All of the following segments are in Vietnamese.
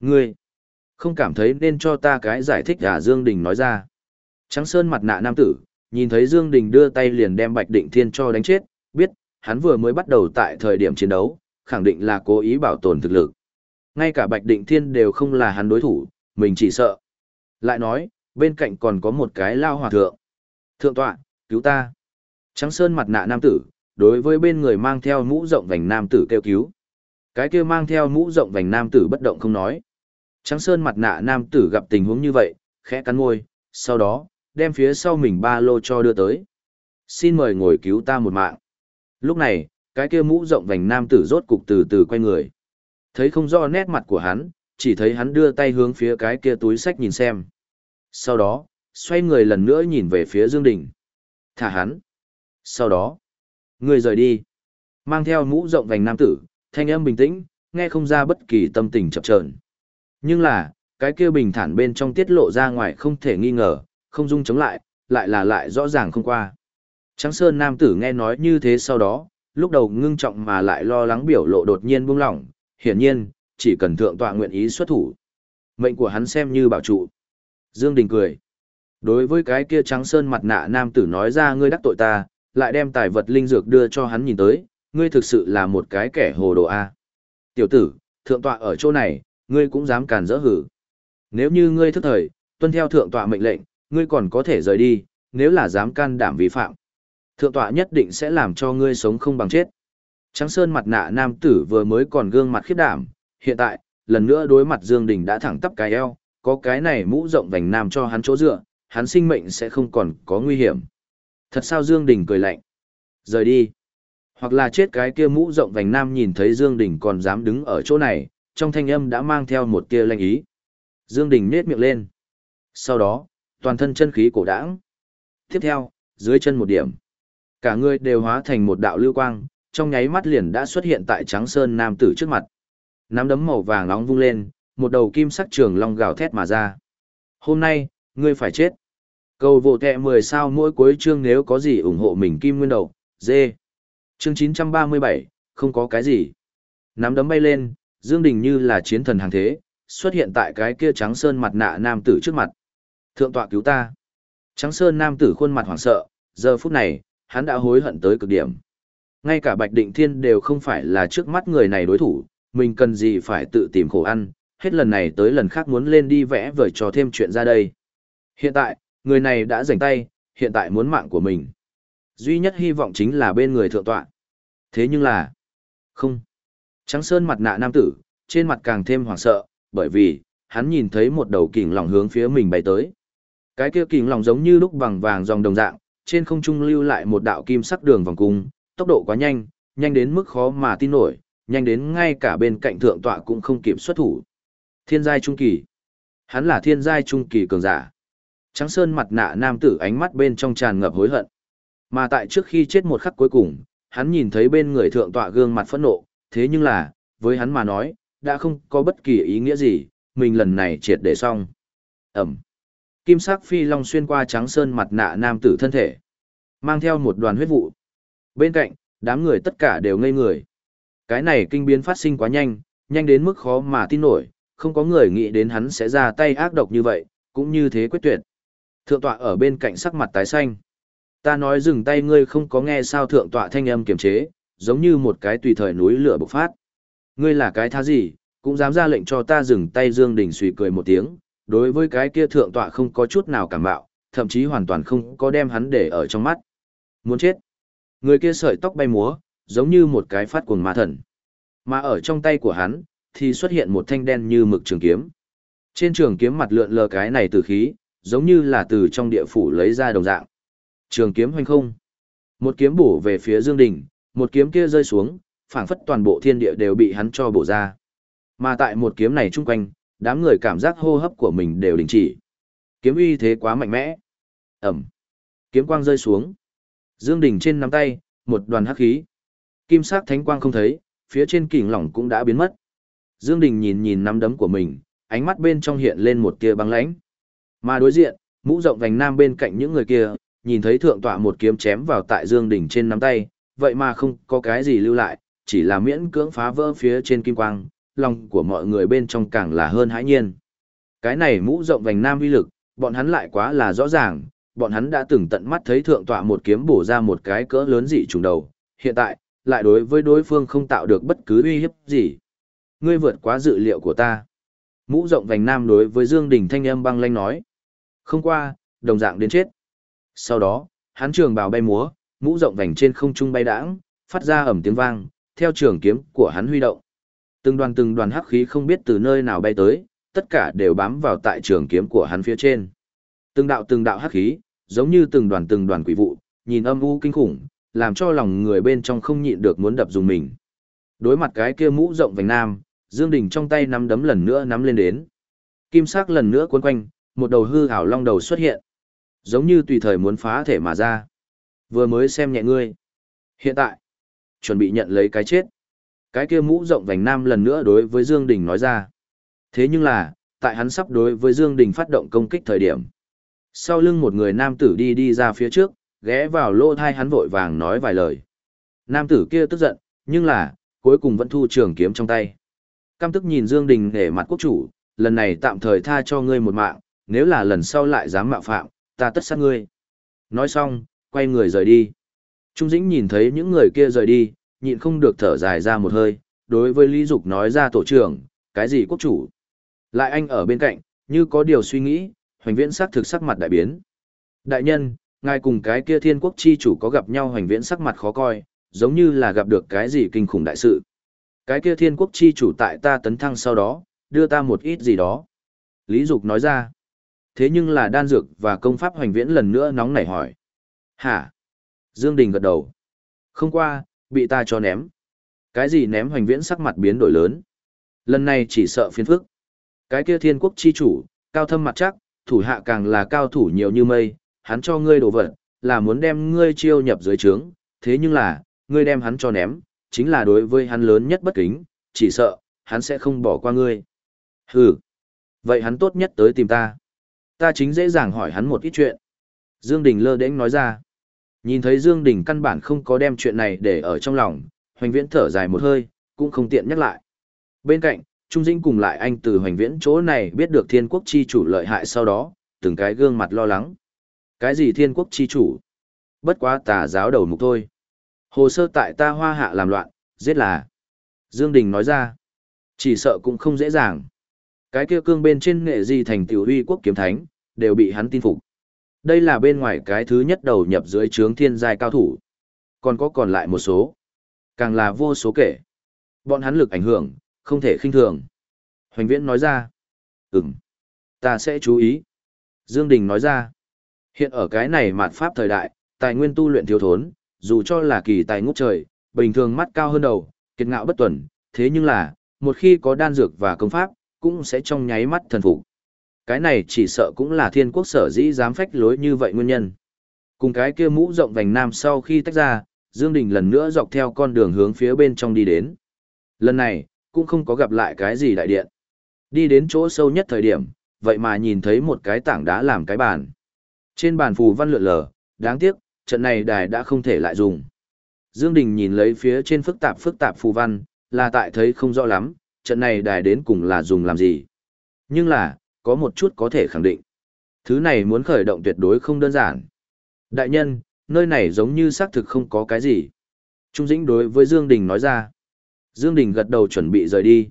Ngươi, không cảm thấy nên cho ta cái giải thích à Dương Đình nói ra. Trắng sơn mặt nạ nam tử, nhìn thấy Dương Đình đưa tay liền đem Bạch Định Thiên cho đánh chết, biết, hắn vừa mới bắt đầu tại thời điểm chiến đấu, khẳng định là cố ý bảo tồn thực lực. Ngay cả Bạch Định Thiên đều không là hắn đối thủ, mình chỉ sợ. Lại nói, bên cạnh còn có một cái lao hòa thượng. Thượng tọa, cứu ta. Trắng sơn mặt nạ nam tử, đối với bên người mang theo mũ rộng vành nam tử kêu cứu. Cái kia mang theo mũ rộng vành nam tử bất động không nói. Trắng sơn mặt nạ nam tử gặp tình huống như vậy, khẽ cắn môi, sau đó, đem phía sau mình ba lô cho đưa tới. Xin mời ngồi cứu ta một mạng. Lúc này, cái kia mũ rộng vành nam tử rốt cục từ từ quay người. Thấy không rõ nét mặt của hắn, chỉ thấy hắn đưa tay hướng phía cái kia túi sách nhìn xem. Sau đó, xoay người lần nữa nhìn về phía Dương Đình. Thả hắn. Sau đó, người rời đi. Mang theo mũ rộng vành nam tử, thanh âm bình tĩnh, nghe không ra bất kỳ tâm tình chập chờn. Nhưng là, cái kia bình thản bên trong tiết lộ ra ngoài không thể nghi ngờ, không dung chống lại, lại là lại rõ ràng không qua. Trắng Sơn nam tử nghe nói như thế sau đó, lúc đầu ngưng trọng mà lại lo lắng biểu lộ đột nhiên buông lỏng, hiển nhiên, chỉ cần thượng tọa nguyện ý xuất thủ. Mệnh của hắn xem như bảo trụ. Dương Đình cười. Đối với cái kia trắng sơn mặt nạ nam tử nói ra ngươi đắc tội ta, lại đem tài vật linh dược đưa cho hắn nhìn tới, ngươi thực sự là một cái kẻ hồ đồ a. Tiểu tử, thượng tọa ở chỗ này, ngươi cũng dám càn rỡ hử. Nếu như ngươi thức thời, tuân theo thượng tọa mệnh lệnh, ngươi còn có thể rời đi, nếu là dám can đảm vi phạm. Thượng tọa nhất định sẽ làm cho ngươi sống không bằng chết. Trắng sơn mặt nạ nam tử vừa mới còn gương mặt khiếp đảm, hiện tại, lần nữa đối mặt Dương Đình đã thẳng tắp cái eo, có cái này mũ rộng vành nam cho hắn chỗ dựa, hắn sinh mệnh sẽ không còn có nguy hiểm. Thật sao Dương Đình cười lạnh. Rời đi. Hoặc là chết cái kia mũ rộng vành nam nhìn thấy Dương Đình còn dám đứng ở chỗ này, trong thanh âm đã mang theo một tia lanh ý. Dương Đình nét miệng lên. Sau đó, toàn thân chân khí cổ đãng. Tiếp theo, dưới chân một điểm. Cả người đều hóa thành một đạo lưu quang, trong nháy mắt liền đã xuất hiện tại trắng sơn nam tử trước mặt. Nắm đấm màu vàng nóng vung lên, một đầu kim sắc trường long gào thét mà ra. Hôm nay, ngươi phải chết. Cầu vô tệ 10 sao mỗi cuối chương nếu có gì ủng hộ mình kim nguyên đầu, dê. Chương 937, không có cái gì. Nắm đấm bay lên, Dương Đình như là chiến thần hàng thế, xuất hiện tại cái kia trắng sơn mặt nạ nam tử trước mặt. Thượng tọa cứu ta. Trắng sơn nam tử khuôn mặt hoảng sợ, giờ phút này, hắn đã hối hận tới cực điểm. Ngay cả Bạch Định Thiên đều không phải là trước mắt người này đối thủ, mình cần gì phải tự tìm khổ ăn, hết lần này tới lần khác muốn lên đi vẽ vời trò thêm chuyện ra đây. Hiện tại, người này đã rảnh tay, hiện tại muốn mạng của mình. Duy nhất hy vọng chính là bên người thượng tọa. Thế nhưng là, không. Trắng sơn mặt nạ nam tử, trên mặt càng thêm hoảng sợ, bởi vì, hắn nhìn thấy một đầu kình lòng hướng phía mình bay tới. Cái kia kình lòng giống như lúc bằng vàng dòng đồng dạng, trên không trung lưu lại một đạo kim sắc đường vòng cung, tốc độ quá nhanh, nhanh đến mức khó mà tin nổi, nhanh đến ngay cả bên cạnh thượng tọa cũng không kịp xuất thủ. Thiên giai trung kỳ. Hắn là thiên giai trung kỳ cường giả. Trắng sơn mặt nạ nam tử ánh mắt bên trong tràn ngập hối hận. Mà tại trước khi chết một khắc cuối cùng, hắn nhìn thấy bên người thượng tọa gương mặt phẫn nộ, thế nhưng là, với hắn mà nói, đã không có bất kỳ ý nghĩa gì, mình lần này triệt để xong. Ẩm. Kim sắc phi long xuyên qua trắng sơn mặt nạ nam tử thân thể. Mang theo một đoàn huyết vụ. Bên cạnh, đám người tất cả đều ngây người. Cái này kinh biến phát sinh quá nhanh, nhanh đến mức khó mà tin nổi, không có người nghĩ đến hắn sẽ ra tay ác độc như vậy, cũng như thế quyết tuyệt. Thượng tọa ở bên cạnh sắc mặt tái xanh. Ta nói dừng tay ngươi không có nghe sao thượng tọa thanh âm kiềm chế, giống như một cái tùy thời núi lửa bộc phát. Ngươi là cái thá gì, cũng dám ra lệnh cho ta dừng tay Dương Đình suy cười một tiếng, đối với cái kia thượng tọa không có chút nào cảm bạo, thậm chí hoàn toàn không có đem hắn để ở trong mắt. Muốn chết. Người kia sợi tóc bay múa, giống như một cái phát cuồng ma thần. Mà ở trong tay của hắn, thì xuất hiện một thanh đen như mực trường kiếm. Trên trường kiếm mặt lượn lờ cái này từ khí, giống như là từ trong địa phủ lấy ra đồng dạng. Trường kiếm hoành không. Một kiếm bổ về phía Dương Đình, một kiếm kia rơi xuống, phảng phất toàn bộ thiên địa đều bị hắn cho bổ ra. Mà tại một kiếm này chung quanh, đám người cảm giác hô hấp của mình đều đình chỉ. Kiếm uy thế quá mạnh mẽ. Ẩm. Kiếm quang rơi xuống. Dương Đình trên nắm tay, một đoàn hắc khí. Kim sắc thánh quang không thấy, phía trên kình lỏng cũng đã biến mất. Dương Đình nhìn nhìn nắm đấm của mình, ánh mắt bên trong hiện lên một tia băng lãnh. Mà đối diện, mũ rộng vành nam bên cạnh những người kia, nhìn thấy thượng tọa một kiếm chém vào tại Dương Đình trên nắm tay, vậy mà không có cái gì lưu lại, chỉ là miễn cưỡng phá vỡ phía trên kim quang, lòng của mọi người bên trong càng là hơn hãi nhiên. Cái này mũ rộng vành nam uy lực, bọn hắn lại quá là rõ ràng, bọn hắn đã từng tận mắt thấy thượng tọa một kiếm bổ ra một cái cỡ lớn dị trùng đầu, hiện tại, lại đối với đối phương không tạo được bất cứ uy hiếp gì. Ngươi vượt quá dự liệu của ta. Mũ rộng vành nam đối với Dương Đình thanh âm băng lanh nói. Không qua, đồng dạng đến chết. Sau đó, hắn trường bào bay múa, mũ rộng vành trên không trung bay đãng, phát ra ầm tiếng vang, theo trường kiếm của hắn huy động. Từng đoàn từng đoàn hắc khí không biết từ nơi nào bay tới, tất cả đều bám vào tại trường kiếm của hắn phía trên. Từng đạo từng đạo hắc khí, giống như từng đoàn từng đoàn quỷ vụ, nhìn âm u kinh khủng, làm cho lòng người bên trong không nhịn được muốn đập dùng mình. Đối mặt cái kia mũ rộng vành nam, Dương Đình trong tay nắm đấm lần nữa nắm lên đến. Kim sắc lần nữa cuốn quanh, một đầu hư ảo long đầu xuất hiện. Giống như tùy thời muốn phá thể mà ra. Vừa mới xem nhẹ ngươi. Hiện tại, chuẩn bị nhận lấy cái chết. Cái kia mũ rộng vành nam lần nữa đối với Dương Đình nói ra. Thế nhưng là, tại hắn sắp đối với Dương Đình phát động công kích thời điểm. Sau lưng một người nam tử đi đi ra phía trước, ghé vào lỗ thai hắn vội vàng nói vài lời. Nam tử kia tức giận, nhưng là, cuối cùng vẫn thu trường kiếm trong tay. Cam tức nhìn Dương Đình để mặt quốc chủ, lần này tạm thời tha cho ngươi một mạng, nếu là lần sau lại dám mạo phạm, ta tất sát ngươi. Nói xong, quay người rời đi. Trung Dĩnh nhìn thấy những người kia rời đi, nhịn không được thở dài ra một hơi, đối với Lý Dục nói ra tổ trưởng, cái gì quốc chủ. Lại anh ở bên cạnh, như có điều suy nghĩ, hoành viễn sắc thực sắc mặt đại biến. Đại nhân, ngài cùng cái kia thiên quốc chi chủ có gặp nhau hoành viễn sắc mặt khó coi, giống như là gặp được cái gì kinh khủng đại sự. Cái kia thiên quốc chi chủ tại ta tấn thăng sau đó, đưa ta một ít gì đó. Lý Dục nói ra. Thế nhưng là đan dược và công pháp hoành viễn lần nữa nóng nảy hỏi. Hả? Dương Đình gật đầu. Không qua, bị ta cho ném. Cái gì ném hoành viễn sắc mặt biến đổi lớn. Lần này chỉ sợ phiền phức. Cái kia thiên quốc chi chủ, cao thâm mặt chắc, thủ hạ càng là cao thủ nhiều như mây, hắn cho ngươi đồ vật, là muốn đem ngươi chiêu nhập dưới trướng, thế nhưng là, ngươi đem hắn cho ném, chính là đối với hắn lớn nhất bất kính, chỉ sợ, hắn sẽ không bỏ qua ngươi. Hừ, vậy hắn tốt nhất tới tìm ta. Ta chính dễ dàng hỏi hắn một ít chuyện. Dương Đình lơ đễnh nói ra. Nhìn thấy Dương Đình căn bản không có đem chuyện này để ở trong lòng, Hoành Viễn thở dài một hơi, cũng không tiện nhắc lại. Bên cạnh, Trung Dĩnh cùng lại anh từ Hoành Viễn chỗ này biết được thiên quốc chi chủ lợi hại sau đó, từng cái gương mặt lo lắng. Cái gì thiên quốc chi chủ? Bất quá tà giáo đầu mục thôi. Hồ sơ tại ta hoa hạ làm loạn, giết là. Dương Đình nói ra. Chỉ sợ cũng không dễ dàng. Cái kia cương bên trên nghệ di thành tiểu uy quốc kiếm thánh, đều bị hắn tin phục. Đây là bên ngoài cái thứ nhất đầu nhập dưới trướng thiên giai cao thủ. Còn có còn lại một số. Càng là vô số kể. Bọn hắn lực ảnh hưởng, không thể khinh thường. Hoành viễn nói ra. Ừm. Ta sẽ chú ý. Dương Đình nói ra. Hiện ở cái này mạt pháp thời đại, tài nguyên tu luyện thiếu thốn, dù cho là kỳ tài ngút trời, bình thường mắt cao hơn đầu, kiệt ngạo bất tuần, thế nhưng là, một khi có đan dược và công pháp, cũng sẽ trong nháy mắt thần phục. Cái này chỉ sợ cũng là thiên quốc sở dĩ dám phách lối như vậy nguyên nhân. Cùng cái kia mũ rộng vành nam sau khi tách ra, Dương Đình lần nữa dọc theo con đường hướng phía bên trong đi đến. Lần này, cũng không có gặp lại cái gì đại điện. Đi đến chỗ sâu nhất thời điểm, vậy mà nhìn thấy một cái tảng đá làm cái bàn. Trên bàn phù văn lượn lờ, đáng tiếc, trận này đài đã không thể lại dùng. Dương Đình nhìn lấy phía trên phức tạp phức tạp phù văn, là tại thấy không rõ lắm, trận này đài đến cùng là dùng làm gì. Nhưng là, có một chút có thể khẳng định. Thứ này muốn khởi động tuyệt đối không đơn giản. Đại nhân, nơi này giống như xác thực không có cái gì. Trung Dĩnh đối với Dương Đình nói ra. Dương Đình gật đầu chuẩn bị rời đi.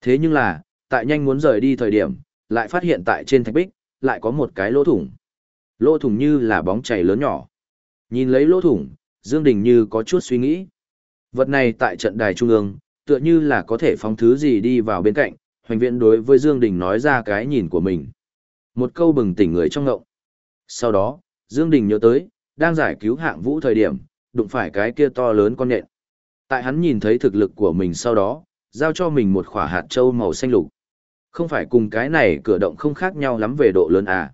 Thế nhưng là, tại nhanh muốn rời đi thời điểm, lại phát hiện tại trên thạch bích, lại có một cái lỗ thủng. Lỗ thủng như là bóng chảy lớn nhỏ. Nhìn lấy lỗ thủng, Dương Đình như có chút suy nghĩ. Vật này tại trận đài trung ương, tựa như là có thể phóng thứ gì đi vào bên cạnh, hoành viện đối với Dương Đình nói ra cái nhìn của mình. Một câu bừng tỉnh người trong ngộng. Sau đó, Dương Đình nhớ tới, đang giải cứu hạng vũ thời điểm, đụng phải cái kia to lớn con nện. Tại hắn nhìn thấy thực lực của mình sau đó, giao cho mình một khỏa hạt châu màu xanh lục. Không phải cùng cái này cửa động không khác nhau lắm về độ lớn à.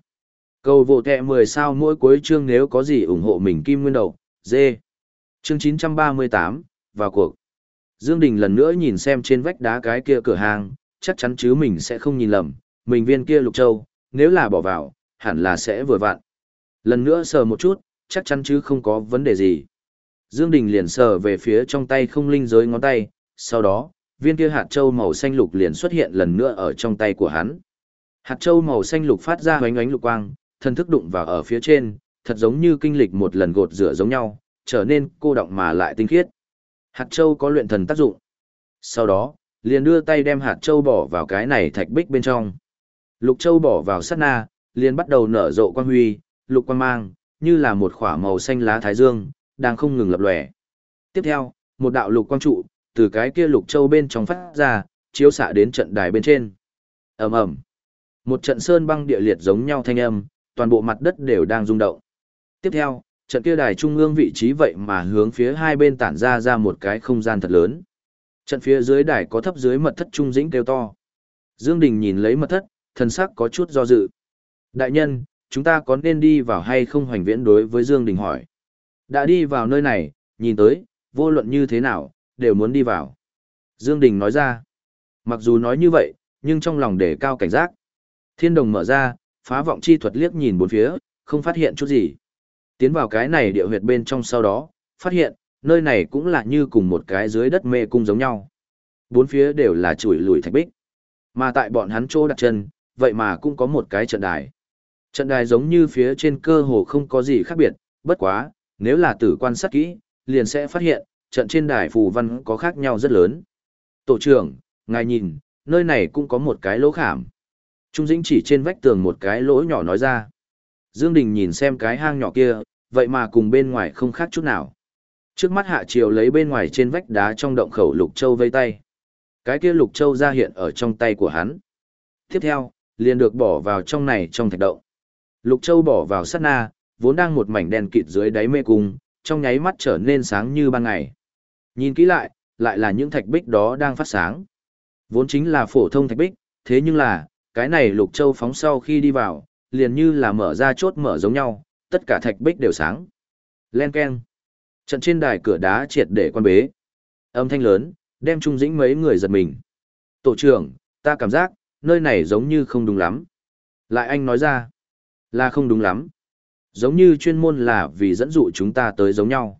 Cầu vô tệ 10 sao mỗi cuối chương nếu có gì ủng hộ mình kim nguyên đầu, dê. Chương 938, vào cuộc. Dương Đình lần nữa nhìn xem trên vách đá cái kia cửa hàng, chắc chắn chứ mình sẽ không nhìn lầm, mình viên kia lục châu, nếu là bỏ vào, hẳn là sẽ vừa vặn. Lần nữa sờ một chút, chắc chắn chứ không có vấn đề gì. Dương Đình liền sờ về phía trong tay không linh giới ngón tay, sau đó, viên kia hạt châu màu xanh lục liền xuất hiện lần nữa ở trong tay của hắn. Hạt châu màu xanh lục phát ra ánh ánh lục quang, thân thức đụng vào ở phía trên, thật giống như kinh lịch một lần gột rửa giống nhau, trở nên cô động mà lại tinh khiết. Hạt châu có luyện thần tác dụng. Sau đó, liền đưa tay đem hạt châu bỏ vào cái này thạch bích bên trong. Lục châu bỏ vào sát na, liền bắt đầu nở rộ quang huy, lục quang mang, như là một khỏa màu xanh lá thái dương, đang không ngừng lập lòe. Tiếp theo, một đạo lục quang trụ, từ cái kia lục châu bên trong phát ra, chiếu xạ đến trận đài bên trên. ầm ầm, Một trận sơn băng địa liệt giống nhau thanh âm, toàn bộ mặt đất đều đang rung động. Tiếp theo, trận kia đài trung ương vị trí vậy mà hướng phía hai bên tản ra ra một cái không gian thật lớn. Trận phía dưới đài có thấp dưới mật thất trung dĩnh kêu to. Dương Đình nhìn lấy mật thất, thần sắc có chút do dự. Đại nhân, chúng ta có nên đi vào hay không hoành viễn đối với Dương Đình hỏi. Đã đi vào nơi này, nhìn tới, vô luận như thế nào, đều muốn đi vào. Dương Đình nói ra. Mặc dù nói như vậy, nhưng trong lòng để cao cảnh giác. Thiên đồng mở ra, phá vọng chi thuật liếc nhìn bốn phía, không phát hiện chút gì. Tiến vào cái này địa huyệt bên trong sau đó, phát hiện, nơi này cũng là như cùng một cái dưới đất mê cung giống nhau. Bốn phía đều là chuỗi lùi thạch bích. Mà tại bọn hắn chỗ đặt chân, vậy mà cũng có một cái trận đài. Trận đài giống như phía trên cơ hồ không có gì khác biệt, bất quá, nếu là tử quan sát kỹ, liền sẽ phát hiện, trận trên đài phù văn có khác nhau rất lớn. Tổ trưởng, ngài nhìn, nơi này cũng có một cái lỗ khảm. Trung Dĩnh chỉ trên vách tường một cái lỗ nhỏ nói ra. Dương Đình nhìn xem cái hang nhỏ kia, vậy mà cùng bên ngoài không khác chút nào. Trước mắt hạ triều lấy bên ngoài trên vách đá trong động khẩu lục châu vây tay. Cái kia lục châu ra hiện ở trong tay của hắn. Tiếp theo, liền được bỏ vào trong này trong thạch động. Lục châu bỏ vào sát na, vốn đang một mảnh đen kịt dưới đáy mê cung, trong nháy mắt trở nên sáng như ban ngày. Nhìn kỹ lại, lại là những thạch bích đó đang phát sáng. Vốn chính là phổ thông thạch bích, thế nhưng là, cái này lục châu phóng sau khi đi vào, liền như là mở ra chốt mở giống nhau, tất cả thạch bích đều sáng. Len keng. Trận trên đài cửa đá triệt để quan bế. Âm thanh lớn, đem trung dĩnh mấy người giật mình. Tổ trưởng, ta cảm giác, nơi này giống như không đúng lắm. Lại anh nói ra, là không đúng lắm. Giống như chuyên môn là vì dẫn dụ chúng ta tới giống nhau.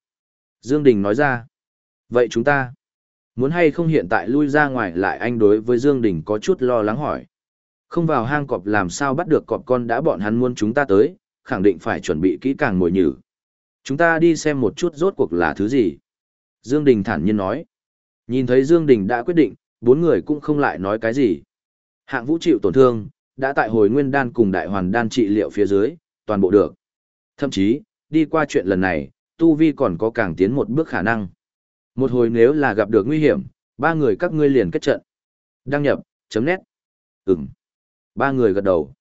Dương Đình nói ra, vậy chúng ta, muốn hay không hiện tại lui ra ngoài lại anh đối với Dương Đình có chút lo lắng hỏi. Không vào hang cọp làm sao bắt được cọp con đã bọn hắn muốn chúng ta tới, khẳng định phải chuẩn bị kỹ càng mồi nhử. Chúng ta đi xem một chút rốt cuộc là thứ gì. Dương Đình thản nhiên nói. Nhìn thấy Dương Đình đã quyết định, bốn người cũng không lại nói cái gì. Hạng vũ chịu tổn thương, đã tại hồi nguyên đan cùng đại hoàn đan trị liệu phía dưới, toàn bộ được. Thậm chí, đi qua chuyện lần này, Tu Vi còn có càng tiến một bước khả năng. Một hồi nếu là gặp được nguy hiểm, ba người các ngươi liền kết trận. Đăng nhập, chấm nét. Ừm. Ba người gật đầu.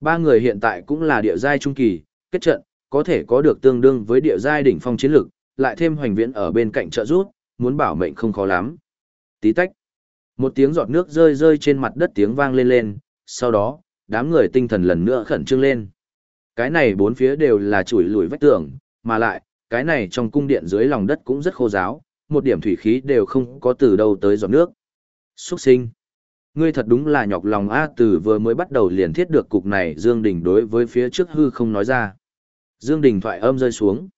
Ba người hiện tại cũng là địa giai trung kỳ, kết trận, có thể có được tương đương với địa giai đỉnh phong chiến lực, lại thêm hoành viễn ở bên cạnh trợ giúp, muốn bảo mệnh không khó lắm. Tí tách. Một tiếng giọt nước rơi rơi trên mặt đất tiếng vang lên lên, sau đó, đám người tinh thần lần nữa khẩn trương lên. Cái này bốn phía đều là chuỗi lùi vách tường, mà lại, cái này trong cung điện dưới lòng đất cũng rất khô giáo, một điểm thủy khí đều không có từ đâu tới giọt nước. Xuất sinh. Ngươi thật đúng là nhọc lòng A từ vừa mới bắt đầu liền thiết được cục này Dương Đình đối với phía trước hư không nói ra. Dương Đình thoại âm rơi xuống.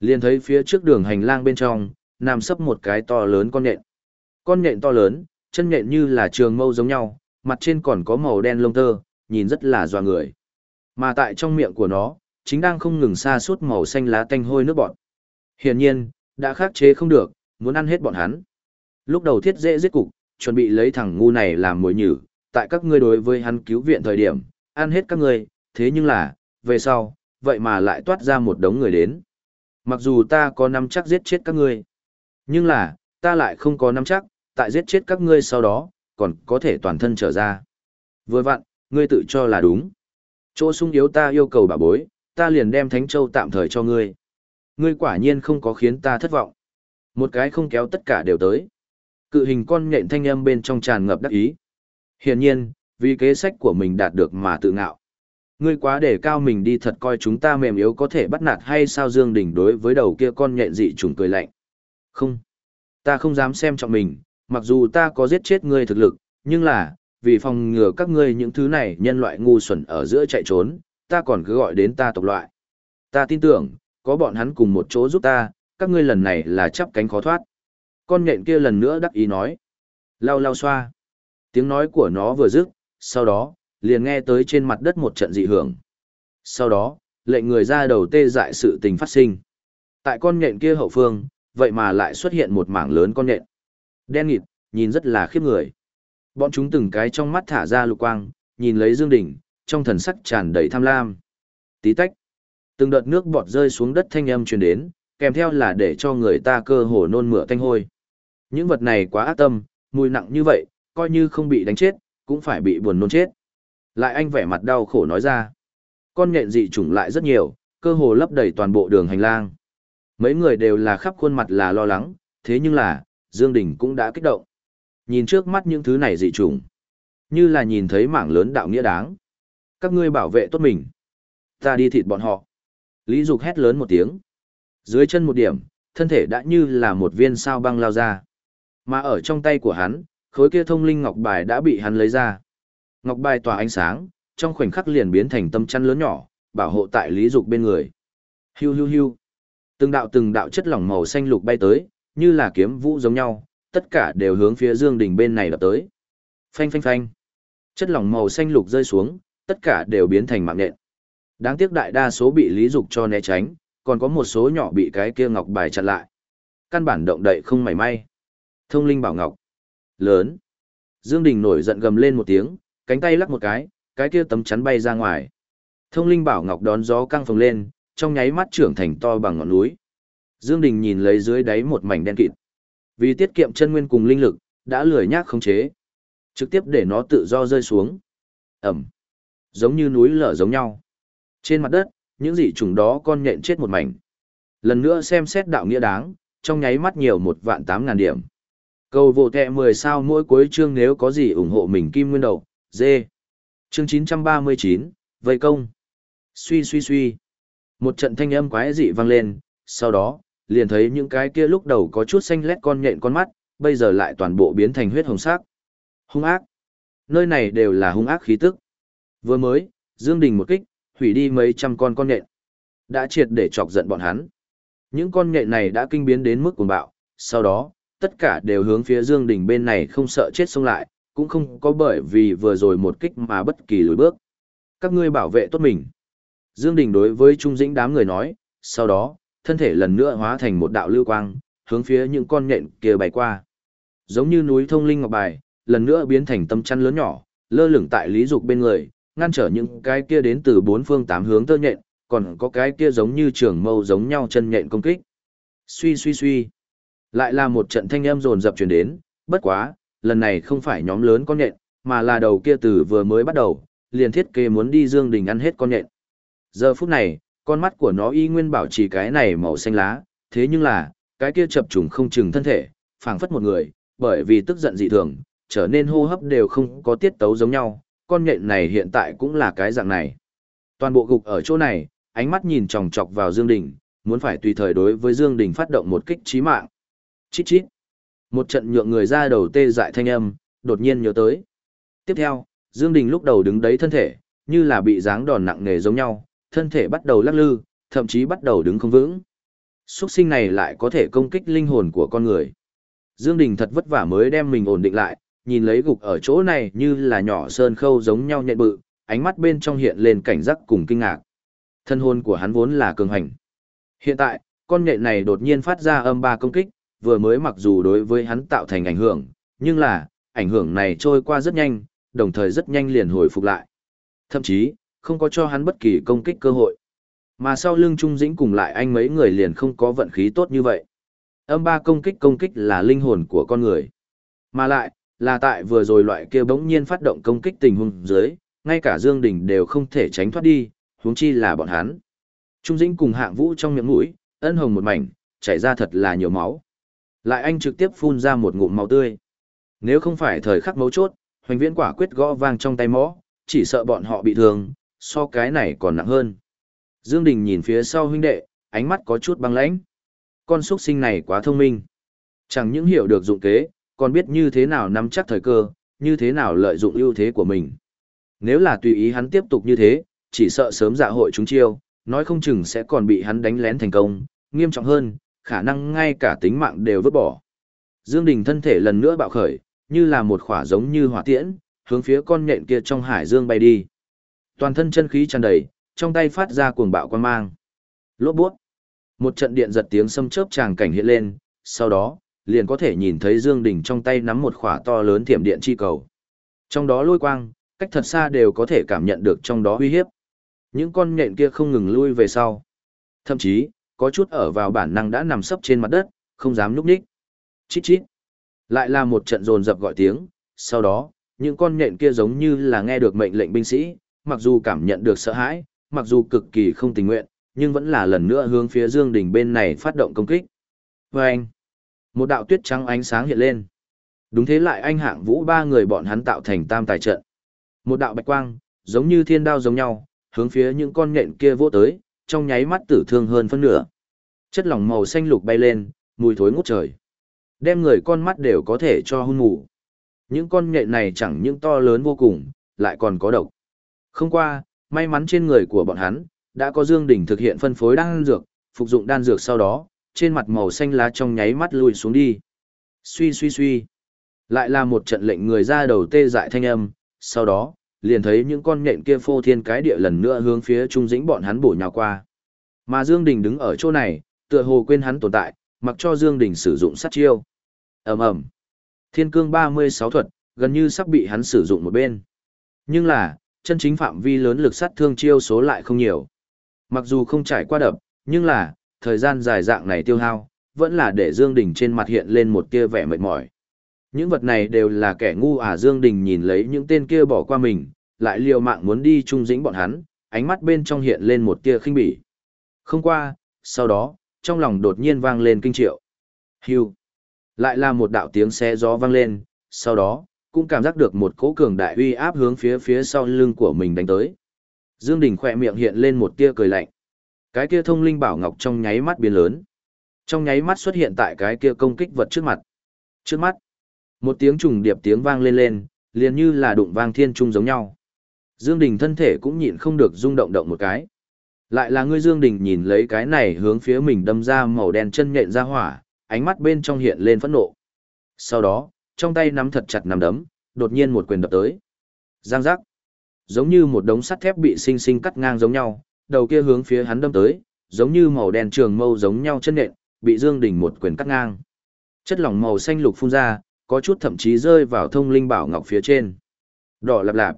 Liền thấy phía trước đường hành lang bên trong, nằm sấp một cái to lớn con nhện. Con nhện to lớn, chân nhện như là trường mâu giống nhau, mặt trên còn có màu đen lông tơ, nhìn rất là dọa người. Mà tại trong miệng của nó, chính đang không ngừng xa suốt màu xanh lá tanh hôi nước bọt, Hiển nhiên, đã khắc chế không được, muốn ăn hết bọn hắn. Lúc đầu thiết dễ giết cục, chuẩn bị lấy thằng ngu này làm mồi nhử, tại các ngươi đối với hắn cứu viện thời điểm, ăn hết các ngươi, thế nhưng là, về sau, vậy mà lại toát ra một đống người đến. Mặc dù ta có nắm chắc giết chết các ngươi, nhưng là, ta lại không có nắm chắc, tại giết chết các ngươi sau đó, còn có thể toàn thân trở ra. Vừa vặn, ngươi tự cho là đúng. Chỗ sung yếu ta yêu cầu bà bối, ta liền đem Thánh Châu tạm thời cho ngươi. Ngươi quả nhiên không có khiến ta thất vọng. Một cái không kéo tất cả đều tới. Cự hình con nhện thanh âm bên trong tràn ngập đắc ý. Hiển nhiên, vì kế sách của mình đạt được mà tự ngạo. Ngươi quá để cao mình đi thật coi chúng ta mềm yếu có thể bắt nạt hay sao Dương Đình đối với đầu kia con nhện dị trùng cười lạnh. Không, ta không dám xem trọng mình, mặc dù ta có giết chết ngươi thực lực, nhưng là, vì phòng ngừa các ngươi những thứ này nhân loại ngu xuẩn ở giữa chạy trốn, ta còn cứ gọi đến ta tộc loại. Ta tin tưởng, có bọn hắn cùng một chỗ giúp ta, các ngươi lần này là chắp cánh khó thoát. Con nhện kia lần nữa đắc ý nói. Lau lau xoa. Tiếng nói của nó vừa dứt, sau đó, liền nghe tới trên mặt đất một trận dị hưởng. Sau đó, lệnh người ra đầu tê dại sự tình phát sinh. Tại con nhện kia hậu phương, vậy mà lại xuất hiện một mảng lớn con nhện. Đen nghịt, nhìn rất là khiếp người. Bọn chúng từng cái trong mắt thả ra lục quang, nhìn lấy Dương Đình, trong thần sắc tràn đầy tham lam. Tí tách. Từng đợt nước bọt rơi xuống đất thanh âm truyền đến, kèm theo là để cho người ta cơ hồ nôn mửa tanh hôi. Những vật này quá ác tâm, mùi nặng như vậy, coi như không bị đánh chết, cũng phải bị buồn nôn chết. Lại anh vẻ mặt đau khổ nói ra. Con nhện dị chủng lại rất nhiều, cơ hồ lấp đầy toàn bộ đường hành lang. Mấy người đều là khắp khuôn mặt là lo lắng, thế nhưng là, Dương Đình cũng đã kích động. Nhìn trước mắt những thứ này dị trùng, như là nhìn thấy mảng lớn đạo nghĩa đáng. Các ngươi bảo vệ tốt mình. Ta đi thịt bọn họ. Lý Dục hét lớn một tiếng. Dưới chân một điểm, thân thể đã như là một viên sao băng lao ra. Mà ở trong tay của hắn, khối kia thông linh ngọc bài đã bị hắn lấy ra. Ngọc bài tỏa ánh sáng, trong khoảnh khắc liền biến thành tâm chăn lớn nhỏ, bảo hộ tại Lý Dục bên người. Hiu hiu hiu. Từng đạo từng đạo chất lỏng màu xanh lục bay tới, như là kiếm vũ giống nhau, tất cả đều hướng phía Dương Đình bên này đập tới. Phanh phanh phanh. Chất lỏng màu xanh lục rơi xuống, tất cả đều biến thành mạng nện. Đáng tiếc đại đa số bị Lý Dục cho né tránh, còn có một số nhỏ bị cái kia ngọc bài chặn lại. Căn bản động đậy không mảy may. Thông linh bảo ngọc. Lớn. Dương Đình nổi giận gầm lên một tiếng, cánh tay lắc một cái, cái kia tấm chắn bay ra ngoài. Thông linh bảo ngọc đón gió căng phồng lên, trong nháy mắt trưởng thành to bằng ngọn núi. Dương Đình nhìn lấy dưới đáy một mảnh đen kịt. Vì tiết kiệm chân nguyên cùng linh lực, đã lười nhác khống chế. Trực tiếp để nó tự do rơi xuống. Ầm. Giống như núi lở giống nhau. Trên mặt đất, những dị trùng đó con nhện chết một mảnh. Lần nữa xem xét đạo nghĩa đáng, trong nháy mắt nhiều một vạn tám ngàn điểm. Cầu vô tệ 10 sao mỗi cuối chương nếu có gì ủng hộ mình kim nguyên đầu, dê. Chương 939, Vây công. Suy suy suy. Một trận thanh âm quái dị vang lên, sau đó, liền thấy những cái kia lúc đầu có chút xanh lét con nhện con mắt, bây giờ lại toàn bộ biến thành huyết hồng sắc. Hung ác. Nơi này đều là hung ác khí tức. Vừa mới, Dương Đình một kích, hủy đi mấy trăm con con nhện. Đã triệt để chọc giận bọn hắn. Những con nhện này đã kinh biến đến mức cuồng bạo, sau đó, tất cả đều hướng phía Dương Đình bên này không sợ chết xông lại, cũng không có bởi vì vừa rồi một kích mà bất kỳ lùi bước. Các ngươi bảo vệ tốt mình. Dương Đình đối với Trung Dĩnh đám người nói, sau đó, thân thể lần nữa hóa thành một đạo lưu quang, hướng phía những con nhện kia bay qua. Giống như núi thông linh ngọc bài, lần nữa biến thành tâm chăn lớn nhỏ, lơ lửng tại Lý Dục bên người, ngăn trở những cái kia đến từ bốn phương tám hướng tơ nhện, còn có cái kia giống như trường mâu giống nhau chân nhện công kích. Suy suy suy. Lại là một trận thanh âm rồn rập truyền đến, bất quá, lần này không phải nhóm lớn con nhện, mà là đầu kia từ vừa mới bắt đầu, liền thiết kế muốn đi Dương Đình ăn hết con nhện. Giờ phút này, con mắt của nó y nguyên bảo trì cái này màu xanh lá, thế nhưng là, cái kia chập trùng không chừng thân thể, phảng phất một người, bởi vì tức giận dị thường, trở nên hô hấp đều không có tiết tấu giống nhau, con nhện này hiện tại cũng là cái dạng này. Toàn bộ gục ở chỗ này, ánh mắt nhìn chòng chọc vào Dương Đình, muốn phải tùy thời đối với Dương Đình phát động một kích chí mạng. Chít chít. Một trận nhượng người ra đầu tê dại thanh âm, đột nhiên nhớ tới. Tiếp theo, Dương Đình lúc đầu đứng đấy thân thể, như là bị giáng đòn nặng nề giống nhau, thân thể bắt đầu lắc lư, thậm chí bắt đầu đứng không vững. Xuất sinh này lại có thể công kích linh hồn của con người. Dương Đình thật vất vả mới đem mình ổn định lại, nhìn lấy gục ở chỗ này như là nhỏ sơn khâu giống nhau nhện bự, ánh mắt bên trong hiện lên cảnh giác cùng kinh ngạc. Thân hồn của hắn vốn là cường hành. Hiện tại, con nhện này đột nhiên phát ra âm ba công kích, vừa mới mặc dù đối với hắn tạo thành ảnh hưởng, nhưng là, ảnh hưởng này trôi qua rất nhanh, đồng thời rất nhanh liền hồi phục lại. Thậm chí, không có cho hắn bất kỳ công kích cơ hội. Mà sau lưng Trung Dĩnh cùng lại anh mấy người liền không có vận khí tốt như vậy. Âm ba công kích công kích là linh hồn của con người. Mà lại, là tại vừa rồi loại kia bỗng nhiên phát động công kích tình huống dưới, ngay cả Dương Đình đều không thể tránh thoát đi, huống chi là bọn hắn. Trung Dĩnh cùng hạng vũ trong miệng mũi, ân hồng một mảnh, chảy ra thật là nhiều máu. Lại anh trực tiếp phun ra một ngụm máu tươi. Nếu không phải thời khắc mấu chốt, hoành viễn quả quyết gõ vang trong tay mõ, chỉ sợ bọn họ bị thương, so cái này còn nặng hơn. Dương Đình nhìn phía sau huynh đệ, ánh mắt có chút băng lãnh. Con xuất sinh này quá thông minh. Chẳng những hiểu được dụng kế, còn biết như thế nào nắm chắc thời cơ, như thế nào lợi dụng ưu thế của mình. Nếu là tùy ý hắn tiếp tục như thế, chỉ sợ sớm dạ hội chúng chiêu, nói không chừng sẽ còn bị hắn đánh lén thành công, nghiêm trọng hơn, khả năng ngay cả tính mạng đều vứt bỏ. Dương Đình thân thể lần nữa bạo khởi, như là một khỏa giống như hỏa tiễn, hướng phía con nhện kia trong hải dương bay đi. Toàn thân chân khí tràn đầy, trong tay phát ra cuồng bạo quan mang. Lốt buốt. Một trận điện giật tiếng xâm chớp tràng cảnh hiện lên, sau đó, liền có thể nhìn thấy Dương Đình trong tay nắm một khỏa to lớn thiểm điện chi cầu. Trong đó lôi quang, cách thật xa đều có thể cảm nhận được trong đó uy hiếp. Những con nhện kia không ngừng lui về sau. Thậm chí, có chút ở vào bản năng đã nằm sấp trên mặt đất, không dám nhúc nhích. Chít chít. Lại là một trận rồn dập gọi tiếng, sau đó, những con nhện kia giống như là nghe được mệnh lệnh binh sĩ, mặc dù cảm nhận được sợ hãi, mặc dù cực kỳ không tình nguyện, nhưng vẫn là lần nữa hướng phía Dương đỉnh bên này phát động công kích. Và anh, một đạo tuyết trắng ánh sáng hiện lên. Đúng thế lại anh hạng vũ ba người bọn hắn tạo thành tam tài trận. Một đạo bạch quang, giống như thiên đao giống nhau, hướng phía những con nhện kia vỗ tới, trong nháy mắt tử thương hơn phân nửa. Chất lỏng màu xanh lục bay lên, mùi thối ngút trời. Đem người con mắt đều có thể cho hôn mù. Những con nhện này chẳng những to lớn vô cùng, lại còn có độc. Không qua, may mắn trên người của bọn hắn, đã có Dương Đỉnh thực hiện phân phối đan dược, phục dụng đan dược sau đó, trên mặt màu xanh lá trong nháy mắt lùi xuống đi. Suy suy suy. Lại là một trận lệnh người ra đầu tê dại thanh âm, sau đó, liền thấy những con nhện kia phô thiên cái địa lần nữa hướng phía trung dĩnh bọn hắn bổ nhào qua. Mà Dương Đình đứng ở chỗ này, tựa hồ quên hắn tồn tại, mặc cho Dương Đình sử dụng sát chiêu. ầm ầm, Thiên cương 36 thuật, gần như sắp bị hắn sử dụng một bên. Nhưng là, chân chính phạm vi lớn lực sát thương chiêu số lại không nhiều. Mặc dù không trải qua đập, nhưng là, thời gian dài dạng này tiêu hao, vẫn là để Dương Đình trên mặt hiện lên một tia vẻ mệt mỏi. Những vật này đều là kẻ ngu à Dương Đình nhìn lấy những tên kia bỏ qua mình, lại liều mạng muốn đi chung dĩnh bọn hắn, ánh mắt bên trong hiện lên một tia khinh bỉ. Không qua, sau đó, trong lòng đột nhiên vang lên kinh triệu. Hưu. Lại là một đạo tiếng xe gió vang lên, sau đó, cũng cảm giác được một cỗ cường đại uy áp hướng phía phía sau lưng của mình đánh tới. Dương Đình khẽ miệng hiện lên một tia cười lạnh. Cái kia thông linh bảo ngọc trong nháy mắt biến lớn. Trong nháy mắt xuất hiện tại cái kia công kích vật trước mặt. Trước mắt, một tiếng trùng điệp tiếng vang lên lên, liền như là đụng vang thiên trung giống nhau. Dương Đình thân thể cũng nhịn không được rung động động một cái. Lại là ngươi Dương Đình nhìn lấy cái này hướng phía mình đâm ra màu đen chân nhện ra hỏa, ánh mắt bên trong hiện lên phẫn nộ. Sau đó, trong tay nắm thật chặt nắm đấm, đột nhiên một quyền đập tới. Giang giác. Giống như một đống sắt thép bị sinh sinh cắt ngang giống nhau, đầu kia hướng phía hắn đâm tới, giống như màu đen trường mâu giống nhau chân nện, bị Dương Đình một quyền cắt ngang. Chất lỏng màu xanh lục phun ra, có chút thậm chí rơi vào thông linh bảo ngọc phía trên. Đỏ lạp lạp.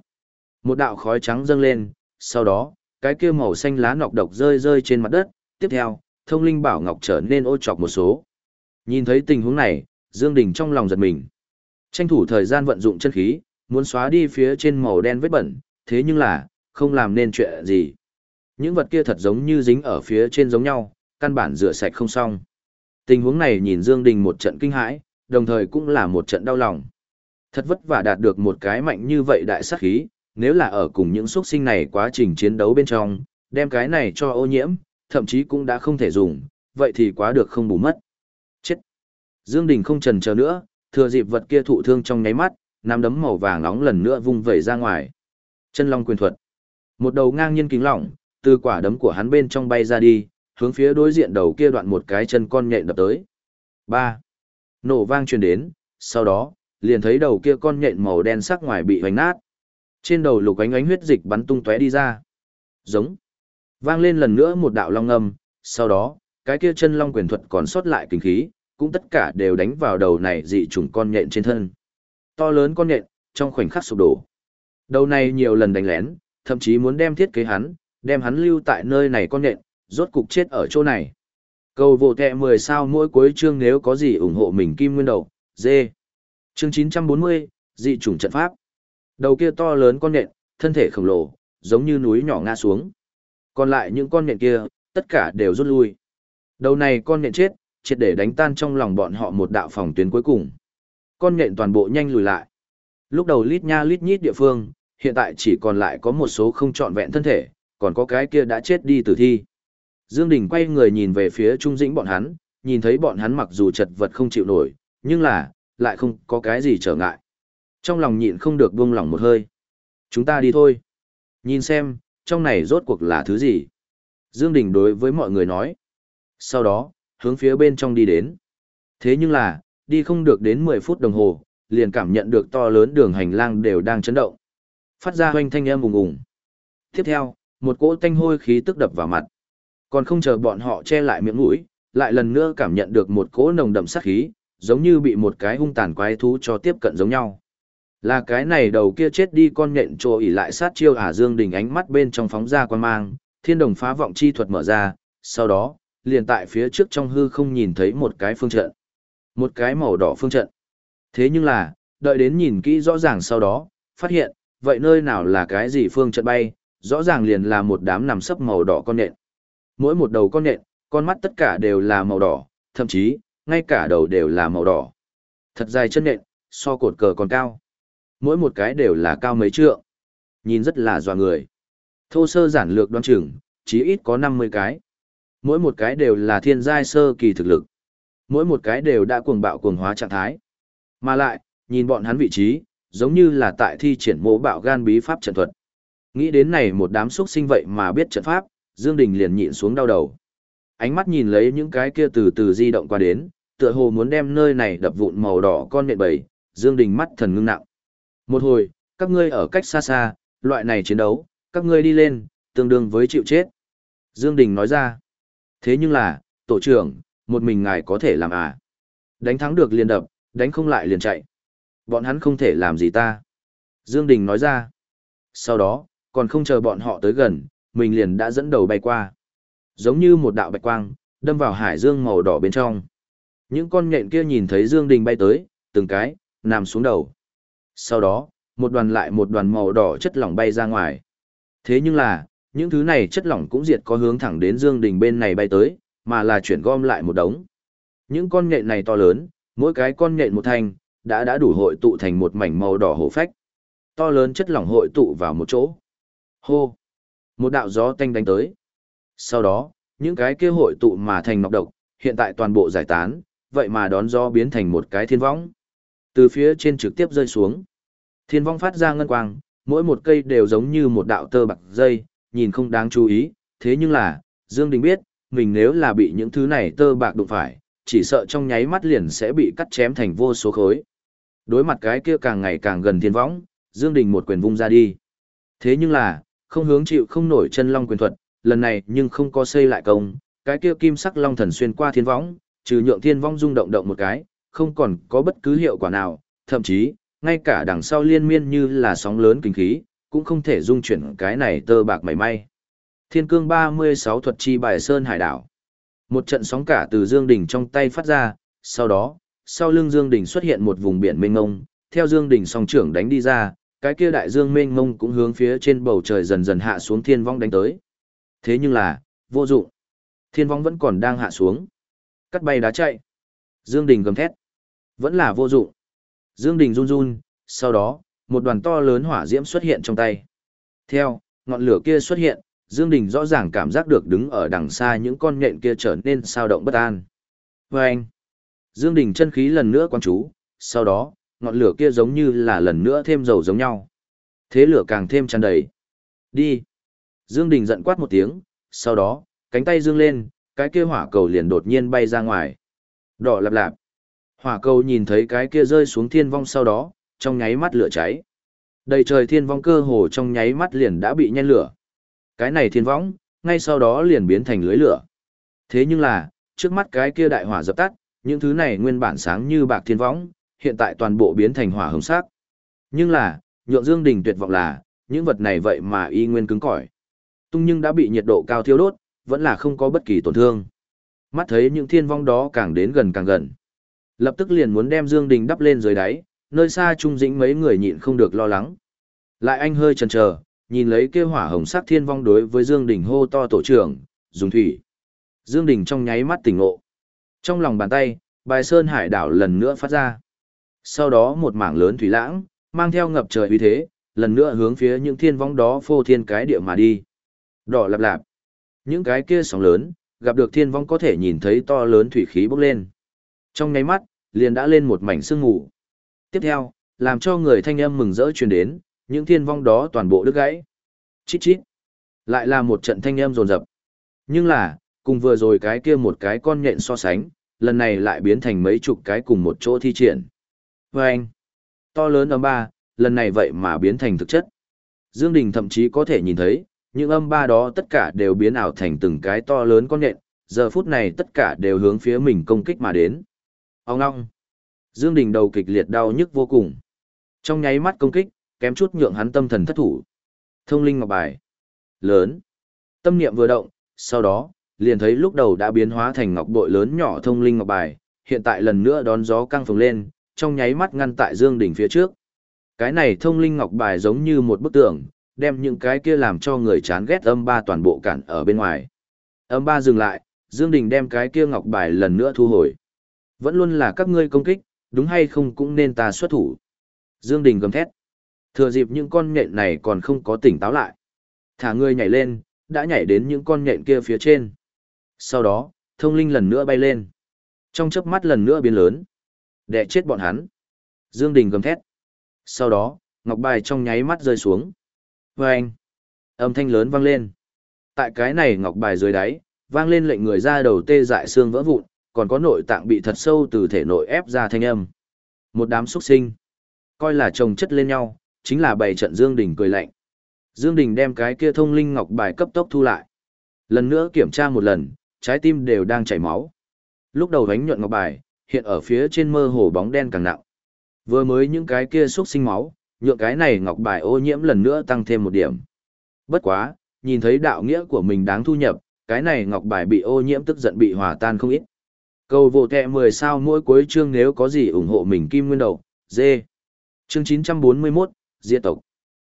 Một đạo khói trắng dâng lên, sau đó, cái kia màu xanh lá nọc độc rơi rơi trên mặt đất, tiếp theo, thông linh bảo ngọc trở nên ô trọc một số. Nhìn thấy tình huống này, Dương Đình trong lòng giật mình. Tranh thủ thời gian vận dụng chân khí, muốn xóa đi phía trên màu đen vết bẩn, thế nhưng là, không làm nên chuyện gì. Những vật kia thật giống như dính ở phía trên giống nhau, căn bản rửa sạch không xong. Tình huống này nhìn Dương Đình một trận kinh hãi, đồng thời cũng là một trận đau lòng. Thật vất vả đạt được một cái mạnh như vậy đại sát khí, nếu là ở cùng những xuất sinh này quá trình chiến đấu bên trong, đem cái này cho ô nhiễm, thậm chí cũng đã không thể dùng, vậy thì quá được không bù mất. Chết! Dương Đình không chần chờ nữa, thừa dịp vật kia thụ thương trong nháy mắt, nắm đấm màu vàng nóng lần nữa vung vẩy ra ngoài. Chân long quyền thuật. Một đầu ngang nhiên kính lỏng, từ quả đấm của hắn bên trong bay ra đi, hướng phía đối diện đầu kia đoạn một cái chân con nhện đập tới. 3. Nổ vang truyền đến, sau đó, liền thấy đầu kia con nhện màu đen sắc ngoài bị hoành nát. Trên đầu lục ánh ánh huyết dịch bắn tung tóe đi ra. Giống. Vang lên lần nữa một đạo long âm, sau đó, cái kia chân long quyền thuật còn sót lại kinh khí, cũng tất cả đều đánh vào đầu này dị trùng con nhện trên thân. To lớn con nhện, trong khoảnh khắc sụp đổ. Đầu này nhiều lần đánh lén, thậm chí muốn đem thiết kế hắn, đem hắn lưu tại nơi này con nhện, rốt cục chết ở chỗ này. Cầu vô tệ 10 sao mỗi cuối chương nếu có gì ủng hộ mình kim nguyên đầu, dê. Chương 940, dị chủng trận pháp. Đầu kia to lớn con nện, thân thể khổng lồ, giống như núi nhỏ ngã xuống. Còn lại những con nện kia, tất cả đều rút lui. Đầu này con nện chết, triệt để đánh tan trong lòng bọn họ một đạo phòng tuyến cuối cùng. Con nện toàn bộ nhanh lùi lại. Lúc đầu lít nha lít nhít địa phương, hiện tại chỉ còn lại có một số không trọn vẹn thân thể, còn có cái kia đã chết đi tử thi. Dương Đình quay người nhìn về phía Trung Dĩnh bọn hắn, nhìn thấy bọn hắn mặc dù chật vật không chịu nổi, nhưng là, lại không có cái gì trở ngại. Trong lòng nhịn không được buông lỏng một hơi. Chúng ta đi thôi. Nhìn xem, trong này rốt cuộc là thứ gì? Dương Đình đối với mọi người nói. Sau đó, hướng phía bên trong đi đến. Thế nhưng là, đi không được đến 10 phút đồng hồ, liền cảm nhận được to lớn đường hành lang đều đang chấn động. Phát ra hoanh thanh âm ùng ùng. Tiếp theo, một cỗ tanh hôi khí tức đập vào mặt. Còn không chờ bọn họ che lại miệng mũi, lại lần nữa cảm nhận được một cỗ nồng đậm sát khí, giống như bị một cái hung tàn quái thú cho tiếp cận giống nhau. Là cái này đầu kia chết đi con nhện trồ ỉ lại sát chiêu ả dương đình ánh mắt bên trong phóng ra quan mang, thiên đồng phá vọng chi thuật mở ra, sau đó, liền tại phía trước trong hư không nhìn thấy một cái phương trận. Một cái màu đỏ phương trận. Thế nhưng là, đợi đến nhìn kỹ rõ ràng sau đó, phát hiện, vậy nơi nào là cái gì phương trận bay, rõ ràng liền là một đám nằm sấp màu đỏ con nện. Mỗi một đầu con nện, con mắt tất cả đều là màu đỏ, thậm chí, ngay cả đầu đều là màu đỏ. Thật dài chân nện, so cột cờ còn cao. Mỗi một cái đều là cao mấy trượng. Nhìn rất là dọa người. Thô sơ giản lược đoan chừng, chí ít có 50 cái. Mỗi một cái đều là thiên giai sơ kỳ thực lực. Mỗi một cái đều đã cuồng bạo cuồng hóa trạng thái. Mà lại, nhìn bọn hắn vị trí, giống như là tại thi triển mô bạo gan bí pháp trận thuật. Nghĩ đến này một đám xuất sinh vậy mà biết trận pháp, Dương Đình liền nhịn xuống đau đầu. Ánh mắt nhìn lấy những cái kia từ từ di động qua đến, tựa hồ muốn đem nơi này đập vụn màu đỏ con nện bầy, Dương Đình mắt thần ngưng nặng. Một hồi, các ngươi ở cách xa xa, loại này chiến đấu, các ngươi đi lên, tương đương với chịu chết. Dương Đình nói ra. Thế nhưng là, tổ trưởng, một mình ngài có thể làm à? Đánh thắng được liền đập, đánh không lại liền chạy. Bọn hắn không thể làm gì ta. Dương Đình nói ra. Sau đó, còn không chờ bọn họ tới gần, mình liền đã dẫn đầu bay qua. Giống như một đạo bạch quang, đâm vào hải dương màu đỏ bên trong. Những con nhện kia nhìn thấy Dương Đình bay tới, từng cái, nằm xuống đầu. Sau đó, một đoàn lại một đoàn màu đỏ chất lỏng bay ra ngoài. Thế nhưng là, những thứ này chất lỏng cũng diệt có hướng thẳng đến Dương Đình bên này bay tới, mà là chuyển gom lại một đống. Những con nhện này to lớn, mỗi cái con nhện một thanh, đã đã đủ hội tụ thành một mảnh màu đỏ hổ phách. To lớn chất lỏng hội tụ vào một chỗ. Hô! Một đạo gió tanh đánh tới. Sau đó, những cái kia hội tụ mà thành nọc độc, hiện tại toàn bộ giải tán, vậy mà đón gió biến thành một cái thiên võng. Từ phía trên trực tiếp rơi xuống. Thiên vong phát ra ngân quang, mỗi một cây đều giống như một đạo tơ bạc dây, nhìn không đáng chú ý, thế nhưng là, Dương Đình biết, mình nếu là bị những thứ này tơ bạc đụng phải, chỉ sợ trong nháy mắt liền sẽ bị cắt chém thành vô số khối. Đối mặt cái kia càng ngày càng gần thiên võng, Dương Đình một quyền vung ra đi. Thế nhưng là, không hướng chịu không nổi chân long quyền thuật, lần này nhưng không có xây lại công, cái kia kim sắc long thần xuyên qua thiên võng, trừ nhượng thiên võng rung động động một cái, không còn có bất cứ hiệu quả nào, thậm chí, ngay cả đằng sau liên miên như là sóng lớn kinh khí, cũng không thể dung chuyển cái này tơ bạc mảy may. Thiên cương 36 thuật chi bài sơn hải đảo. Một trận sóng cả từ Dương Đình trong tay phát ra, sau đó, sau lưng Dương Đình xuất hiện một vùng biển mênh mông, theo Dương Đình song trưởng đánh đi ra, cái kia đại dương mênh mông cũng hướng phía trên bầu trời dần dần hạ xuống thiên vong đánh tới. Thế nhưng là, vô dụng. Thiên vong vẫn còn đang hạ xuống. Cắt bay đá chạy. Dương Đình gầm thét. Vẫn là vô dụng. Dương Đình run run, sau đó, một đoàn to lớn hỏa diễm xuất hiện trong tay. Theo, ngọn lửa kia xuất hiện, Dương Đình rõ ràng cảm giác được đứng ở đằng xa những con nhện kia trở nên sao động bất an. Vâng! anh, Dương Đình chân khí lần nữa quan chú, sau đó, ngọn lửa kia giống như là lần nữa thêm dầu giống nhau. Thế lửa càng thêm tràn đầy. Đi. Dương Đình giận quát một tiếng, sau đó, cánh tay dương lên, cái kia hỏa cầu liền đột nhiên bay ra ngoài. Đỏ lạp lạp. Hỏa cầu nhìn thấy cái kia rơi xuống thiên vong sau đó, trong nháy mắt lửa cháy. Đầy trời thiên vong cơ hồ trong nháy mắt liền đã bị nhen lửa. Cái này thiên vong, ngay sau đó liền biến thành lưới lửa. Thế nhưng là, trước mắt cái kia đại hỏa dập tắt, những thứ này nguyên bản sáng như bạc thiên vong, hiện tại toàn bộ biến thành hỏa hồng sắc. Nhưng là, nhượng Dương Đình tuyệt vọng là, những vật này vậy mà y nguyên cứng cỏi. Tung nhưng đã bị nhiệt độ cao thiêu đốt, vẫn là không có bất kỳ tổn thương. Mắt thấy những thiên vong đó càng đến gần càng gần. Lập tức liền muốn đem Dương Đình đắp lên dưới đáy, nơi xa trung dĩnh mấy người nhịn không được lo lắng. Lại anh hơi chần chờ, nhìn lấy kia hỏa hồng sắc thiên vong đối với Dương Đình hô to tổ trưởng, dùng thủy. Dương Đình trong nháy mắt tỉnh ngộ. Trong lòng bàn tay, bài sơn hải đảo lần nữa phát ra. Sau đó một mảng lớn thủy lãng, mang theo ngập trời uy thế, lần nữa hướng phía những thiên vong đó phô thiên cái địa mà đi. Đỏ lạp lạp. Những cái kia sóng lớn, gặp được thiên vong có thể nhìn thấy to lớn thủy khí bốc lên. Trong nháy mắt, liền đã lên một mảnh sương ngủ Tiếp theo, làm cho người thanh âm mừng rỡ truyền đến, những thiên vong đó toàn bộ đứt gãy. Chít chít. Lại là một trận thanh âm rồn rập. Nhưng là, cùng vừa rồi cái kia một cái con nhện so sánh, lần này lại biến thành mấy chục cái cùng một chỗ thi triển. Và anh, To lớn âm ba, lần này vậy mà biến thành thực chất. Dương Đình thậm chí có thể nhìn thấy, những âm ba đó tất cả đều biến ảo thành từng cái to lớn con nhện, giờ phút này tất cả đều hướng phía mình công kích mà đến. Ông ngong. Dương Đình đầu kịch liệt đau nhức vô cùng. Trong nháy mắt công kích, kém chút nhượng hắn tâm thần thất thủ. Thông linh ngọc bài. Lớn. Tâm niệm vừa động, sau đó, liền thấy lúc đầu đã biến hóa thành ngọc bội lớn nhỏ thông linh ngọc bài, hiện tại lần nữa đón gió căng phồng lên, trong nháy mắt ngăn tại Dương đỉnh phía trước. Cái này thông linh ngọc bài giống như một bức tường, đem những cái kia làm cho người chán ghét âm ba toàn bộ cản ở bên ngoài. Âm ba dừng lại, Dương Đình đem cái kia ngọc bài lần nữa thu hồi. Vẫn luôn là các ngươi công kích, đúng hay không cũng nên ta xuất thủ. Dương Đình gầm thét. Thừa dịp những con nhện này còn không có tỉnh táo lại. Thả ngươi nhảy lên, đã nhảy đến những con nhện kia phía trên. Sau đó, thông linh lần nữa bay lên. Trong chớp mắt lần nữa biến lớn. Đẻ chết bọn hắn. Dương Đình gầm thét. Sau đó, ngọc bài trong nháy mắt rơi xuống. Vâng! Âm thanh lớn vang lên. Tại cái này ngọc bài dưới đáy, vang lên lệnh người ra đầu tê dại xương vỡ vụn, còn có nội tạng bị thật sâu từ thể nội ép ra thanh âm. Một đám xuất sinh. Coi là chồng chất lên nhau, chính là bày trận Dương Đình cười lạnh. Dương Đình đem cái kia thông linh ngọc bài cấp tốc thu lại. Lần nữa kiểm tra một lần, trái tim đều đang chảy máu. Lúc đầu đánh nhuận ngọc bài, hiện ở phía trên mơ hồ bóng đen càng nặng. Vừa mới những cái kia xuất sinh máu, nhượng cái này ngọc bài ô nhiễm lần nữa tăng thêm một điểm. Bất quá, nhìn thấy đạo nghĩa của mình đáng thu nhập, cái này ngọc bài bị ô nhiễm tức giận bị hòa tan không ít. Cầu vô tệ 10 sao mỗi cuối chương nếu có gì ủng hộ mình kim nguyên đầu, dê. Chương 941, Diệt tộc.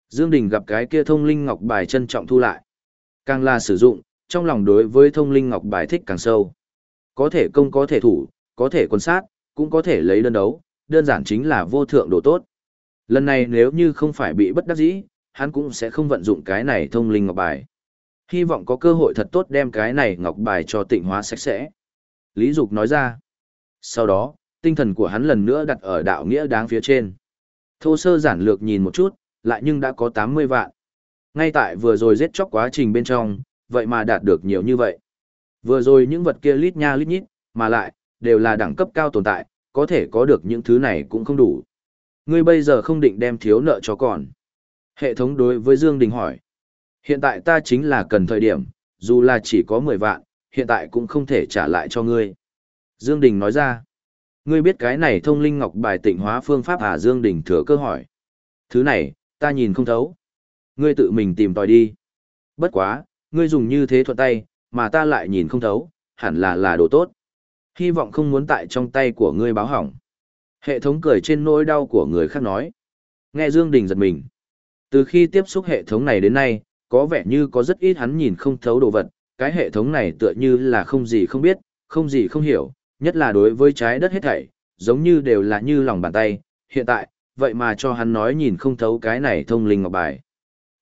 Dương Đình gặp cái kia thông linh ngọc bài trân trọng thu lại. Càng là sử dụng, trong lòng đối với thông linh ngọc bài thích càng sâu. Có thể công có thể thủ, có thể quan sát, cũng có thể lấy đơn đấu, đơn giản chính là vô thượng độ tốt. Lần này nếu như không phải bị bất đắc dĩ, hắn cũng sẽ không vận dụng cái này thông linh ngọc bài. Hy vọng có cơ hội thật tốt đem cái này ngọc bài cho tịnh hóa sạch sẽ. Lý Dục nói ra. Sau đó, tinh thần của hắn lần nữa đặt ở đạo nghĩa đáng phía trên. Thô sơ giản lược nhìn một chút, lại nhưng đã có 80 vạn. Ngay tại vừa rồi giết chóc quá trình bên trong, vậy mà đạt được nhiều như vậy. Vừa rồi những vật kia lít nha lít nhít, mà lại, đều là đẳng cấp cao tồn tại, có thể có được những thứ này cũng không đủ. Ngươi bây giờ không định đem thiếu nợ cho còn. Hệ thống đối với Dương Đình hỏi. Hiện tại ta chính là cần thời điểm, dù là chỉ có 10 vạn, hiện tại cũng không thể trả lại cho ngươi. Dương Đình nói ra. Ngươi biết cái này thông linh ngọc bài tịnh hóa phương pháp à Dương Đình thừa cơ hỏi. Thứ này, ta nhìn không thấu. Ngươi tự mình tìm tòi đi. Bất quá, ngươi dùng như thế thuận tay, mà ta lại nhìn không thấu, hẳn là là đồ tốt. Hy vọng không muốn tại trong tay của ngươi báo hỏng. Hệ thống cười trên nỗi đau của người khác nói. Nghe Dương Đình giật mình. Từ khi tiếp xúc hệ thống này đến nay, có vẻ như có rất ít hắn nhìn không thấu đồ vật, cái hệ thống này tựa như là không gì không biết, không gì không hiểu, nhất là đối với trái đất hết thảy, giống như đều là như lòng bàn tay, hiện tại, vậy mà cho hắn nói nhìn không thấu cái này thông linh ngọc bài.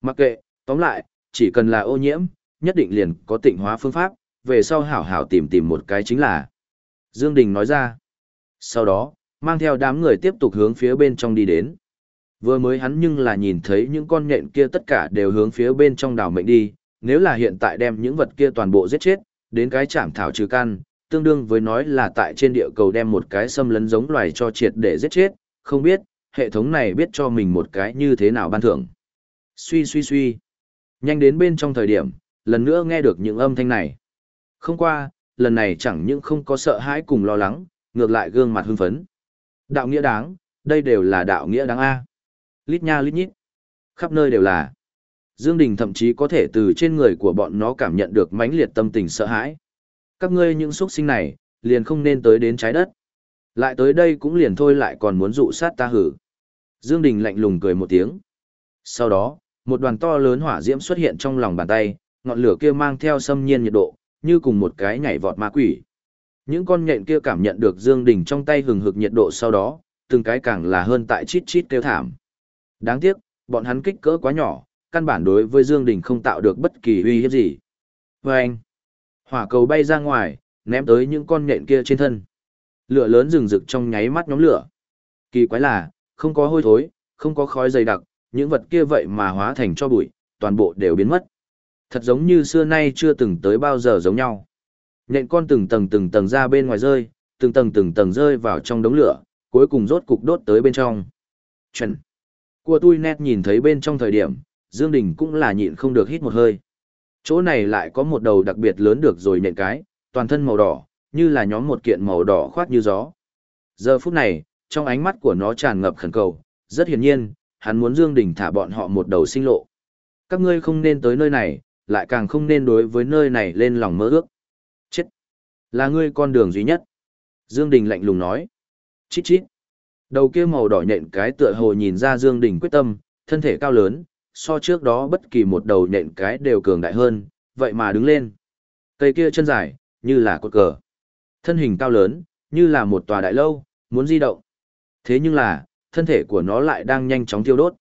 Mặc kệ, tóm lại, chỉ cần là ô nhiễm, nhất định liền có tịnh hóa phương pháp, về sau hảo hảo tìm tìm một cái chính là. Dương Đình nói ra. Sau đó, mang theo đám người tiếp tục hướng phía bên trong đi đến. Vừa mới hắn nhưng là nhìn thấy những con nhện kia tất cả đều hướng phía bên trong đảo mệnh đi, nếu là hiện tại đem những vật kia toàn bộ giết chết, đến cái chạm thảo trừ căn, tương đương với nói là tại trên địa cầu đem một cái xâm lấn giống loài cho triệt để giết chết, không biết, hệ thống này biết cho mình một cái như thế nào ban thưởng. Suy suy suy. Nhanh đến bên trong thời điểm, lần nữa nghe được những âm thanh này. Không qua, lần này chẳng những không có sợ hãi cùng lo lắng, ngược lại gương mặt hưng phấn. Đạo nghĩa đáng, đây đều là đạo nghĩa đáng A. Lít nha lít nhít. Khắp nơi đều là. Dương Đình thậm chí có thể từ trên người của bọn nó cảm nhận được mãnh liệt tâm tình sợ hãi. Các ngươi những xuất sinh này, liền không nên tới đến trái đất. Lại tới đây cũng liền thôi lại còn muốn dụ sát ta hử. Dương Đình lạnh lùng cười một tiếng. Sau đó, một đoàn to lớn hỏa diễm xuất hiện trong lòng bàn tay, ngọn lửa kia mang theo xâm nhiên nhiệt độ, như cùng một cái nhảy vọt ma quỷ. Những con nhện kia cảm nhận được Dương Đình trong tay hừng hực nhiệt độ sau đó, từng cái càng là hơn tại chít chít kêu thảm. Đáng tiếc, bọn hắn kích cỡ quá nhỏ, căn bản đối với Dương Đình không tạo được bất kỳ uy hiếp gì. Vâng! Hỏa cầu bay ra ngoài, ném tới những con nhện kia trên thân. Lửa lớn rừng rực trong nháy mắt nhóm lửa. Kỳ quái là, không có hôi thối, không có khói dày đặc, những vật kia vậy mà hóa thành cho bụi, toàn bộ đều biến mất. Thật giống như xưa nay chưa từng tới bao giờ giống nhau. Nhện con từng tầng từng tầng ra bên ngoài rơi, từng tầng từng tầng rơi vào trong đống lửa, cuối cùng rốt cục đốt tới bên trong. Chuẩn. cua tui nét nhìn thấy bên trong thời điểm, Dương Đình cũng là nhịn không được hít một hơi. Chỗ này lại có một đầu đặc biệt lớn được rồi nện cái, toàn thân màu đỏ, như là nhóm một kiện màu đỏ khoát như gió. Giờ phút này, trong ánh mắt của nó tràn ngập khẩn cầu, rất hiển nhiên, hắn muốn Dương Đình thả bọn họ một đầu sinh lộ. Các ngươi không nên tới nơi này, lại càng không nên đối với nơi này lên lòng mơ ước. Chết! Là ngươi con đường duy nhất. Dương Đình lạnh lùng nói. Chít chít. Đầu kia màu đỏ nhện cái tựa hồ nhìn ra Dương Đình quyết tâm, thân thể cao lớn, so trước đó bất kỳ một đầu nện cái đều cường đại hơn, vậy mà đứng lên. Cây kia chân dài, như là cột cờ. Thân hình cao lớn, như là một tòa đại lâu, muốn di động. Thế nhưng là, thân thể của nó lại đang nhanh chóng thiêu đốt.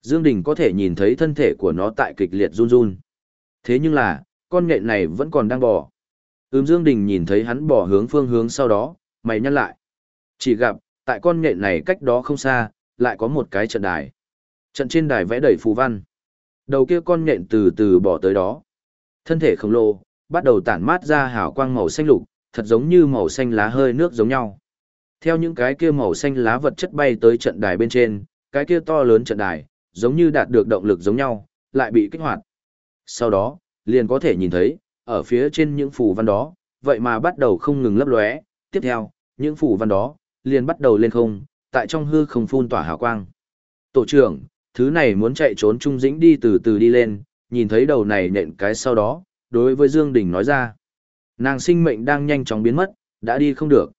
Dương Đình có thể nhìn thấy thân thể của nó tại kịch liệt run run. Thế nhưng là, con nhện này vẫn còn đang bò. Ừm Dương Đình nhìn thấy hắn bò hướng phương hướng sau đó, mày nhăn lại. Chỉ gặp, tại con nhện này cách đó không xa, lại có một cái trận đài. Trận trên đài vẽ đầy phù văn. Đầu kia con nhện từ từ bỏ tới đó. Thân thể khổng lồ, bắt đầu tản mát ra hào quang màu xanh lục, thật giống như màu xanh lá hơi nước giống nhau. Theo những cái kia màu xanh lá vật chất bay tới trận đài bên trên, cái kia to lớn trận đài, giống như đạt được động lực giống nhau, lại bị kích hoạt. Sau đó, liền có thể nhìn thấy, ở phía trên những phù văn đó, vậy mà bắt đầu không ngừng lấp lóe, tiếp theo, những phù văn đó, liền bắt đầu lên không, tại trong hư không phun tỏa hào quang. Tổ trưởng, thứ này muốn chạy trốn trung dĩnh đi từ từ đi lên, nhìn thấy đầu này nện cái sau đó, đối với Dương Đình nói ra. Nàng sinh mệnh đang nhanh chóng biến mất, đã đi không được.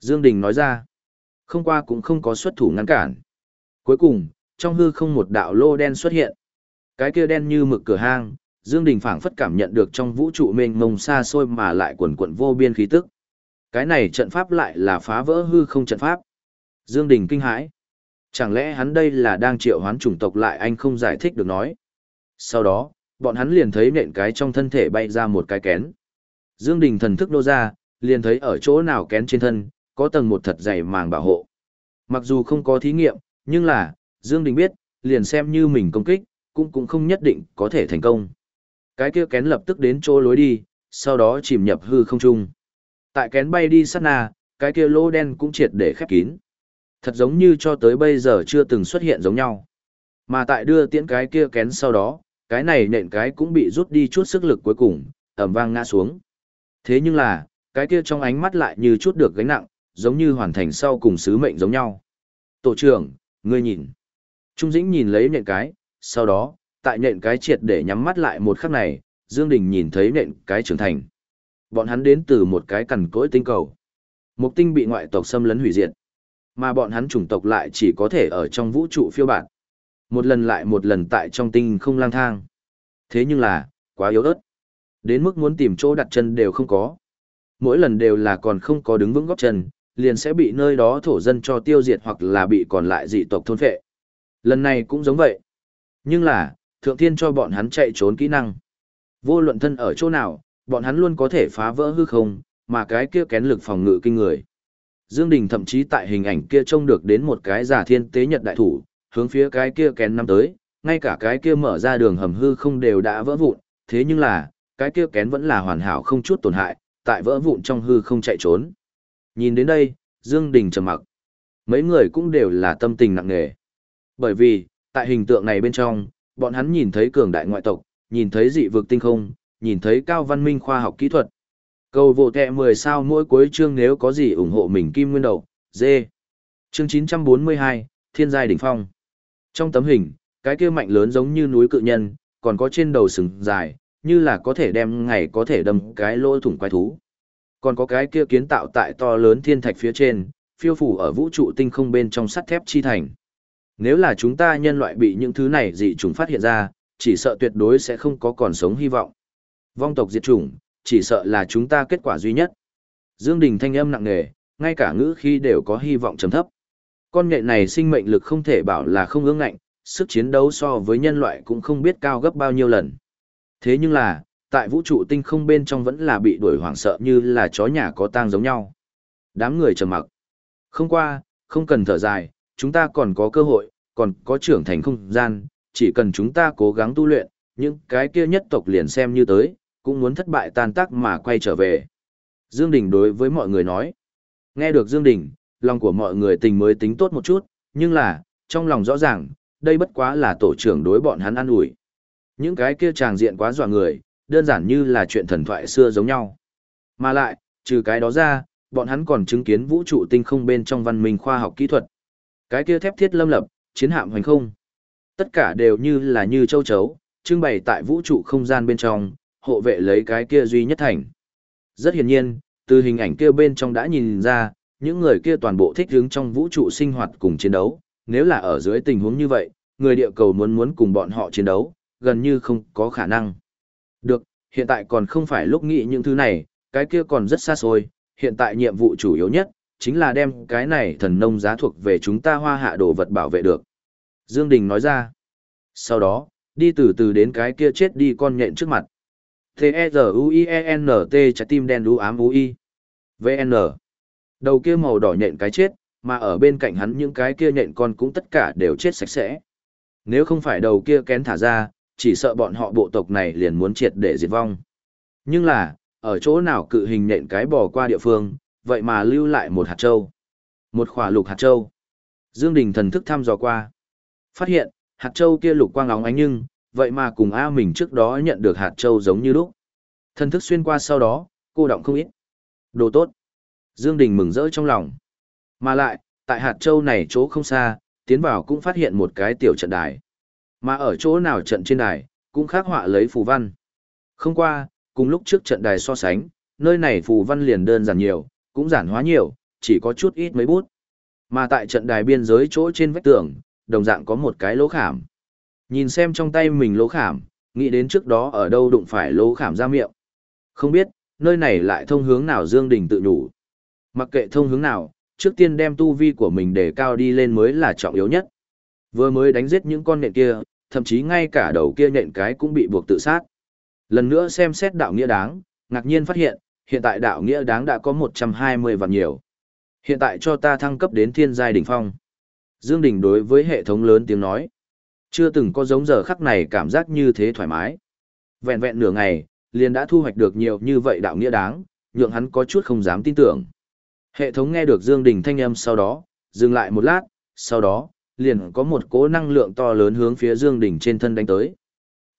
Dương Đình nói ra. Không qua cũng không có xuất thủ ngăn cản. Cuối cùng, trong hư không một đạo lô đen xuất hiện. Cái kia đen như mực cửa hang, Dương Đình phảng phất cảm nhận được trong vũ trụ mênh mông xa xôi mà lại quần quần vô biên khí tức. Cái này trận pháp lại là phá vỡ hư không trận pháp. Dương Đình kinh hãi. Chẳng lẽ hắn đây là đang triệu hoán chủng tộc lại anh không giải thích được nói. Sau đó, bọn hắn liền thấy nện cái trong thân thể bay ra một cái kén. Dương Đình thần thức nô ra, liền thấy ở chỗ nào kén trên thân, có tầng một thật dày màng bảo hộ. Mặc dù không có thí nghiệm, nhưng là, Dương Đình biết, liền xem như mình công kích, cũng cũng không nhất định có thể thành công. Cái kia kén lập tức đến chỗ lối đi, sau đó chìm nhập hư không trung. Tại kén bay đi sát na, cái kia lỗ đen cũng triệt để khép kín. Thật giống như cho tới bây giờ chưa từng xuất hiện giống nhau. Mà tại đưa tiễn cái kia kén sau đó, cái này nện cái cũng bị rút đi chút sức lực cuối cùng, ẩm vang ngã xuống. Thế nhưng là, cái kia trong ánh mắt lại như chút được gánh nặng, giống như hoàn thành sau cùng sứ mệnh giống nhau. Tổ trưởng, ngươi nhìn. Trung Dĩnh nhìn lấy nện cái, sau đó, tại nện cái triệt để nhắm mắt lại một khắc này, Dương Đình nhìn thấy nện cái trưởng thành. Bọn hắn đến từ một cái cằn cỗi tinh cầu. Mục tinh bị ngoại tộc xâm lấn hủy diệt. Mà bọn hắn chủng tộc lại chỉ có thể ở trong vũ trụ phiêu bạt. Một lần lại một lần tại trong tinh không lang thang. Thế nhưng là, quá yếu ớt. Đến mức muốn tìm chỗ đặt chân đều không có. Mỗi lần đều là còn không có đứng vững góp chân, liền sẽ bị nơi đó thổ dân cho tiêu diệt hoặc là bị còn lại dị tộc thôn phệ. Lần này cũng giống vậy. Nhưng là, thượng thiên cho bọn hắn chạy trốn kỹ năng. Vô luận thân ở chỗ nào, bọn hắn luôn có thể phá vỡ hư không, mà cái kia kén lực phòng ngự kinh người. Dương Đình thậm chí tại hình ảnh kia trông được đến một cái giả thiên tế nhật đại thủ, hướng phía cái kia kén năm tới, ngay cả cái kia mở ra đường hầm hư không đều đã vỡ vụn, thế nhưng là, cái kia kén vẫn là hoàn hảo không chút tổn hại, tại vỡ vụn trong hư không chạy trốn. Nhìn đến đây, Dương Đình trầm mặc. Mấy người cũng đều là tâm tình nặng nề. Bởi vì, tại hình tượng này bên trong, bọn hắn nhìn thấy cường đại ngoại tộc, nhìn thấy dị vực tinh không, nhìn thấy cao văn minh khoa học kỹ thuật. Cầu vô tệ 10 sao mỗi cuối chương nếu có gì ủng hộ mình kim nguyên đầu, dê. Chương 942, Thiên giai đỉnh phong. Trong tấm hình, cái kia mạnh lớn giống như núi cự nhân, còn có trên đầu sừng dài, như là có thể đem ngày có thể đâm cái lỗ thủng quái thú. Còn có cái kia kiến tạo tại to lớn thiên thạch phía trên, phiêu phủ ở vũ trụ tinh không bên trong sắt thép chi thành. Nếu là chúng ta nhân loại bị những thứ này dị chúng phát hiện ra, chỉ sợ tuyệt đối sẽ không có còn sống hy vọng. Vong tộc diệt chủng, chỉ sợ là chúng ta kết quả duy nhất. Dương Đình thanh âm nặng nề, ngay cả ngữ khi đều có hy vọng trầm thấp. Con nghệ này sinh mệnh lực không thể bảo là không ương ngạnh, sức chiến đấu so với nhân loại cũng không biết cao gấp bao nhiêu lần. Thế nhưng là, tại vũ trụ tinh không bên trong vẫn là bị đuổi hoảng sợ như là chó nhà có tang giống nhau. Đám người trầm mặc. Không qua, không cần thở dài, chúng ta còn có cơ hội, còn có trưởng thành không gian, chỉ cần chúng ta cố gắng tu luyện, những cái kia nhất tộc liền xem như tới, cũng muốn thất bại tan tác mà quay trở về. Dương Đình đối với mọi người nói. Nghe được Dương Đình, lòng của mọi người tình mới tính tốt một chút, nhưng là, trong lòng rõ ràng, đây bất quá là tổ trưởng đối bọn hắn ăn ủi. Những cái kia tràng diện quá dọa người, đơn giản như là chuyện thần thoại xưa giống nhau. Mà lại, trừ cái đó ra, bọn hắn còn chứng kiến vũ trụ tinh không bên trong văn minh khoa học kỹ thuật. Cái kia thép thiết lâm lập, chiến hạm hoành không. Tất cả đều như là như châu chấu, trưng bày tại vũ trụ không gian bên trong, hộ vệ lấy cái kia duy nhất thành. Rất hiển nhiên, từ hình ảnh kia bên trong đã nhìn ra, những người kia toàn bộ thích hướng trong vũ trụ sinh hoạt cùng chiến đấu, nếu là ở dưới tình huống như vậy, người địa cầu muốn muốn cùng bọn họ chiến đấu, gần như không có khả năng. Được, hiện tại còn không phải lúc nghĩ những thứ này, cái kia còn rất xa xôi, hiện tại nhiệm vụ chủ yếu nhất, chính là đem cái này thần nông giá thuộc về chúng ta hoa hạ đồ vật bảo vệ được. Dương Đình nói ra. Sau đó, đi từ từ đến cái kia chết đi con nhện trước mặt. T-E-Z-U-I-E-N-T trái tim đen đu ám U-I. V-N. Đầu kia màu đỏ nhện cái chết, mà ở bên cạnh hắn những cái kia nhện con cũng tất cả đều chết sạch sẽ. Nếu không phải đầu kia kén thả ra, chỉ sợ bọn họ bộ tộc này liền muốn triệt để diệt vong. Nhưng là, ở chỗ nào cự hình nhện cái bò qua địa phương, vậy mà lưu lại một hạt châu. Một khỏa lục hạt châu. Dương Đình thần thức thăm dò qua. Phát hiện, hạt châu kia lục quang óng ánh nhưng, vậy mà cùng A mình trước đó nhận được hạt châu giống như lúc. Thần thức xuyên qua sau đó, cô động không ít. Đồ tốt. Dương Đình mừng rỡ trong lòng. Mà lại, tại hạt châu này chỗ không xa, tiến vào cũng phát hiện một cái tiểu trận đài. Mà ở chỗ nào trận trên đài, cũng khắc họa lấy phù văn. Không qua, cùng lúc trước trận đài so sánh, nơi này phù văn liền đơn giản nhiều, cũng giản hóa nhiều, chỉ có chút ít mấy bút. Mà tại trận đài biên giới chỗ trên vách tường, đồng dạng có một cái lỗ khảm. Nhìn xem trong tay mình lỗ khảm, nghĩ đến trước đó ở đâu đụng phải lỗ khảm ra miệng. Không biết, nơi này lại thông hướng nào Dương Đình tự nhủ. Mặc kệ thông hướng nào, trước tiên đem tu vi của mình để cao đi lên mới là trọng yếu nhất. Vừa mới đánh giết những con nện kia, thậm chí ngay cả đầu kia nện cái cũng bị buộc tự sát. Lần nữa xem xét đạo nghĩa đáng, ngạc nhiên phát hiện, hiện tại đạo nghĩa đáng đã có 120 vạn nhiều. Hiện tại cho ta thăng cấp đến thiên giai đỉnh phong. Dương Đình đối với hệ thống lớn tiếng nói. Chưa từng có giống giờ khắc này cảm giác như thế thoải mái. Vẹn vẹn nửa ngày, liền đã thu hoạch được nhiều như vậy đạo nghĩa đáng, nhượng hắn có chút không dám tin tưởng. Hệ thống nghe được Dương Đình thanh âm sau đó, dừng lại một lát, sau đó, liền có một cỗ năng lượng to lớn hướng phía Dương Đình trên thân đánh tới.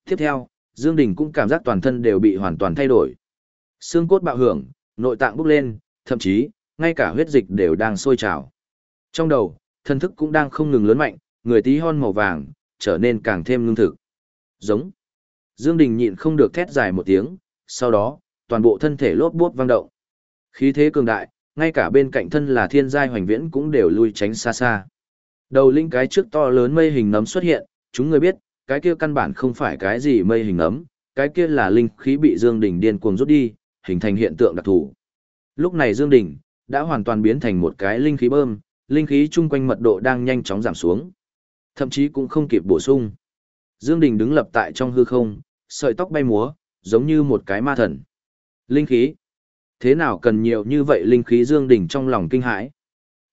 Tiếp theo, Dương Đình cũng cảm giác toàn thân đều bị hoàn toàn thay đổi. Xương cốt bạo hưởng, nội tạng bốc lên, thậm chí, ngay cả huyết dịch đều đang sôi trào. Trong đầu, thân thức cũng đang không ngừng lớn mạnh, người tí hon màu vàng, trở nên càng thêm ngưng thực. Giống. Dương Đình nhịn không được thét dài một tiếng, sau đó, toàn bộ thân thể lốp bốp vang động. Khí thế cường đại, ngay cả bên cạnh thân là thiên giai hoành viễn cũng đều lui tránh xa xa. Đầu linh cái trước to lớn mây hình nấm xuất hiện, chúng người biết, cái kia căn bản không phải cái gì mây hình nấm, cái kia là linh khí bị Dương Đình điên cuồng rút đi, hình thành hiện tượng đặc thù. Lúc này Dương Đình đã hoàn toàn biến thành một cái linh khí bơm, linh khí chung quanh mật độ đang nhanh chóng giảm xuống, thậm chí cũng không kịp bổ sung. Dương Đình đứng lập tại trong hư không, sợi tóc bay múa, giống như một cái ma thần. Linh khí? Thế nào cần nhiều như vậy linh khí Dương Đình trong lòng kinh hãi?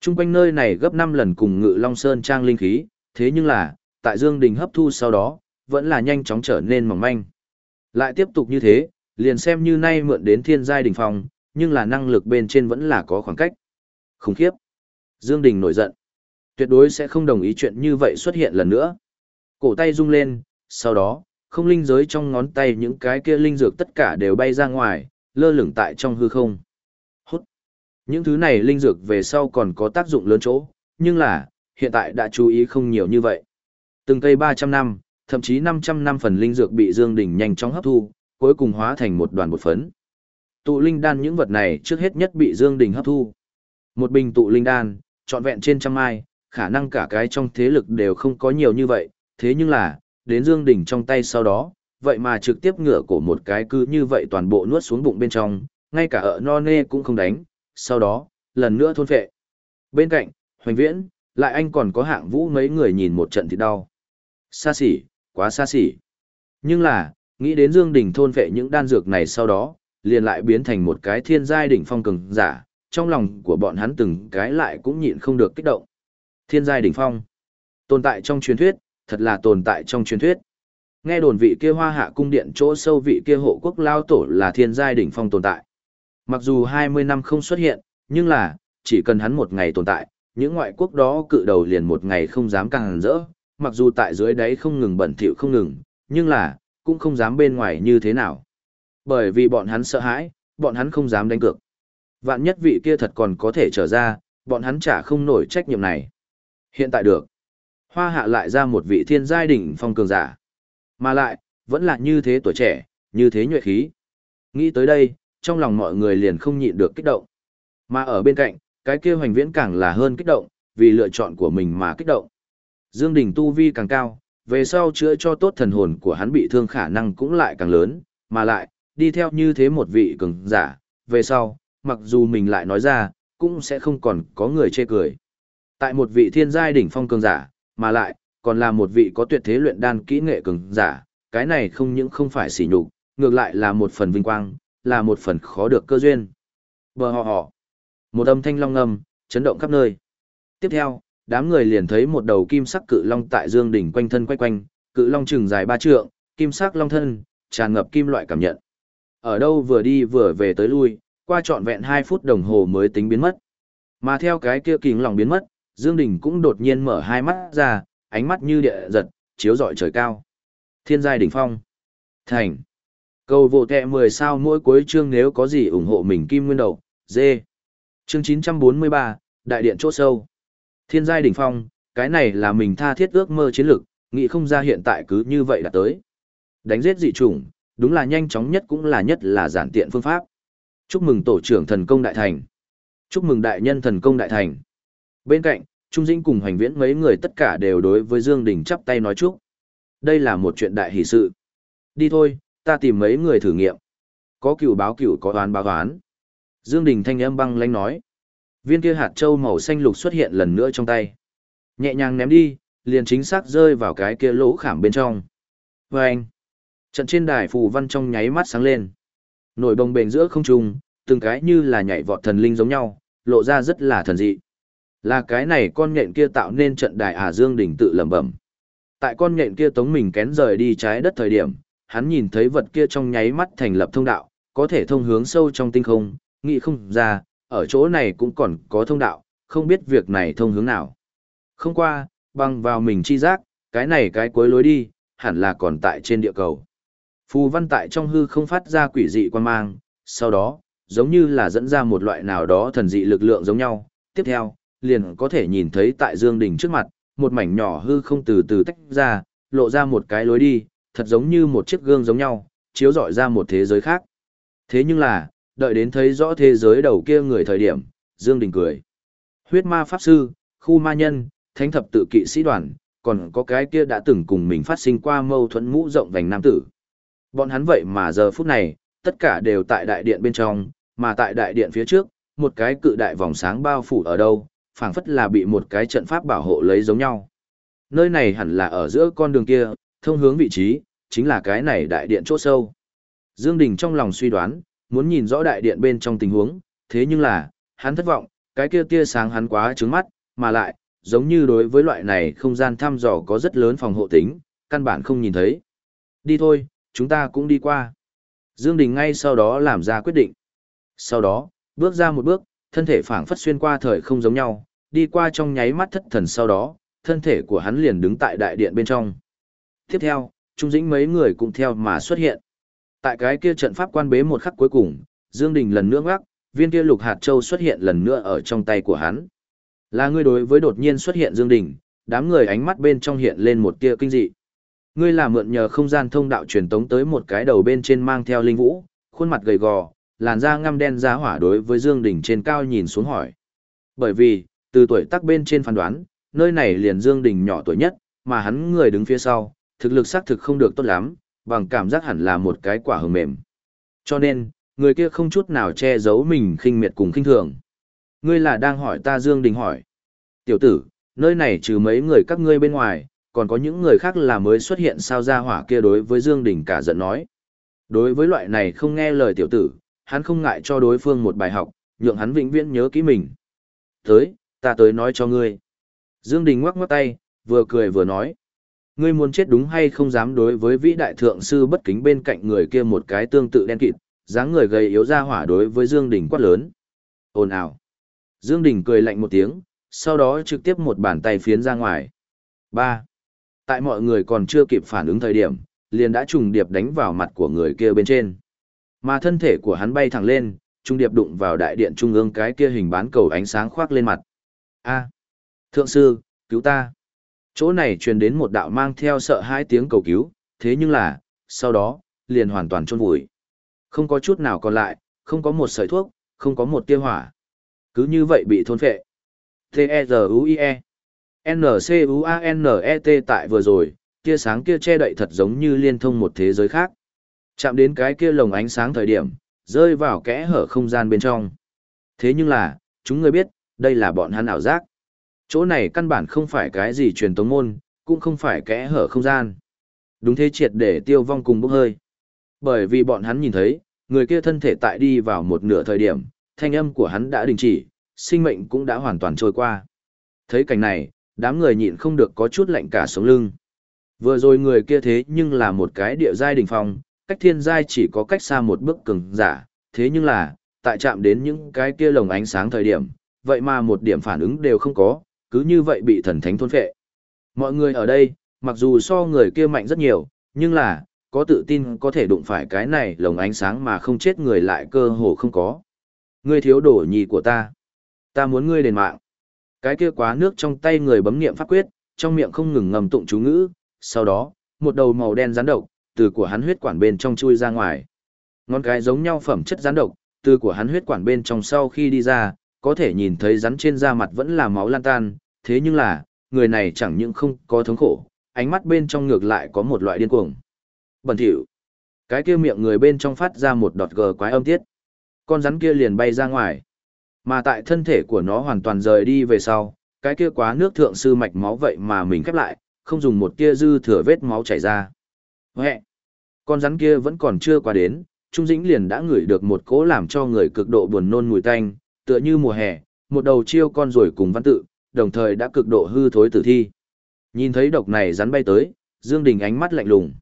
Trung quanh nơi này gấp 5 lần cùng Ngự Long Sơn trang linh khí, thế nhưng là, tại Dương Đình hấp thu sau đó, vẫn là nhanh chóng trở nên mỏng manh. Lại tiếp tục như thế, liền xem như nay mượn đến thiên giai đỉnh phòng, nhưng là năng lực bên trên vẫn là có khoảng cách. Khủng khiếp. Dương Đình nổi giận. Tuyệt đối sẽ không đồng ý chuyện như vậy xuất hiện lần nữa. Cổ tay rung lên, sau đó, không linh giới trong ngón tay những cái kia linh dược tất cả đều bay ra ngoài, lơ lửng tại trong hư không. Hút. Những thứ này linh dược về sau còn có tác dụng lớn chỗ, nhưng là, hiện tại đã chú ý không nhiều như vậy. Từng cây 300 năm, thậm chí 500 năm phần linh dược bị Dương Đình nhanh chóng hấp thu, cuối cùng hóa thành một đoàn bột phấn. Tụ linh đan những vật này trước hết nhất bị Dương Đình hấp thu. Một bình tụ linh đan, trọn vẹn trên trăm mai, khả năng cả cái trong thế lực đều không có nhiều như vậy, thế nhưng là, đến Dương Đình trong tay sau đó, vậy mà trực tiếp ngửa cổ một cái cứ như vậy toàn bộ nuốt xuống bụng bên trong, ngay cả ở no nê cũng không đánh, sau đó, lần nữa thôn phệ. Bên cạnh, Hoành Viễn, lại anh còn có hạng vũ mấy người nhìn một trận thì đau. Xa xỉ, quá xa xỉ. Nhưng là, nghĩ đến Dương Đình thôn phệ những đan dược này sau đó, liền lại biến thành một cái thiên giai đỉnh phong cường giả, trong lòng của bọn hắn từng cái lại cũng nhịn không được kích động. Thiên giai đỉnh phong, tồn tại trong truyền thuyết, thật là tồn tại trong truyền thuyết. Nghe đồn vị kia hoa hạ cung điện chỗ sâu vị kia hộ quốc lao tổ là thiên giai đỉnh phong tồn tại. Mặc dù 20 năm không xuất hiện, nhưng là, chỉ cần hắn một ngày tồn tại, Những ngoại quốc đó cự đầu liền một ngày không dám càng rỡ, mặc dù tại dưới đáy không ngừng bẩn thỉu không ngừng, nhưng là, cũng không dám bên ngoài như thế nào. Bởi vì bọn hắn sợ hãi, bọn hắn không dám đánh cược. Vạn nhất vị kia thật còn có thể trở ra, bọn hắn chả không nổi trách nhiệm này. Hiện tại được. Hoa hạ lại ra một vị thiên giai đỉnh phong cường giả. Mà lại, vẫn là như thế tuổi trẻ, như thế nhuệ khí. Nghĩ tới đây, trong lòng mọi người liền không nhịn được kích động. Mà ở bên cạnh, cái kia hoành viễn càng là hơn kích động, vì lựa chọn của mình mà kích động. Dương Đình tu vi càng cao, về sau chữa cho tốt thần hồn của hắn bị thương khả năng cũng lại càng lớn, mà lại, đi theo như thế một vị cường giả, về sau, mặc dù mình lại nói ra, cũng sẽ không còn có người chê cười. Tại một vị thiên giai đỉnh phong cường giả, mà lại, còn là một vị có tuyệt thế luyện đan kỹ nghệ cường giả, cái này không những không phải sỉ nhục, ngược lại là một phần vinh quang, là một phần khó được cơ duyên. Bờ họ họ. Một âm thanh long ngâm, chấn động khắp nơi. Tiếp theo, đám người liền thấy một đầu kim sắc cự long tại dương đỉnh quanh thân quay quanh, cự long chừng dài ba trượng, kim sắc long thân, tràn ngập kim loại cảm nhận. Ở đâu vừa đi vừa về tới lui, qua trọn vẹn 2 phút đồng hồ mới tính biến mất. Mà theo cái kia kính lòng biến mất, Dương Đình cũng đột nhiên mở hai mắt ra, ánh mắt như địa giật, chiếu rọi trời cao. Thiên giai đỉnh phong. Thành. Cầu vô tệ 10 sao mỗi cuối chương nếu có gì ủng hộ mình kim nguyên đầu, dê. Chương 943, Đại điện chỗ sâu. Thiên giai đỉnh phong, cái này là mình tha thiết ước mơ chiến lược, nghĩ không ra hiện tại cứ như vậy đã tới. Đánh giết dị chủng, đúng là nhanh chóng nhất cũng là nhất là giản tiện phương pháp. Chúc mừng tổ trưởng thần công đại thành. Chúc mừng đại nhân thần công đại thành. Bên cạnh, Trung Dĩnh cùng Hoành Viễn mấy người tất cả đều đối với Dương Đình chắp tay nói chúc. Đây là một chuyện đại hỷ sự. Đi thôi, ta tìm mấy người thử nghiệm. Có cửu báo cửu có đoán báo đoán Dương Đình thanh âm băng lãnh nói. Viên kia hạt châu màu xanh lục xuất hiện lần nữa trong tay. Nhẹ nhàng ném đi, liền chính xác rơi vào cái kia lỗ khảm bên trong. Và anh, trận trên đài phù văn trong nháy mắt sáng lên. Nổi bồng bềnh giữa không trung, từng cái như là nhảy vọt thần linh giống nhau, lộ ra rất là thần dị. Là cái này con nhện kia tạo nên trận đài ả Dương đỉnh tự lẩm bẩm. Tại con nhện kia tống mình kén rời đi trái đất thời điểm, hắn nhìn thấy vật kia trong nháy mắt thành lập thông đạo, có thể thông hướng sâu trong tinh không, nghĩ không ra, ở chỗ này cũng còn có thông đạo, không biết việc này thông hướng nào. Không qua, băng vào mình chi giác, cái này cái cuối lối đi, hẳn là còn tại trên địa cầu. Phù văn tại trong hư không phát ra quỷ dị quan mang, sau đó, giống như là dẫn ra một loại nào đó thần dị lực lượng giống nhau. Tiếp theo, liền có thể nhìn thấy tại Dương Đình trước mặt, một mảnh nhỏ hư không từ từ tách ra, lộ ra một cái lối đi, thật giống như một chiếc gương giống nhau, chiếu rọi ra một thế giới khác. Thế nhưng là, đợi đến thấy rõ thế giới đầu kia người thời điểm, Dương Đình cười. Huyết ma pháp sư, khu ma nhân, thánh thập tự kỵ sĩ đoàn, còn có cái kia đã từng cùng mình phát sinh qua mâu thuẫn mũ rộng vành nam tử. Bọn hắn vậy mà giờ phút này, tất cả đều tại đại điện bên trong, mà tại đại điện phía trước, một cái cự đại vòng sáng bao phủ ở đâu, phảng phất là bị một cái trận pháp bảo hộ lấy giống nhau. Nơi này hẳn là ở giữa con đường kia, thông hướng vị trí, chính là cái này đại điện chỗ sâu. Dương Đình trong lòng suy đoán, muốn nhìn rõ đại điện bên trong tình huống, thế nhưng là, hắn thất vọng, cái kia tia sáng hắn quá trướng mắt, mà lại, giống như đối với loại này không gian thăm dò có rất lớn phòng hộ tính, căn bản không nhìn thấy. Đi thôi, chúng ta cũng đi qua. Dương Đình ngay sau đó làm ra quyết định. Sau đó, bước ra một bước, thân thể phảng phất xuyên qua thời không giống nhau, đi qua trong nháy mắt thất thần sau đó, thân thể của hắn liền đứng tại đại điện bên trong. Tiếp theo, Trung Dĩnh mấy người cũng theo mà xuất hiện. Tại cái kia trận pháp quan bế một khắc cuối cùng, Dương Đình lần nữa ngắc, viên kia lục hạt châu xuất hiện lần nữa ở trong tay của hắn. Là ngươi đối với đột nhiên xuất hiện Dương Đình, đám người ánh mắt bên trong hiện lên một tia kinh dị. Ngươi là mượn nhờ không gian thông đạo truyền tống tới một cái đầu bên trên mang theo linh vũ, khuôn mặt gầy gò, làn da ngăm đen giá hỏa đối với Dương Đình trên cao nhìn xuống hỏi. Bởi vì, từ tuổi tác bên trên phán đoán, nơi này liền Dương Đình nhỏ tuổi nhất, mà hắn người đứng phía sau, thực lực xác thực không được tốt lắm, bằng cảm giác hẳn là một cái quả hờ mềm. Cho nên, người kia không chút nào che giấu mình khinh miệt cùng khinh thường. Ngươi là đang hỏi ta Dương Đình hỏi. Tiểu tử, nơi này trừ mấy người các ngươi bên ngoài, còn có những người khác là mới xuất hiện sao ra hỏa kia đối với Dương Đình cả giận nói. Đối với loại này không nghe lời tiểu tử, hắn không ngại cho đối phương một bài học, nhượng hắn vĩnh viễn nhớ kỹ mình. Tới, ta tới nói cho ngươi. Dương Đình ngoắc ngoắc tay, vừa cười vừa nói. Ngươi muốn chết đúng hay không dám đối với vĩ đại thượng sư bất kính bên cạnh người kia một cái tương tự đen kịt, dáng người gầy yếu ra hỏa đối với Dương Đình quát lớn. Ồn ào. Dương Đình cười lạnh một tiếng, sau đó trực tiếp một bàn tay phiến ra ngoài. 3. Tại mọi người còn chưa kịp phản ứng thời điểm, liền đã trùng điệp đánh vào mặt của người kia bên trên. Mà thân thể của hắn bay thẳng lên, trùng điệp đụng vào đại điện trung ương cái kia hình bán cầu ánh sáng khoác lên mặt. A, thượng sư, cứu ta. Chỗ này truyền đến một đạo mang theo sợ hai tiếng cầu cứu, thế nhưng là, sau đó, liền hoàn toàn chôn vùi. Không có chút nào còn lại, không có một sợi thuốc, không có một tia hỏa. Cứ như vậy bị thôn phệ. T-E-Z-U-I-E. N-C-U-A-N-E-T tại vừa rồi, tia sáng kia che đậy thật giống như liên thông một thế giới khác. Chạm đến cái kia lồng ánh sáng thời điểm, rơi vào kẽ hở không gian bên trong. Thế nhưng là, chúng người biết, đây là bọn hắn ảo giác. Chỗ này căn bản không phải cái gì truyền tống môn, cũng không phải kẽ hở không gian. Đúng thế triệt để tiêu vong cùng bốc hơi. Bởi vì bọn hắn nhìn thấy, người kia thân thể tại đi vào một nửa thời điểm, thanh âm của hắn đã đình chỉ, sinh mệnh cũng đã hoàn toàn trôi qua. Thấy cảnh này, đám người nhịn không được có chút lạnh cả sống lưng. Vừa rồi người kia thế nhưng là một cái địa giai đỉnh phong, cách thiên giai chỉ có cách xa một bước cường giả, thế nhưng là, tại chạm đến những cái kia lồng ánh sáng thời điểm, vậy mà một điểm phản ứng đều không có, cứ như vậy bị thần thánh thôn phệ. Mọi người ở đây, mặc dù so người kia mạnh rất nhiều, nhưng là, có tự tin có thể đụng phải cái này lồng ánh sáng mà không chết người lại cơ hồ không có. Ngươi thiếu đổ nhì của ta. Ta muốn ngươi đền mạng. Cái kia quá nước trong tay người bấm niệm pháp quyết, trong miệng không ngừng ngầm tụng chú ngữ, sau đó, một đầu màu đen rắn độc, từ của hắn huyết quản bên trong chui ra ngoài. Ngón cái giống nhau phẩm chất rắn độc, từ của hắn huyết quản bên trong sau khi đi ra, có thể nhìn thấy rắn trên da mặt vẫn là máu lan tan, thế nhưng là, người này chẳng những không có thống khổ, ánh mắt bên trong ngược lại có một loại điên cuồng. Bẩn thỉu. Cái kia miệng người bên trong phát ra một đọt gờ quái âm tiết. Con rắn kia liền bay ra ngoài. Mà tại thân thể của nó hoàn toàn rời đi về sau, cái kia quá nước thượng sư mạch máu vậy mà mình khép lại, không dùng một tia dư thừa vết máu chảy ra. Hẹ! Con rắn kia vẫn còn chưa qua đến, Trung Dĩnh liền đã ngửi được một cỗ làm cho người cực độ buồn nôn mùi tanh, tựa như mùa hè, một đầu chiêu con rồi cùng văn tự, đồng thời đã cực độ hư thối tử thi. Nhìn thấy độc này rắn bay tới, Dương Đình ánh mắt lạnh lùng.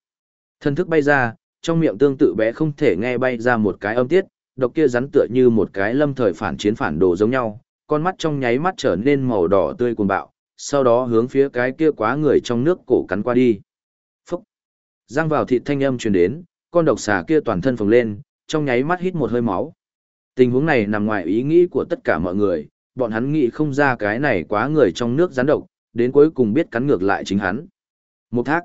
Thân thức bay ra, trong miệng tương tự bé không thể nghe bay ra một cái âm tiết, độc kia rắn tựa như một cái lâm thời phản chiến phản đồ giống nhau, con mắt trong nháy mắt trở nên màu đỏ tươi cuồng bạo, sau đó hướng phía cái kia quá người trong nước cổ cắn qua đi. Phúc! Giang vào thịt thanh âm truyền đến, con độc xà kia toàn thân phồng lên, trong nháy mắt hít một hơi máu. Tình huống này nằm ngoài ý nghĩ của tất cả mọi người, bọn hắn nghĩ không ra cái này quá người trong nước gián độc, đến cuối cùng biết cắn ngược lại chính hắn. Một thác.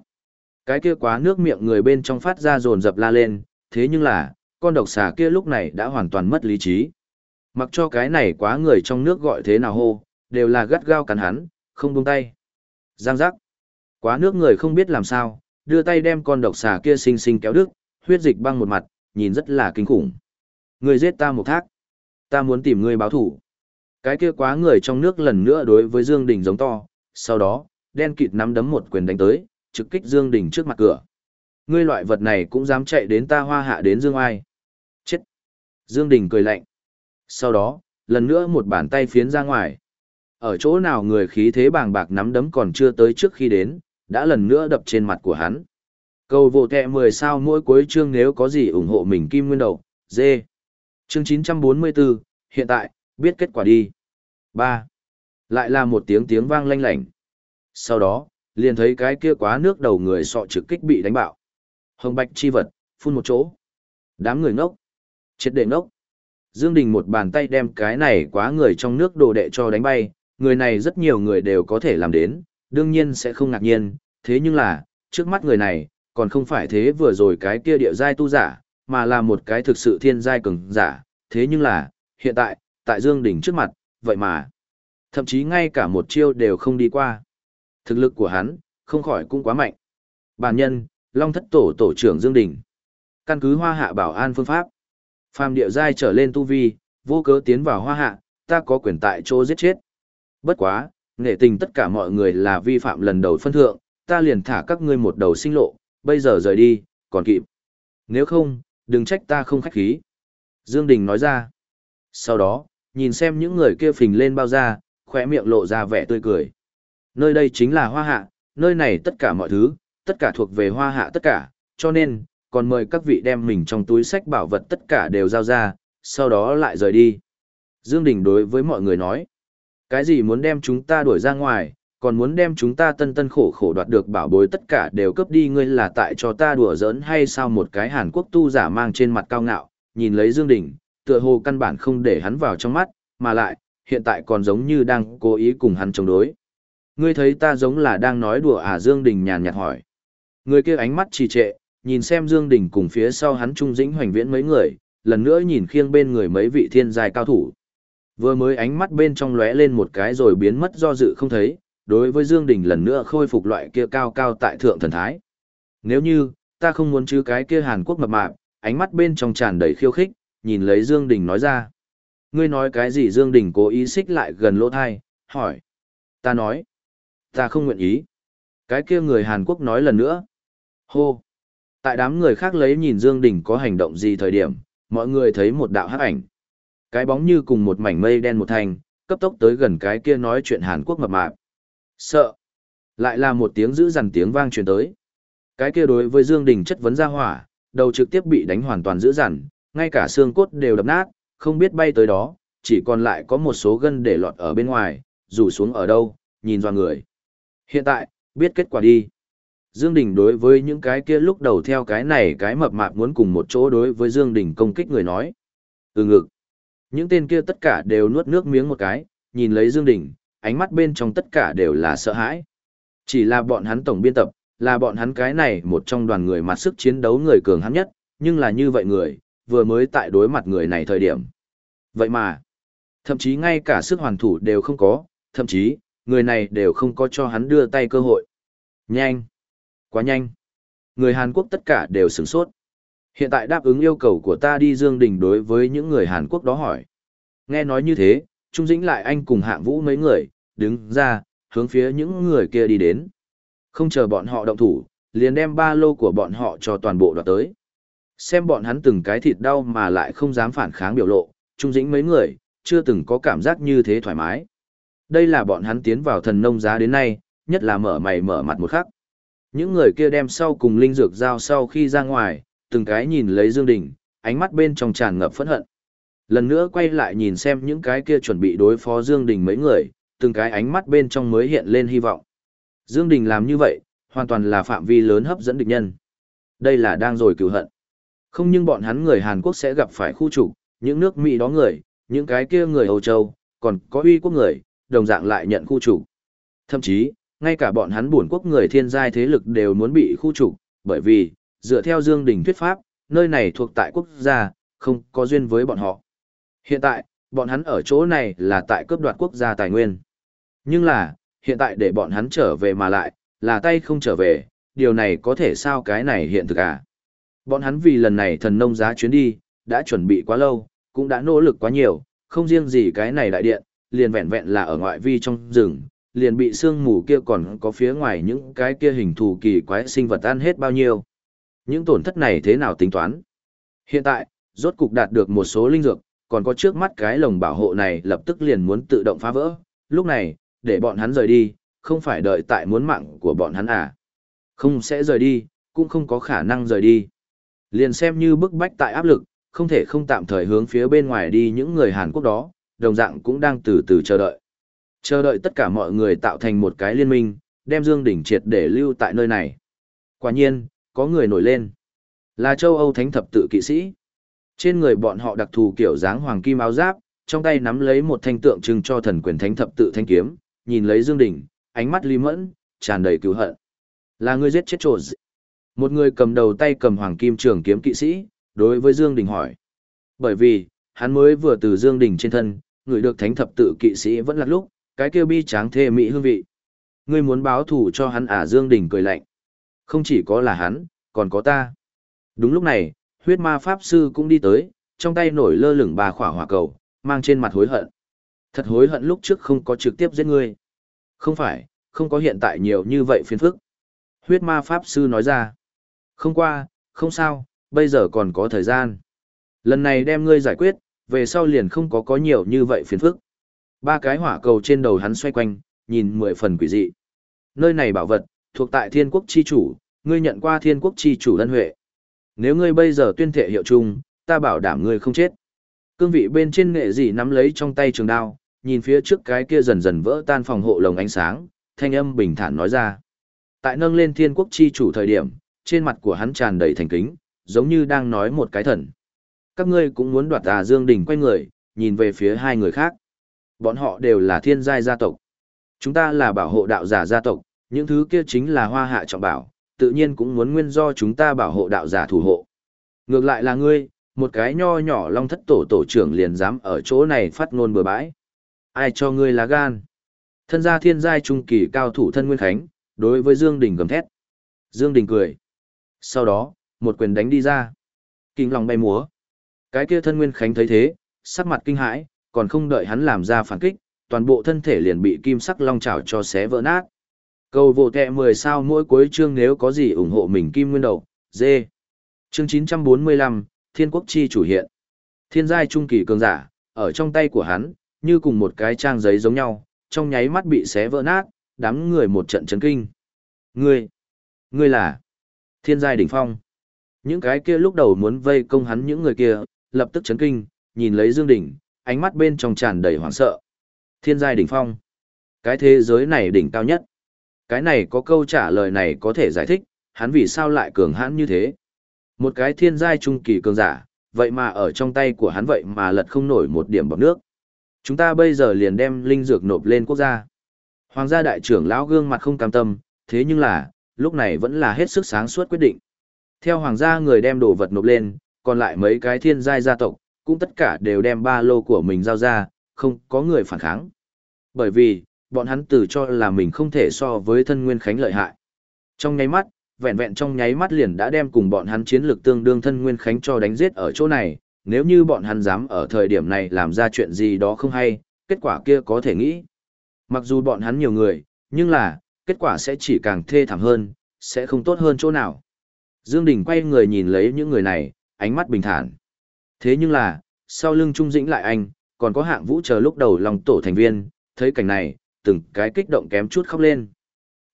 Cái kia quá nước miệng người bên trong phát ra rồn dập la lên, thế nhưng là, con độc xà kia lúc này đã hoàn toàn mất lý trí. Mặc cho cái này quá người trong nước gọi thế nào hô, đều là gắt gao cắn hắn, không buông tay. Giang giác. Quá nước người không biết làm sao, đưa tay đem con độc xà kia xinh xinh kéo đứt, huyết dịch băng một mặt, nhìn rất là kinh khủng. Người giết ta một thác. Ta muốn tìm ngươi báo thủ. Cái kia quá người trong nước lần nữa đối với Dương Đình giống to, sau đó, đen kịt nắm đấm một quyền đánh tới, trực kích Dương Đình trước mặt cửa. Ngươi loại vật này cũng dám chạy đến ta hoa hạ đến Dương Ai. Chết. Dương Đình cười lạnh. Sau đó, lần nữa một bàn tay phiến ra ngoài. Ở chỗ nào người khí thế bàng bạc nắm đấm còn chưa tới trước khi đến, đã lần nữa đập trên mặt của hắn. Cầu vô kẹ 10 sao mỗi cuối chương nếu có gì ủng hộ mình kim nguyên đầu, dê. Chương 944, hiện tại, biết kết quả đi. 3. Lại là một tiếng tiếng vang lanh lảnh. Sau đó, liền thấy cái kia quá nước đầu người sọ trực kích bị đánh bạo. Hồng bạch chi vật, phun một chỗ. Đám người ngốc. Chết đệ ngốc. Dương Đình một bàn tay đem cái này quá người trong nước đồ đệ cho đánh bay, người này rất nhiều người đều có thể làm đến, đương nhiên sẽ không ngạc nhiên, thế nhưng là, trước mắt người này, còn không phải thế vừa rồi cái kia địa giai tu giả, mà là một cái thực sự thiên giai cường giả, thế nhưng là, hiện tại, tại Dương Đình trước mặt, vậy mà, thậm chí ngay cả một chiêu đều không đi qua. Thực lực của hắn, không khỏi cũng quá mạnh. Bản nhân, Long Thất Tổ Tổ trưởng Dương Đình. Căn cứ hoa hạ bảo an phương pháp. Phàm địa giai trở lên tu vi, vô cớ tiến vào hoa hạ, ta có quyền tại chỗ giết chết. Bất quá, nghệ tình tất cả mọi người là vi phạm lần đầu phân thượng, ta liền thả các ngươi một đầu sinh lộ, bây giờ rời đi, còn kịp. Nếu không, đừng trách ta không khách khí. Dương Đình nói ra. Sau đó, nhìn xem những người kia phình lên bao da, khỏe miệng lộ ra vẻ tươi cười. Nơi đây chính là hoa hạ, nơi này tất cả mọi thứ, tất cả thuộc về hoa hạ tất cả, cho nên, còn mời các vị đem mình trong túi sách bảo vật tất cả đều giao ra, sau đó lại rời đi. Dương Đình đối với mọi người nói. Cái gì muốn đem chúng ta đuổi ra ngoài, còn muốn đem chúng ta tân tân khổ khổ đoạt được bảo bối tất cả đều cướp đi ngươi là tại cho ta đùa giỡn hay sao một cái Hàn Quốc tu giả mang trên mặt cao ngạo, nhìn lấy Dương Đình, tựa hồ căn bản không để hắn vào trong mắt, mà lại, hiện tại còn giống như đang cố ý cùng hắn chống đối. Ngươi thấy ta giống là đang nói đùa à Dương Đình nhàn nhạt hỏi. Người kia ánh mắt trì trệ, nhìn xem Dương Đình cùng phía sau hắn trung dĩnh hoành viễn mấy người, lần nữa nhìn khiêng bên người mấy vị thiên giai cao thủ. Vừa mới ánh mắt bên trong lóe lên một cái rồi biến mất do dự không thấy, đối với Dương Đình lần nữa khôi phục loại kia cao cao tại thượng thần thái. Nếu như, ta không muốn chứ cái kia Hàn Quốc mập mạp, ánh mắt bên trong tràn đầy khiêu khích, nhìn lấy Dương Đình nói ra. Ngươi nói cái gì Dương Đình cố ý xích lại gần lỗ thai, hỏi. Ta nói. Ta không nguyện ý. Cái kia người Hàn Quốc nói lần nữa. Hô. Tại đám người khác lấy nhìn Dương Đình có hành động gì thời điểm, mọi người thấy một đạo hắc ảnh. Cái bóng như cùng một mảnh mây đen một thành, cấp tốc tới gần cái kia nói chuyện Hàn Quốc mập mạp. Sợ. Lại là một tiếng dữ dằn tiếng vang truyền tới. Cái kia đối với Dương Đình chất vấn ra hỏa, đầu trực tiếp bị đánh hoàn toàn dữ dằn, ngay cả xương cốt đều đập nát, không biết bay tới đó, chỉ còn lại có một số gân để lọt ở bên ngoài, rủ xuống ở đâu, nhìn doan người. Hiện tại, biết kết quả đi. Dương Đình đối với những cái kia lúc đầu theo cái này cái mập mạp muốn cùng một chỗ đối với Dương Đình công kích người nói. Ừ ngực. Những tên kia tất cả đều nuốt nước miếng một cái, nhìn lấy Dương Đình, ánh mắt bên trong tất cả đều là sợ hãi. Chỉ là bọn hắn tổng biên tập, là bọn hắn cái này một trong đoàn người mặt sức chiến đấu người cường hắn nhất, nhưng là như vậy người, vừa mới tại đối mặt người này thời điểm. Vậy mà, thậm chí ngay cả sức hoàn thủ đều không có, thậm chí, người này đều không có cho hắn đưa tay cơ hội. Nhanh! Quá nhanh! Người Hàn Quốc tất cả đều sửng sốt. Hiện tại đáp ứng yêu cầu của ta đi Dương Đình đối với những người Hàn Quốc đó hỏi. Nghe nói như thế, Trung Dĩnh lại anh cùng hạng vũ mấy người, đứng ra, hướng phía những người kia đi đến. Không chờ bọn họ động thủ, liền đem ba lô của bọn họ cho toàn bộ đoạt tới. Xem bọn hắn từng cái thịt đau mà lại không dám phản kháng biểu lộ, Trung Dĩnh mấy người, chưa từng có cảm giác như thế thoải mái. Đây là bọn hắn tiến vào thần nông giá đến nay, nhất là mở mày mở mặt một khắc. Những người kia đem sau cùng linh dược giao sau khi ra ngoài, từng cái nhìn lấy Dương Đình, ánh mắt bên trong tràn ngập phẫn hận. Lần nữa quay lại nhìn xem những cái kia chuẩn bị đối phó Dương Đình mấy người, từng cái ánh mắt bên trong mới hiện lên hy vọng. Dương Đình làm như vậy, hoàn toàn là phạm vi lớn hấp dẫn địch nhân. Đây là đang rồi cứu hận. Không nhưng bọn hắn người Hàn Quốc sẽ gặp phải khu trục, những nước Mỹ đó người, những cái kia người Âu Châu, còn có uy quốc người, đồng dạng lại nhận khu trục. Thậm chí, ngay cả bọn hắn buồn quốc người thiên giai thế lực đều muốn bị khu trục, bởi vì, dựa theo Dương Đình thuyết pháp, nơi này thuộc tại quốc gia, không có duyên với bọn họ. Hiện tại, bọn hắn ở chỗ này là tại cướp đoạt quốc gia tài nguyên. Nhưng là, hiện tại để bọn hắn trở về mà lại, là tay không trở về, điều này có thể sao cái này hiện thực à? Bọn hắn vì lần này thần nông giá chuyến đi, đã chuẩn bị quá lâu, cũng đã nỗ lực quá nhiều, không riêng gì cái này đại điện, liền vẹn vẹn là ở ngoại vi trong rừng, liền bị sương mù kia còn có phía ngoài những cái kia hình thù kỳ quái sinh vật ăn hết bao nhiêu. Những tổn thất này thế nào tính toán? Hiện tại, rốt cục đạt được một số linh dược, còn có trước mắt cái lồng bảo hộ này lập tức liền muốn tự động phá vỡ. Lúc này, để bọn hắn rời đi, không phải đợi tại muốn mạng của bọn hắn à. Không sẽ rời đi, cũng không có khả năng rời đi. Liền xem như bức bách tại áp lực, không thể không tạm thời hướng phía bên ngoài đi những người Hàn Quốc đó, đồng dạng cũng đang từ từ chờ đợi. Chờ đợi tất cả mọi người tạo thành một cái liên minh, đem Dương Đỉnh triệt để lưu tại nơi này. Quả nhiên, có người nổi lên. Là châu Âu Thánh Thập tự kỵ sĩ. Trên người bọn họ đặc thù kiểu dáng hoàng kim áo giáp, trong tay nắm lấy một thanh tượng trưng cho thần quyền thánh thập tự thanh kiếm, nhìn lấy Dương Đình, ánh mắt li mẫn, tràn đầy cứu hận. Là ngươi giết chết trộn. Một người cầm đầu tay cầm hoàng kim trường kiếm kỵ sĩ, đối với Dương Đình hỏi. Bởi vì, hắn mới vừa từ Dương Đình trên thân, người được thánh thập tự kỵ sĩ vẫn là lúc, cái kia bi tráng thê mỹ hương vị. Ngươi muốn báo thù cho hắn à Dương Đình cười lạnh. Không chỉ có là hắn, còn có ta. Đúng lúc này, huyết ma pháp sư cũng đi tới, trong tay nổi lơ lửng ba khỏa hỏa cầu, mang trên mặt hối hận. Thật hối hận lúc trước không có trực tiếp giết ngươi. Không phải, không có hiện tại nhiều như vậy phiền phức. Huyết ma pháp sư nói ra. Không qua, không sao, bây giờ còn có thời gian. Lần này đem ngươi giải quyết, về sau liền không có có nhiều như vậy phiền phức. Ba cái hỏa cầu trên đầu hắn xoay quanh, nhìn mười phần quỷ dị. Nơi này bảo vật, thuộc tại thiên quốc chi chủ, ngươi nhận qua thiên quốc chi chủ ân huệ. Nếu ngươi bây giờ tuyên thệ hiệu chung, ta bảo đảm ngươi không chết. Cương vị bên trên nghệ dị nắm lấy trong tay trường đao, nhìn phía trước cái kia dần dần vỡ tan phòng hộ lồng ánh sáng, thanh âm bình thản nói ra. Tại nâng lên thiên quốc chi chủ thời điểm, trên mặt của hắn tràn đầy thành kính, giống như đang nói một cái thần. Các ngươi cũng muốn đoạt à Dương Đình quay người, nhìn về phía hai người khác. Bọn họ đều là thiên giai gia tộc. Chúng ta là bảo hộ đạo giả gia tộc, những thứ kia chính là hoa hạ trọng bảo, tự nhiên cũng muốn nguyên do chúng ta bảo hộ đạo giả thủ hộ. Ngược lại là ngươi, một cái nho nhỏ long thất tổ tổ trưởng liền dám ở chỗ này phát ngôn bừa bãi. Ai cho ngươi lá gan? Thân gia thiên giai trung kỳ cao thủ thân Nguyên Khánh, đối với Dương Đình gầm thét. Dương Đình cười. Sau đó, một quyền đánh đi ra. Kinh lòng bay múa. Cái kia thân Nguyên Khánh thấy thế, sắc mặt kinh hãi, còn không đợi hắn làm ra phản kích, toàn bộ thân thể liền bị kim sắc long chảo cho xé vỡ nát. Cầu vô tệ 10 sao mỗi cuối chương nếu có gì ủng hộ mình kim nguyên đầu, dê. Chương 945, Thiên Quốc Chi chủ hiện. Thiên giai trung kỳ cường giả, ở trong tay của hắn, như cùng một cái trang giấy giống nhau, trong nháy mắt bị xé vỡ nát, đám người một trận chấn kinh. Ngươi, ngươi là Thiên giai đỉnh phong. Những cái kia lúc đầu muốn vây công hắn những người kia, lập tức chấn kinh, nhìn lấy Dương Đỉnh, ánh mắt bên trong tràn đầy hoảng sợ. Thiên giai đỉnh phong. Cái thế giới này đỉnh cao nhất. Cái này có câu trả lời này có thể giải thích, hắn vì sao lại cường hãn như thế. Một cái thiên giai trung kỳ cường giả, vậy mà ở trong tay của hắn vậy mà lật không nổi một điểm bọt nước. Chúng ta bây giờ liền đem linh dược nộp lên quốc gia. Hoàng gia đại trưởng lão gương mặt không cam tâm, thế nhưng là, lúc này vẫn là hết sức sáng suốt quyết định. Theo hoàng gia người đem đồ vật nộp lên, còn lại mấy cái thiên giai gia tộc, cũng tất cả đều đem ba lô của mình giao ra, không có người phản kháng. Bởi vì, bọn hắn tự cho là mình không thể so với thân nguyên khánh lợi hại. Trong nháy mắt, vẹn vẹn trong nháy mắt liền đã đem cùng bọn hắn chiến lược tương đương thân nguyên khánh cho đánh giết ở chỗ này, nếu như bọn hắn dám ở thời điểm này làm ra chuyện gì đó không hay, kết quả kia có thể nghĩ. Mặc dù bọn hắn nhiều người, nhưng là, kết quả sẽ chỉ càng thê thảm hơn, sẽ không tốt hơn chỗ nào. Dương Đình quay người nhìn lấy những người này, ánh mắt bình thản. Thế nhưng là, sau lưng Trung Dĩnh lại anh, còn có hạng vũ chờ lúc đầu lòng tổ thành viên, thấy cảnh này, từng cái kích động kém chút khóc lên.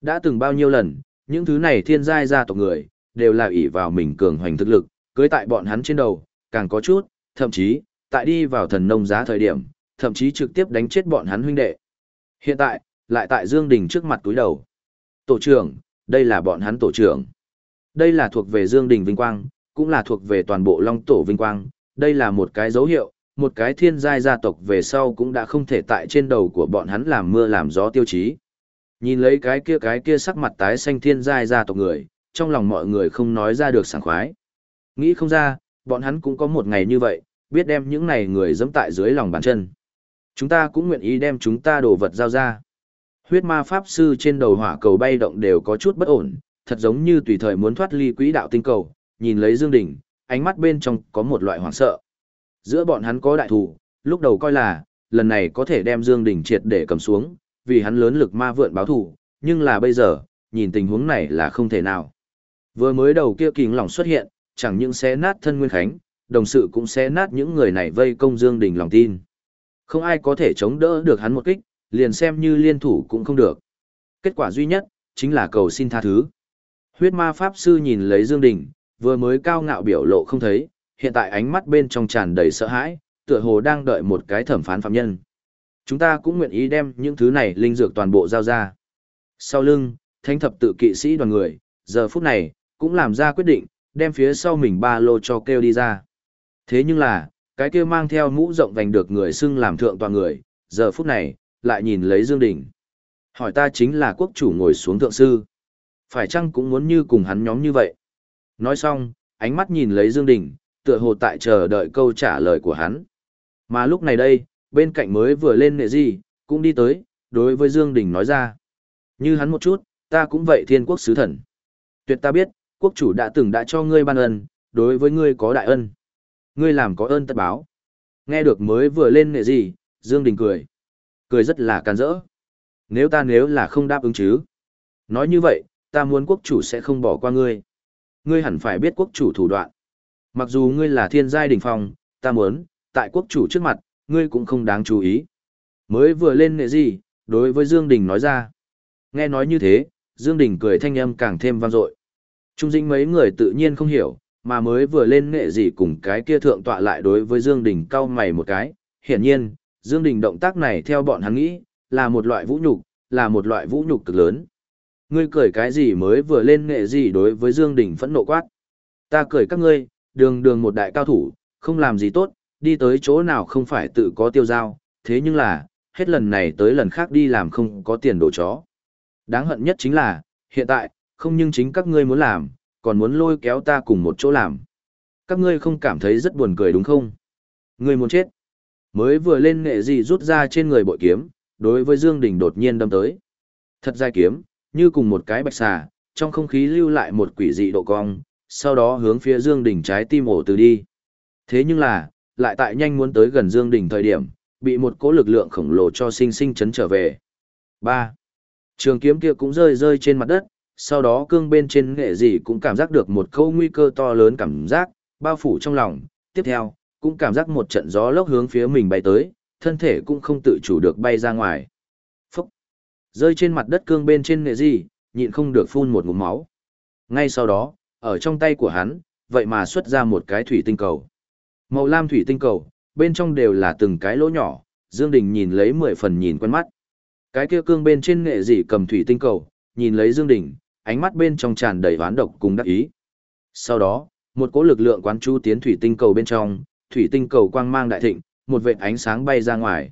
Đã từng bao nhiêu lần, những thứ này thiên giai gia tộc người, đều là ỷ vào mình cường hoành thực lực, cưới tại bọn hắn trên đầu, càng có chút, thậm chí, tại đi vào thần nông giá thời điểm, thậm chí trực tiếp đánh chết bọn hắn huynh đệ. Hiện tại, lại tại Dương Đình trước mặt túi đầu. Tổ trưởng, đây là bọn hắn tổ trưởng. Đây là thuộc về Dương Đình Vinh Quang, cũng là thuộc về toàn bộ Long Tổ Vinh Quang. Đây là một cái dấu hiệu, một cái thiên giai gia tộc về sau cũng đã không thể tại trên đầu của bọn hắn làm mưa làm gió tiêu chí. Nhìn lấy cái kia cái kia sắc mặt tái xanh thiên giai gia tộc người, trong lòng mọi người không nói ra được sảng khoái. Nghĩ không ra, bọn hắn cũng có một ngày như vậy, biết đem những này người dẫm tại dưới lòng bàn chân. Chúng ta cũng nguyện ý đem chúng ta đồ vật giao ra. Huyết ma pháp sư trên đầu hỏa cầu bay động đều có chút bất ổn, thật giống như tùy thời muốn thoát ly quỹ đạo tinh cầu, nhìn lấy Dương Đình, ánh mắt bên trong có một loại hoảng sợ. Giữa bọn hắn có đại thủ, lúc đầu coi là, lần này có thể đem Dương Đình triệt để cầm xuống, vì hắn lớn lực ma vượn báo thủ, nhưng là bây giờ, nhìn tình huống này là không thể nào. Vừa mới đầu kia kính lòng xuất hiện, chẳng những xé nát thân Nguyên Khánh, đồng sự cũng xé nát những người này vây công Dương Đình lòng tin. Không ai có thể chống đỡ được hắn một kích, liền xem như liên thủ cũng không được. Kết quả duy nhất, chính là cầu xin tha thứ. Huyết ma pháp sư nhìn lấy Dương Đình, vừa mới cao ngạo biểu lộ không thấy, hiện tại ánh mắt bên trong tràn đầy sợ hãi, tựa hồ đang đợi một cái thẩm phán phạm nhân. Chúng ta cũng nguyện ý đem những thứ này linh dược toàn bộ giao ra. Sau lưng, thánh thập tự kỵ sĩ đoàn người, giờ phút này, cũng làm ra quyết định, đem phía sau mình ba lô cho kêu đi ra. Thế nhưng là, cái kia mang theo mũ rộng vành được người xưng làm thượng toàn người, giờ phút này, lại nhìn lấy Dương Đình. Hỏi ta chính là quốc chủ ngồi xuống thượng sư. Phải chăng cũng muốn như cùng hắn nhóm như vậy? Nói xong, ánh mắt nhìn lấy Dương Đình, tựa hồ tại chờ đợi câu trả lời của hắn. Mà lúc này đây, bên cạnh mới vừa lên nệ gì, cũng đi tới, đối với Dương Đình nói ra. Như hắn một chút, ta cũng vậy thiên quốc sứ thần. Tuyệt ta biết, quốc chủ đã từng đã cho ngươi ban ân, đối với ngươi có đại ân. Ngươi làm có ơn tất báo. Nghe được mới vừa lên nệ gì, Dương Đình cười. Cười rất là can dỡ. Nếu ta nếu là không đáp ứng chứ. Nói như vậy, ta muốn quốc chủ sẽ không bỏ qua ngươi. Ngươi hẳn phải biết quốc chủ thủ đoạn. Mặc dù ngươi là thiên giai đỉnh phong, ta muốn, tại quốc chủ trước mặt, ngươi cũng không đáng chú ý. Mới vừa lên nệ gì, đối với Dương Đình nói ra. Nghe nói như thế, Dương Đình cười thanh âm càng thêm vang dội. Trung dĩnh mấy người tự nhiên không hiểu, mà mới vừa lên nghệ gì cùng cái kia thượng tọa lại đối với Dương Đình cau mày một cái. Hiển nhiên, Dương Đình động tác này theo bọn hắn nghĩ, là một loại vũ nhục, là một loại vũ nhục cực lớn. Ngươi cười cái gì mới vừa lên nghệ gì đối với Dương Đình phẫn nộ quát. Ta cười các ngươi, đường đường một đại cao thủ, không làm gì tốt, đi tới chỗ nào không phải tự có tiêu giao, thế nhưng là, hết lần này tới lần khác đi làm không có tiền đổ chó. Đáng hận nhất chính là, hiện tại, không nhưng chính các ngươi muốn làm, còn muốn lôi kéo ta cùng một chỗ làm. Các ngươi không cảm thấy rất buồn cười đúng không? Ngươi muốn chết. Mới vừa lên nghệ gì rút ra trên người bội kiếm, đối với Dương Đình đột nhiên đâm tới. Thật dài kiếm, như cùng một cái bạch xà, trong không khí lưu lại một quỷ dị độ cong, sau đó hướng phía Dương Đình trái tim ổ từ đi. Thế nhưng là, lại tại nhanh muốn tới gần Dương Đình thời điểm, bị một cỗ lực lượng khổng lồ cho sinh sinh chấn trở về. 3. Trường kiếm kia cũng rơi rơi trên mặt đất, sau đó cương bên trên nghệ gì cũng cảm giác được một câu nguy cơ to lớn cảm giác, bao phủ trong lòng, tiếp theo, cũng cảm giác một trận gió lốc hướng phía mình bay tới, thân thể cũng không tự chủ được bay ra ngoài. Phúc! Rơi trên mặt đất cương bên trên nghệ gì, nhịn không được phun một ngụm máu. Ngay sau đó, ở trong tay của hắn, vậy mà xuất ra một cái thủy tinh cầu. Màu lam thủy tinh cầu, bên trong đều là từng cái lỗ nhỏ, Dương Đình nhìn lấy mười phần nhìn quen mắt. Cái kia cương bên trên nghệ dị cầm thủy tinh cầu, nhìn lấy Dương Đình, ánh mắt bên trong tràn đầy oán độc cùng đắc ý. Sau đó, một cỗ lực lượng quán chú tiến thủy tinh cầu bên trong, thủy tinh cầu quang mang đại thịnh, một vệt ánh sáng bay ra ngoài.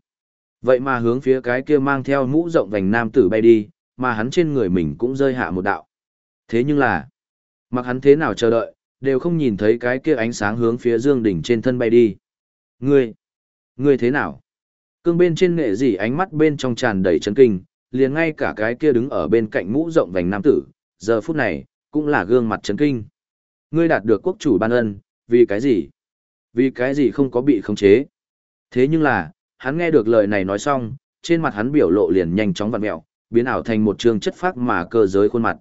Vậy mà hướng phía cái kia mang theo mũ rộng vành nam tử bay đi, mà hắn trên người mình cũng rơi hạ một đạo. Thế nhưng là, mặc hắn thế nào chờ đợi, đều không nhìn thấy cái kia ánh sáng hướng phía Dương Đình trên thân bay đi. Ngươi, ngươi thế nào? Cương bên trên nghệ gì ánh mắt bên trong tràn đầy chấn kinh, liền ngay cả cái kia đứng ở bên cạnh mũ rộng vành nam tử, giờ phút này, cũng là gương mặt chấn kinh. Ngươi đạt được quốc chủ ban ân, vì cái gì? Vì cái gì không có bị khống chế? Thế nhưng là, hắn nghe được lời này nói xong, trên mặt hắn biểu lộ liền nhanh chóng vặn mẹo, biến ảo thành một trường chất phác mà cơ giới khuôn mặt.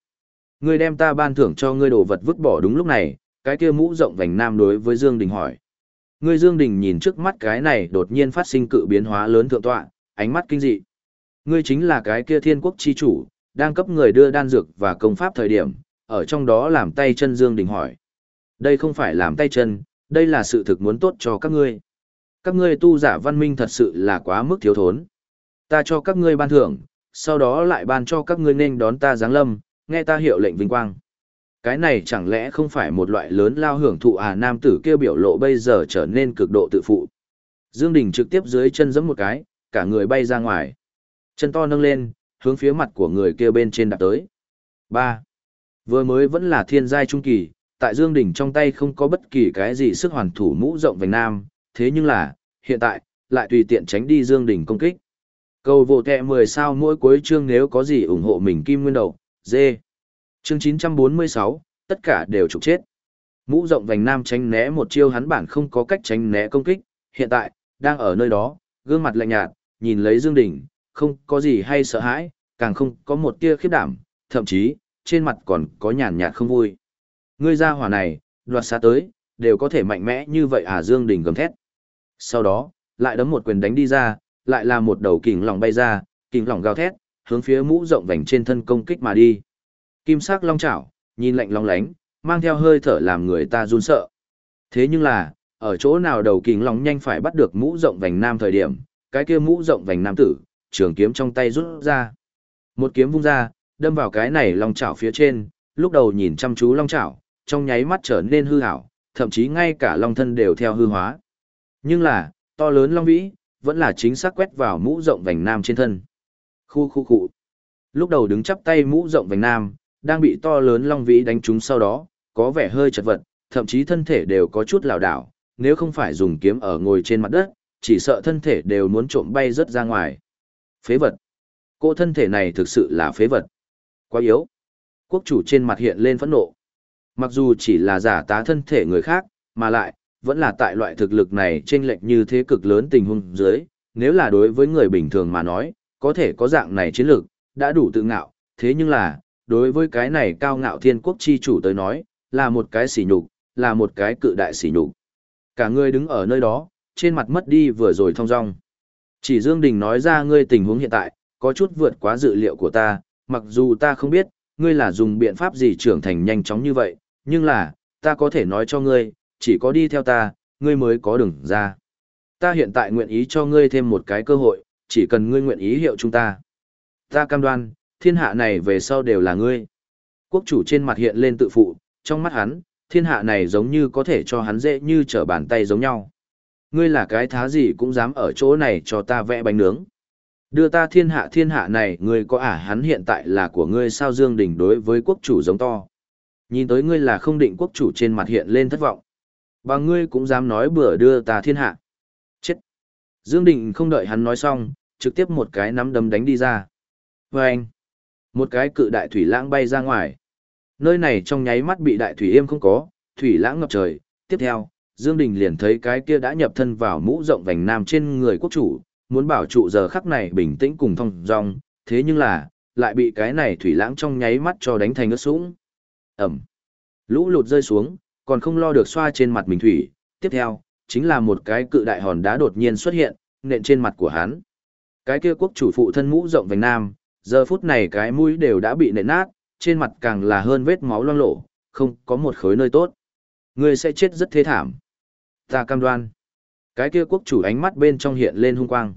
Ngươi đem ta ban thưởng cho ngươi đồ vật vứt bỏ đúng lúc này, cái kia mũ rộng vành nam đối với Dương Đình hỏi. Ngươi Dương Đình nhìn trước mắt cái này đột nhiên phát sinh cự biến hóa lớn thượng tọa, ánh mắt kinh dị. Ngươi chính là cái kia thiên quốc chi chủ, đang cấp người đưa đan dược và công pháp thời điểm, ở trong đó làm tay chân Dương Đình hỏi. Đây không phải làm tay chân, đây là sự thực muốn tốt cho các ngươi. Các ngươi tu giả văn minh thật sự là quá mức thiếu thốn. Ta cho các ngươi ban thưởng, sau đó lại ban cho các ngươi nên đón ta giáng lâm, nghe ta hiệu lệnh vinh quang. Cái này chẳng lẽ không phải một loại lớn lao hưởng thụ à nam tử kia biểu lộ bây giờ trở nên cực độ tự phụ. Dương Đình trực tiếp dưới chân giẫm một cái, cả người bay ra ngoài. Chân to nâng lên, hướng phía mặt của người kia bên trên đạp tới. 3. Vừa mới vẫn là thiên giai trung kỳ, tại Dương Đình trong tay không có bất kỳ cái gì sức hoàn thủ mũ rộng vành nam, thế nhưng là, hiện tại, lại tùy tiện tránh đi Dương Đình công kích. Cầu vô kẹ 10 sao mỗi cuối chương nếu có gì ủng hộ mình kim nguyên đầu, dê. Chương 946, tất cả đều trục chết. Mũ rộng vành nam tránh né một chiêu hắn bản không có cách tránh né công kích, hiện tại, đang ở nơi đó, gương mặt lạnh nhạt, nhìn lấy Dương Đình, không có gì hay sợ hãi, càng không có một tia khiếp đảm, thậm chí, trên mặt còn có nhàn nhạt không vui. Ngươi ra hỏa này, đoạt xa tới, đều có thể mạnh mẽ như vậy à Dương Đình gầm thét. Sau đó, lại đấm một quyền đánh đi ra, lại là một đầu kình lỏng bay ra, kình lỏng gào thét, hướng phía mũ rộng vành trên thân công kích mà đi. Kim sắc long chảo, nhìn lạnh long lánh, mang theo hơi thở làm người ta run sợ. Thế nhưng là, ở chỗ nào đầu kình long nhanh phải bắt được mũ rộng vành nam thời điểm, cái kia mũ rộng vành nam tử, trường kiếm trong tay rút ra. Một kiếm vung ra, đâm vào cái này long chảo phía trên, lúc đầu nhìn chăm chú long chảo, trong nháy mắt trở nên hư ảo, thậm chí ngay cả long thân đều theo hư hóa. Nhưng là, to lớn long vĩ, vẫn là chính xác quét vào mũ rộng vành nam trên thân. Khu khu khu. Lúc đầu đứng chắp tay mũ rộng vành nam, đang bị to lớn long vĩ đánh trúng sau đó, có vẻ hơi chật vật, thậm chí thân thể đều có chút lảo đảo, nếu không phải dùng kiếm ở ngồi trên mặt đất, chỉ sợ thân thể đều muốn trộm bay rất ra ngoài. Phế vật. Cô thân thể này thực sự là phế vật. Quá yếu. Quốc chủ trên mặt hiện lên phẫn nộ. Mặc dù chỉ là giả tá thân thể người khác, mà lại, vẫn là tại loại thực lực này trên lệch như thế cực lớn tình huống dưới, nếu là đối với người bình thường mà nói, có thể có dạng này chiến lược, đã đủ tự ngạo, thế nhưng là, đối với cái này cao ngạo thiên quốc chi chủ tới nói, là một cái sỉ nhục, là một cái cự đại sỉ nhục. Cả người đứng ở nơi đó, trên mặt mất đi vừa rồi thong dong. Chỉ Dương Đình nói ra ngươi tình huống hiện tại, có chút vượt quá dự liệu của ta, mặc dù ta không biết, ngươi là dùng biện pháp gì trưởng thành nhanh chóng như vậy, nhưng là, ta có thể nói cho ngươi, chỉ có đi theo ta, ngươi mới có đường ra. Ta hiện tại nguyện ý cho ngươi thêm một cái cơ hội, chỉ cần ngươi nguyện ý hiệu chúng ta. Ta cam đoan, thiên hạ này về sau đều là ngươi. Quốc chủ trên mặt hiện lên tự phụ, trong mắt hắn, thiên hạ này giống như có thể cho hắn dễ như trở bàn tay giống nhau. Ngươi là cái thá gì cũng dám ở chỗ này cho ta vẽ bánh nướng. Đưa ta thiên hạ thiên hạ này, ngươi có ả à, hắn hiện tại là của ngươi sao Dương Đình đối với quốc chủ giống to. Nhìn tới ngươi là không định quốc chủ trên mặt hiện lên thất vọng. Và ngươi cũng dám nói bữa đưa ta thiên hạ. Chết. Dương Đình không đợi hắn nói xong, trực tiếp một cái nắm đấm đánh đi ra. Và anh. Một cái cự đại thủy lãng bay ra ngoài. Nơi này trong nháy mắt bị đại thủy yêm không có, thủy lãng ngập trời. Tiếp theo, Dương Đình liền thấy cái kia đã nhập thân vào mũ rộng vành nam trên người quốc chủ, muốn bảo trụ giờ khắc này bình tĩnh cùng thông dong, thế nhưng là, lại bị cái này thủy lãng trong nháy mắt cho đánh thành ướt sũng. Ẩm. Lũ lụt rơi xuống, còn không lo được xoa trên mặt mình thủy, tiếp theo, chính là một cái cự đại hòn đá đột nhiên xuất hiện, nện trên mặt của hắn. Cái kia quốc chủ phụ thân mũ rộng vành nam, giờ phút này cái mũi đều đã bị nện nát, trên mặt càng là hơn vết máu loang lổ, không có một khối nơi tốt. Ngươi sẽ chết rất thế thảm. Ta cam đoan. Cái kia quốc chủ ánh mắt bên trong hiện lên hung quang.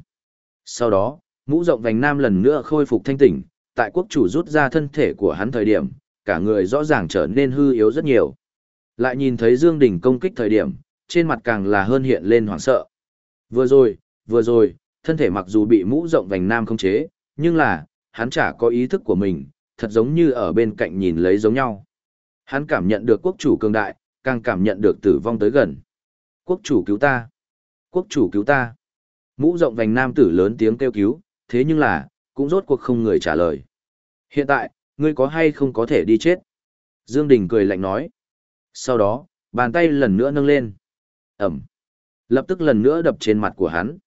Sau đó, mũ rộng vành nam lần nữa khôi phục thanh tỉnh, tại quốc chủ rút ra thân thể của hắn thời điểm, cả người rõ ràng trở nên hư yếu rất nhiều. Lại nhìn thấy Dương Đình công kích thời điểm, trên mặt càng là hơn hiện lên hoảng sợ. Vừa rồi, vừa rồi, thân thể mặc dù bị mũ rộng vành nam không chế, nhưng là, hắn chả có ý thức của mình, thật giống như ở bên cạnh nhìn lấy giống nhau. Hắn cảm nhận được quốc chủ cường đại, càng cảm nhận được tử vong tới gần. Quốc chủ cứu ta! Quốc chủ cứu ta! Mũ rộng vành nam tử lớn tiếng kêu cứu, thế nhưng là, cũng rốt cuộc không người trả lời. Hiện tại, ngươi có hay không có thể đi chết? Dương Đình cười lạnh nói. Sau đó, bàn tay lần nữa nâng lên. Ẩm. Lập tức lần nữa đập trên mặt của hắn.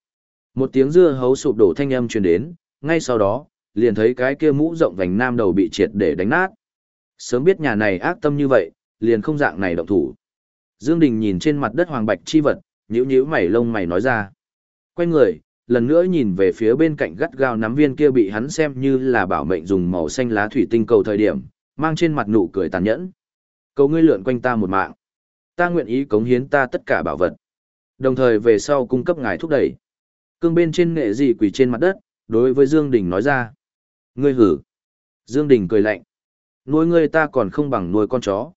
Một tiếng dưa hấu sụp đổ thanh âm truyền đến, ngay sau đó, liền thấy cái kia mũ rộng vành nam đầu bị triệt để đánh nát. Sớm biết nhà này ác tâm như vậy, liền không dạng này động thủ. Dương Đình nhìn trên mặt đất hoàng bạch chi vật, nhíu nhíu mày lông mày nói ra. Quay người, lần nữa nhìn về phía bên cạnh gắt gao nắm viên kia bị hắn xem như là bảo mệnh dùng màu xanh lá thủy tinh cầu thời điểm, mang trên mặt nụ cười tàn nhẫn. Cầu ngươi lượn quanh ta một mạng. Ta nguyện ý cống hiến ta tất cả bảo vật. Đồng thời về sau cung cấp ngài thúc đẩy. Cương bên trên nghệ gì quỳ trên mặt đất, đối với Dương Đình nói ra. Ngươi hử. Dương Đình cười lạnh. Nuôi ngươi ta còn không bằng nuôi con chó.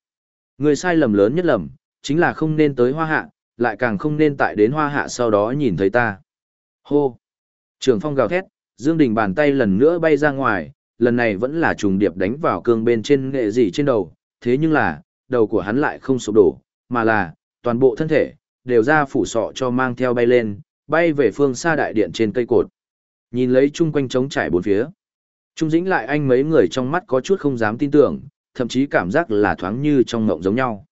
Ngươi sai lầm lớn nhất lầm, chính là không nên tới hoa hạ, lại càng không nên tại đến hoa hạ sau đó nhìn thấy ta. Hô! Trường phong gào thét, Dương Đình bàn tay lần nữa bay ra ngoài, lần này vẫn là trùng điệp đánh vào cương bên trên nghệ gì trên đầu, thế nhưng là, đầu của hắn lại không sụp đổ, mà là, toàn bộ thân thể, đều ra phủ sọ cho mang theo bay lên, bay về phương xa đại điện trên cây cột. Nhìn lấy chung quanh trống trải bốn phía. Trung dĩnh lại anh mấy người trong mắt có chút không dám tin tưởng, thậm chí cảm giác là thoáng như trong ngộng giống nhau.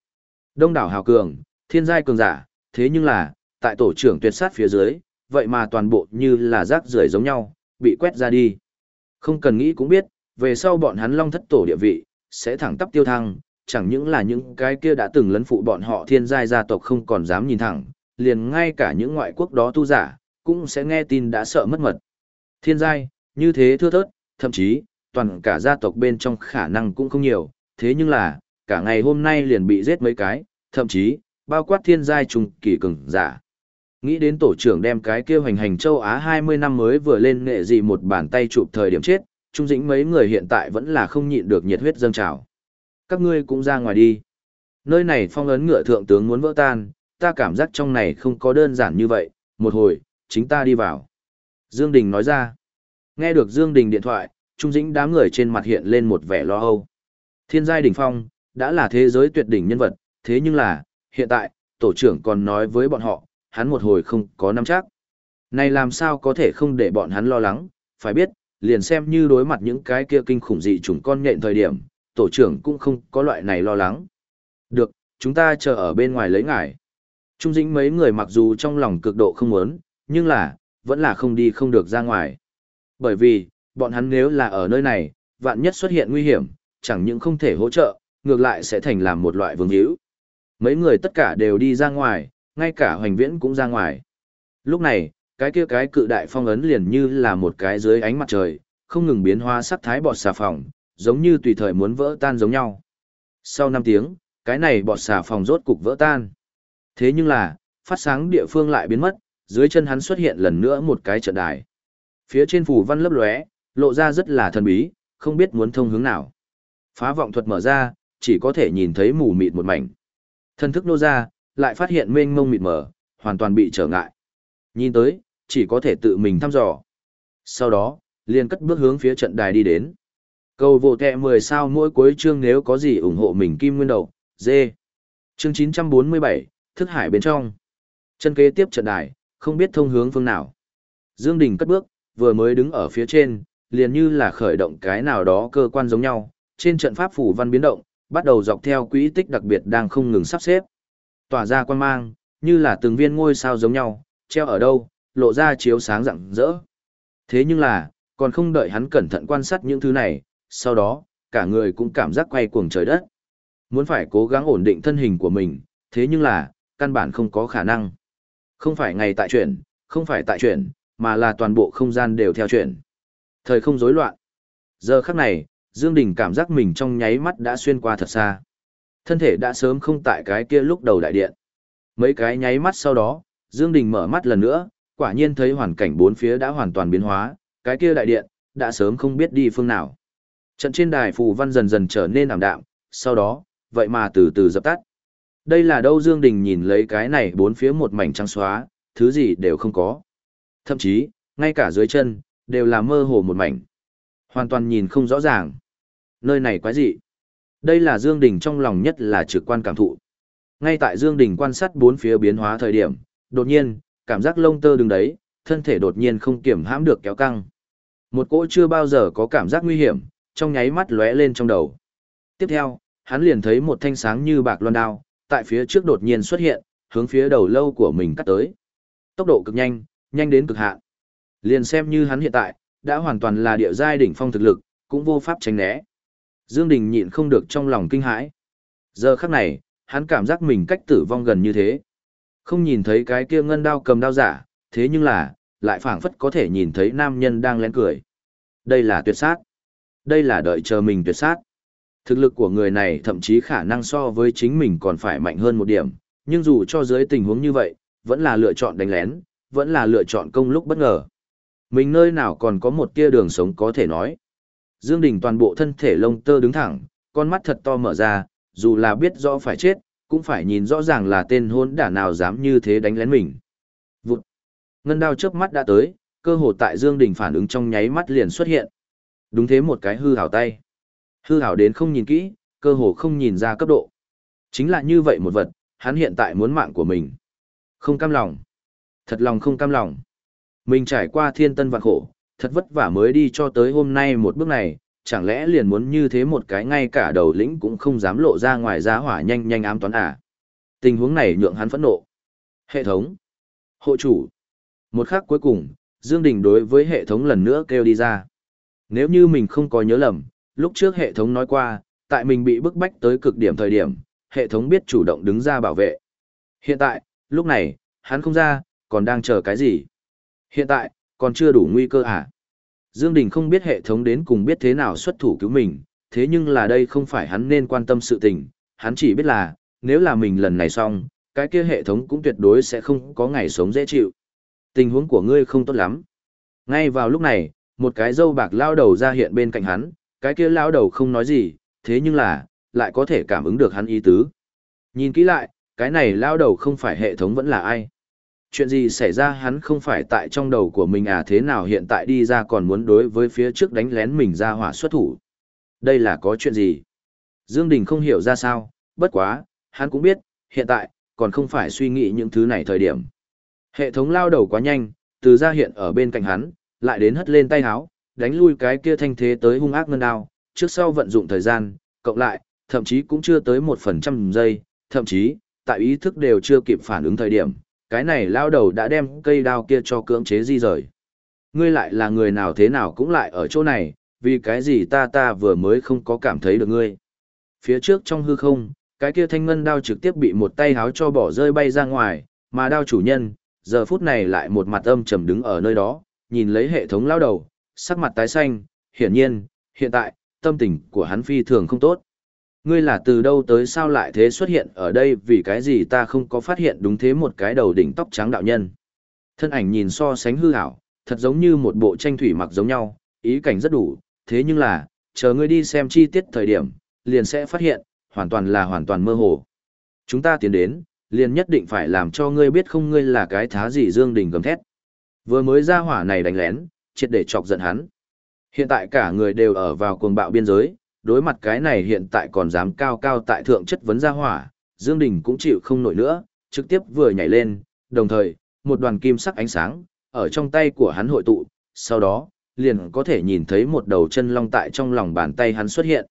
Đông đảo hào cường, thiên giai cường giả, thế nhưng là, tại tổ trưởng tuyệt sát phía dưới, vậy mà toàn bộ như là rác rưởi giống nhau, bị quét ra đi. Không cần nghĩ cũng biết, về sau bọn hắn long thất tổ địa vị, sẽ thẳng tắp tiêu thăng, chẳng những là những cái kia đã từng lấn phụ bọn họ thiên giai gia tộc không còn dám nhìn thẳng, liền ngay cả những ngoại quốc đó tu giả, cũng sẽ nghe tin đã sợ mất mật. Thiên giai, như thế thưa thớt, thậm chí, toàn cả gia tộc bên trong khả năng cũng không nhiều, thế nhưng là, cả ngày hôm nay liền bị giết mấy cái, thậm chí, bao quát thiên giai trùng kỳ cường giả. Nghĩ đến tổ trưởng đem cái kia hoành hành châu Á 20 năm mới vừa lên nghệ gì một bàn tay chụp thời điểm chết, trung dĩnh mấy người hiện tại vẫn là không nhịn được nhiệt huyết dâng trào. Các ngươi cũng ra ngoài đi. Nơi này phong ấn ngựa thượng tướng muốn vỡ tan, ta cảm giác trong này không có đơn giản như vậy, một hồi, chính ta đi vào. Dương Đình nói ra. Nghe được Dương Đình điện thoại, trung dĩnh đám người trên mặt hiện lên một vẻ lo âu. Thiên giai đỉnh phong, đã là thế giới tuyệt đỉnh nhân vật, thế nhưng là, hiện tại, tổ trưởng còn nói với bọn họ, hắn một hồi không có nắm chắc. Này làm sao có thể không để bọn hắn lo lắng, phải biết, liền xem như đối mặt những cái kia kinh khủng dị chủng con nhện thời điểm, tổ trưởng cũng không có loại này lo lắng. Được, chúng ta chờ ở bên ngoài lấy ngải. Trung dĩnh mấy người mặc dù trong lòng cực độ không muốn, nhưng là, vẫn là không đi không được ra ngoài. Bởi vì, bọn hắn nếu là ở nơi này, vạn nhất xuất hiện nguy hiểm, chẳng những không thể hỗ trợ, ngược lại sẽ thành làm một loại vương hữu. Mấy người tất cả đều đi ra ngoài, ngay cả hoành viễn cũng ra ngoài. Lúc này, cái kia cái cự đại phong ấn liền như là một cái dưới ánh mặt trời, không ngừng biến hóa sắc thái bọt xà phòng, giống như tùy thời muốn vỡ tan giống nhau. Sau 5 tiếng, cái này bọt xà phòng rốt cục vỡ tan. Thế nhưng là, phát sáng địa phương lại biến mất, Dưới chân hắn xuất hiện lần nữa một cái trận đài. Phía trên phủ văn lấp lóe, lộ ra rất là thần bí, không biết muốn thông hướng nào. Phá vọng thuật mở ra, chỉ có thể nhìn thấy mù mịt một mảnh. Thân thức nô ra, lại phát hiện mênh mông mịt mờ, hoàn toàn bị trở ngại. Nhìn tới, chỉ có thể tự mình thăm dò. Sau đó, liền cất bước hướng phía trận đài đi đến. Cầu vô kẹ 10 sao mỗi cuối chương nếu có gì ủng hộ mình kim nguyên đầu, dê. Chương 947, thức hải bên trong. Chân kế tiếp trận đài, không biết thông hướng phương nào. Dương Đình cất bước, vừa mới đứng ở phía trên, liền như là khởi động cái nào đó cơ quan giống nhau, trên trận pháp phủ văn biến động, bắt đầu dọc theo quỹ tích đặc biệt đang không ngừng sắp xếp. Tỏa ra quan mang, như là từng viên ngôi sao giống nhau, treo ở đâu, lộ ra chiếu sáng rạng rỡ. Thế nhưng là, còn không đợi hắn cẩn thận quan sát những thứ này, sau đó, cả người cũng cảm giác quay cuồng trời đất. Muốn phải cố gắng ổn định thân hình của mình, thế nhưng là, căn bản không có khả năng. Không phải ngày tại chuyển, không phải tại chuyển, mà là toàn bộ không gian đều theo chuyển. Thời không rối loạn. Giờ khắc này, Dương Đình cảm giác mình trong nháy mắt đã xuyên qua thật xa. Thân thể đã sớm không tại cái kia lúc đầu đại điện. Mấy cái nháy mắt sau đó, Dương Đình mở mắt lần nữa, quả nhiên thấy hoàn cảnh bốn phía đã hoàn toàn biến hóa, cái kia đại điện, đã sớm không biết đi phương nào. Trận trên đài phù văn dần dần trở nên ảm đạm, sau đó, vậy mà từ từ dập tắt. Đây là đâu Dương Đình nhìn lấy cái này bốn phía một mảnh trắng xóa, thứ gì đều không có. Thậm chí, ngay cả dưới chân, đều là mơ hồ một mảnh. Hoàn toàn nhìn không rõ ràng. Nơi này quái gì? Đây là Dương Đình trong lòng nhất là trực quan cảm thụ. Ngay tại Dương Đình quan sát bốn phía biến hóa thời điểm, đột nhiên, cảm giác lông tơ đứng đấy, thân thể đột nhiên không kiểm hãm được kéo căng. Một cỗ chưa bao giờ có cảm giác nguy hiểm, trong nháy mắt lóe lên trong đầu. Tiếp theo, hắn liền thấy một thanh sáng như bạc loan đao, tại phía trước đột nhiên xuất hiện, hướng phía đầu lâu của mình cắt tới. Tốc độ cực nhanh, nhanh đến cực hạn. Liền xem như hắn hiện tại, đã hoàn toàn là địa giai đỉnh phong thực lực, cũng vô pháp tránh né. Dương Đình nhịn không được trong lòng kinh hãi. Giờ khắc này, hắn cảm giác mình cách tử vong gần như thế. Không nhìn thấy cái kia ngân đao cầm đao giả, thế nhưng là, lại phảng phất có thể nhìn thấy nam nhân đang lén cười. Đây là tuyệt sát. Đây là đợi chờ mình tuyệt sát. Thực lực của người này thậm chí khả năng so với chính mình còn phải mạnh hơn một điểm, nhưng dù cho dưới tình huống như vậy, vẫn là lựa chọn đánh lén, vẫn là lựa chọn công lúc bất ngờ. Mình nơi nào còn có một tia đường sống có thể nói. Dương Đình toàn bộ thân thể lông tơ đứng thẳng, con mắt thật to mở ra, dù là biết rõ phải chết, cũng phải nhìn rõ ràng là tên hôn đả nào dám như thế đánh lén mình. Vụt. Ngân đao chớp mắt đã tới, cơ hồ tại Dương Đình phản ứng trong nháy mắt liền xuất hiện. Đúng thế một cái hư hảo tay. Hư hảo đến không nhìn kỹ, cơ hồ không nhìn ra cấp độ. Chính là như vậy một vật, hắn hiện tại muốn mạng của mình. Không cam lòng. Thật lòng không cam lòng. Mình trải qua thiên tân vạn khổ, thật vất vả mới đi cho tới hôm nay một bước này, chẳng lẽ liền muốn như thế một cái ngay cả đầu lĩnh cũng không dám lộ ra ngoài giá hỏa nhanh nhanh ám toán à. Tình huống này nhượng hắn phẫn nộ. Hệ thống. Hộ chủ. Một khắc cuối cùng, Dương Đình đối với hệ thống lần nữa kêu đi ra. Nếu như mình không có nhớ lầm, lúc trước hệ thống nói qua, tại mình bị bức bách tới cực điểm thời điểm, hệ thống biết chủ động đứng ra bảo vệ. Hiện tại, lúc này, hắn không ra, còn đang chờ cái gì? Hiện tại, còn chưa đủ nguy cơ à? Dương Đình không biết hệ thống đến cùng biết thế nào xuất thủ cứu mình, thế nhưng là đây không phải hắn nên quan tâm sự tình, hắn chỉ biết là, nếu là mình lần này xong, cái kia hệ thống cũng tuyệt đối sẽ không có ngày sống dễ chịu. Tình huống của ngươi không tốt lắm. Ngay vào lúc này, một cái dâu bạc lao đầu ra hiện bên cạnh hắn, cái kia lao đầu không nói gì, thế nhưng là, lại có thể cảm ứng được hắn ý tứ. Nhìn kỹ lại, cái này lao đầu không phải hệ thống vẫn là ai. Chuyện gì xảy ra hắn không phải tại trong đầu của mình à thế nào hiện tại đi ra còn muốn đối với phía trước đánh lén mình ra hỏa xuất thủ. Đây là có chuyện gì? Dương Đình không hiểu ra sao, bất quá, hắn cũng biết, hiện tại, còn không phải suy nghĩ những thứ này thời điểm. Hệ thống lao đầu quá nhanh, từ ra hiện ở bên cạnh hắn, lại đến hất lên tay háo, đánh lui cái kia thanh thế tới hung ác ngân đao, trước sau vận dụng thời gian, cộng lại, thậm chí cũng chưa tới một phần trăm giây, thậm chí, tại ý thức đều chưa kịp phản ứng thời điểm, cái này lao đầu đã đem cây đao kia cho cưỡng chế di rời. Ngươi lại là người nào thế nào cũng lại ở chỗ này, vì cái gì ta ta vừa mới không có cảm thấy được ngươi. Phía trước trong hư không, cái kia thanh ngân đao trực tiếp bị một tay háo cho bỏ rơi bay ra ngoài, mà đao chủ nhân, giờ phút này lại một mặt âm trầm đứng ở nơi đó, nhìn lấy hệ thống lao đầu, sắc mặt tái xanh, hiển nhiên, hiện tại, tâm tình của hắn phi thường không tốt. Ngươi là từ đâu tới sao lại thế xuất hiện ở đây vì cái gì ta không có phát hiện đúng thế một cái đầu đỉnh tóc trắng đạo nhân. Thân ảnh nhìn so sánh hư ảo, thật giống như một bộ tranh thủy mặc giống nhau, ý cảnh rất đủ, thế nhưng là, chờ ngươi đi xem chi tiết thời điểm, liền sẽ phát hiện, hoàn toàn là hoàn toàn mơ hồ. Chúng ta tiến đến, liền nhất định phải làm cho ngươi biết không ngươi là cái thá gì Dương Đình gầm thét. Vừa mới ra hỏa này đánh lén, triệt để chọc giận hắn. Hiện tại cả người đều ở vào cuồng bạo biên giới, đối mặt cái này hiện tại còn dám cao cao tại thượng chất vấn ra hỏa, Dương Đình cũng chịu không nổi nữa, trực tiếp vừa nhảy lên, đồng thời, một đoàn kim sắc ánh sáng, ở trong tay của hắn hội tụ, sau đó, liền có thể nhìn thấy một đầu chân long tại trong lòng bàn tay hắn xuất hiện.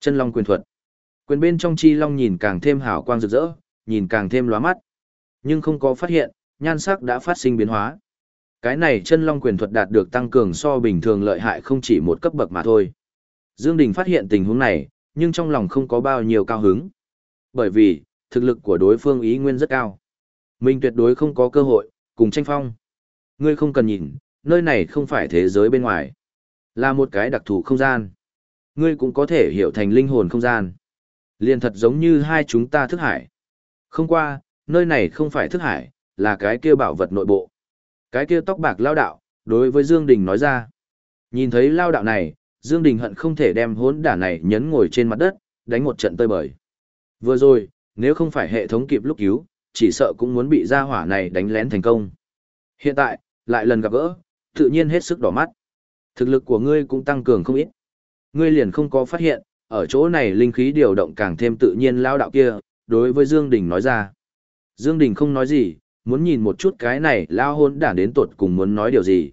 Chân long quyền thuật. Quyền bên trong chi long nhìn càng thêm hào quang rực rỡ, nhìn càng thêm lóa mắt. Nhưng không có phát hiện, nhan sắc đã phát sinh biến hóa. Cái này chân long quyền thuật đạt được tăng cường so bình thường lợi hại không chỉ một cấp bậc mà thôi. Dương Đình phát hiện tình huống này, nhưng trong lòng không có bao nhiêu cao hứng. Bởi vì, thực lực của đối phương ý nguyên rất cao. Mình tuyệt đối không có cơ hội, cùng tranh phong. Ngươi không cần nhìn, nơi này không phải thế giới bên ngoài. Là một cái đặc thù không gian. Ngươi cũng có thể hiểu thành linh hồn không gian. Liên thật giống như hai chúng ta thức hải. Không qua, nơi này không phải thức hải, là cái kia bảo vật nội bộ. Cái kia tóc bạc lao đạo, đối với Dương Đình nói ra. Nhìn thấy lao đạo này, Dương Đình hận không thể đem hốn đả này nhấn ngồi trên mặt đất, đánh một trận tơi bời. Vừa rồi, nếu không phải hệ thống kịp lúc cứu, chỉ sợ cũng muốn bị gia hỏa này đánh lén thành công. Hiện tại, lại lần gặp gỡ, tự nhiên hết sức đỏ mắt. Thực lực của ngươi cũng tăng cường không ít. Ngươi liền không có phát hiện, ở chỗ này linh khí điều động càng thêm tự nhiên lao đạo kia, đối với Dương Đình nói ra. Dương Đình không nói gì, muốn nhìn một chút cái này lao hôn đản đến tột cùng muốn nói điều gì.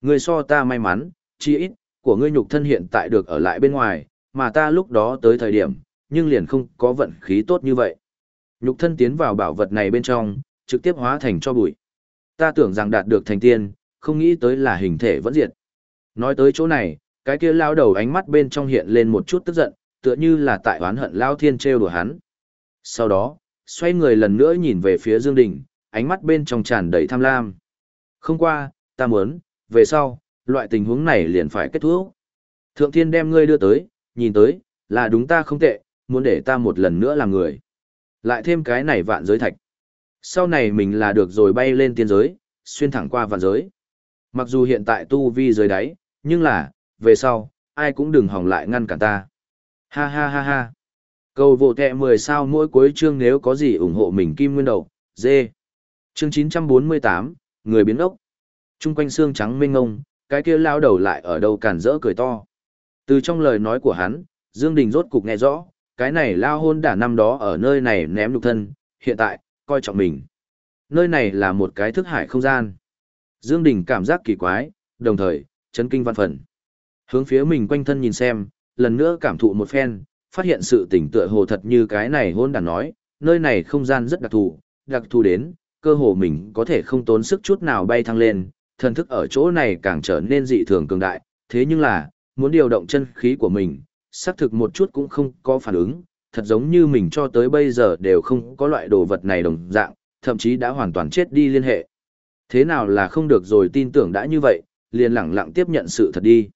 Ngươi so ta may mắn, chi ít, của ngươi nhục thân hiện tại được ở lại bên ngoài, mà ta lúc đó tới thời điểm, nhưng liền không có vận khí tốt như vậy. Nhục thân tiến vào bảo vật này bên trong, trực tiếp hóa thành cho bụi. Ta tưởng rằng đạt được thành tiên, không nghĩ tới là hình thể vẫn diệt. Nói tới chỗ này, cái kia lao đầu ánh mắt bên trong hiện lên một chút tức giận, tựa như là tại oán hận lao thiên trêu đùa hắn. Sau đó, xoay người lần nữa nhìn về phía Dương Đình, ánh mắt bên trong tràn đầy tham lam. Không qua, ta muốn, về sau, loại tình huống này liền phải kết thúc. Thượng thiên đem ngươi đưa tới, nhìn tới, là đúng ta không tệ, muốn để ta một lần nữa làm người. Lại thêm cái này vạn giới thạch. Sau này mình là được rồi bay lên tiên giới, xuyên thẳng qua vạn giới. Mặc dù hiện tại tu vi dưới đáy, nhưng là, về sau, ai cũng đừng hỏng lại ngăn cản ta. Ha ha ha ha. Cầu vô tệ 10 sao mỗi cuối chương nếu có gì ủng hộ mình kim nguyên đầu, dê. Chương 948, người biến ốc. Trung quanh xương trắng mênh ngông, cái kia lao đầu lại ở đâu cản rỡ cười to. Từ trong lời nói của hắn, Dương Đình rốt cục nghe rõ, cái này lao hôn đả năm đó ở nơi này ném nhục thân, hiện tại, coi trọng mình. Nơi này là một cái thức hải không gian. Dương Đình cảm giác kỳ quái, đồng thời, chấn kinh văn phần. Hướng phía mình quanh thân nhìn xem, lần nữa cảm thụ một phen, phát hiện sự tỉnh tựa hồ thật như cái này hôn đàn nói, nơi này không gian rất đặc thù, đặc thù đến, cơ hồ mình có thể không tốn sức chút nào bay thăng lên, thần thức ở chỗ này càng trở nên dị thường cường đại, thế nhưng là, muốn điều động chân khí của mình, xác thực một chút cũng không có phản ứng, thật giống như mình cho tới bây giờ đều không có loại đồ vật này đồng dạng, thậm chí đã hoàn toàn chết đi liên hệ. Thế nào là không được rồi tin tưởng đã như vậy, liền lẳng lặng tiếp nhận sự thật đi.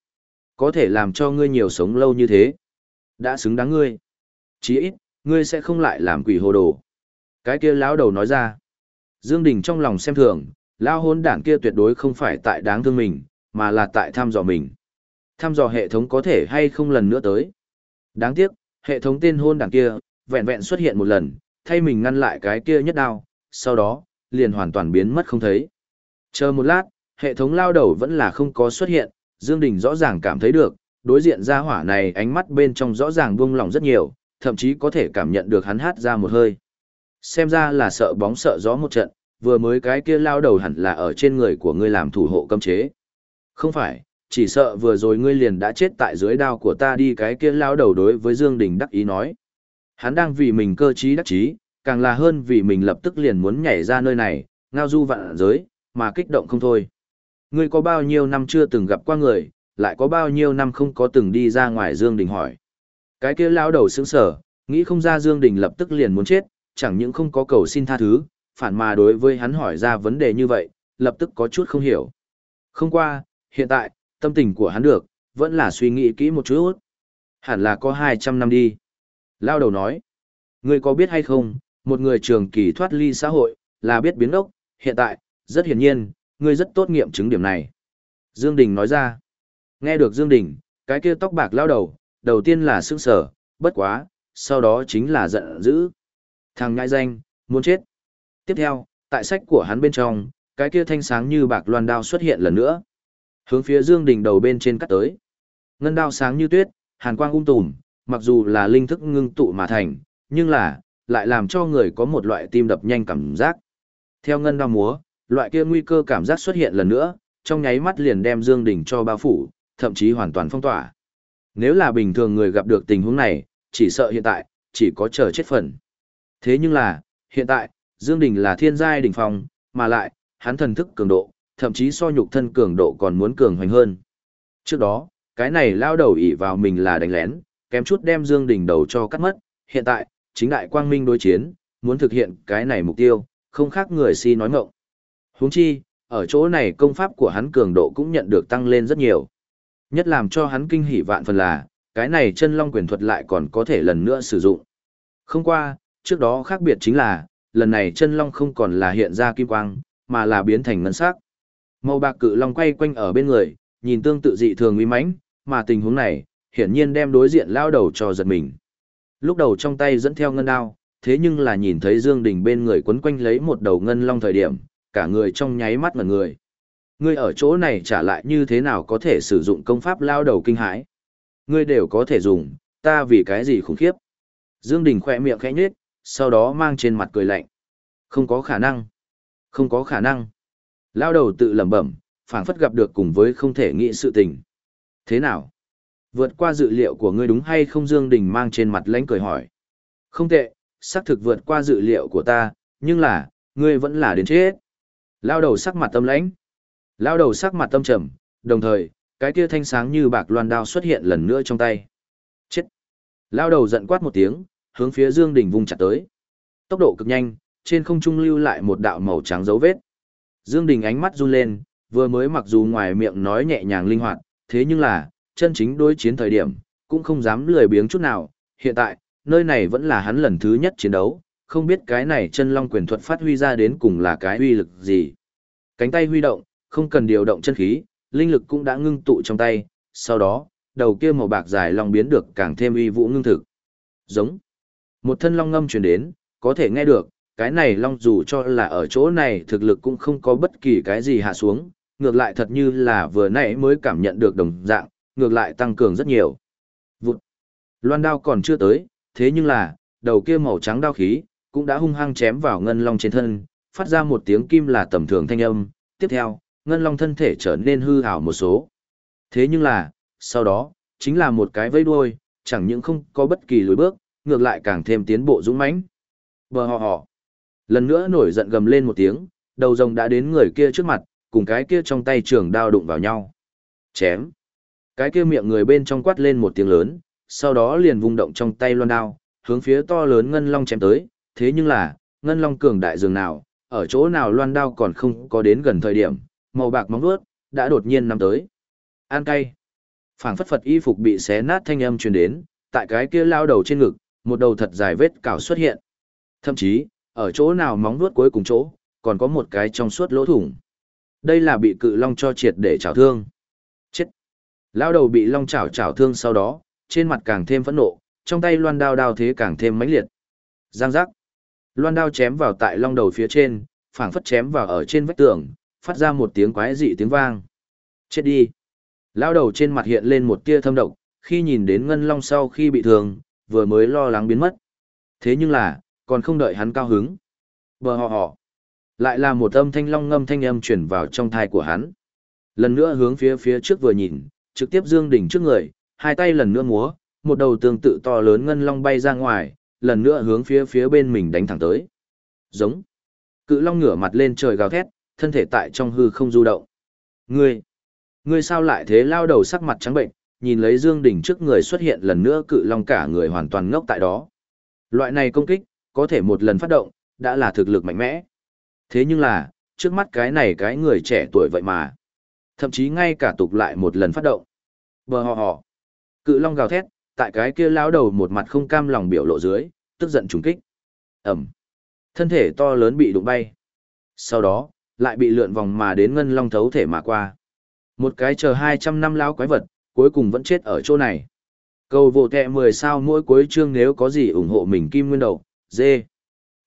Có thể làm cho ngươi nhiều sống lâu như thế. Đã xứng đáng ngươi. Chí ít, ngươi sẽ không lại làm quỷ hồ đồ. Cái kia lão đầu nói ra. Dương Đình trong lòng xem thường, lao hôn đảng kia tuyệt đối không phải tại đáng thương mình, mà là tại thăm dò mình. Thăm dò hệ thống có thể hay không lần nữa tới. Đáng tiếc, hệ thống tên hôn đảng kia, vẹn vẹn xuất hiện một lần, thay mình ngăn lại cái kia nhất đao, sau đó, liền hoàn toàn biến mất không thấy. Chờ một lát, hệ thống lao đầu vẫn là không có xuất hiện, Dương Đình rõ ràng cảm thấy được, đối diện ra hỏa này ánh mắt bên trong rõ ràng buông lỏng rất nhiều, thậm chí có thể cảm nhận được hắn hát ra một hơi. Xem ra là sợ bóng sợ gió một trận, vừa mới cái kia lao đầu hẳn là ở trên người của ngươi làm thủ hộ cấm chế. Không phải, chỉ sợ vừa rồi ngươi liền đã chết tại dưới đao của ta đi cái kia lao đầu đối với Dương Đình đắc ý nói. Hắn đang vì mình cơ trí đắc chí, càng là hơn vì mình lập tức liền muốn nhảy ra nơi này, ngao du vạn giới, mà kích động không thôi. Ngươi có bao nhiêu năm chưa từng gặp qua người, lại có bao nhiêu năm không có từng đi ra ngoài Dương Đình hỏi. Cái kia lão đầu sững sờ, nghĩ không ra Dương Đình lập tức liền muốn chết, chẳng những không có cầu xin tha thứ, phản mà đối với hắn hỏi ra vấn đề như vậy, lập tức có chút không hiểu. Không qua, hiện tại, tâm tình của hắn được, vẫn là suy nghĩ kỹ một chút. Hẳn là có 200 năm đi. Lao đầu nói, ngươi có biết hay không, một người trường kỳ thoát ly xã hội, là biết biến ốc, hiện tại, rất hiển nhiên, ngươi rất tốt nghiệm chứng điểm này. Dương Đình nói ra. Nghe được Dương Đình, cái kia tóc bạc lao đầu, đầu tiên là sững sờ, bất quá, sau đó chính là giận dữ. Thằng ngại danh, muốn chết. Tiếp theo, tại sách của hắn bên trong, cái kia thanh sáng như bạc loan đao xuất hiện lần nữa. Hướng phía Dương Đình đầu bên trên cắt tới. Ngân đao sáng như tuyết, hàn quang ung tùm, mặc dù là linh thức ngưng tụ mà thành, nhưng là, lại làm cho người có một loại tim đập nhanh cảm giác. Theo ngân đao múa, loại kia nguy cơ cảm giác xuất hiện lần nữa, trong nháy mắt liền đem Dương Đình cho bao phủ, thậm chí hoàn toàn phong tỏa. Nếu là bình thường người gặp được tình huống này, chỉ sợ hiện tại, chỉ có chờ chết phần. Thế nhưng là, hiện tại, Dương Đình là thiên giai đỉnh phong, mà lại, hắn thần thức cường độ, thậm chí so nhục thân cường độ còn muốn cường hoành hơn. Trước đó, cái này lao đầu ỷ vào mình là đánh lén, kém chút đem Dương Đình đầu cho cắt mất, hiện tại, chính đại quang minh đối chiến, muốn thực hiện cái này mục tiêu, không khác người si nói ngọng. Huống chi, ở chỗ này công pháp của hắn cường độ cũng nhận được tăng lên rất nhiều. Nhất làm cho hắn kinh hỉ vạn phần là, cái này chân long quyền thuật lại còn có thể lần nữa sử dụng. Không qua, trước đó khác biệt chính là, lần này chân long không còn là hiện ra kim quang, mà là biến thành ngân sắc. Màu bạc cự long quay quanh ở bên người, nhìn tương tự dị thường uy mãnh, mà tình huống này, hiển nhiên đem đối diện lao đầu cho giật mình. Lúc đầu trong tay dẫn theo ngân đao, thế nhưng là nhìn thấy Dương Đình bên người quấn quanh lấy một đầu ngân long thời điểm, cả người trong nháy mắt ngẩn người. Ngươi ở chỗ này trả lại như thế nào có thể sử dụng công pháp lao đầu kinh hãi? Ngươi đều có thể dùng, ta vì cái gì khủng khiếp? Dương Đình khẽ miệng khẽ nhếch, sau đó mang trên mặt cười lạnh. Không có khả năng. Không có khả năng. Lao đầu tự lẩm bẩm, phảng phất gặp được cùng với không thể nghĩ sự tình. Thế nào? Vượt qua dự liệu của ngươi đúng hay không Dương Đình mang trên mặt lãnh cười hỏi. Không tệ, xác thực vượt qua dự liệu của ta, nhưng là, ngươi vẫn là đến chết. Lao đầu sắc mặt tâm lãnh. Lao đầu sắc mặt tâm trầm, đồng thời, cái kia thanh sáng như bạc loan đao xuất hiện lần nữa trong tay. Chết! Lao đầu giận quát một tiếng, hướng phía Dương Đình vung chặt tới. Tốc độ cực nhanh, trên không trung lưu lại một đạo màu trắng dấu vết. Dương Đình ánh mắt run lên, vừa mới mặc dù ngoài miệng nói nhẹ nhàng linh hoạt, thế nhưng là, chân chính đối chiến thời điểm, cũng không dám lười biếng chút nào. Hiện tại, nơi này vẫn là hắn lần thứ nhất chiến đấu, không biết cái này chân long quyền thuật phát huy ra đến cùng là cái uy lực gì. Cánh tay huy động, không cần điều động chân khí, linh lực cũng đã ngưng tụ trong tay, sau đó, đầu kia màu bạc dài long biến được càng thêm uy vũ ngưng thực. Giống. Một thân long ngâm truyền đến, có thể nghe được, cái này long dù cho là ở chỗ này thực lực cũng không có bất kỳ cái gì hạ xuống, ngược lại thật như là vừa nãy mới cảm nhận được đồng dạng, ngược lại tăng cường rất nhiều. Vụt. Loan đao còn chưa tới, thế nhưng là, đầu kia màu trắng đao khí, cũng đã hung hăng chém vào ngân long trên thân, phát ra một tiếng kim là tầm thường thanh âm, tiếp theo, ngân long thân thể trở nên hư hảo một số. Thế nhưng là, sau đó, chính là một cái vây đuôi, chẳng những không có bất kỳ lối bước, ngược lại càng thêm tiến bộ dũng mãnh. Bờ họ họ. Lần nữa nổi giận gầm lên một tiếng, đầu rồng đã đến người kia trước mặt, cùng cái kia trong tay trường đao đụng vào nhau. Chém. Cái kia miệng người bên trong quát lên một tiếng lớn, sau đó liền vung động trong tay loan đao, hướng phía to lớn ngân long chém tới, thế nhưng là, ngân long cường đại dường nào, ở chỗ nào loan đao còn không có đến gần thời điểm, màu bạc móng vuốt đã đột nhiên nắm tới. An cay. Phảng phất phật y phục bị xé nát thanh âm truyền đến, tại cái kia lao đầu trên ngực, một đầu thật dài vết cào xuất hiện. Thậm chí, ở chỗ nào móng vuốt cuối cùng chỗ, còn có một cái trong suốt lỗ thủng. Đây là bị cự long cho triệt để chảo thương. Chết. Lao đầu bị long chảo chảo thương sau đó, trên mặt càng thêm phẫn nộ, trong tay loan đao đao thế càng thêm mãnh liệt. Giang giác. Loan đao chém vào tại long đầu phía trên, phảng phất chém vào ở trên vách tường, phát ra một tiếng quái dị tiếng vang. Chết đi. Lao đầu trên mặt hiện lên một tia thâm độc, khi nhìn đến ngân long sau khi bị thương, vừa mới lo lắng biến mất. Thế nhưng là, còn không đợi hắn cao hứng. Bờ họ họ. Lại là một âm thanh long ngâm thanh âm chuyển vào trong thai của hắn. Lần nữa hướng phía phía trước vừa nhìn, trực tiếp dương đỉnh trước người, hai tay lần nữa múa, một đầu tương tự to lớn ngân long bay ra ngoài, lần nữa hướng phía phía bên mình đánh thẳng tới. Giống. Cự long ngửa mặt lên trời gào thét, thân thể tại trong hư không du động. Ngươi, ngươi sao lại thế lao đầu sắc mặt trắng bệnh, nhìn lấy Dương Đình trước người xuất hiện lần nữa cự long cả người hoàn toàn ngốc tại đó. Loại này công kích, có thể một lần phát động, đã là thực lực mạnh mẽ. Thế nhưng là, trước mắt cái này cái người trẻ tuổi vậy mà. Thậm chí ngay cả tục lại một lần phát động. Bờ hò hò Cự long gào thét, tại cái kia lão đầu một mặt không cam lòng biểu lộ dưới, tức giận trùng kích. Ẩm. Thân thể to lớn bị đụng bay. Sau đó, lại bị lượn vòng mà đến ngân long thấu thể mà qua. Một cái chờ 200 năm lão quái vật, cuối cùng vẫn chết ở chỗ này. Cầu vô kẹ 10 sao mỗi cuối chương nếu có gì ủng hộ mình kim nguyên đầu, dê.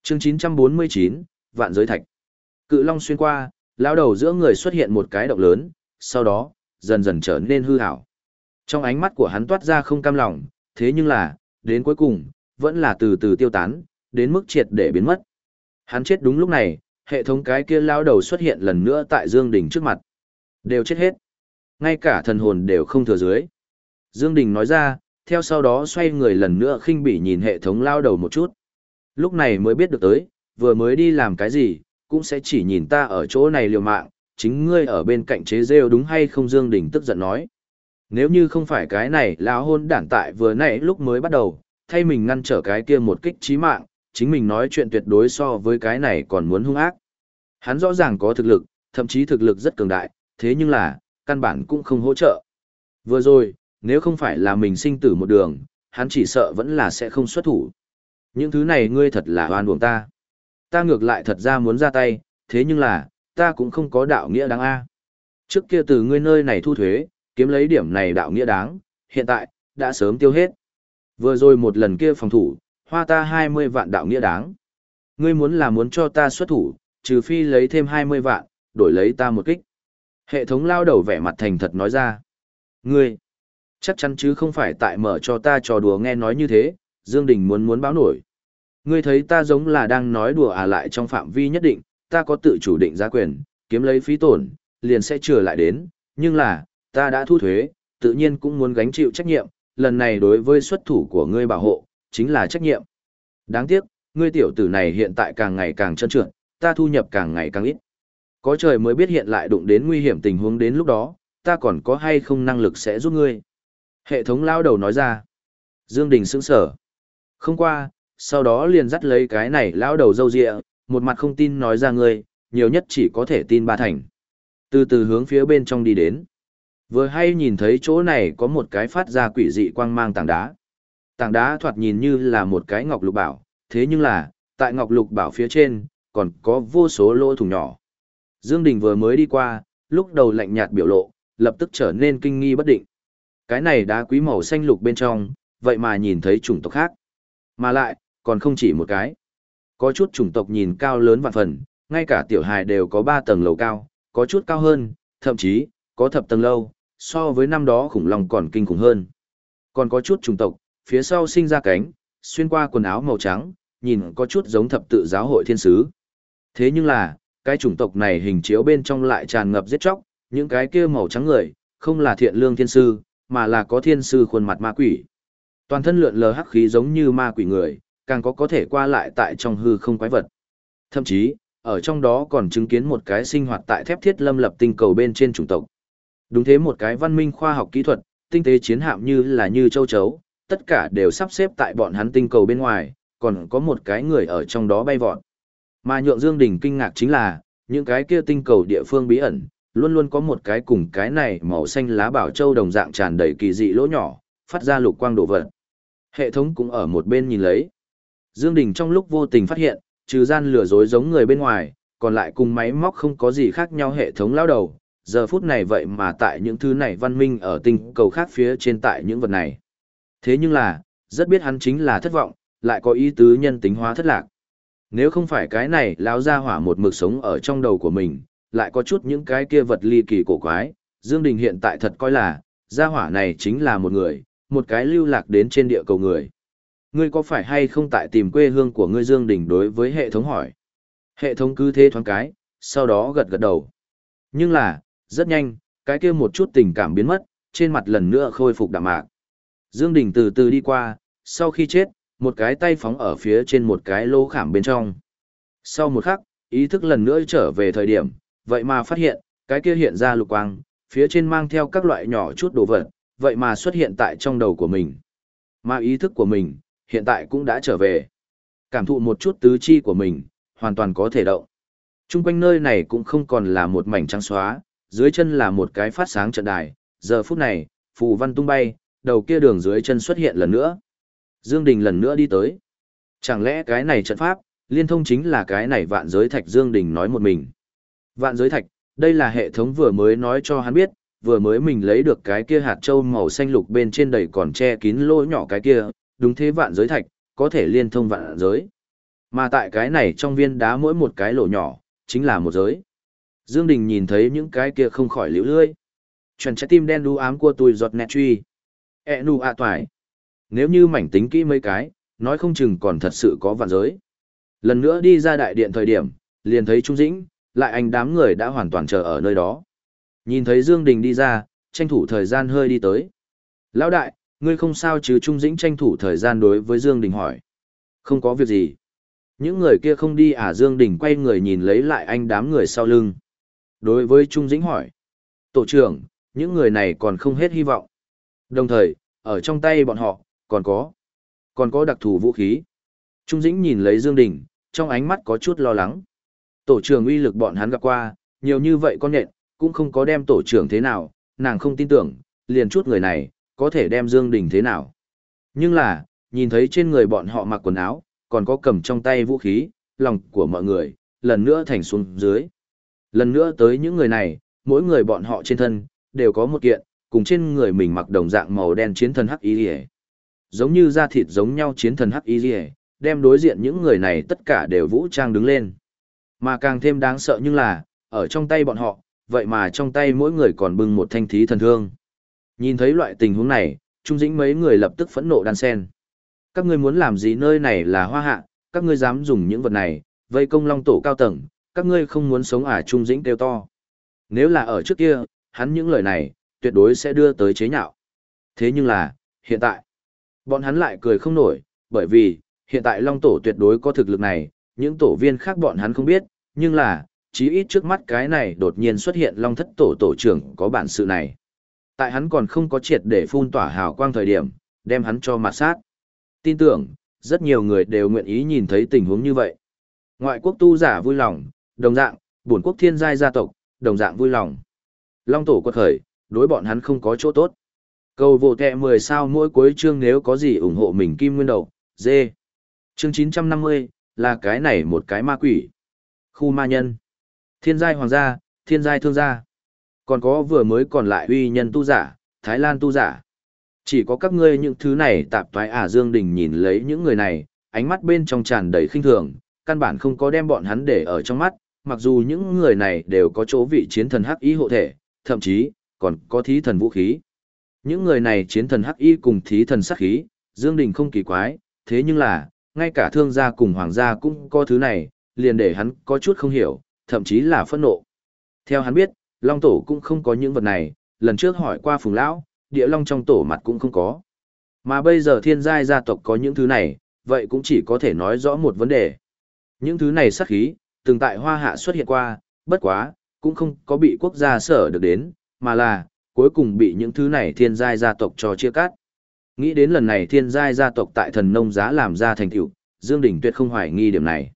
Chương 949, Vạn giới thạch. Cự long xuyên qua, lão đầu giữa người xuất hiện một cái động lớn, sau đó, dần dần trở nên hư hảo. Trong ánh mắt của hắn toát ra không cam lòng, thế nhưng là, đến cuối cùng, vẫn là từ từ tiêu tán, đến mức triệt để biến mất. Hắn chết đúng lúc này, hệ thống cái kia lao đầu xuất hiện lần nữa tại Dương Đình trước mặt. Đều chết hết. Ngay cả thần hồn đều không thừa dưới. Dương Đình nói ra, theo sau đó xoay người lần nữa khinh bỉ nhìn hệ thống lao đầu một chút. Lúc này mới biết được tới, vừa mới đi làm cái gì, cũng sẽ chỉ nhìn ta ở chỗ này liều mạng, chính ngươi ở bên cạnh chế rêu đúng hay không Dương Đình tức giận nói. Nếu như không phải cái này lão hôn đản tại vừa nãy lúc mới bắt đầu, thay mình ngăn trở cái kia một kích chí mạng, chính mình nói chuyện tuyệt đối so với cái này còn muốn hung ác. Hắn rõ ràng có thực lực, thậm chí thực lực rất cường đại, thế nhưng là, căn bản cũng không hỗ trợ. Vừa rồi, nếu không phải là mình sinh tử một đường, hắn chỉ sợ vẫn là sẽ không xuất thủ. Những thứ này ngươi thật là oan uổng ta. Ta ngược lại thật ra muốn ra tay, thế nhưng là, ta cũng không có đạo nghĩa đáng a. Trước kia từ ngươi nơi này thu thuế, kiếm lấy điểm này đạo nghĩa đáng, hiện tại, đã sớm tiêu hết. Vừa rồi một lần kia phòng thủ, hoa ta 20 vạn đạo nghĩa đáng. Ngươi muốn là muốn cho ta xuất thủ, trừ phi lấy thêm 20 vạn, đổi lấy ta một kích. Hệ thống lao đầu vẻ mặt thành thật nói ra. Ngươi, chắc chắn chứ không phải tại mở cho ta trò đùa nghe nói như thế, Dương Đình muốn muốn báo nổi. Ngươi thấy ta giống là đang nói đùa à lại trong phạm vi nhất định, ta có tự chủ định giá quyền, kiếm lấy phí tổn, liền sẽ trở lại đến, nhưng là, ta đã thu thuế, tự nhiên cũng muốn gánh chịu trách nhiệm, lần này đối với xuất thủ của ngươi bảo hộ, chính là trách nhiệm. Đáng tiếc, ngươi tiểu tử này hiện tại càng ngày càng trơn trượt, ta thu nhập càng ngày càng ít. Có trời mới biết hiện lại đụng đến nguy hiểm tình huống đến lúc đó, ta còn có hay không năng lực sẽ giúp ngươi. Hệ thống lao đầu nói ra. Dương Đình sững sờ Không qua, sau đó liền dắt lấy cái này lao đầu dâu dịa, một mặt không tin nói ra ngươi, nhiều nhất chỉ có thể tin ba thành. Từ từ hướng phía bên trong đi đến. Vừa hay nhìn thấy chỗ này có một cái phát ra quỷ dị quang mang tảng đá. Tảng đá thoạt nhìn như là một cái ngọc lục bảo, thế nhưng là, tại ngọc lục bảo phía trên, còn có vô số lỗ thủng nhỏ. Dương Đình vừa mới đi qua, lúc đầu lạnh nhạt biểu lộ, lập tức trở nên kinh nghi bất định. Cái này đá quý màu xanh lục bên trong, vậy mà nhìn thấy chủng tộc khác. Mà lại, còn không chỉ một cái. Có chút chủng tộc nhìn cao lớn vạn phần, ngay cả tiểu hài đều có 3 tầng lầu cao, có chút cao hơn, thậm chí, có thập tầng lâu, so với năm đó khủng long còn kinh khủng hơn. Còn có chút chủng tộc, phía sau sinh ra cánh, xuyên qua quần áo màu trắng, nhìn có chút giống thập tự giáo hội thiên sứ. Thế nhưng là, cái chủng tộc này hình chiếu bên trong lại tràn ngập giết chóc, những cái kia màu trắng người, không là thiện lương thiên sư, mà là có thiên sư khuôn mặt ma quỷ. Toàn thân lượn lờ hắc khí giống như ma quỷ người, càng có có thể qua lại tại trong hư không quái vật. Thậm chí, ở trong đó còn chứng kiến một cái sinh hoạt tại thép thiết lâm lập tinh cầu bên trên chủng tộc. Đúng thế một cái văn minh khoa học kỹ thuật, tinh tế chiến hạm như là như châu chấu, tất cả đều sắp xếp tại bọn hắn tinh cầu bên ngoài, còn có một cái người ở trong đó bay vọt. Mà nhượng Dương Đình kinh ngạc chính là, những cái kia tinh cầu địa phương bí ẩn, luôn luôn có một cái cùng cái này màu xanh lá bảo châu đồng dạng tràn đầy kỳ dị lỗ nhỏ, phát ra lục quang đổ vật. Hệ thống cũng ở một bên nhìn lấy. Dương Đình trong lúc vô tình phát hiện, trừ gian lừa dối giống người bên ngoài, còn lại cùng máy móc không có gì khác nhau hệ thống lao đầu. Giờ phút này vậy mà tại những thứ này văn minh ở tinh cầu khác phía trên tại những vật này. Thế nhưng là, rất biết hắn chính là thất vọng, lại có ý tứ nhân tính hóa thất lạc. Nếu không phải cái này lão ra hỏa một mực sống ở trong đầu của mình, lại có chút những cái kia vật ly kỳ cổ quái, Dương Đình hiện tại thật coi là, gia hỏa này chính là một người, một cái lưu lạc đến trên địa cầu người. Ngươi có phải hay không tại tìm quê hương của ngươi Dương Đình đối với hệ thống hỏi? Hệ thống cứ thế thoáng cái, sau đó gật gật đầu. Nhưng là, rất nhanh, cái kia một chút tình cảm biến mất, trên mặt lần nữa khôi phục đạm mạc. Dương Đình từ từ đi qua, sau khi chết, một cái tay phóng ở phía trên một cái lỗ khảm bên trong. Sau một khắc, ý thức lần nữa trở về thời điểm, vậy mà phát hiện, cái kia hiện ra lục quang, phía trên mang theo các loại nhỏ chút đồ vật, vậy mà xuất hiện tại trong đầu của mình. Mà ý thức của mình, hiện tại cũng đã trở về. Cảm thụ một chút tứ chi của mình, hoàn toàn có thể động. Trung quanh nơi này cũng không còn là một mảnh trắng xóa, dưới chân là một cái phát sáng trận đài, giờ phút này, phù văn tung bay, đầu kia đường dưới chân xuất hiện lần nữa. Dương Đình lần nữa đi tới. Chẳng lẽ cái này trận pháp, liên thông chính là cái này vạn giới thạch Dương Đình nói một mình. Vạn giới thạch, đây là hệ thống vừa mới nói cho hắn biết, vừa mới mình lấy được cái kia hạt châu màu xanh lục bên trên đầy còn che kín lỗ nhỏ cái kia, đúng thế vạn giới thạch, có thể liên thông vạn giới. Mà tại cái này trong viên đá mỗi một cái lỗ nhỏ, chính là một giới. Dương Đình nhìn thấy những cái kia không khỏi liễu lươi. Chuẩn trái tim đen đu ám của tôi giọt nẹt truy. E nu a toài. Nếu như mảnh tính kỹ mấy cái, nói không chừng còn thật sự có vạn giới. Lần nữa đi ra đại điện thời điểm, liền thấy Trung Dĩnh, lại anh đám người đã hoàn toàn chờ ở nơi đó. Nhìn thấy Dương Đình đi ra, tranh thủ thời gian hơi đi tới. Lão đại, ngươi không sao chứ Trung Dĩnh tranh thủ thời gian đối với Dương Đình hỏi. Không có việc gì. Những người kia không đi à Dương Đình quay người nhìn lấy lại anh đám người sau lưng. Đối với Trung Dĩnh hỏi. Tổ trưởng, những người này còn không hết hy vọng. Đồng thời, ở trong tay bọn họ, còn có, còn có đặc thù vũ khí. Trung Dĩnh nhìn lấy Dương Đình, trong ánh mắt có chút lo lắng. Tổ trưởng uy lực bọn hắn gặp qua, nhiều như vậy con nhện, cũng không có đem tổ trưởng thế nào, nàng không tin tưởng, liền chút người này, có thể đem Dương Đình thế nào. Nhưng là, nhìn thấy trên người bọn họ mặc quần áo, còn có cầm trong tay vũ khí, lòng của mọi người, lần nữa thành xuống dưới. Lần nữa tới những người này, mỗi người bọn họ trên thân, đều có một kiện, cùng trên người mình mặc đồng dạng màu đen chiến thần hắc y rìa. Giống như da thịt giống nhau chiến thần hắc y rìa, đem đối diện những người này tất cả đều vũ trang đứng lên. Mà càng thêm đáng sợ nhưng là, ở trong tay bọn họ, vậy mà trong tay mỗi người còn bưng một thanh thí thần thương. Nhìn thấy loại tình huống này, Trung Dĩnh mấy người lập tức phẫn nộ đan sen. Các ngươi muốn làm gì nơi này là hoa hạ, các ngươi dám dùng những vật này, vây công long tổ cao tầng, các ngươi không muốn sống à Trung Dĩnh kêu to. Nếu là ở trước kia, hắn những lời này, tuyệt đối sẽ đưa tới chế nhạo. Thế nhưng là, hiện tại, bọn hắn lại cười không nổi, bởi vì, hiện tại Long Tổ tuyệt đối có thực lực này, những tổ viên khác bọn hắn không biết, nhưng là, chí ít trước mắt cái này đột nhiên xuất hiện Long Thất Tổ Tổ trưởng có bản sự này. Tại hắn còn không có triệt để phun tỏa hào quang thời điểm, đem hắn cho mặt sát. Tin tưởng, rất nhiều người đều nguyện ý nhìn thấy tình huống như vậy. Ngoại quốc tu giả vui lòng, đồng dạng, bổn quốc thiên giai gia tộc, đồng dạng vui lòng. Long tổ quật khởi, đối bọn hắn không có chỗ tốt. Cầu vô tệ 10 sao mỗi cuối chương nếu có gì ủng hộ mình kim nguyên đầu, dê. Chương 950, là cái này một cái ma quỷ. Khu ma nhân. Thiên giai hoàng gia, thiên giai thương gia. Còn có vừa mới còn lại uy nhân tu giả, Thái Lan tu giả. Chỉ có các ngươi những thứ này tạp thoái ả Dương Đình nhìn lấy những người này, ánh mắt bên trong tràn đầy khinh thường, căn bản không có đem bọn hắn để ở trong mắt, mặc dù những người này đều có chỗ vị chiến thần hắc ý hộ thể, thậm chí, còn có thí thần vũ khí. Những người này chiến thần hắc y cùng thí thần sát khí, Dương Đình không kỳ quái, thế nhưng là, ngay cả thương gia cùng hoàng gia cũng có thứ này, liền để hắn có chút không hiểu, thậm chí là phẫn nộ. Theo hắn biết, Long Tổ cũng không có những vật này, lần trước hỏi qua Phùng Lão, địa Long trong tổ mặt cũng không có. Mà bây giờ thiên giai gia tộc có những thứ này, vậy cũng chỉ có thể nói rõ một vấn đề. Những thứ này sát khí, từng tại hoa hạ xuất hiện qua, bất quá, cũng không có bị quốc gia sở được đến, mà là, cuối cùng bị những thứ này thiên giai gia tộc cho chia cắt. Nghĩ đến lần này thiên giai gia tộc tại thần nông giá làm ra thành tựu, Dương Đình tuyệt không hoài nghi điểm này.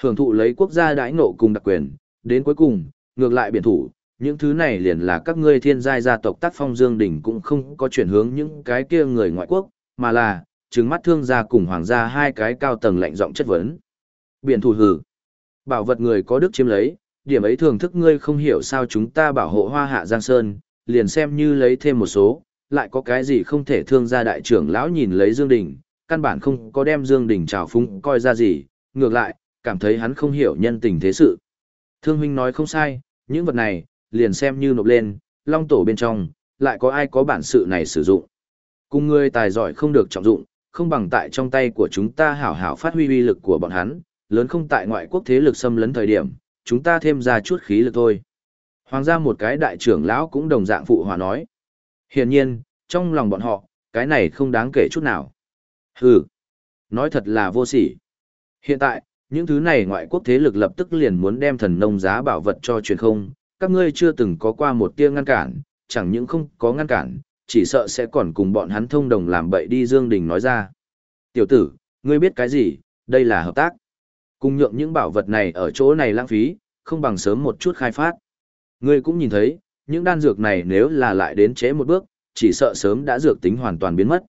Hưởng thụ lấy quốc gia đãi ngộ cùng đặc quyền, đến cuối cùng, ngược lại biển thủ, những thứ này liền là các ngươi thiên giai gia tộc tác phong Dương Đình cũng không có chuyển hướng những cái kia người ngoại quốc, mà là, trừng mắt thương gia cùng hoàng gia hai cái cao tầng lạnh giọng chất vấn. Biển thủ hử. Bảo vật người có đức chiếm lấy, điểm ấy thường thức ngươi không hiểu sao chúng ta bảo hộ hoa hạ Giang Sơn, liền xem như lấy thêm một số, lại có cái gì không thể thương ra đại trưởng lão nhìn lấy Dương Đình, căn bản không có đem Dương Đình trào phúng coi ra gì, ngược lại, cảm thấy hắn không hiểu nhân tình thế sự. Thương huynh nói không sai, những vật này, liền xem như nộp lên, long tổ bên trong, lại có ai có bản sự này sử dụng. Cùng người tài giỏi không được trọng dụng, không bằng tại trong tay của chúng ta hảo hảo phát huy uy lực của bọn hắn, lớn không tại ngoại quốc thế lực xâm lấn thời điểm, chúng ta thêm ra chút khí lực thôi. Hoàng gia một cái đại trưởng lão cũng đồng dạng phụ hòa nói. Hiển nhiên, trong lòng bọn họ, cái này không đáng kể chút nào. Hừ, nói thật là vô sỉ. Hiện tại, những thứ này ngoại quốc thế lực lập tức liền muốn đem thần nông giá bảo vật cho truyền không, các ngươi chưa từng có qua một tia ngăn cản, chẳng những không có ngăn cản, chỉ sợ sẽ còn cùng bọn hắn thông đồng làm bậy đi Dương Đình nói ra. Tiểu tử, ngươi biết cái gì, đây là hợp tác. Cùng nhượng những bảo vật này ở chỗ này lãng phí, không bằng sớm một chút khai phát. Ngươi cũng nhìn thấy, những đan dược này nếu là lại đến chế một bước, chỉ sợ sớm đã dược tính hoàn toàn biến mất.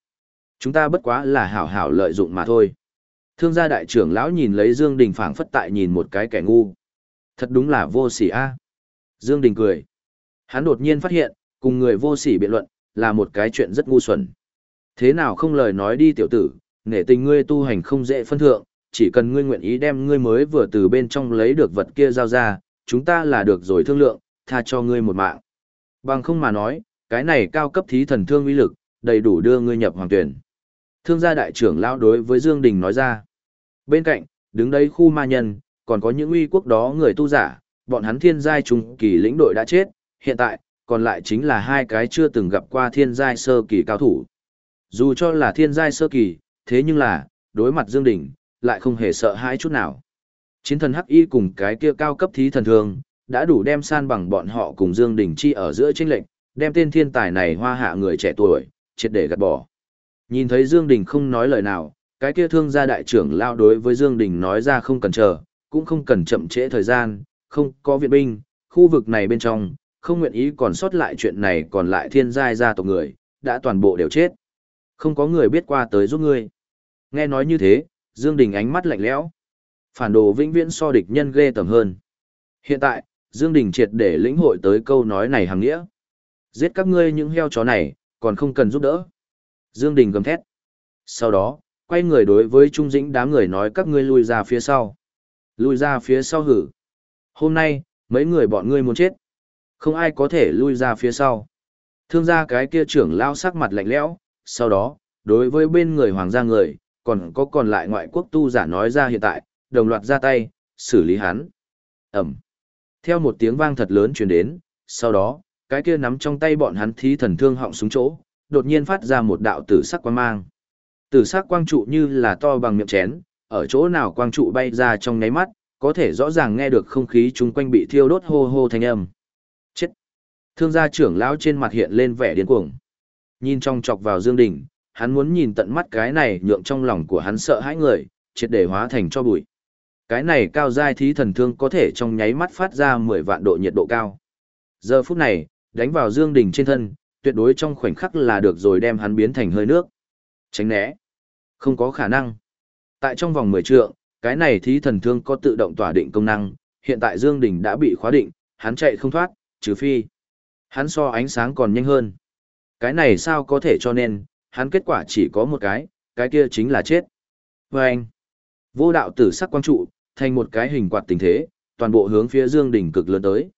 Chúng ta bất quá là hảo hảo lợi dụng mà thôi. Thương gia đại trưởng lão nhìn lấy Dương Đình phảng phất tại nhìn một cái kẻ ngu. Thật đúng là vô sỉ a. Dương Đình cười. Hắn đột nhiên phát hiện, cùng người vô sỉ biện luận, là một cái chuyện rất ngu xuẩn. Thế nào không lời nói đi tiểu tử, nể tình ngươi tu hành không dễ phân thượng, chỉ cần ngươi nguyện ý đem ngươi mới vừa từ bên trong lấy được vật kia giao ra, chúng ta là được rồi thương lượng, tha cho ngươi một mạng. Bằng không mà nói, cái này cao cấp thí thần thương uy lực, đầy đủ đưa ngươi nhập hoàng tuyển. Thương gia đại trưởng lão đối với Dương Đình nói ra. Bên cạnh, đứng đây khu ma nhân, còn có những uy quốc đó người tu giả, bọn hắn thiên giai trung kỳ lĩnh đội đã chết, hiện tại, còn lại chính là hai cái chưa từng gặp qua thiên giai sơ kỳ cao thủ. Dù cho là thiên giai sơ kỳ, thế nhưng là, đối mặt Dương Đình, lại không hề sợ hãi chút nào. Chiến thần Hắc Y cùng cái kia cao cấp thí thần thường, đã đủ đem san bằng bọn họ cùng Dương Đình chi ở giữa tranh lệnh, đem tên thiên tài này hoa hạ người trẻ tuổi, triệt để gạt bỏ. Nhìn thấy Dương Đình không nói lời nào, cái kia thương gia đại trưởng lao đối với Dương Đình nói ra không cần chờ, cũng không cần chậm trễ thời gian, không có viện binh, khu vực này bên trong, không nguyện ý còn sót lại chuyện này còn lại thiên giai gia tộc người, đã toàn bộ đều chết. Không có người biết qua tới giúp ngươi. Nghe nói như thế, Dương Đình ánh mắt lạnh lẽo. Phản đồ vĩnh viễn so địch nhân ghê tởm hơn. Hiện tại, Dương Đình triệt để lĩnh hội tới câu nói này hàng nghĩa. Giết các ngươi những heo chó này, còn không cần giúp đỡ. Dương Đình gầm thét. Sau đó, quay người đối với Trung Dĩnh đám người nói các ngươi lui ra phía sau. Lui ra phía sau hử. Hôm nay, mấy người bọn ngươi muốn chết. Không ai có thể lui ra phía sau. Thương gia cái kia trưởng lao sắc mặt lạnh lẽo, sau đó, đối với bên người hoàng gia người, còn có còn lại ngoại quốc tu giả nói ra hiện tại, đồng loạt ra tay, xử lý hắn. Ẩm. Theo một tiếng vang thật lớn truyền đến, sau đó, cái kia nắm trong tay bọn hắn thí thần thương họng xuống chỗ, đột nhiên phát ra một đạo tử sắc quang mang. Tử sắc quang trụ như là to bằng miệng chén, ở chỗ nào quang trụ bay ra trong nháy mắt, có thể rõ ràng nghe được không khí chung quanh bị thiêu đốt hô hô thanh âm. Chết! Thương gia trưởng lão trên mặt hiện lên vẻ điên cuồng. Nhìn trong chọc vào Dương Đình, hắn muốn nhìn tận mắt cái này nhượng trong lòng của hắn sợ hãi người, triệt để hóa thành cho bụi. Cái này cao giai thí thần thương có thể trong nháy mắt phát ra 10 vạn độ nhiệt độ cao. Giờ phút này, đánh vào Dương Đình trên thân, tuyệt đối trong khoảnh khắc là được rồi đem hắn biến thành hơi nước. Tránh né. Không có khả năng. Tại trong vòng 10 trượng, cái này thí thần thương có tự động tỏa định công năng, hiện tại Dương Đình đã bị khóa định, hắn chạy không thoát, trừ phi. Hắn so ánh sáng còn nhanh hơn. Cái này sao có thể cho nên, hắn kết quả chỉ có một cái, cái kia chính là chết. Và anh, vô đạo tử sắc quang trụ, thành một cái hình quạt tình thế, toàn bộ hướng phía Dương đỉnh cực lớn tới.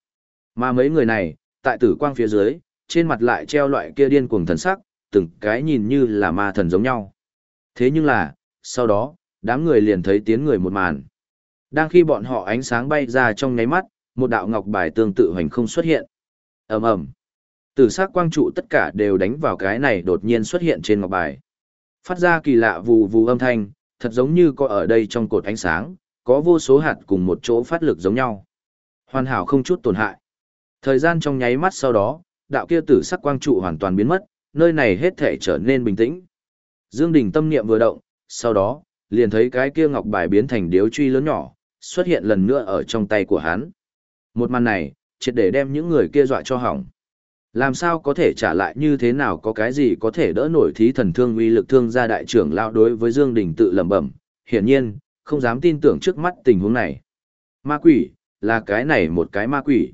Mà mấy người này, tại tử quang phía dưới, trên mặt lại treo loại kia điên cuồng thần sắc, từng cái nhìn như là ma thần giống nhau. Thế nhưng là, sau đó, đám người liền thấy tiến người một màn. Đang khi bọn họ ánh sáng bay ra trong nháy mắt, một đạo ngọc bài tương tự hoành không xuất hiện. ầm ầm, Tử sắc quang trụ tất cả đều đánh vào cái này đột nhiên xuất hiện trên ngọc bài. Phát ra kỳ lạ vù vù âm thanh, thật giống như có ở đây trong cột ánh sáng, có vô số hạt cùng một chỗ phát lực giống nhau. Hoàn hảo không chút tổn hại. Thời gian trong nháy mắt sau đó, đạo kia tử sắc quang trụ hoàn toàn biến mất, nơi này hết thể trở nên bình tĩnh. Dương Đình tâm niệm vừa động, sau đó, liền thấy cái kia ngọc bài biến thành điếu truy lớn nhỏ, xuất hiện lần nữa ở trong tay của hắn. Một màn này, triệt để đem những người kia dọa cho hỏng. Làm sao có thể trả lại như thế nào có cái gì có thể đỡ nổi thí thần thương uy lực thương gia đại trưởng lao đối với Dương Đình tự lẩm bẩm, hiển nhiên, không dám tin tưởng trước mắt tình huống này. Ma quỷ, là cái này một cái ma quỷ.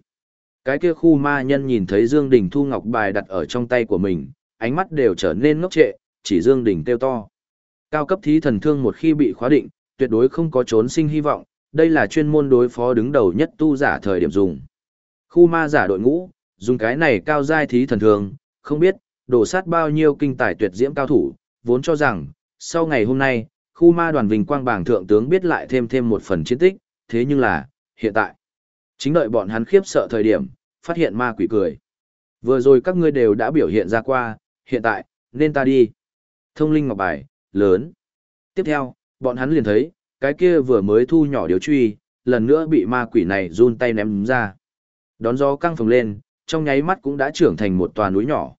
Cái kia khu ma nhân nhìn thấy Dương Đình thu ngọc bài đặt ở trong tay của mình, ánh mắt đều trở nên ngốc trệ, chỉ Dương Đình kêu to. Cao cấp thí thần thương một khi bị khóa định, tuyệt đối không có trốn sinh hy vọng, đây là chuyên môn đối phó đứng đầu nhất tu giả thời điểm dùng. Khu ma giả đội ngũ, dùng cái này cao giai thí thần thương, không biết, đổ sát bao nhiêu kinh tài tuyệt diễm cao thủ, vốn cho rằng, sau ngày hôm nay, khu ma đoàn vinh quang bảng thượng tướng biết lại thêm thêm một phần chiến tích, thế nhưng là, hiện tại, chính đợi bọn hắn khiếp sợ thời điểm, phát hiện ma quỷ cười. Vừa rồi các ngươi đều đã biểu hiện ra qua, hiện tại, nên ta đi. Thông linh ngọc bài, lớn. Tiếp theo, bọn hắn liền thấy, cái kia vừa mới thu nhỏ điếu truy, lần nữa bị ma quỷ này run tay ném ra. Đón gió căng phồng lên, trong nháy mắt cũng đã trưởng thành một tòa núi nhỏ.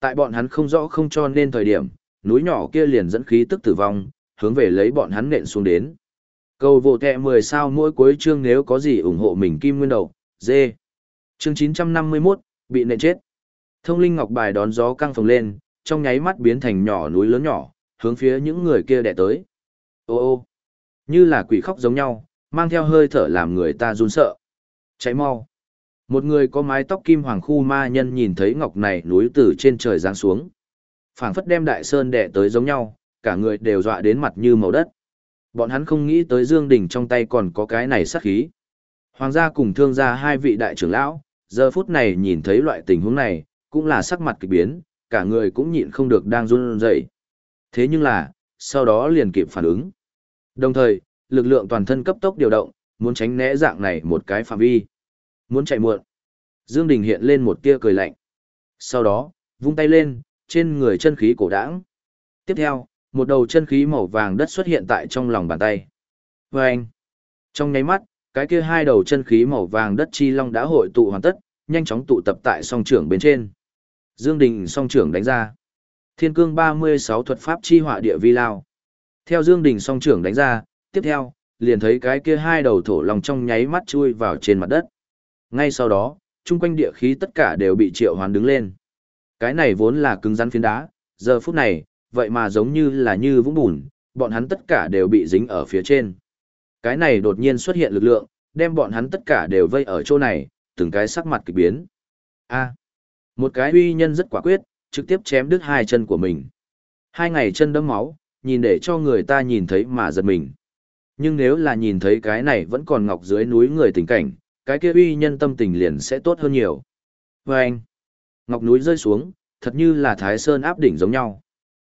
Tại bọn hắn không rõ không cho nên thời điểm, núi nhỏ kia liền dẫn khí tức tử vong, hướng về lấy bọn hắn nện xuống đến. Cầu vô tệ 10 sao mỗi cuối chương nếu có gì ủng hộ mình kim nguyên đầu, dê. Chương 951, bị nện chết. Thông linh ngọc bài đón gió căng phồng lên, trong nháy mắt biến thành nhỏ núi lớn nhỏ, hướng phía những người kia đè tới. Ô ô, như là quỷ khóc giống nhau, mang theo hơi thở làm người ta run sợ. Cháy mau. Một người có mái tóc kim hoàng khu ma nhân nhìn thấy ngọc này núi từ trên trời giáng xuống. phảng phất đem đại sơn đè tới giống nhau, cả người đều dọa đến mặt như màu đất. Bọn hắn không nghĩ tới Dương Đình trong tay còn có cái này sát khí. Hoàng gia cùng thương gia hai vị đại trưởng lão, giờ phút này nhìn thấy loại tình huống này, cũng là sắc mặt kỳ biến, cả người cũng nhịn không được đang run rẩy. Thế nhưng là, sau đó liền kịp phản ứng. Đồng thời, lực lượng toàn thân cấp tốc điều động, muốn tránh né dạng này một cái phạm vi. Muốn chạy muộn. Dương Đình hiện lên một tia cười lạnh. Sau đó, vung tay lên, trên người chân khí cổ đãng. Tiếp theo, một đầu chân khí màu vàng đất xuất hiện tại trong lòng bàn tay. Và anh, trong nháy mắt, cái kia hai đầu chân khí màu vàng đất chi long đã hội tụ hoàn tất, nhanh chóng tụ tập tại song trưởng bên trên. Dương Đình song trưởng đánh ra. Thiên cương 36 thuật pháp chi hỏa địa vi lao. Theo Dương Đình song trưởng đánh ra, tiếp theo, liền thấy cái kia hai đầu thổ long trong nháy mắt chui vào trên mặt đất. Ngay sau đó, chung quanh địa khí tất cả đều bị triệu hoán đứng lên. Cái này vốn là cứng rắn phiến đá, giờ phút này, vậy mà giống như là như vũng bùn, bọn hắn tất cả đều bị dính ở phía trên. Cái này đột nhiên xuất hiện lực lượng, đem bọn hắn tất cả đều vây ở chỗ này, từng cái sắc mặt kỳ biến. A. một cái uy nhân rất quả quyết, trực tiếp chém đứt hai chân của mình. Hai ngày chân đấm máu, nhìn để cho người ta nhìn thấy mà giật mình. Nhưng nếu là nhìn thấy cái này vẫn còn ngọc dưới núi người tình cảnh, cái kia uy nhân tâm tình liền sẽ tốt hơn nhiều. Và anh, ngọc núi rơi xuống, thật như là thái sơn áp đỉnh giống nhau.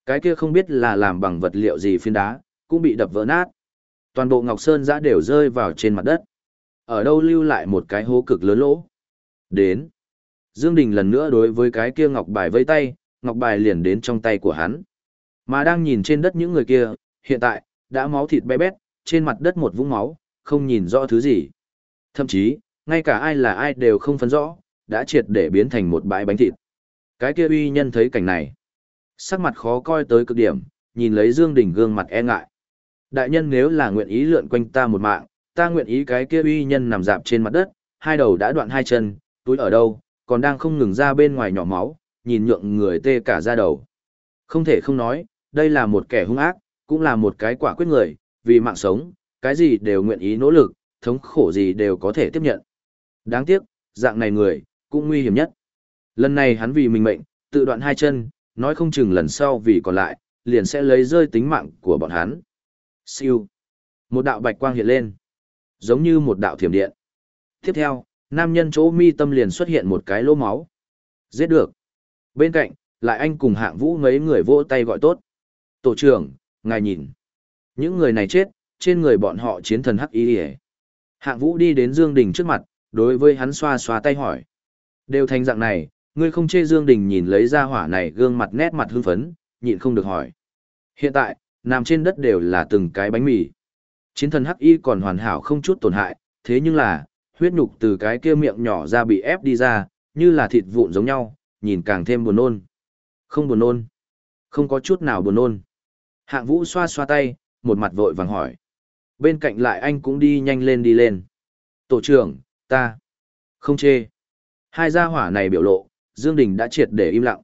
Cái kia không biết là làm bằng vật liệu gì phiến đá, cũng bị đập vỡ nát. Toàn bộ ngọc sơn giã đều rơi vào trên mặt đất. Ở đâu lưu lại một cái hố cực lớn lỗ. Đến. Dương Đình lần nữa đối với cái kia ngọc bài vây tay, ngọc bài liền đến trong tay của hắn. Mà đang nhìn trên đất những người kia, hiện tại, đã máu thịt bé bét, trên mặt đất một vũng máu, không nhìn rõ thứ gì. Thậm chí, ngay cả ai là ai đều không phân rõ, đã triệt để biến thành một bãi bánh thịt. Cái kia uy nhân thấy cảnh này. Sắc mặt khó coi tới cực điểm, nhìn lấy Dương Đình gương mặt e ngại. Đại nhân nếu là nguyện ý lượn quanh ta một mạng, ta nguyện ý cái kia uy nhân nằm dạp trên mặt đất, hai đầu đã đoạn hai chân, túi ở đâu, còn đang không ngừng ra bên ngoài nhỏ máu, nhìn nhượng người tê cả da đầu. Không thể không nói, đây là một kẻ hung ác, cũng là một cái quả quyết người, vì mạng sống, cái gì đều nguyện ý nỗ lực, thống khổ gì đều có thể tiếp nhận. Đáng tiếc, dạng này người, cũng nguy hiểm nhất. Lần này hắn vì mình mệnh, tự đoạn hai chân, nói không chừng lần sau vì còn lại, liền sẽ lấy rơi tính mạng của bọn hắn. Siêu. Một đạo bạch quang hiện lên, giống như một đạo thiểm điện. Tiếp theo, nam nhân chỗ mi tâm liền xuất hiện một cái lỗ máu. Giết được. Bên cạnh, lại anh cùng hạng vũ mấy người vỗ tay gọi tốt. Tổ trưởng, ngài nhìn. Những người này chết, trên người bọn họ chiến thần hắc y hề. Hạng vũ đi đến Dương Đình trước mặt, đối với hắn xoa xoa tay hỏi. Đều thành dạng này, ngươi không chê Dương Đình nhìn lấy ra hỏa này gương mặt nét mặt hưng phấn, nhịn không được hỏi. Hiện tại, nằm trên đất đều là từng cái bánh mì. Chiến thần hắc y còn hoàn hảo không chút tổn hại, thế nhưng là, huyết nhục từ cái kia miệng nhỏ ra bị ép đi ra, như là thịt vụn giống nhau, nhìn càng thêm buồn nôn. Không buồn nôn. Không có chút nào buồn nôn. Hạng vũ xoa xoa tay, một mặt vội vàng hỏi. Bên cạnh lại anh cũng đi nhanh lên đi lên. Tổ trưởng, ta. Không chê. Hai gia hỏa này biểu lộ, Dương Đình đã triệt để im lặng.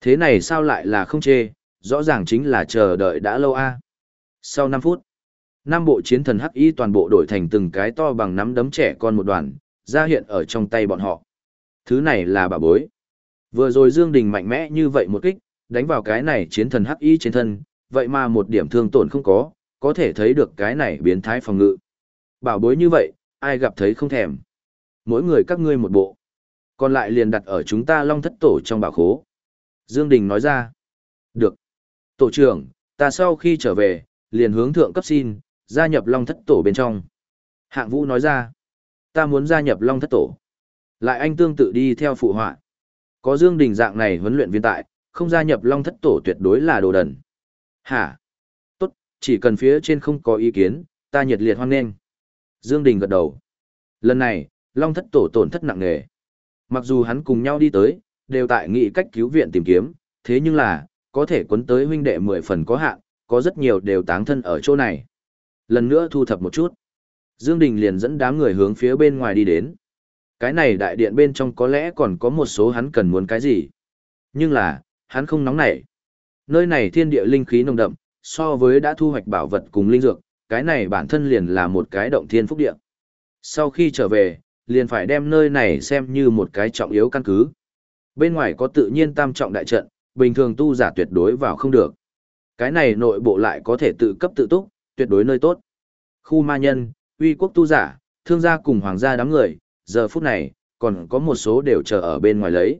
Thế này sao lại là không chê, rõ ràng chính là chờ đợi đã lâu a. Sau 5 phút, năm bộ chiến thần hắc y toàn bộ đổi thành từng cái to bằng nắm đấm trẻ con một đoàn, ra hiện ở trong tay bọn họ. Thứ này là bà bối. Vừa rồi Dương Đình mạnh mẽ như vậy một kích, đánh vào cái này chiến thần hắc y trên thân, vậy mà một điểm thương tổn không có, có thể thấy được cái này biến thái phòng ngự. Bảo bối như vậy, ai gặp thấy không thèm. Mỗi người các ngươi một bộ. Còn lại liền đặt ở chúng ta long thất tổ trong bảo khố. Dương Đình nói ra. Được. Tổ trưởng, ta sau khi trở về, liền hướng thượng cấp xin, gia nhập long thất tổ bên trong. Hạng vũ nói ra. Ta muốn gia nhập long thất tổ. Lại anh tương tự đi theo phụ họa. Có Dương Đình dạng này huấn luyện viên tại, không gia nhập long thất tổ tuyệt đối là đồ đần. Hả? Tốt, chỉ cần phía trên không có ý kiến, ta nhiệt liệt hoan nghênh. Dương Đình gật đầu. Lần này, long thất tổ tổn thất nặng nề. Mặc dù hắn cùng nhau đi tới, đều tại nghị cách cứu viện tìm kiếm, thế nhưng là, có thể quấn tới huynh đệ mười phần có hạn, có rất nhiều đều táng thân ở chỗ này. Lần nữa thu thập một chút. Dương Đình liền dẫn đám người hướng phía bên ngoài đi đến. Cái này đại điện bên trong có lẽ còn có một số hắn cần muốn cái gì. Nhưng là, hắn không nóng nảy. Nơi này thiên địa linh khí nồng đậm, so với đã thu hoạch bảo vật cùng linh dược, cái này bản thân liền là một cái động thiên phúc địa. Sau khi trở về, liền phải đem nơi này xem như một cái trọng yếu căn cứ. Bên ngoài có tự nhiên tam trọng đại trận, bình thường tu giả tuyệt đối vào không được. Cái này nội bộ lại có thể tự cấp tự túc, tuyệt đối nơi tốt. Khu ma nhân, uy quốc tu giả, thương gia cùng hoàng gia đám người, giờ phút này, còn có một số đều chờ ở bên ngoài lấy.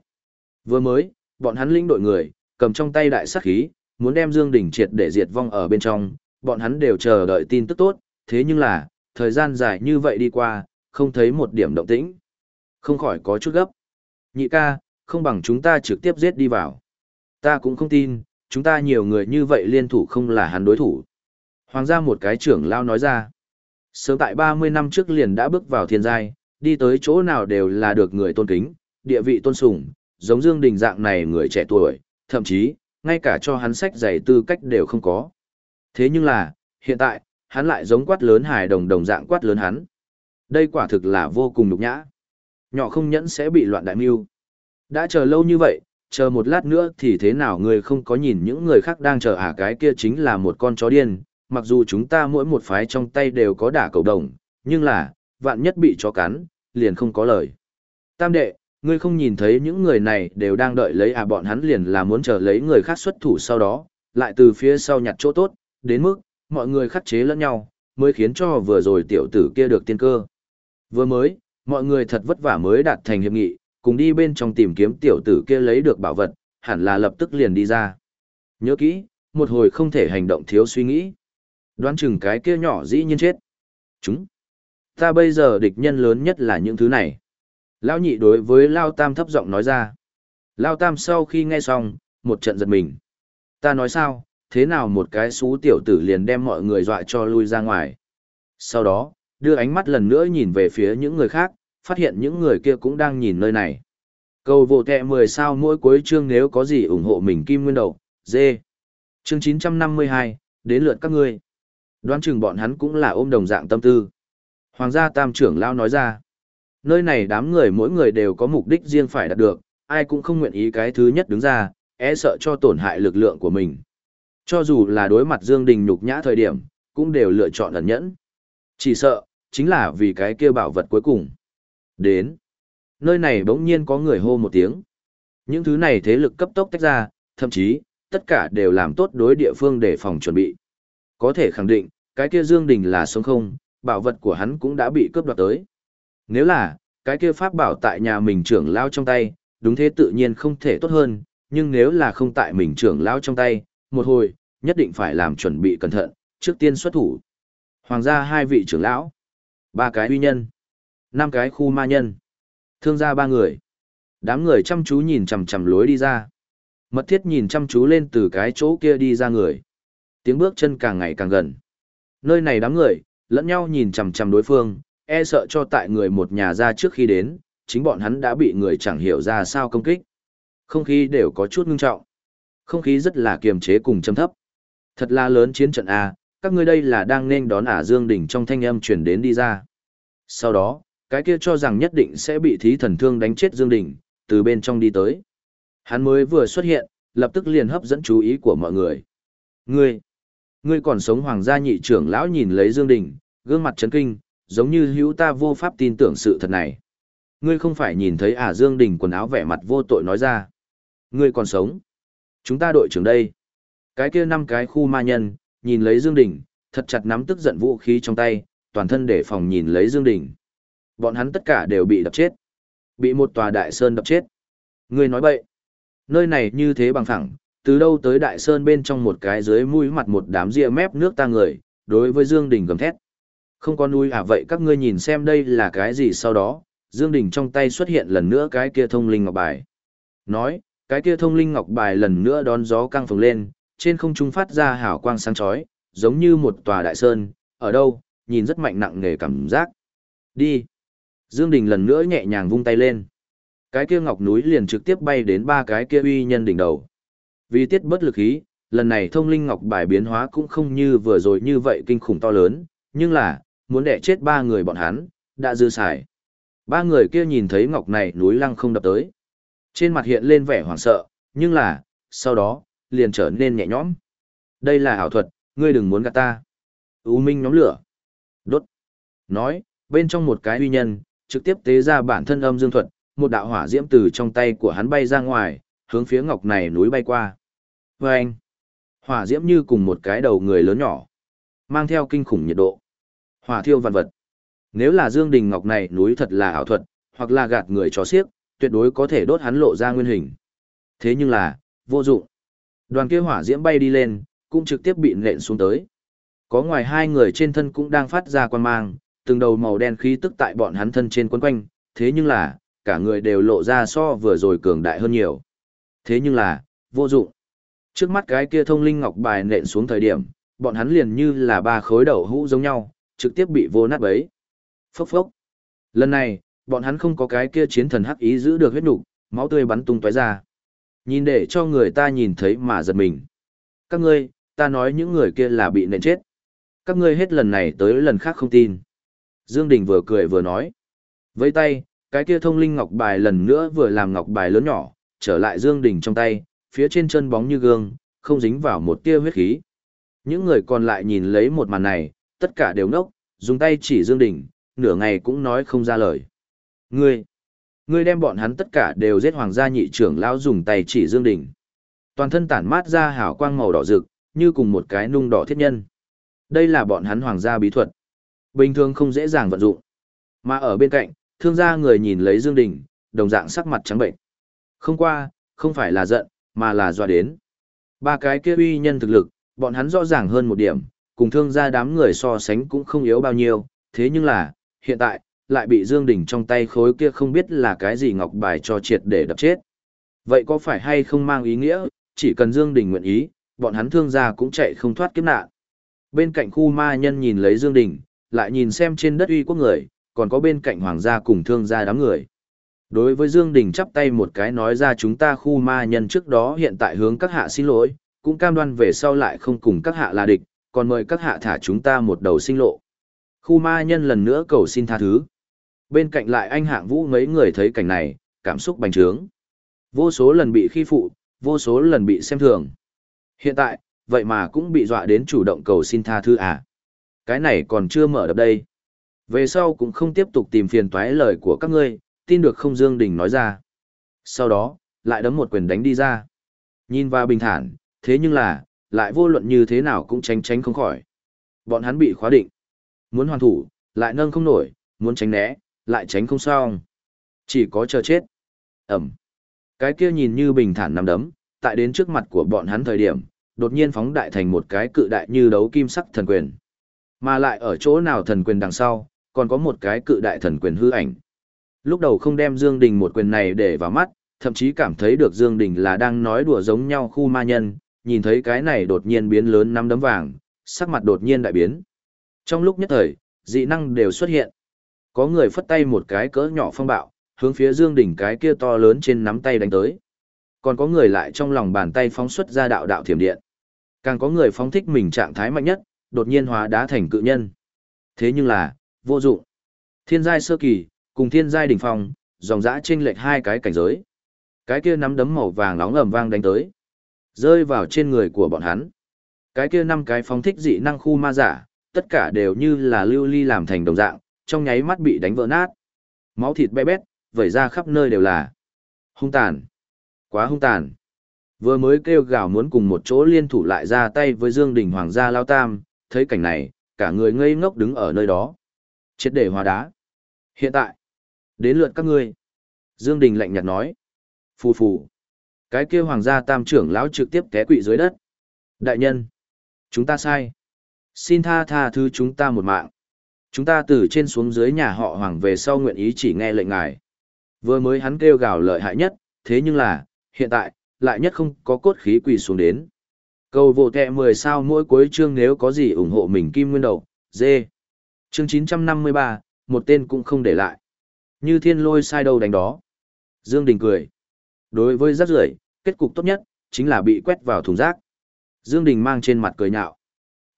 Vừa mới, bọn hắn lĩnh đội người, cầm trong tay đại sát khí, muốn đem Dương Đình triệt để diệt vong ở bên trong, bọn hắn đều chờ đợi tin tức tốt, thế nhưng là, thời gian dài như vậy đi qua, không thấy một điểm động tĩnh. Không khỏi có chút gấp. Nhị ca, không bằng chúng ta trực tiếp giết đi vào. Ta cũng không tin, chúng ta nhiều người như vậy liên thủ không là hắn đối thủ. Hoàng gia một cái trưởng lao nói ra. Sớm tại 30 năm trước liền đã bước vào thiên giai, đi tới chỗ nào đều là được người tôn kính, địa vị tôn sùng, giống Dương Đình dạng này người trẻ tuổi, thậm chí, ngay cả cho hắn sách giày tư cách đều không có. Thế nhưng là, hiện tại, hắn lại giống quát lớn hài đồng đồng dạng quát lớn hắn. Đây quả thực là vô cùng nhục nhã. Nhỏ không nhẫn sẽ bị loạn đại mưu. Đã chờ lâu như vậy, chờ một lát nữa thì thế nào người không có nhìn những người khác đang chờ à cái kia chính là một con chó điên, mặc dù chúng ta mỗi một phái trong tay đều có đả cầu đồng, nhưng là, vạn nhất bị chó cắn, liền không có lời. Tam đệ, ngươi không nhìn thấy những người này đều đang đợi lấy à bọn hắn liền là muốn chờ lấy người khác xuất thủ sau đó, lại từ phía sau nhặt chỗ tốt, đến mức, mọi người khắc chế lẫn nhau, mới khiến cho vừa rồi tiểu tử kia được tiên cơ. Vừa mới, mọi người thật vất vả mới đạt thành hiệp nghị, cùng đi bên trong tìm kiếm tiểu tử kia lấy được bảo vật, hẳn là lập tức liền đi ra. Nhớ kỹ, một hồi không thể hành động thiếu suy nghĩ. Đoán chừng cái kia nhỏ dĩ nhiên chết. Chúng. Ta bây giờ địch nhân lớn nhất là những thứ này. Lao nhị đối với Lao Tam thấp giọng nói ra. Lao Tam sau khi nghe xong, một trận giật mình. Ta nói sao, thế nào một cái xú tiểu tử liền đem mọi người dọa cho lui ra ngoài. Sau đó, đưa ánh mắt lần nữa nhìn về phía những người khác, phát hiện những người kia cũng đang nhìn nơi này. Cầu vô tệ 10 sao mỗi cuối chương nếu có gì ủng hộ mình kim nguyên đầu, dê. Chương 952, đến lượt các ngươi. Đoán chừng bọn hắn cũng là ôm đồng dạng tâm tư. Hoàng gia tam trưởng lao nói ra. Nơi này đám người mỗi người đều có mục đích riêng phải đạt được, ai cũng không nguyện ý cái thứ nhất đứng ra, e sợ cho tổn hại lực lượng của mình. Cho dù là đối mặt Dương Đình nhục nhã thời điểm, cũng đều lựa chọn ẩn nhẫn. Chỉ sợ, chính là vì cái kia bảo vật cuối cùng. Đến. Nơi này bỗng nhiên có người hô một tiếng. Những thứ này thế lực cấp tốc tách ra, thậm chí, tất cả đều làm tốt đối địa phương để phòng chuẩn bị. Có thể khẳng định, cái kia Dương Đình là sống không, bảo vật của hắn cũng đã bị cướp đoạt tới. Nếu là, cái kia pháp bảo tại nhà mình trưởng lao trong tay, đúng thế tự nhiên không thể tốt hơn, nhưng nếu là không tại mình trưởng lao trong tay, một hồi, nhất định phải làm chuẩn bị cẩn thận, trước tiên xuất thủ. Hoàng gia hai vị trưởng lão, ba cái uy nhân, năm cái khu ma nhân, thương gia ba người. Đám người chăm chú nhìn chằm chằm lối đi ra. Mật thiết nhìn chăm chú lên từ cái chỗ kia đi ra người. Tiếng bước chân càng ngày càng gần. Nơi này đám người, lẫn nhau nhìn chằm chằm đối phương, e sợ cho tại người một nhà ra trước khi đến, chính bọn hắn đã bị người chẳng hiểu ra sao công kích. Không khí đều có chút ngưng trọng. Không khí rất là kiềm chế cùng châm thấp. Thật là lớn chiến trận A, các ngươi đây là đang nên đón ả Dương Đình trong thanh âm truyền đến đi ra. Sau đó, cái kia cho rằng nhất định sẽ bị thí thần thương đánh chết Dương Đình, từ bên trong đi tới. Hắn mới vừa xuất hiện, lập tức liền hấp dẫn chú ý của mọi người. Ngươi, ngươi còn sống hoàng gia nhị trưởng lão nhìn lấy Dương Đình, gương mặt chấn kinh, giống như hữu ta vô pháp tin tưởng sự thật này. Ngươi không phải nhìn thấy ả Dương Đình quần áo vẻ mặt vô tội nói ra. Ngươi còn sống. Chúng ta đội trưởng đây. Cái kia năm cái khu ma nhân, nhìn lấy Dương Đình, thật chặt nắm tức giận vũ khí trong tay, toàn thân để phòng nhìn lấy Dương Đình. Bọn hắn tất cả đều bị đập chết. Bị một tòa đại sơn đập chết. Ngươi nói bậy. Nơi này như thế bằng phẳng, từ đâu tới đại sơn bên trong một cái dưới mũi mặt một đám ria mép nước ta người, đối với Dương Đình gầm thét. Không có nuôi à vậy các ngươi nhìn xem đây là cái gì sau đó, Dương Đình trong tay xuất hiện lần nữa cái kia thông linh ngọc bài. Nói, cái kia thông linh ngọc bài lần nữa đón gió căng phồng lên, trên không trung phát ra hào quang sáng chói, giống như một tòa đại sơn, ở đâu, nhìn rất mạnh nặng nề cảm giác. Đi. Dương Đình lần nữa nhẹ nhàng vung tay lên. Cái kia ngọc núi liền trực tiếp bay đến ba cái kia uy nhân đỉnh đầu. Vì tiết bất lực khí, lần này thông linh ngọc bài biến hóa cũng không như vừa rồi như vậy kinh khủng to lớn, nhưng là, muốn đẻ chết ba người bọn hắn, đã dư xài. Ba người kia nhìn thấy ngọc này núi lăng không đập tới. Trên mặt hiện lên vẻ hoảng sợ, nhưng là, sau đó, liền trở nên nhẹ nhõm. Đây là ảo thuật, ngươi đừng muốn gạt ta. U Minh nhóm lửa. Đốt. Nói, bên trong một cái uy nhân, trực tiếp tế ra bản thân âm dương thuật, một đạo hỏa diễm từ trong tay của hắn bay ra ngoài, hướng phía ngọc này núi bay qua. Và anh, hỏa diễm như cùng một cái đầu người lớn nhỏ, mang theo kinh khủng nhiệt độ. Hỏa thiêu vạn vật. Nếu là Dương Đình Ngọc này núi thật là ảo thuật, hoặc là gạt người chó xiếc, tuyệt đối có thể đốt hắn lộ ra nguyên hình. Thế nhưng là, vô dụng. Đoàn kia hỏa diễm bay đi lên, cũng trực tiếp bị nện xuống tới. Có ngoài hai người trên thân cũng đang phát ra quan mang, từng đầu màu đen khí tức tại bọn hắn thân trên quấn quanh, thế nhưng là, cả người đều lộ ra so vừa rồi cường đại hơn nhiều. Thế nhưng là, vô dụng. Trước mắt cái kia thông linh ngọc bài nện xuống thời điểm, bọn hắn liền như là ba khối đầu hũ giống nhau, trực tiếp bị vô nát bấy. Phốc phốc. Lần này, bọn hắn không có cái kia chiến thần hắc ý giữ được huyết nục, máu tươi bắn tung tóe ra. Nhìn để cho người ta nhìn thấy mà giật mình. Các ngươi, ta nói những người kia là bị nện chết. Các ngươi hết lần này tới lần khác không tin. Dương Đình vừa cười vừa nói. Với tay, cái kia thông linh ngọc bài lần nữa vừa làm ngọc bài lớn nhỏ, trở lại Dương Đình trong tay, phía trên chân bóng như gương, không dính vào một tia huyết khí. Những người còn lại nhìn lấy một màn này, tất cả đều ngốc, dùng tay chỉ Dương Đình, nửa ngày cũng nói không ra lời. Ngươi, ngươi đem bọn hắn tất cả đều giết hoàng gia nhị trưởng lão dùng tay chỉ Dương Đình. Toàn thân tản mát ra hào quang màu đỏ rực, như cùng một cái nung đỏ thiết nhân. Đây là bọn hắn hoàng gia bí thuật. Bình thường không dễ dàng vận dụng. Mà ở bên cạnh, thương gia người nhìn lấy Dương Đình, đồng dạng sắc mặt trắng bệnh. Không qua, không phải là giận, mà là dọa đến. Ba cái kia uy nhân thực lực, bọn hắn rõ ràng hơn một điểm, cùng thương gia đám người so sánh cũng không yếu bao nhiêu, thế nhưng là, hiện tại, lại bị Dương Đình trong tay khối kia không biết là cái gì ngọc bài cho triệt để đập chết. Vậy có phải hay không mang ý nghĩa, chỉ cần Dương Đình nguyện ý, bọn hắn thương gia cũng chạy không thoát kiếp nạn. Bên cạnh khu ma nhân nhìn lấy Dương Đình, lại nhìn xem trên đất uy quốc người, còn có bên cạnh hoàng gia cùng thương gia đám người. Đối với Dương Đình chắp tay một cái nói ra chúng ta khu ma nhân trước đó hiện tại hướng các hạ xin lỗi, cũng cam đoan về sau lại không cùng các hạ là địch, còn mời các hạ thả chúng ta một đầu sinh lộ. Khu ma nhân lần nữa cầu xin tha thứ. Bên cạnh lại anh hạng vũ mấy người thấy cảnh này, cảm xúc bành trướng. Vô số lần bị khi phụ, vô số lần bị xem thường. Hiện tại, vậy mà cũng bị dọa đến chủ động cầu xin tha thứ à. Cái này còn chưa mở đập đây. Về sau cũng không tiếp tục tìm phiền toái lời của các ngươi, tin được không Dương Đình nói ra. Sau đó, lại đấm một quyền đánh đi ra. Nhìn vào bình thản, thế nhưng là, lại vô luận như thế nào cũng tránh tránh không khỏi. Bọn hắn bị khóa định. Muốn hoàn thủ, lại nâng không nổi, muốn tránh né, lại tránh không xong. Chỉ có chờ chết. Ẩm. Cái kia nhìn như bình thản nằm đấm, tại đến trước mặt của bọn hắn thời điểm, đột nhiên phóng đại thành một cái cự đại như đấu kim sắc thần quyền. Mà lại ở chỗ nào thần quyền đằng sau, còn có một cái cự đại thần quyền hư ảnh. Lúc đầu không đem Dương Đình một quyền này để vào mắt, thậm chí cảm thấy được Dương Đình là đang nói đùa giống nhau khu ma nhân, nhìn thấy cái này đột nhiên biến lớn năm đấm vàng, sắc mặt đột nhiên đại biến. Trong lúc nhất thời, dị năng đều xuất hiện. Có người phất tay một cái cỡ nhỏ phong bạo, hướng phía Dương đỉnh cái kia to lớn trên nắm tay đánh tới. Còn có người lại trong lòng bàn tay phóng xuất ra đạo đạo thiểm điện. Càng có người phóng thích mình trạng thái mạnh nhất, đột nhiên hóa đá thành cự nhân. Thế nhưng là, vô dụng. Thiên giai sơ kỳ, cùng thiên giai đỉnh phong, dòng dã chênh lệch hai cái cảnh giới. Cái kia nắm đấm màu vàng nóng ầm vang đánh tới, rơi vào trên người của bọn hắn. Cái kia năm cái phóng thích dị năng khu ma giả, tất cả đều như là lưu ly làm thành đồng dạng, trong nháy mắt bị đánh vỡ nát. Máu thịt bé bét, vẩy ra khắp nơi đều là. Hung tàn. Quá hung tàn. Vừa mới kêu gào muốn cùng một chỗ liên thủ lại ra tay với Dương Đình Hoàng gia Lao Tam, thấy cảnh này, cả người ngây ngốc đứng ở nơi đó. Chết để hòa đá. Hiện tại, đến lượt các ngươi. Dương Đình lạnh nhạt nói. Phù phù. Cái kia Hoàng gia Tam trưởng lão trực tiếp té quỵ dưới đất. Đại nhân, chúng ta sai. Xin tha tha thứ chúng ta một mạng. Chúng ta từ trên xuống dưới nhà họ Hoàng về sau nguyện ý chỉ nghe lệnh ngài. Vừa mới hắn kêu gào lợi hại nhất, thế nhưng là, hiện tại, lại nhất không có cốt khí quỳ xuống đến. Cầu vô kẹ 10 sao mỗi cuối chương nếu có gì ủng hộ mình kim nguyên đầu, dê. Chương 953, một tên cũng không để lại. Như thiên lôi sai đâu đánh đó. Dương Đình cười. Đối với rác rưởi, kết cục tốt nhất, chính là bị quét vào thùng rác. Dương Đình mang trên mặt cười nhạo.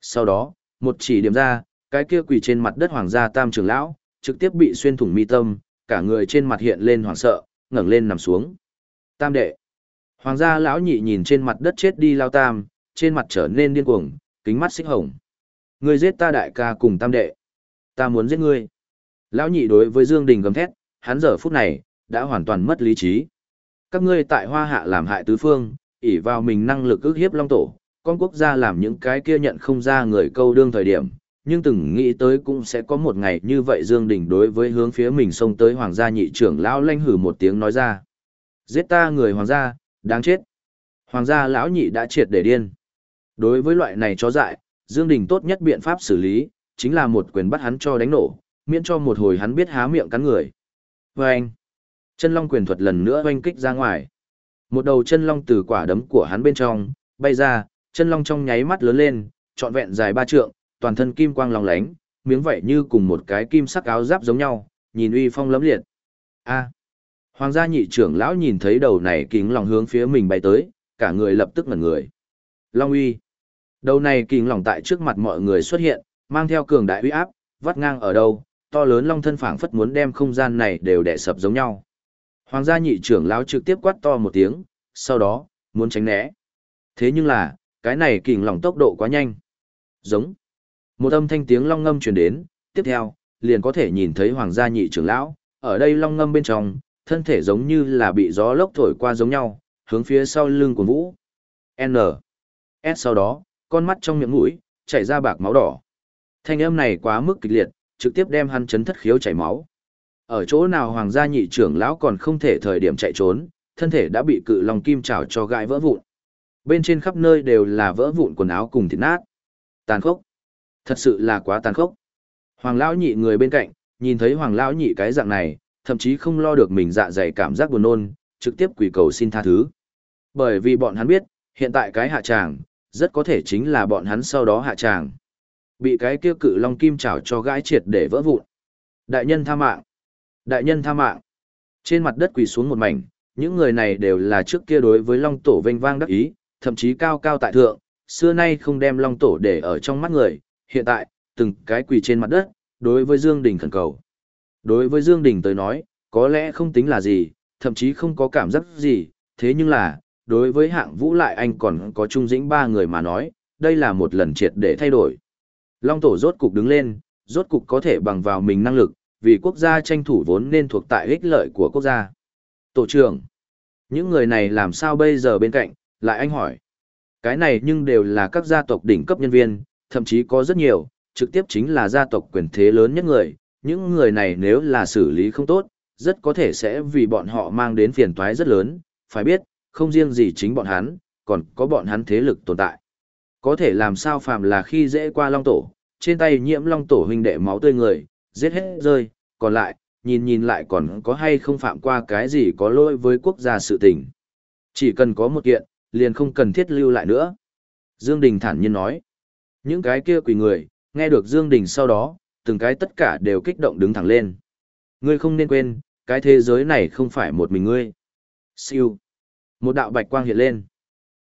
Sau đó, một chỉ điểm ra, cái kia quỳ trên mặt đất hoàng gia tam trưởng lão, trực tiếp bị xuyên thủng mi tâm, cả người trên mặt hiện lên hoảng sợ, ngẩng lên nằm xuống. Tam đệ. Hoàng gia lão nhị nhìn trên mặt đất chết đi lao tam, trên mặt trở nên điên cuồng, kính mắt xích hồng. Ngươi giết ta đại ca cùng tam đệ. Ta muốn giết ngươi. Lão nhị đối với Dương Đình gầm thét, hắn giờ phút này, đã hoàn toàn mất lý trí. Các ngươi tại hoa hạ làm hại tứ phương, ỷ vào mình năng lực ức hiếp long tổ, con quốc gia làm những cái kia nhận không ra người câu đương thời điểm, nhưng từng nghĩ tới cũng sẽ có một ngày như vậy Dương Đình đối với hướng phía mình xông tới hoàng gia nhị trưởng lão lanh hử một tiếng nói ra. Giết ta người hoàng gia, đáng chết. Hoàng gia lão nhị đã triệt để điên. Đối với loại này chó dại, Dương Đình tốt nhất biện pháp xử lý, chính là một quyền bắt hắn cho đánh nổ, miễn cho một hồi hắn biết há miệng cắn người. Và anh, chân long quyền thuật lần nữa oanh kích ra ngoài. Một đầu chân long từ quả đấm của hắn bên trong, bay ra, chân long trong nháy mắt lớn lên, trọn vẹn dài ba trượng, toàn thân kim quang long lánh, miếng vậy như cùng một cái kim sắc áo giáp giống nhau, nhìn uy phong lấm liệt. A. Hoàng gia nhị trưởng lão nhìn thấy đầu này kính lòng hướng phía mình bay tới, cả người lập tức ngẩn người. Long uy. Đầu này kính lòng tại trước mặt mọi người xuất hiện, mang theo cường đại uy áp, vắt ngang ở đâu, to lớn long thân phảng phất muốn đem không gian này đều đè sập giống nhau. Hoàng gia nhị trưởng lão trực tiếp quát to một tiếng, sau đó, muốn tránh né. Thế nhưng là, cái này kình lòng tốc độ quá nhanh. Giống. Một âm thanh tiếng long ngâm truyền đến, tiếp theo, liền có thể nhìn thấy hoàng gia nhị trưởng lão, ở đây long ngâm bên trong, thân thể giống như là bị gió lốc thổi qua giống nhau, hướng phía sau lưng của Vũ. N. S sau đó, con mắt trong miệng mũi, chảy ra bạc máu đỏ. Thanh âm này quá mức kịch liệt, trực tiếp đem hắn chấn thất khiếu chảy máu. Ở chỗ nào hoàng gia nhị trưởng lão còn không thể thời điểm chạy trốn, thân thể đã bị cự long kim chảo cho gãi vỡ vụn. Bên trên khắp nơi đều là vỡ vụn quần áo cùng thịt nát. Tàn khốc. Thật sự là quá tàn khốc. Hoàng lão nhị người bên cạnh, nhìn thấy hoàng lão nhị cái dạng này, thậm chí không lo được mình dạ dày cảm giác buồn nôn, trực tiếp quỳ cầu xin tha thứ. Bởi vì bọn hắn biết, hiện tại cái hạ tràng, rất có thể chính là bọn hắn sau đó hạ tràng. Bị cái kia cự long kim chảo cho gãi triệt để vỡ vụn. Đại nhân tha mạng. Đại nhân tha mạng. Trên mặt đất quỳ xuống một mảnh, những người này đều là trước kia đối với long tổ vinh vang đắc ý, thậm chí cao cao tại thượng, xưa nay không đem long tổ để ở trong mắt người, hiện tại, từng cái quỳ trên mặt đất, đối với Dương Đình khẩn cầu. Đối với Dương Đình tới nói, có lẽ không tính là gì, thậm chí không có cảm giác gì, thế nhưng là, đối với hạng vũ lại anh còn có trung dĩnh ba người mà nói, đây là một lần triệt để thay đổi. Long tổ rốt cục đứng lên, rốt cục có thể bằng vào mình năng lực, vì quốc gia tranh thủ vốn nên thuộc tại ích lợi của quốc gia. Tổ trưởng, những người này làm sao bây giờ bên cạnh, lại anh hỏi. Cái này nhưng đều là các gia tộc đỉnh cấp nhân viên, thậm chí có rất nhiều, trực tiếp chính là gia tộc quyền thế lớn nhất người. Những người này nếu là xử lý không tốt, rất có thể sẽ vì bọn họ mang đến phiền toái rất lớn. Phải biết, không riêng gì chính bọn hắn, còn có bọn hắn thế lực tồn tại. Có thể làm sao phàm là khi dễ qua long tổ, trên tay nhiễm long tổ huynh đệ máu tươi người, giết hết rơi, còn lại, nhìn nhìn lại còn có hay không phạm qua cái gì có lỗi với quốc gia sự tình. Chỉ cần có một kiện, liền không cần thiết lưu lại nữa. Dương Đình thản nhiên nói. Những cái kia quỳ người, nghe được Dương Đình sau đó, từng cái tất cả đều kích động đứng thẳng lên. Ngươi không nên quên, cái thế giới này không phải một mình ngươi. Siêu. Một đạo bạch quang hiện lên.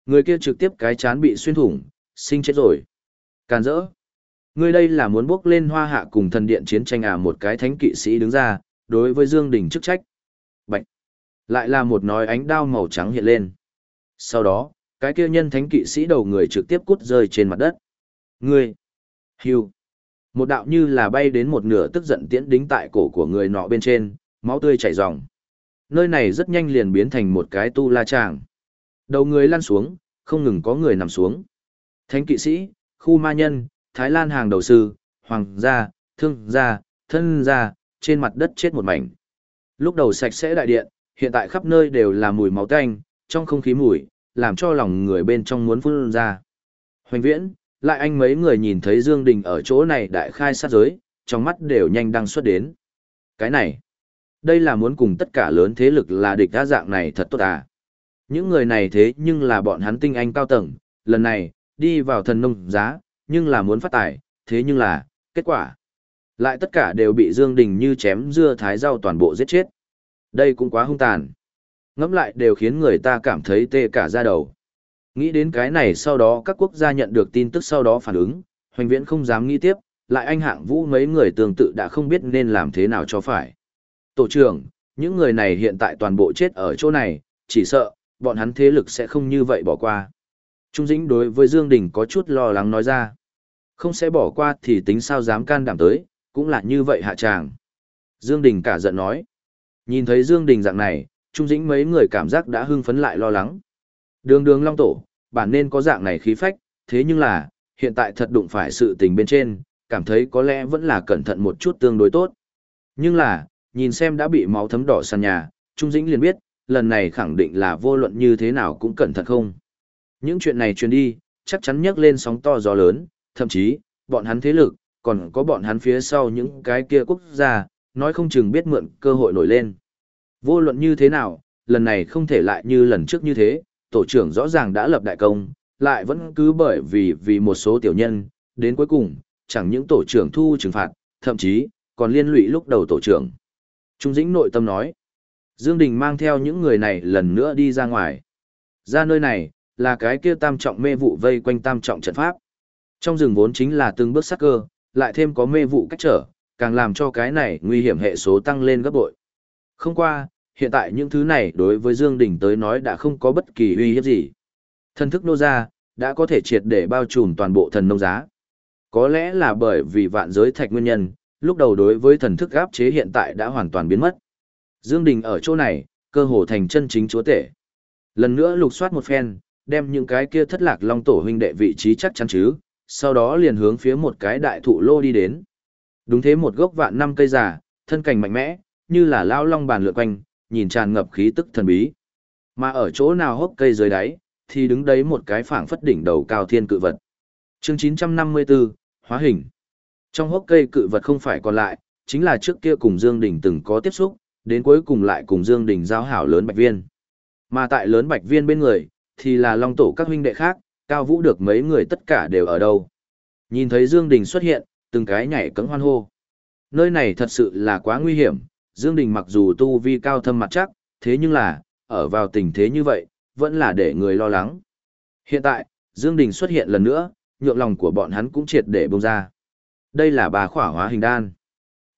Người kia trực tiếp cái chán bị xuyên thủng, sinh chết rồi. Càn rỡ. Ngươi đây là muốn bước lên hoa hạ cùng thần điện chiến tranh à một cái thánh kỵ sĩ đứng ra, đối với Dương Đình chức trách. Bạch. Lại là một nói ánh đao màu trắng hiện lên. Sau đó, cái kia nhân thánh kỵ sĩ đầu người trực tiếp cút rơi trên mặt đất. Ngươi! Hiu! Một đạo như là bay đến một nửa tức giận tiễn đính tại cổ của người nọ bên trên, máu tươi chảy ròng. Nơi này rất nhanh liền biến thành một cái tu la tràng. Đầu người lăn xuống, không ngừng có người nằm xuống. Thánh kỵ sĩ, khu ma nhân, Thái Lan hàng đầu sư, hoàng gia, thương gia, thân gia, trên mặt đất chết một mảnh. Lúc đầu sạch sẽ đại điện, hiện tại khắp nơi đều là mùi máu tanh, trong không khí mùi, làm cho lòng người bên trong muốn phun ra. Hoành viễn, lại anh mấy người nhìn thấy Dương Đình ở chỗ này đại khai sát giới, trong mắt đều nhanh đăng xuất đến. Cái này, đây là muốn cùng tất cả lớn thế lực là địch đa dạng này thật tốt à. Những người này thế nhưng là bọn hắn tinh anh cao tầng, lần này, đi vào thần nông giá, nhưng là muốn phát tài, thế nhưng là, kết quả. Lại tất cả đều bị Dương Đình như chém dưa thái rau toàn bộ giết chết. Đây cũng quá hung tàn. Ngẫm lại đều khiến người ta cảm thấy tê cả da đầu. Nghĩ đến cái này sau đó các quốc gia nhận được tin tức sau đó phản ứng, hoành viễn không dám nghĩ tiếp, lại anh hạng vũ mấy người tương tự đã không biết nên làm thế nào cho phải. Tổ trưởng, những người này hiện tại toàn bộ chết ở chỗ này, chỉ sợ, bọn hắn thế lực sẽ không như vậy bỏ qua. Trung Dĩnh đối với Dương Đình có chút lo lắng nói ra. Không sẽ bỏ qua thì tính sao dám can đảm tới, cũng là như vậy hạ tràng. Dương Đình cả giận nói. Nhìn thấy Dương Đình dạng này, Trung Dĩnh mấy người cảm giác đã hưng phấn lại lo lắng. Đường đường long tổ, bản nên có dạng này khí phách, thế nhưng là, hiện tại thật đụng phải sự tình bên trên, cảm thấy có lẽ vẫn là cẩn thận một chút tương đối tốt. Nhưng là, nhìn xem đã bị máu thấm đỏ sàn nhà, Trung Dĩnh liền biết, lần này khẳng định là vô luận như thế nào cũng cẩn thận không. Những chuyện này truyền đi, chắc chắn nhấc lên sóng to gió lớn, thậm chí, bọn hắn thế lực, còn có bọn hắn phía sau những cái kia quốc gia, nói không chừng biết mượn cơ hội nổi lên. Vô luận như thế nào, lần này không thể lại như lần trước như thế, tổ trưởng rõ ràng đã lập đại công, lại vẫn cứ bởi vì vì một số tiểu nhân, đến cuối cùng, chẳng những tổ trưởng thu trừng phạt, thậm chí, còn liên lụy lúc đầu tổ trưởng. Trung Dĩnh nội tâm nói, Dương Đình mang theo những người này lần nữa đi ra ngoài. Ra nơi này, là cái kia tam trọng mê vụ vây quanh tam trọng trận pháp. Trong rừng vốn chính là từng bước sắc cơ, lại thêm có mê vụ cách trở, càng làm cho cái này nguy hiểm hệ số tăng lên gấp bội. Không qua, hiện tại những thứ này đối với Dương Đình tới nói đã không có bất kỳ uy hiếp gì. Thần thức nô ra, đã có thể triệt để bao trùm toàn bộ thần nông giá. Có lẽ là bởi vì vạn giới thạch nguyên nhân, lúc đầu đối với thần thức áp chế hiện tại đã hoàn toàn biến mất. Dương Đình ở chỗ này, cơ hồ thành chân chính chúa tể. Lần nữa lục soát một phen, đem những cái kia thất lạc long tổ huynh đệ vị trí chắc chắn chứ, sau đó liền hướng phía một cái đại thụ lô đi đến. Đúng thế một gốc vạn năm cây già, thân cành mạnh mẽ, như là lao long bàn lượn quanh, nhìn tràn ngập khí tức thần bí. Mà ở chỗ nào hốc cây dưới đáy, thì đứng đấy một cái phảng phất đỉnh đầu cao thiên cự vật. Chương 954, Hóa hình. Trong hốc cây cự vật không phải còn lại, chính là trước kia cùng Dương Đình từng có tiếp xúc, đến cuối cùng lại cùng Dương Đình giao hảo lớn bạch viên. Mà tại lớn bạch viên bên người, thì là long tổ các huynh đệ khác, cao vũ được mấy người tất cả đều ở đâu. Nhìn thấy Dương Đình xuất hiện, từng cái nhảy cẫng hoan hô. Nơi này thật sự là quá nguy hiểm, Dương Đình mặc dù tu vi cao thâm mặt chắc, thế nhưng là, ở vào tình thế như vậy, vẫn là để người lo lắng. Hiện tại, Dương Đình xuất hiện lần nữa, nhượng lòng của bọn hắn cũng triệt để bông ra. Đây là bà khỏa hóa hình đan.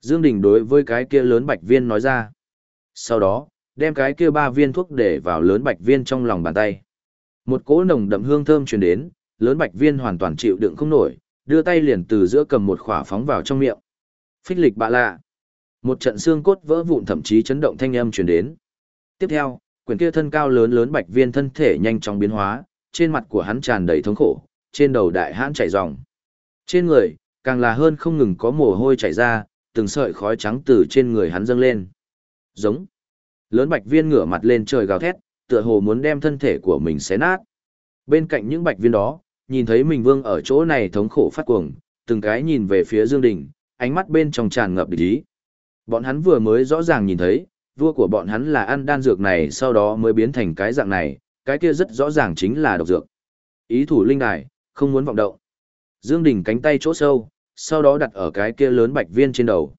Dương Đình đối với cái kia lớn bạch viên nói ra. Sau đó, đem cái kia ba viên thuốc để vào lớn bạch viên trong lòng bàn tay. Một cỗ nồng đậm hương thơm truyền đến, lớn bạch viên hoàn toàn chịu đựng không nổi, đưa tay liền từ giữa cầm một khỏa phóng vào trong miệng. Phích lịch bạ lạ. Một trận xương cốt vỡ vụn thậm chí chấn động thanh âm truyền đến. Tiếp theo, quyển kia thân cao lớn lớn bạch viên thân thể nhanh chóng biến hóa, trên mặt của hắn tràn đầy thống khổ, trên đầu đại hãn chảy ròng. Trên người, càng là hơn không ngừng có mồ hôi chảy ra, từng sợi khói trắng từ trên người hắn dâng lên. Giống. Lớn bạch viên ngửa mặt lên trời gào thét, tựa hồ muốn đem thân thể của mình xé nát. Bên cạnh những bạch viên đó, nhìn thấy mình vương ở chỗ này thống khổ phát cuồng, từng cái nhìn về phía Dương Đình, ánh mắt bên trong tràn ngập địch ý. Bọn hắn vừa mới rõ ràng nhìn thấy, vua của bọn hắn là ăn đan dược này sau đó mới biến thành cái dạng này, cái kia rất rõ ràng chính là độc dược. Ý thủ linh đài, không muốn vọng động. Dương Đình cánh tay chỗ sâu, sau đó đặt ở cái kia lớn bạch viên trên đầu.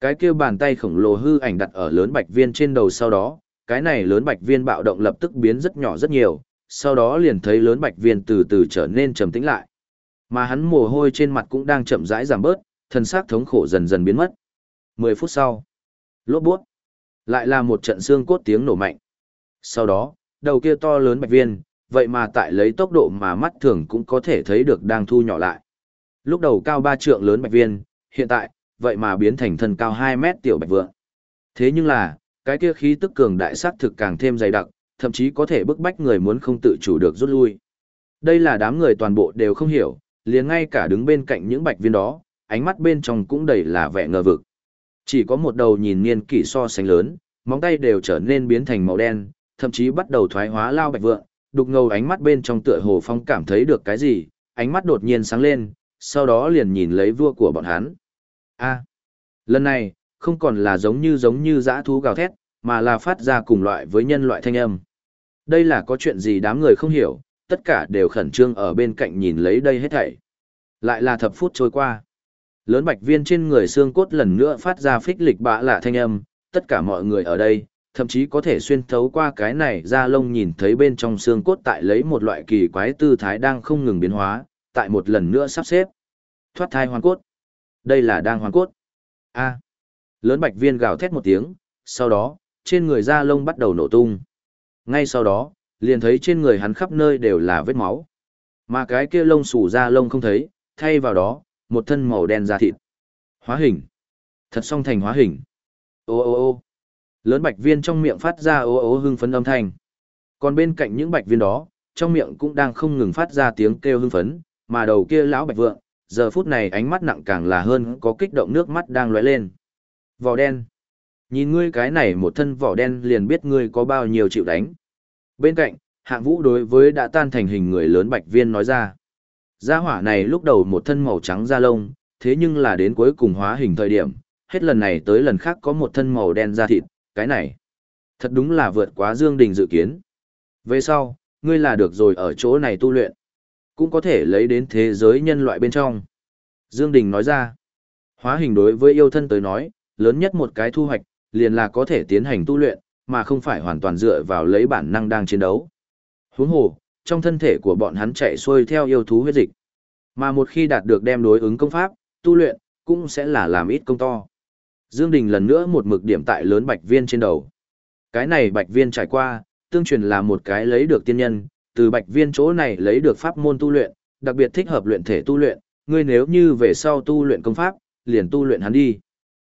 Cái kia bàn tay khổng lồ hư ảnh đặt ở lớn bạch viên trên đầu sau đó, cái này lớn bạch viên bạo động lập tức biến rất nhỏ rất nhiều, sau đó liền thấy lớn bạch viên từ từ trở nên trầm tĩnh lại. Mà hắn mồ hôi trên mặt cũng đang chậm rãi giảm bớt, thân xác thống khổ dần dần biến mất. 10 phút sau, lốp bút, lại là một trận xương cốt tiếng nổ mạnh. Sau đó, đầu kia to lớn bạch viên, vậy mà tại lấy tốc độ mà mắt thường cũng có thể thấy được đang thu nhỏ lại. Lúc đầu cao 3 trượng lớn bạch viên, hiện tại, vậy mà biến thành thân cao 2 mét tiểu bạch vượng. Thế nhưng là, cái kia khí tức cường đại sát thực càng thêm dày đặc, thậm chí có thể bức bách người muốn không tự chủ được rút lui. Đây là đám người toàn bộ đều không hiểu, liền ngay cả đứng bên cạnh những bạch viên đó, ánh mắt bên trong cũng đầy là vẻ ngờ vực. Chỉ có một đầu nhìn niên kỷ so sánh lớn, móng tay đều trở nên biến thành màu đen, thậm chí bắt đầu thoái hóa lao bạch vượng, đục ngầu ánh mắt bên trong tựa hồ phong cảm thấy được cái gì, ánh mắt đột nhiên sáng lên, sau đó liền nhìn lấy vua của bọn hắn. A, lần này, không còn là giống như giống như dã thú gào thét, mà là phát ra cùng loại với nhân loại thanh âm. Đây là có chuyện gì đám người không hiểu, tất cả đều khẩn trương ở bên cạnh nhìn lấy đây hết thảy. Lại là thập phút trôi qua. Lớn bạch viên trên người xương cốt lần nữa phát ra phích lịch bạ lạ thanh âm, tất cả mọi người ở đây, thậm chí có thể xuyên thấu qua cái này ra lông nhìn thấy bên trong xương cốt tại lấy một loại kỳ quái tư thái đang không ngừng biến hóa, tại một lần nữa sắp xếp. Thoát thai hoàn cốt. Đây là đang hoàn cốt. A. Lớn bạch viên gào thét một tiếng, sau đó, trên người da lông bắt đầu nổ tung. Ngay sau đó, liền thấy trên người hắn khắp nơi đều là vết máu. Mà cái kia lông xù da lông không thấy, thay vào đó, một thân màu đen da thịt. Hóa hình. Thật song thành hóa hình. Ô ô ô. Lớn bạch viên trong miệng phát ra ô ô hưng phấn âm thanh. Còn bên cạnh những bạch viên đó, trong miệng cũng đang không ngừng phát ra tiếng kêu hưng phấn, mà đầu kia lão bạch vượng, giờ phút này ánh mắt nặng càng là hơn có kích động nước mắt đang lóe lên. Vỏ đen. Nhìn ngươi cái này một thân vỏ đen liền biết ngươi có bao nhiêu chịu đánh. Bên cạnh, hạng vũ đối với đã tan thành hình người lớn bạch viên nói ra. Gia hỏa này lúc đầu một thân màu trắng da lông, thế nhưng là đến cuối cùng hóa hình thời điểm, hết lần này tới lần khác có một thân màu đen da thịt, cái này. Thật đúng là vượt quá Dương Đình dự kiến. Về sau, ngươi là được rồi ở chỗ này tu luyện. Cũng có thể lấy đến thế giới nhân loại bên trong. Dương Đình nói ra, hóa hình đối với yêu thân tới nói, lớn nhất một cái thu hoạch, liền là có thể tiến hành tu luyện, mà không phải hoàn toàn dựa vào lấy bản năng đang chiến đấu. Huống hồ, trong thân thể của bọn hắn chạy xuôi theo yêu thú huyết dịch. Mà một khi đạt được đem đối ứng công pháp, tu luyện, cũng sẽ là làm ít công to. Dương Đình lần nữa một mực điểm tại lớn bạch viên trên đầu. Cái này bạch viên trải qua, tương truyền là một cái lấy được tiên nhân, từ bạch viên chỗ này lấy được pháp môn tu luyện, đặc biệt thích hợp luyện thể tu luyện, ngươi nếu như về sau tu luyện công pháp, liền tu luyện hắn đi.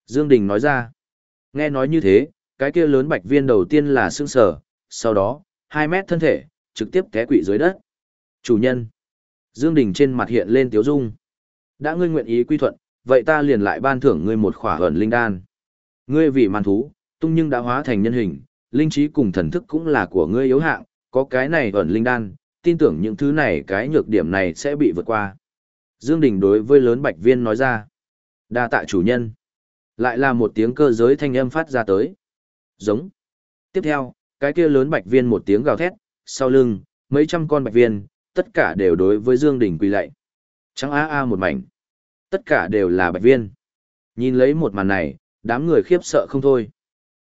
Dương Đình nói ra. Nghe nói như thế, cái kia lớn bạch viên đầu tiên là sương sở, sau đó, 2 mét thân thể, trực tiếp té quỵ dưới đất. Chủ nhân. Dương Đình trên mặt hiện lên tiếu dung. Đã ngươi nguyện ý quy thuận, vậy ta liền lại ban thưởng ngươi một khỏa ẩn linh đan. Ngươi vì màn thú, tung nhưng đã hóa thành nhân hình, linh trí cùng thần thức cũng là của ngươi yếu hạng, có cái này ẩn linh đan, tin tưởng những thứ này cái nhược điểm này sẽ bị vượt qua. Dương Đình đối với lớn bạch viên nói ra. đa tạ chủ nhân. Lại là một tiếng cơ giới thanh âm phát ra tới. Giống. Tiếp theo, cái kia lớn bạch viên một tiếng gào thét, sau lưng, mấy trăm con bạch viên, tất cả đều đối với Dương Đình quỳ lạy. Trắng a a một mảnh. Tất cả đều là bạch viên. Nhìn lấy một màn này, đám người khiếp sợ không thôi.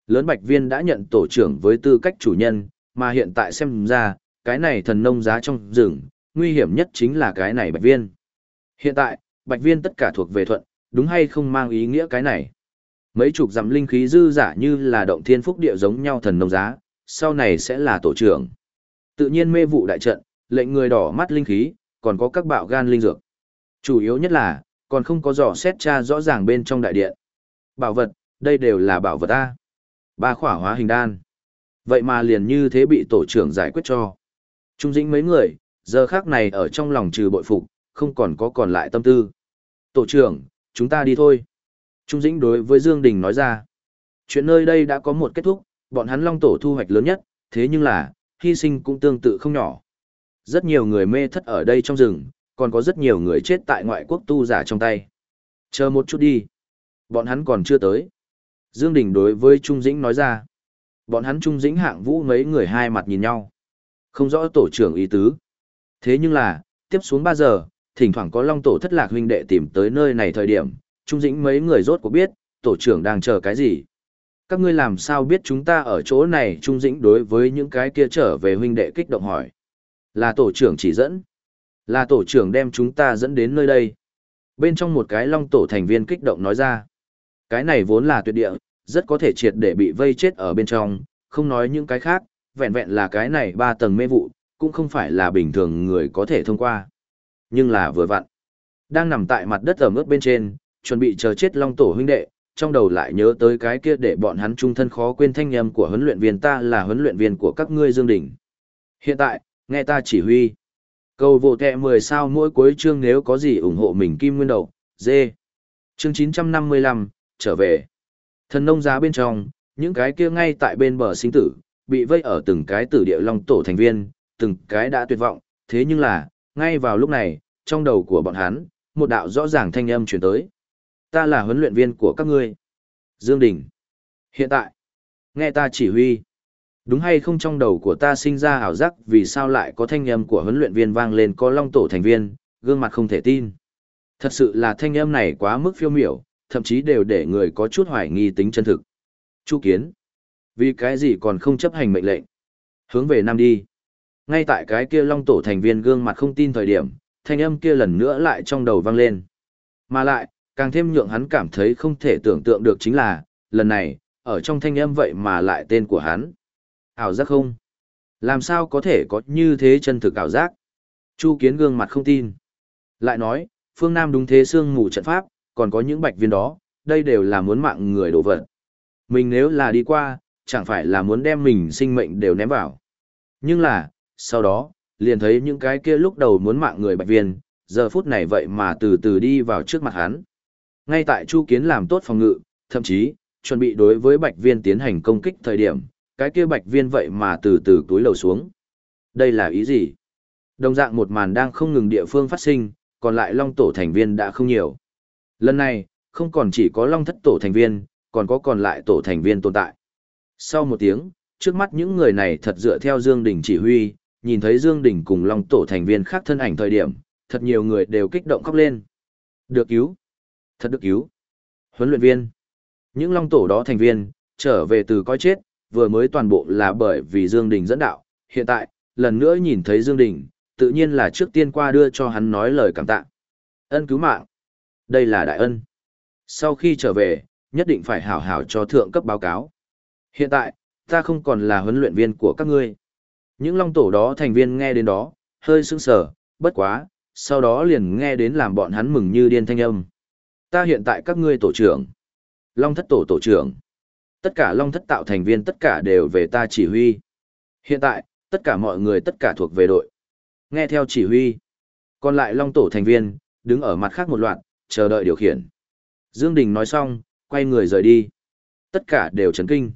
Lớn bạch viên đã nhận tổ trưởng với tư cách chủ nhân, mà hiện tại xem ra, cái này thần nông giá trong rừng, nguy hiểm nhất chính là cái này bạch viên. Hiện tại, bạch viên tất cả thuộc về thuận, đúng hay không mang ý nghĩa cái này. Mấy chục dặm linh khí dư giả như là động thiên phúc địa giống nhau thần nông giá, sau này sẽ là tổ trưởng. Tự nhiên mê vụ đại trận, lệnh người đỏ mắt linh khí, còn có các bạo gan linh dược. Chủ yếu nhất là, còn không có dò xét tra rõ ràng bên trong đại điện. Bảo vật, đây đều là bảo vật A. Ba khỏa hóa hình đan. Vậy mà liền như thế bị tổ trưởng giải quyết cho. Trung dĩnh mấy người, giờ khác này ở trong lòng trừ bội phục, không còn có còn lại tâm tư. Tổ trưởng, chúng ta đi thôi. Trung dĩnh đối với Dương Đình nói ra. Chuyện nơi đây đã có một kết thúc, bọn hắn long tổ thu hoạch lớn nhất, thế nhưng là, hy sinh cũng tương tự không nhỏ. Rất nhiều người mê thất ở đây trong rừng, còn có rất nhiều người chết tại ngoại quốc tu giả trong tay. Chờ một chút đi. Bọn hắn còn chưa tới. Dương Đình đối với Trung Dĩnh nói ra. Bọn hắn Trung Dĩnh hạng vũ mấy người hai mặt nhìn nhau. Không rõ tổ trưởng ý tứ. Thế nhưng là, tiếp xuống 3 giờ, thỉnh thoảng có long tổ thất lạc huynh đệ tìm tới nơi này thời điểm, Trung Dĩnh mấy người rốt cuộc biết, tổ trưởng đang chờ cái gì. Các ngươi làm sao biết chúng ta ở chỗ này Trung Dĩnh đối với những cái kia trở về huynh đệ kích động hỏi. Là tổ trưởng chỉ dẫn. Là tổ trưởng đem chúng ta dẫn đến nơi đây. Bên trong một cái long tổ thành viên kích động nói ra. Cái này vốn là tuyệt địa, rất có thể triệt để bị vây chết ở bên trong, không nói những cái khác, vẹn vẹn là cái này ba tầng mê vụ, cũng không phải là bình thường người có thể thông qua. Nhưng là vừa vặn. Đang nằm tại mặt đất ẩm ướt bên trên, chuẩn bị chờ chết long tổ huynh đệ, trong đầu lại nhớ tới cái kia để bọn hắn trung thân khó quên thanh âm của huấn luyện viên ta là huấn luyện viên của các ngươi Dương Đình. Hiện tại, nghe ta chỉ huy. Cầu vô kẹ 10 sao mỗi cuối chương nếu có gì ủng hộ mình kim nguyên đầu, dê. Chương 955, trở về. Thần nông giá bên trong, những cái kia ngay tại bên bờ sinh tử, bị vây ở từng cái tử địa long tổ thành viên, từng cái đã tuyệt vọng, thế nhưng là, ngay vào lúc này, trong đầu của bọn hắn, một đạo rõ ràng thanh âm truyền tới. Ta là huấn luyện viên của các ngươi. Dương Đình. Hiện tại, nghe ta chỉ huy. Đúng hay không trong đầu của ta sinh ra ảo giác vì sao lại có thanh âm của huấn luyện viên vang lên có long tổ thành viên, gương mặt không thể tin. Thật sự là thanh âm này quá mức phiêu miểu, thậm chí đều để người có chút hoài nghi tính chân thực. Chu kiến. Vì cái gì còn không chấp hành mệnh lệnh? Hướng về Nam đi. Ngay tại cái kia long tổ thành viên gương mặt không tin thời điểm, thanh âm kia lần nữa lại trong đầu vang lên. Mà lại, càng thêm nhượng hắn cảm thấy không thể tưởng tượng được chính là, lần này, ở trong thanh âm vậy mà lại tên của hắn. Ảo giác không? Làm sao có thể có như thế chân thực ảo giác? Chu kiến gương mặt không tin. Lại nói, phương Nam đúng thế xương mù trận pháp, còn có những bạch viên đó, đây đều là muốn mạng người đổ vật. Mình nếu là đi qua, chẳng phải là muốn đem mình sinh mệnh đều ném vào. Nhưng là, sau đó, liền thấy những cái kia lúc đầu muốn mạng người bạch viên, giờ phút này vậy mà từ từ đi vào trước mặt hắn. Ngay tại Chu Kiến làm tốt phòng ngự, thậm chí, chuẩn bị đối với bạch viên tiến hành công kích thời điểm, cái kia bạch viên vậy mà từ từ túi lầu xuống. Đây là ý gì? Đồng dạng một màn đang không ngừng địa phương phát sinh, còn lại long tổ thành viên đã không nhiều. Lần này, không còn chỉ có long thất tổ thành viên, còn có còn lại tổ thành viên tồn tại. Sau một tiếng, trước mắt những người này thật dựa theo Dương Đình chỉ huy, nhìn thấy Dương Đình cùng long tổ thành viên khác thân ảnh thời điểm, thật nhiều người đều kích động khóc lên. Được cứu. Thật được cứu. Huấn luyện viên. Những long tổ đó thành viên, trở về từ coi chết, vừa mới toàn bộ là bởi vì Dương Đình dẫn đạo. Hiện tại, lần nữa nhìn thấy Dương Đình, tự nhiên là trước tiên qua đưa cho hắn nói lời cảm tạ. Ân cứu mạng. Đây là đại ân. Sau khi trở về, nhất định phải hảo hảo cho thượng cấp báo cáo. Hiện tại, ta không còn là huấn luyện viên của các ngươi. Những long tổ đó thành viên nghe đến đó, hơi sững sờ, bất quá, sau đó liền nghe đến làm bọn hắn mừng như điên thanh âm. Ta hiện tại các ngươi tổ trưởng. Long thất tổ tổ trưởng. Tất cả long thất tạo thành viên tất cả đều về ta chỉ huy. Hiện tại, tất cả mọi người tất cả thuộc về đội. Nghe theo chỉ huy. Còn lại long tổ thành viên, đứng ở mặt khác một loạt, chờ đợi điều khiển. Dương Đình nói xong, quay người rời đi. Tất cả đều chấn kinh.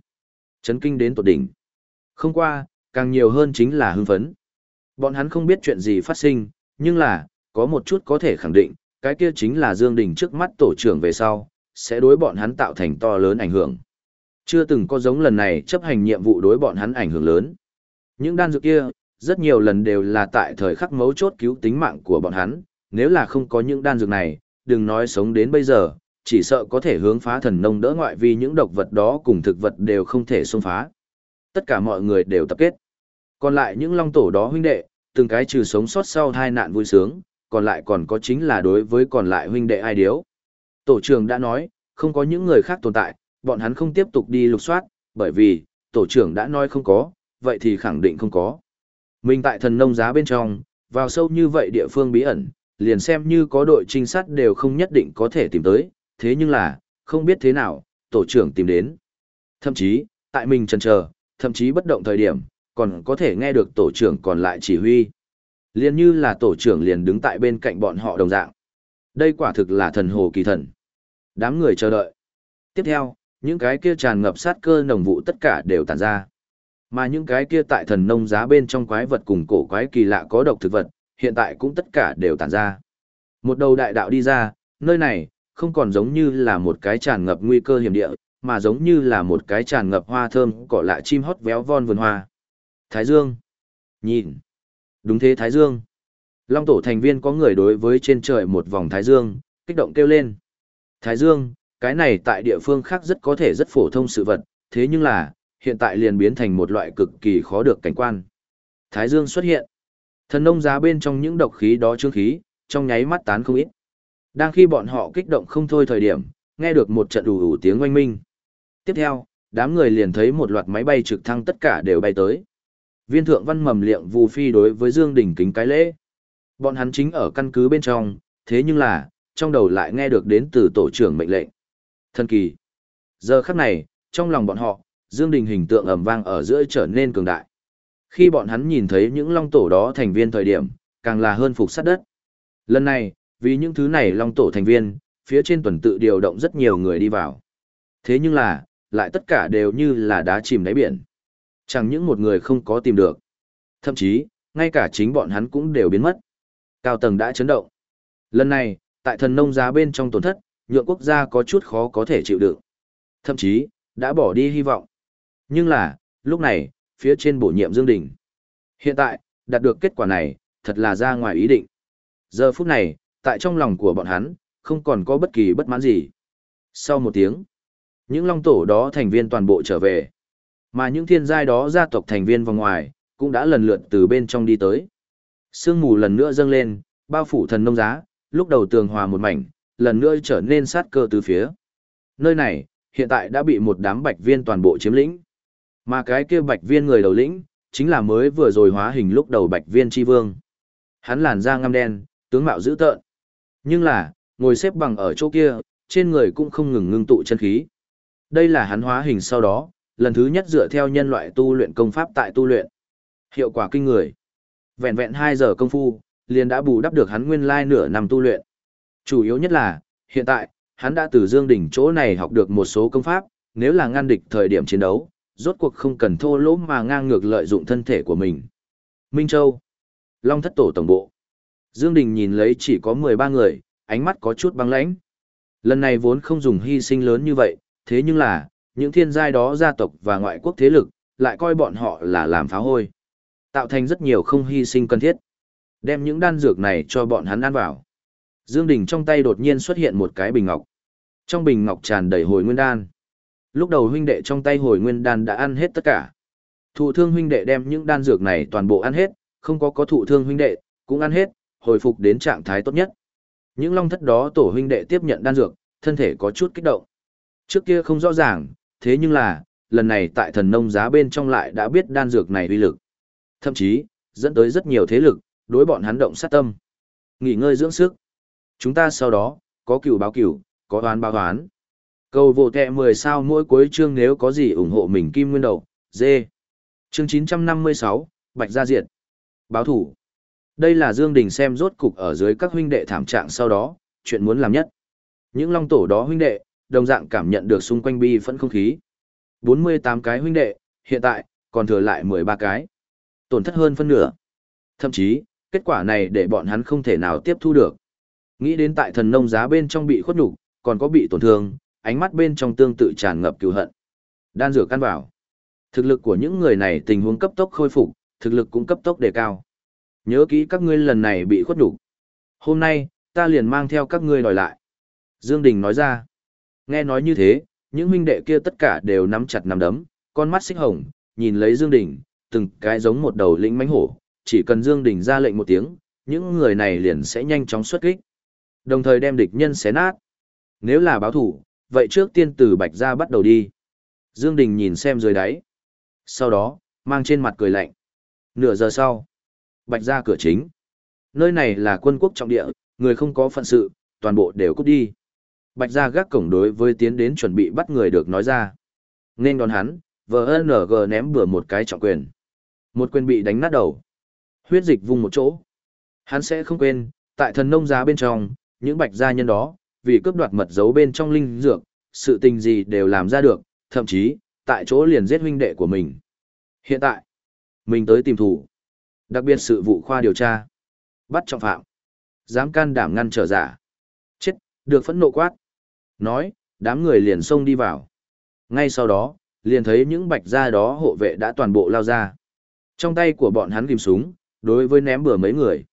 Chấn kinh đến tột đỉnh. Không qua, càng nhiều hơn chính là hưng phấn. Bọn hắn không biết chuyện gì phát sinh, nhưng là, có một chút có thể khẳng định, cái kia chính là Dương Đình trước mắt tổ trưởng về sau, sẽ đối bọn hắn tạo thành to lớn ảnh hưởng. Chưa từng có giống lần này chấp hành nhiệm vụ đối bọn hắn ảnh hưởng lớn. Những đan dược kia, rất nhiều lần đều là tại thời khắc mấu chốt cứu tính mạng của bọn hắn, nếu là không có những đan dược này, đừng nói sống đến bây giờ, chỉ sợ có thể hướng phá thần nông đỡ ngoại vì những độc vật đó cùng thực vật đều không thể xông phá. Tất cả mọi người đều tập kết. Còn lại những long tổ đó huynh đệ, từng cái trừ sống sót sau hai nạn vui sướng, còn lại còn có chính là đối với còn lại huynh đệ ai điếu. Tổ trưởng đã nói, không có những người khác tồn tại, bọn hắn không tiếp tục đi lục soát, bởi vì, tổ trưởng đã nói không có, vậy thì khẳng định không có. Mình tại thần nông giá bên trong, vào sâu như vậy địa phương bí ẩn, liền xem như có đội trinh sát đều không nhất định có thể tìm tới, thế nhưng là, không biết thế nào, tổ trưởng tìm đến. Thậm chí, tại mình chần chờ, thậm chí bất động thời điểm, còn có thể nghe được tổ trưởng còn lại chỉ huy. Liền như là tổ trưởng liền đứng tại bên cạnh bọn họ đồng dạng. Đây quả thực là thần hồ kỳ thần. Đám người chờ đợi. Tiếp theo, những cái kia tràn ngập sát cơ nồng vụ tất cả đều tàn ra. Mà những cái kia tại thần nông giá bên trong quái vật cùng cổ quái kỳ lạ có độc thực vật, hiện tại cũng tất cả đều tàn ra. Một đầu đại đạo đi ra, nơi này, không còn giống như là một cái tràn ngập nguy cơ hiểm địa, mà giống như là một cái tràn ngập hoa thơm cỏ lạ chim hót véo von vườn hoa. Thái Dương. Nhìn. Đúng thế Thái Dương. Long tổ thành viên có người đối với trên trời một vòng Thái Dương, kích động kêu lên. Thái Dương, cái này tại địa phương khác rất có thể rất phổ thông sự vật, thế nhưng là, hiện tại liền biến thành một loại cực kỳ khó được cảnh quan. Thái Dương xuất hiện. Thần nông giá bên trong những độc khí đó trương khí, trong nháy mắt tán không ít. Đang khi bọn họ kích động không thôi thời điểm, nghe được một trận đủ ủ tiếng oanh minh. Tiếp theo, đám người liền thấy một loạt máy bay trực thăng tất cả đều bay tới. Viên thượng văn mầm liệng vù phi đối với Dương Đình kính cái lễ. Bọn hắn chính ở căn cứ bên trong, thế nhưng là, trong đầu lại nghe được đến từ tổ trưởng mệnh lệnh. Thần kỳ. Giờ khắc này, trong lòng bọn họ, Dương Đình hình tượng ầm vang ở giữa trở nên cường đại. Khi bọn hắn nhìn thấy những long tổ đó thành viên thời điểm, càng là hơn phục sát đất. Lần này, vì những thứ này long tổ thành viên, phía trên tuần tự điều động rất nhiều người đi vào. Thế nhưng là, lại tất cả đều như là đá chìm đáy biển. Chẳng những một người không có tìm được. Thậm chí, ngay cả chính bọn hắn cũng đều biến mất. Cao tầng đã chấn động. Lần này, tại thần nông giá bên trong tổn thất, nhượng quốc gia có chút khó có thể chịu đựng. Thậm chí, đã bỏ đi hy vọng. Nhưng là, lúc này, phía trên bổ nhiệm Dương Đình. Hiện tại, đạt được kết quả này, thật là ra ngoài ý định. Giờ phút này, tại trong lòng của bọn hắn, không còn có bất kỳ bất mãn gì. Sau một tiếng, những long tổ đó thành viên toàn bộ trở về. Mà những thiên giai đó gia tộc thành viên vòng ngoài, cũng đã lần lượt từ bên trong đi tới. Sương mù lần nữa dâng lên, bao phủ thần nông giá, lúc đầu tường hòa một mảnh, lần nữa trở nên sát cơ từ phía. Nơi này, hiện tại đã bị một đám bạch viên toàn bộ chiếm lĩnh. Mà cái kia bạch viên người đầu lĩnh, chính là mới vừa rồi hóa hình lúc đầu bạch viên tri vương. Hắn làn da ngăm đen, tướng mạo dữ tợn. Nhưng là, ngồi xếp bằng ở chỗ kia, trên người cũng không ngừng ngưng tụ chân khí. Đây là hắn hóa hình sau đó, lần thứ nhất dựa theo nhân loại tu luyện công pháp tại tu luyện. Hiệu quả kinh người. Vẹn vẹn 2 giờ công phu, liền đã bù đắp được hắn nguyên lai nửa năm tu luyện. Chủ yếu nhất là, hiện tại, hắn đã từ Dương Đỉnh chỗ này học được một số công pháp, nếu là ngăn địch thời điểm chiến đấu, rốt cuộc không cần thô lỗ mà ngang ngược lợi dụng thân thể của mình. Minh Châu, Long Thất Tổ Tổng Bộ. Dương Đình nhìn lấy chỉ có 13 người, ánh mắt có chút băng lãnh. Lần này vốn không dùng hy sinh lớn như vậy, thế nhưng là, những thiên giai đó gia tộc và ngoại quốc thế lực, lại coi bọn họ là làm phá hôi. Tạo thành rất nhiều không hy sinh cần thiết. Đem những đan dược này cho bọn hắn ăn vào. Dương Đình trong tay đột nhiên xuất hiện một cái bình ngọc. Trong bình ngọc tràn đầy hồi nguyên đan. Lúc đầu huynh đệ trong tay hồi nguyên đan đã ăn hết tất cả. Thụ thương huynh đệ đem những đan dược này toàn bộ ăn hết, không có có thụ thương huynh đệ, cũng ăn hết, hồi phục đến trạng thái tốt nhất. Những long thất đó tổ huynh đệ tiếp nhận đan dược, thân thể có chút kích động. Trước kia không rõ ràng, thế nhưng là, lần này tại thần nông giá bên trong lại đã biết đan dược này uy lực. Thậm chí, dẫn tới rất nhiều thế lực, đối bọn hắn động sát tâm. Nghỉ ngơi dưỡng sức. Chúng ta sau đó, có cửu báo cửu, có oán báo oán. Cầu vô tệ 10 sao mỗi cuối chương nếu có gì ủng hộ mình kim nguyên đầu, dê. Chương 956, Bạch Gia Diệt. Báo thủ. Đây là Dương Đình xem rốt cục ở dưới các huynh đệ thảm trạng sau đó, chuyện muốn làm nhất. Những long tổ đó huynh đệ, đồng dạng cảm nhận được xung quanh bi phẫn không khí. 48 cái huynh đệ, hiện tại, còn thừa lại 13 cái. Tổn thất hơn phân nửa. Thậm chí, kết quả này để bọn hắn không thể nào tiếp thu được. Nghĩ đến tại thần nông giá bên trong bị khuất nhục, còn có bị tổn thương, ánh mắt bên trong tương tự tràn ngập cừu hận. Đan dược căn vào. Thực lực của những người này tình huống cấp tốc khôi phục, thực lực cũng cấp tốc đề cao. Nhớ kỹ các ngươi lần này bị khuất nhục. Hôm nay, ta liền mang theo các ngươi đòi lại. Dương Đình nói ra. Nghe nói như thế, những huynh đệ kia tất cả đều nắm chặt nắm đấm, con mắt xích hồng, nhìn lấy Dương Đình, từng cái giống một đầu lĩnh mãnh hổ, chỉ cần Dương Đình ra lệnh một tiếng, những người này liền sẽ nhanh chóng xuất kích. Đồng thời đem địch nhân xé nát. Nếu là báo thủ, vậy trước tiên từ Bạch gia bắt đầu đi. Dương Đình nhìn xem dưới đáy. Sau đó, mang trên mặt cười lạnh. Nửa giờ sau, Bạch gia cửa chính. Nơi này là quân quốc trọng địa, người không có phận sự, toàn bộ đều cút đi. Bạch gia gác cổng đối với tiến đến chuẩn bị bắt người được nói ra. Nên đón hắn, VNG ném bừa một cái trọng quyền. Một quyền bị đánh nát đầu. Huyết dịch vung một chỗ. Hắn sẽ không quên, tại thần nông giá bên trong, những bạch gia nhân đó, vì cướp đoạt mật dấu bên trong linh dược, sự tình gì đều làm ra được, thậm chí, tại chỗ liền giết huynh đệ của mình. Hiện tại, mình tới tìm thủ. Đặc biệt sự vụ khoa điều tra. Bắt trọng phạm. Dám can đảm ngăn trở giả. Chết, được phẫn nộ quát. Nói, đám người liền xông đi vào. Ngay sau đó, liền thấy những bạch gia đó hộ vệ đã toàn bộ lao ra. Trong tay của bọn hắn kìm súng, đối với ném bừa mấy người.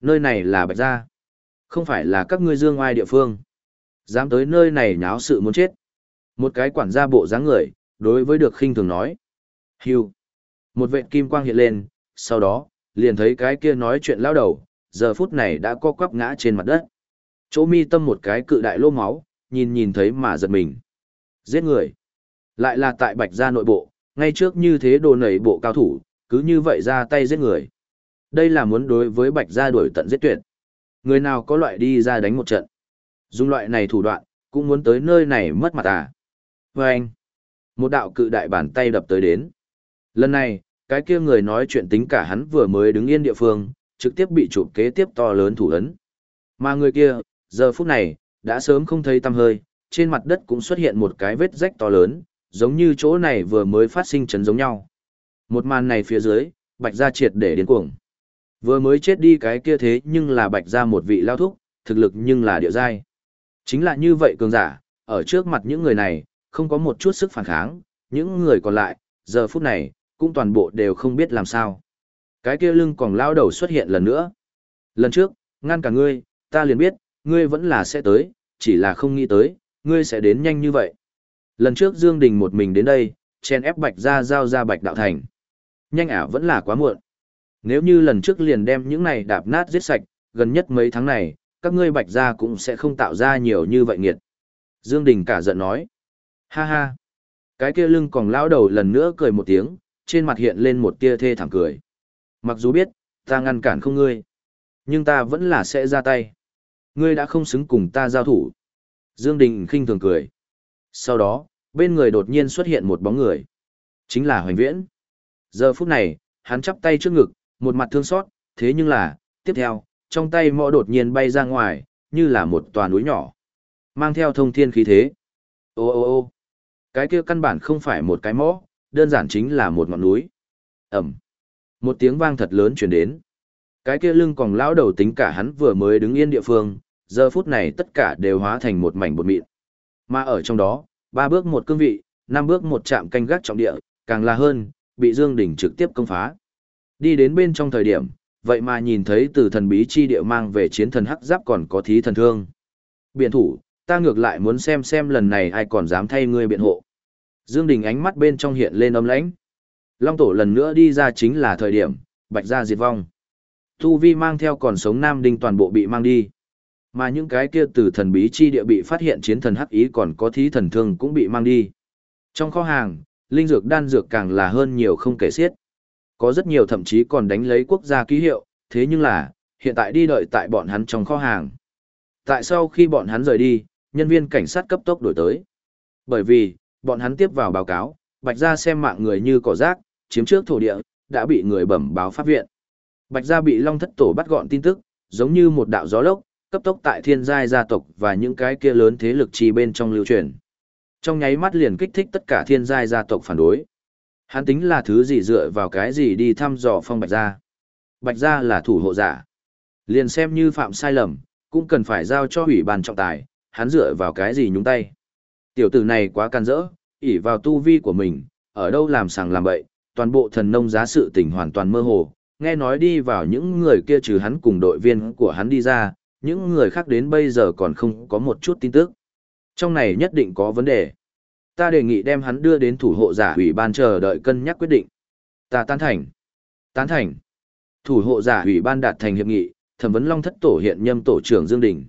Nơi này là bạch gia. Không phải là các ngươi dương oai địa phương. Dám tới nơi này nháo sự muốn chết. Một cái quản gia bộ dáng người, đối với được khinh thường nói. Hưu. Một vệ kim quang hiện lên, sau đó, liền thấy cái kia nói chuyện lao đầu, giờ phút này đã co quắp ngã trên mặt đất. Chỗ mi tâm một cái cự đại lô máu, nhìn nhìn thấy mà giật mình. Giết người. Lại là tại bạch gia nội bộ, ngay trước như thế đồ nảy bộ cao thủ, cứ như vậy ra tay giết người. Đây là muốn đối với bạch gia đuổi tận giết tuyệt. Người nào có loại đi ra đánh một trận. Dùng loại này thủ đoạn, cũng muốn tới nơi này mất mặt à. Và anh, một đạo cự đại bàn tay đập tới đến. Lần này, cái kia người nói chuyện tính cả hắn vừa mới đứng yên địa phương, trực tiếp bị chụp kế tiếp to lớn thủ ấn. Mà người kia, giờ phút này, đã sớm không thấy tăm hơi, trên mặt đất cũng xuất hiện một cái vết rách to lớn, giống như chỗ này vừa mới phát sinh chấn giống nhau. Một màn này phía dưới, bạch gia triệt để điên cuồng. Vừa mới chết đi cái kia thế nhưng là bạch gia một vị lao thúc, thực lực nhưng là địa giai. Chính là như vậy cường giả, ở trước mặt những người này, không có một chút sức phản kháng, những người còn lại, giờ phút này, cũng toàn bộ đều không biết làm sao. Cái kia lưng còn lao đầu xuất hiện lần nữa. Lần trước, ngăn cả ngươi, ta liền biết, ngươi vẫn là sẽ tới, chỉ là không nghĩ tới, ngươi sẽ đến nhanh như vậy. Lần trước Dương Đình một mình đến đây, chen ép bạch ra giao ra bạch đạo thành. Nhanh ả vẫn là quá muộn. Nếu như lần trước liền đem những này đạp nát giết sạch, gần nhất mấy tháng này, các ngươi bạch ra cũng sẽ không tạo ra nhiều như vậy nghiệt. Dương Đình cả giận nói. Ha ha. Cái kia lưng còn lão đầu lần nữa cười một tiếng, trên mặt hiện lên một tia thê thảm cười. Mặc dù biết, ta ngăn cản không ngươi, nhưng ta vẫn là sẽ ra tay. Ngươi đã không xứng cùng ta giao thủ. Dương Đình khinh thường cười. Sau đó, Bên người đột nhiên xuất hiện một bóng người. Chính là Hoành Viễn. Giờ phút này, hắn chắp tay trước ngực, một mặt thương xót, thế nhưng là, tiếp theo, trong tay mõ đột nhiên bay ra ngoài, như là một tòa núi nhỏ. Mang theo thông thiên khí thế. Ô ô ô cái kia căn bản không phải một cái mõ, đơn giản chính là một ngọn núi. Ẩm. Một tiếng vang thật lớn truyền đến. Cái kia lưng còn lão đầu tính cả hắn vừa mới đứng yên địa phương, giờ phút này tất cả đều hóa thành một mảnh bột mịn. Mà ở trong đó, ba bước một cương vị, năm bước một chạm canh gác trọng địa, càng là hơn, bị Dương Đình trực tiếp công phá. Đi đến bên trong thời điểm, vậy mà nhìn thấy từ thần bí chi địa mang về chiến thần hắc giáp còn có thí thần thương. Biện thủ, ta ngược lại muốn xem xem lần này ai còn dám thay ngươi biện hộ. Dương Đình ánh mắt bên trong hiện lên âm lãnh. Long tổ lần nữa đi ra chính là thời điểm, bạch gia diệt vong. Tu vi mang theo còn sống nam đinh toàn bộ bị mang đi. Mà những cái kia từ thần bí chi địa bị phát hiện chiến thần hắc ý còn có thí thần thương cũng bị mang đi. Trong kho hàng, linh dược đan dược càng là hơn nhiều không kể xiết. Có rất nhiều thậm chí còn đánh lấy quốc gia ký hiệu, thế nhưng là, hiện tại đi đợi tại bọn hắn trong kho hàng. Tại sau khi bọn hắn rời đi, nhân viên cảnh sát cấp tốc đổi tới. Bởi vì, bọn hắn tiếp vào báo cáo, Bạch Gia xem mạng người như cỏ rác, chiếm trước thổ địa, đã bị người bẩm báo pháp viện. Bạch Gia bị Long Thất Tổ bắt gọn tin tức, giống như một đạo gió lốc, cấp tốc tại thiên giai gia tộc và những cái kia lớn thế lực chi bên trong lưu truyền. Trong nháy mắt liền kích thích tất cả thiên giai gia tộc phản đối. Hắn tính là thứ gì dựa vào cái gì đi thăm dò phong Bạch Gia. Bạch Gia là thủ hộ giả. Liền xem như phạm sai lầm, cũng cần phải giao cho ủy ban trọng tài, hắn dựa vào cái gì nhúng tay. Tiểu tử này quá can dỡ, ỷ vào tu vi của mình, ở đâu làm sàng làm bậy, toàn bộ thần nông giá sự tình hoàn toàn mơ hồ, nghe nói đi vào những người kia trừ hắn cùng đội viên của hắn đi ra, những người khác đến bây giờ còn không có một chút tin tức. Trong này nhất định có vấn đề. Ta đề nghị đem hắn đưa đến thủ hộ giả ủy ban chờ đợi cân nhắc quyết định. Ta tán thành. Tán thành. Thủ hộ giả ủy ban đạt thành hiệp nghị, thẩm vấn long thất tổ hiện nhâm tổ trưởng Dương Đình.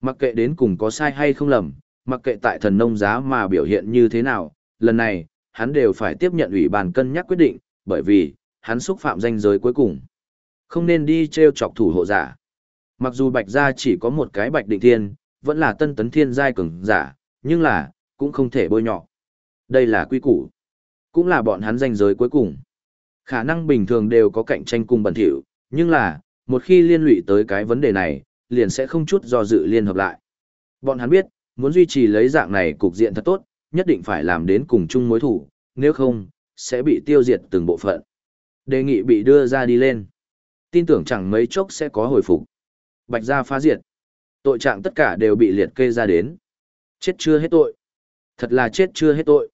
Mặc kệ đến cùng có sai hay không lầm, mặc kệ tại thần nông giá mà biểu hiện như thế nào, lần này, hắn đều phải tiếp nhận ủy ban cân nhắc quyết định, bởi vì, hắn xúc phạm danh giới cuối cùng. Không nên đi treo chọc thủ hộ giả. Mặc dù bạch gia chỉ có một cái bạch định thiên, vẫn là tân tấn thiên giai cường giả, nhưng là, cũng không thể bôi nhọ. Đây là quy củ. Cũng là bọn hắn danh giới cuối cùng. Khả năng bình thường đều có cạnh tranh cùng bẩn thỉu, nhưng là, một khi liên lụy tới cái vấn đề này, liền sẽ không chút do dự liên hợp lại. Bọn hắn biết, muốn duy trì lấy dạng này cục diện thật tốt, nhất định phải làm đến cùng chung mối thủ, nếu không, sẽ bị tiêu diệt từng bộ phận. Đề nghị bị đưa ra đi lên. Tin tưởng chẳng mấy chốc sẽ có hồi phục. Bạch gia phá diệt. Tội trạng tất cả đều bị liệt kê ra đến. Chết chưa hết tội. Thật là chết chưa hết tội.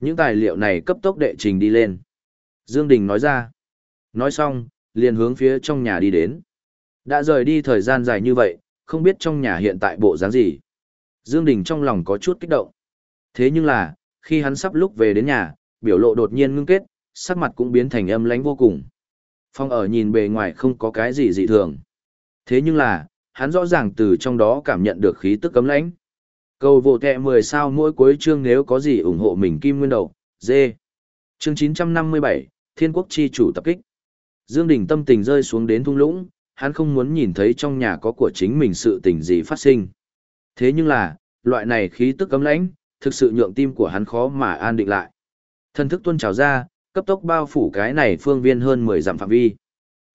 Những tài liệu này cấp tốc đệ trình đi lên. Dương Đình nói ra. Nói xong, liền hướng phía trong nhà đi đến. Đã rời đi thời gian dài như vậy, không biết trong nhà hiện tại bộ dáng gì. Dương Đình trong lòng có chút kích động. Thế nhưng là, khi hắn sắp lúc về đến nhà, biểu lộ đột nhiên ngưng kết, sắc mặt cũng biến thành âm lãnh vô cùng. Phong ở nhìn bề ngoài không có cái gì dị thường. Thế nhưng là, hắn rõ ràng từ trong đó cảm nhận được khí tức cấm lãnh. Cầu vô kẹ 10 sao mỗi cuối chương nếu có gì ủng hộ mình kim nguyên đầu, dê. Chương 957, Thiên quốc chi chủ tập kích. Dương Đình tâm tình rơi xuống đến thung lũng, hắn không muốn nhìn thấy trong nhà có của chính mình sự tình gì phát sinh. Thế nhưng là, loại này khí tức cấm lãnh, thực sự nhượng tim của hắn khó mà an định lại. Thần thức tuôn trào ra, cấp tốc bao phủ cái này phương viên hơn 10 dặm phạm vi.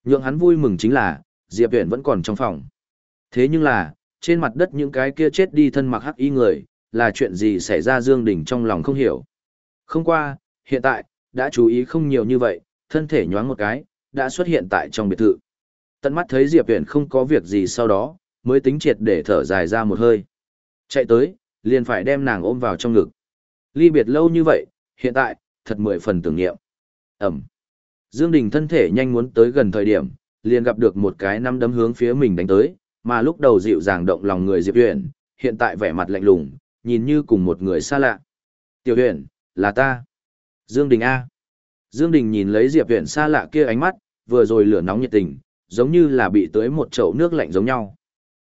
Nhượng hắn vui mừng chính là, Diệp Viễn vẫn còn trong phòng. Thế nhưng là, trên mặt đất những cái kia chết đi thân mặc hắc y người, là chuyện gì xảy ra Dương Đình trong lòng không hiểu. Không qua, hiện tại, đã chú ý không nhiều như vậy, thân thể nhoáng một cái, đã xuất hiện tại trong biệt thự. Tận mắt thấy Diệp Viễn không có việc gì sau đó, mới tính triệt để thở dài ra một hơi. Chạy tới, liền phải đem nàng ôm vào trong ngực. Ly biệt lâu như vậy, hiện tại, thật mười phần tưởng niệm. Ẩm. Dương Đình thân thể nhanh muốn tới gần thời điểm, liền gặp được một cái năm đấm hướng phía mình đánh tới, mà lúc đầu dịu dàng động lòng người Diệp Huyền, hiện tại vẻ mặt lạnh lùng, nhìn như cùng một người xa lạ. Tiểu Huyền, là ta. Dương Đình A. Dương Đình nhìn lấy Diệp Huyền xa lạ kia ánh mắt, vừa rồi lửa nóng nhiệt tình, giống như là bị tưới một chậu nước lạnh giống nhau.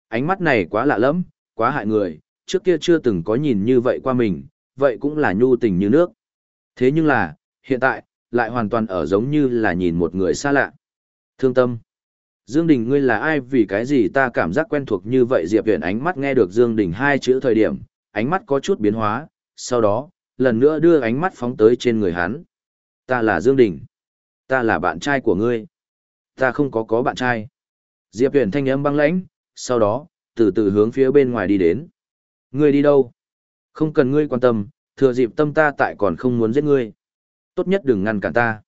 Ánh mắt này quá lạ lắm, quá hại người, trước kia chưa từng có nhìn như vậy qua mình, vậy cũng là nhu tình như nước. Thế nhưng là, hiện tại, lại hoàn toàn ở giống như là nhìn một người xa lạ. Thương tâm. Dương Đình ngươi là ai vì cái gì ta cảm giác quen thuộc như vậy Diệp Huyền ánh mắt nghe được Dương Đình hai chữ thời điểm, ánh mắt có chút biến hóa, sau đó, lần nữa đưa ánh mắt phóng tới trên người hắn. Ta là Dương Đình. Ta là bạn trai của ngươi. Ta không có có bạn trai. Diệp Huyền thanh âm băng lãnh, sau đó, từ từ hướng phía bên ngoài đi đến. Ngươi đi đâu? Không cần ngươi quan tâm, thừa dịp tâm ta tại còn không muốn giết ngươi. Tốt nhất đừng ngăn cản ta.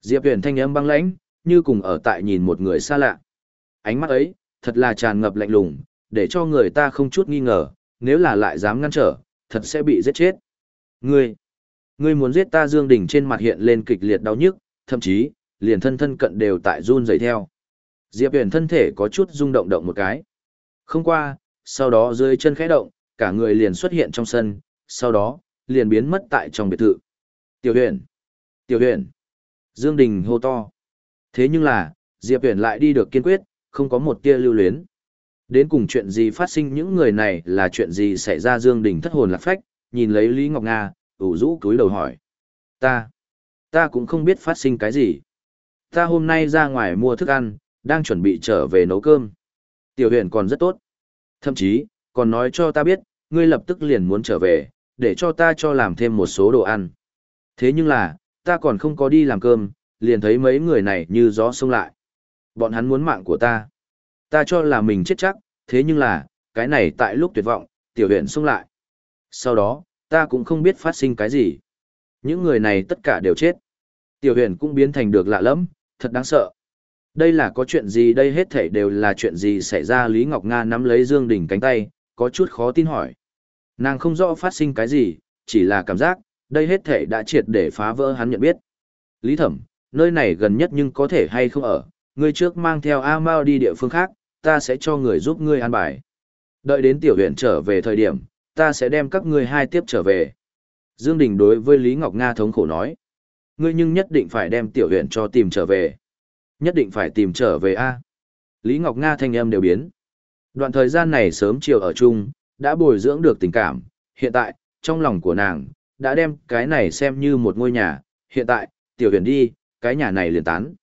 Diệp Huyền thanh âm băng lãnh, như cùng ở tại nhìn một người xa lạ. Ánh mắt ấy, thật là tràn ngập lạnh lùng, để cho người ta không chút nghi ngờ, nếu là lại dám ngăn trở, thật sẽ bị giết chết. Ngươi, ngươi muốn giết ta Dương Đình trên mặt hiện lên kịch liệt đau nhức, thậm chí, liền thân thân cận đều tại run rẩy theo. Diệp Huyền thân thể có chút rung động động một cái. Không qua, sau đó dưới chân khẽ động, cả người liền xuất hiện trong sân, sau đó, liền biến mất tại trong biệt thự. Tiểu Huyền, Tiểu Huyền, Dương Đình hô to. Thế nhưng là, Diệp Huyền lại đi được kiên quyết, không có một tia lưu luyến. Đến cùng chuyện gì phát sinh những người này là chuyện gì xảy ra Dương Đình thất hồn lạc phách, nhìn lấy Lý Ngọc Nga, ủ rũ cúi đầu hỏi. Ta, ta cũng không biết phát sinh cái gì. Ta hôm nay ra ngoài mua thức ăn, đang chuẩn bị trở về nấu cơm. Tiểu huyền còn rất tốt. Thậm chí, còn nói cho ta biết, ngươi lập tức liền muốn trở về, để cho ta cho làm thêm một số đồ ăn. Thế nhưng là, ta còn không có đi làm cơm, liền thấy mấy người này như gió xông lại. Bọn hắn muốn mạng của ta. Ta cho là mình chết chắc, thế nhưng là, cái này tại lúc tuyệt vọng, tiểu huyện xông lại. Sau đó, ta cũng không biết phát sinh cái gì. Những người này tất cả đều chết. Tiểu huyện cũng biến thành được lạ lẫm, thật đáng sợ. Đây là có chuyện gì đây hết thảy đều là chuyện gì xảy ra Lý Ngọc Nga nắm lấy Dương Đình cánh tay, có chút khó tin hỏi. Nàng không rõ phát sinh cái gì, chỉ là cảm giác, đây hết thảy đã triệt để phá vỡ hắn nhận biết. Lý Thẩm, nơi này gần nhất nhưng có thể hay không ở, ngươi trước mang theo A Mao đi địa phương khác, ta sẽ cho người giúp ngươi an bài. Đợi đến tiểu huyện trở về thời điểm, ta sẽ đem các ngươi hai tiếp trở về. Dương Đình đối với Lý Ngọc Nga thống khổ nói. Ngươi nhưng nhất định phải đem tiểu huyện cho tìm trở về. Nhất định phải tìm trở về A. Lý Ngọc Nga thanh âm đều biến. Đoạn thời gian này sớm chiều ở chung, đã bồi dưỡng được tình cảm. Hiện tại, trong lòng của nàng, đã đem cái này xem như một ngôi nhà. Hiện tại, tiểu huyền đi, cái nhà này liền tán.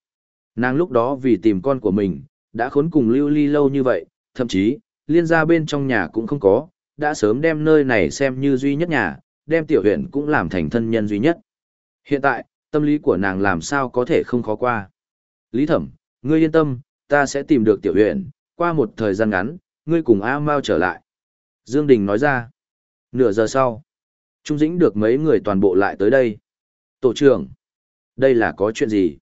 Nàng lúc đó vì tìm con của mình, đã khốn cùng lưu ly lâu như vậy, thậm chí, liên gia bên trong nhà cũng không có, đã sớm đem nơi này xem như duy nhất nhà, đem tiểu huyện cũng làm thành thân nhân duy nhất. Hiện tại, tâm lý của nàng làm sao có thể không khó qua. Lý thẩm, ngươi yên tâm, ta sẽ tìm được tiểu huyện, qua một thời gian ngắn, ngươi cùng A Mao trở lại. Dương Đình nói ra. Nửa giờ sau, Trung Dĩnh được mấy người toàn bộ lại tới đây. Tổ trưởng, đây là có chuyện gì?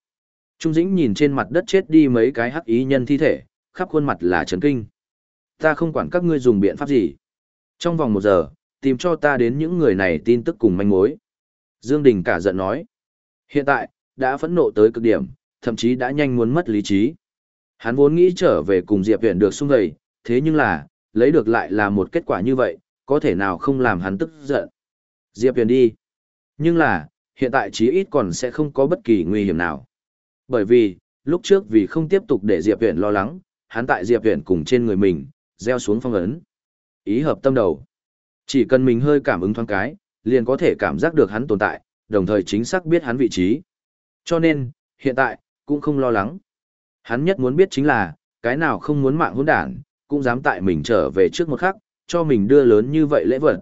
Trung Dĩnh nhìn trên mặt đất chết đi mấy cái hắc ý nhân thi thể, khắp khuôn mặt là chấn kinh. Ta không quản các ngươi dùng biện pháp gì. Trong vòng một giờ, tìm cho ta đến những người này tin tức cùng manh mối. Dương Đình cả giận nói. Hiện tại, đã phẫn nộ tới cực điểm, thậm chí đã nhanh muốn mất lý trí. Hắn vốn nghĩ trở về cùng Diệp Viễn được xung gầy, thế nhưng là, lấy được lại là một kết quả như vậy, có thể nào không làm hắn tức giận. Diệp Viễn đi. Nhưng là, hiện tại chí ít còn sẽ không có bất kỳ nguy hiểm nào. Bởi vì, lúc trước vì không tiếp tục để Diệp Viễn lo lắng, hắn tại Diệp Viễn cùng trên người mình, gieo xuống phong ấn. Ý hợp tâm đầu. Chỉ cần mình hơi cảm ứng thoáng cái, liền có thể cảm giác được hắn tồn tại, đồng thời chính xác biết hắn vị trí. Cho nên, hiện tại, cũng không lo lắng. Hắn nhất muốn biết chính là, cái nào không muốn mạng hỗn đản, cũng dám tại mình trở về trước một khắc, cho mình đưa lớn như vậy lễ vật.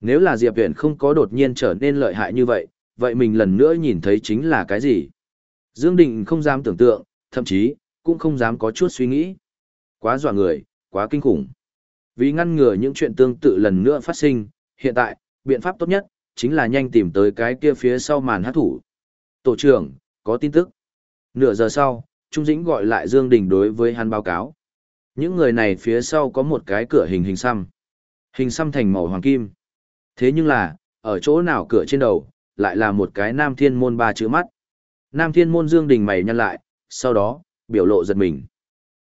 Nếu là Diệp Viễn không có đột nhiên trở nên lợi hại như vậy, vậy mình lần nữa nhìn thấy chính là cái gì? Dương Định không dám tưởng tượng, thậm chí, cũng không dám có chút suy nghĩ. Quá dọa người, quá kinh khủng. Vì ngăn ngừa những chuyện tương tự lần nữa phát sinh, hiện tại, biện pháp tốt nhất, chính là nhanh tìm tới cái kia phía sau màn hát thủ. Tổ trưởng, có tin tức. Nửa giờ sau, Trung Dĩnh gọi lại Dương Đình đối với hắn báo cáo. Những người này phía sau có một cái cửa hình hình xăm. Hình xăm thành màu hoàng kim. Thế nhưng là, ở chỗ nào cửa trên đầu, lại là một cái nam thiên môn ba chữ mắt. Nam thiên môn Dương Đình mày nhăn lại, sau đó, biểu lộ giật mình.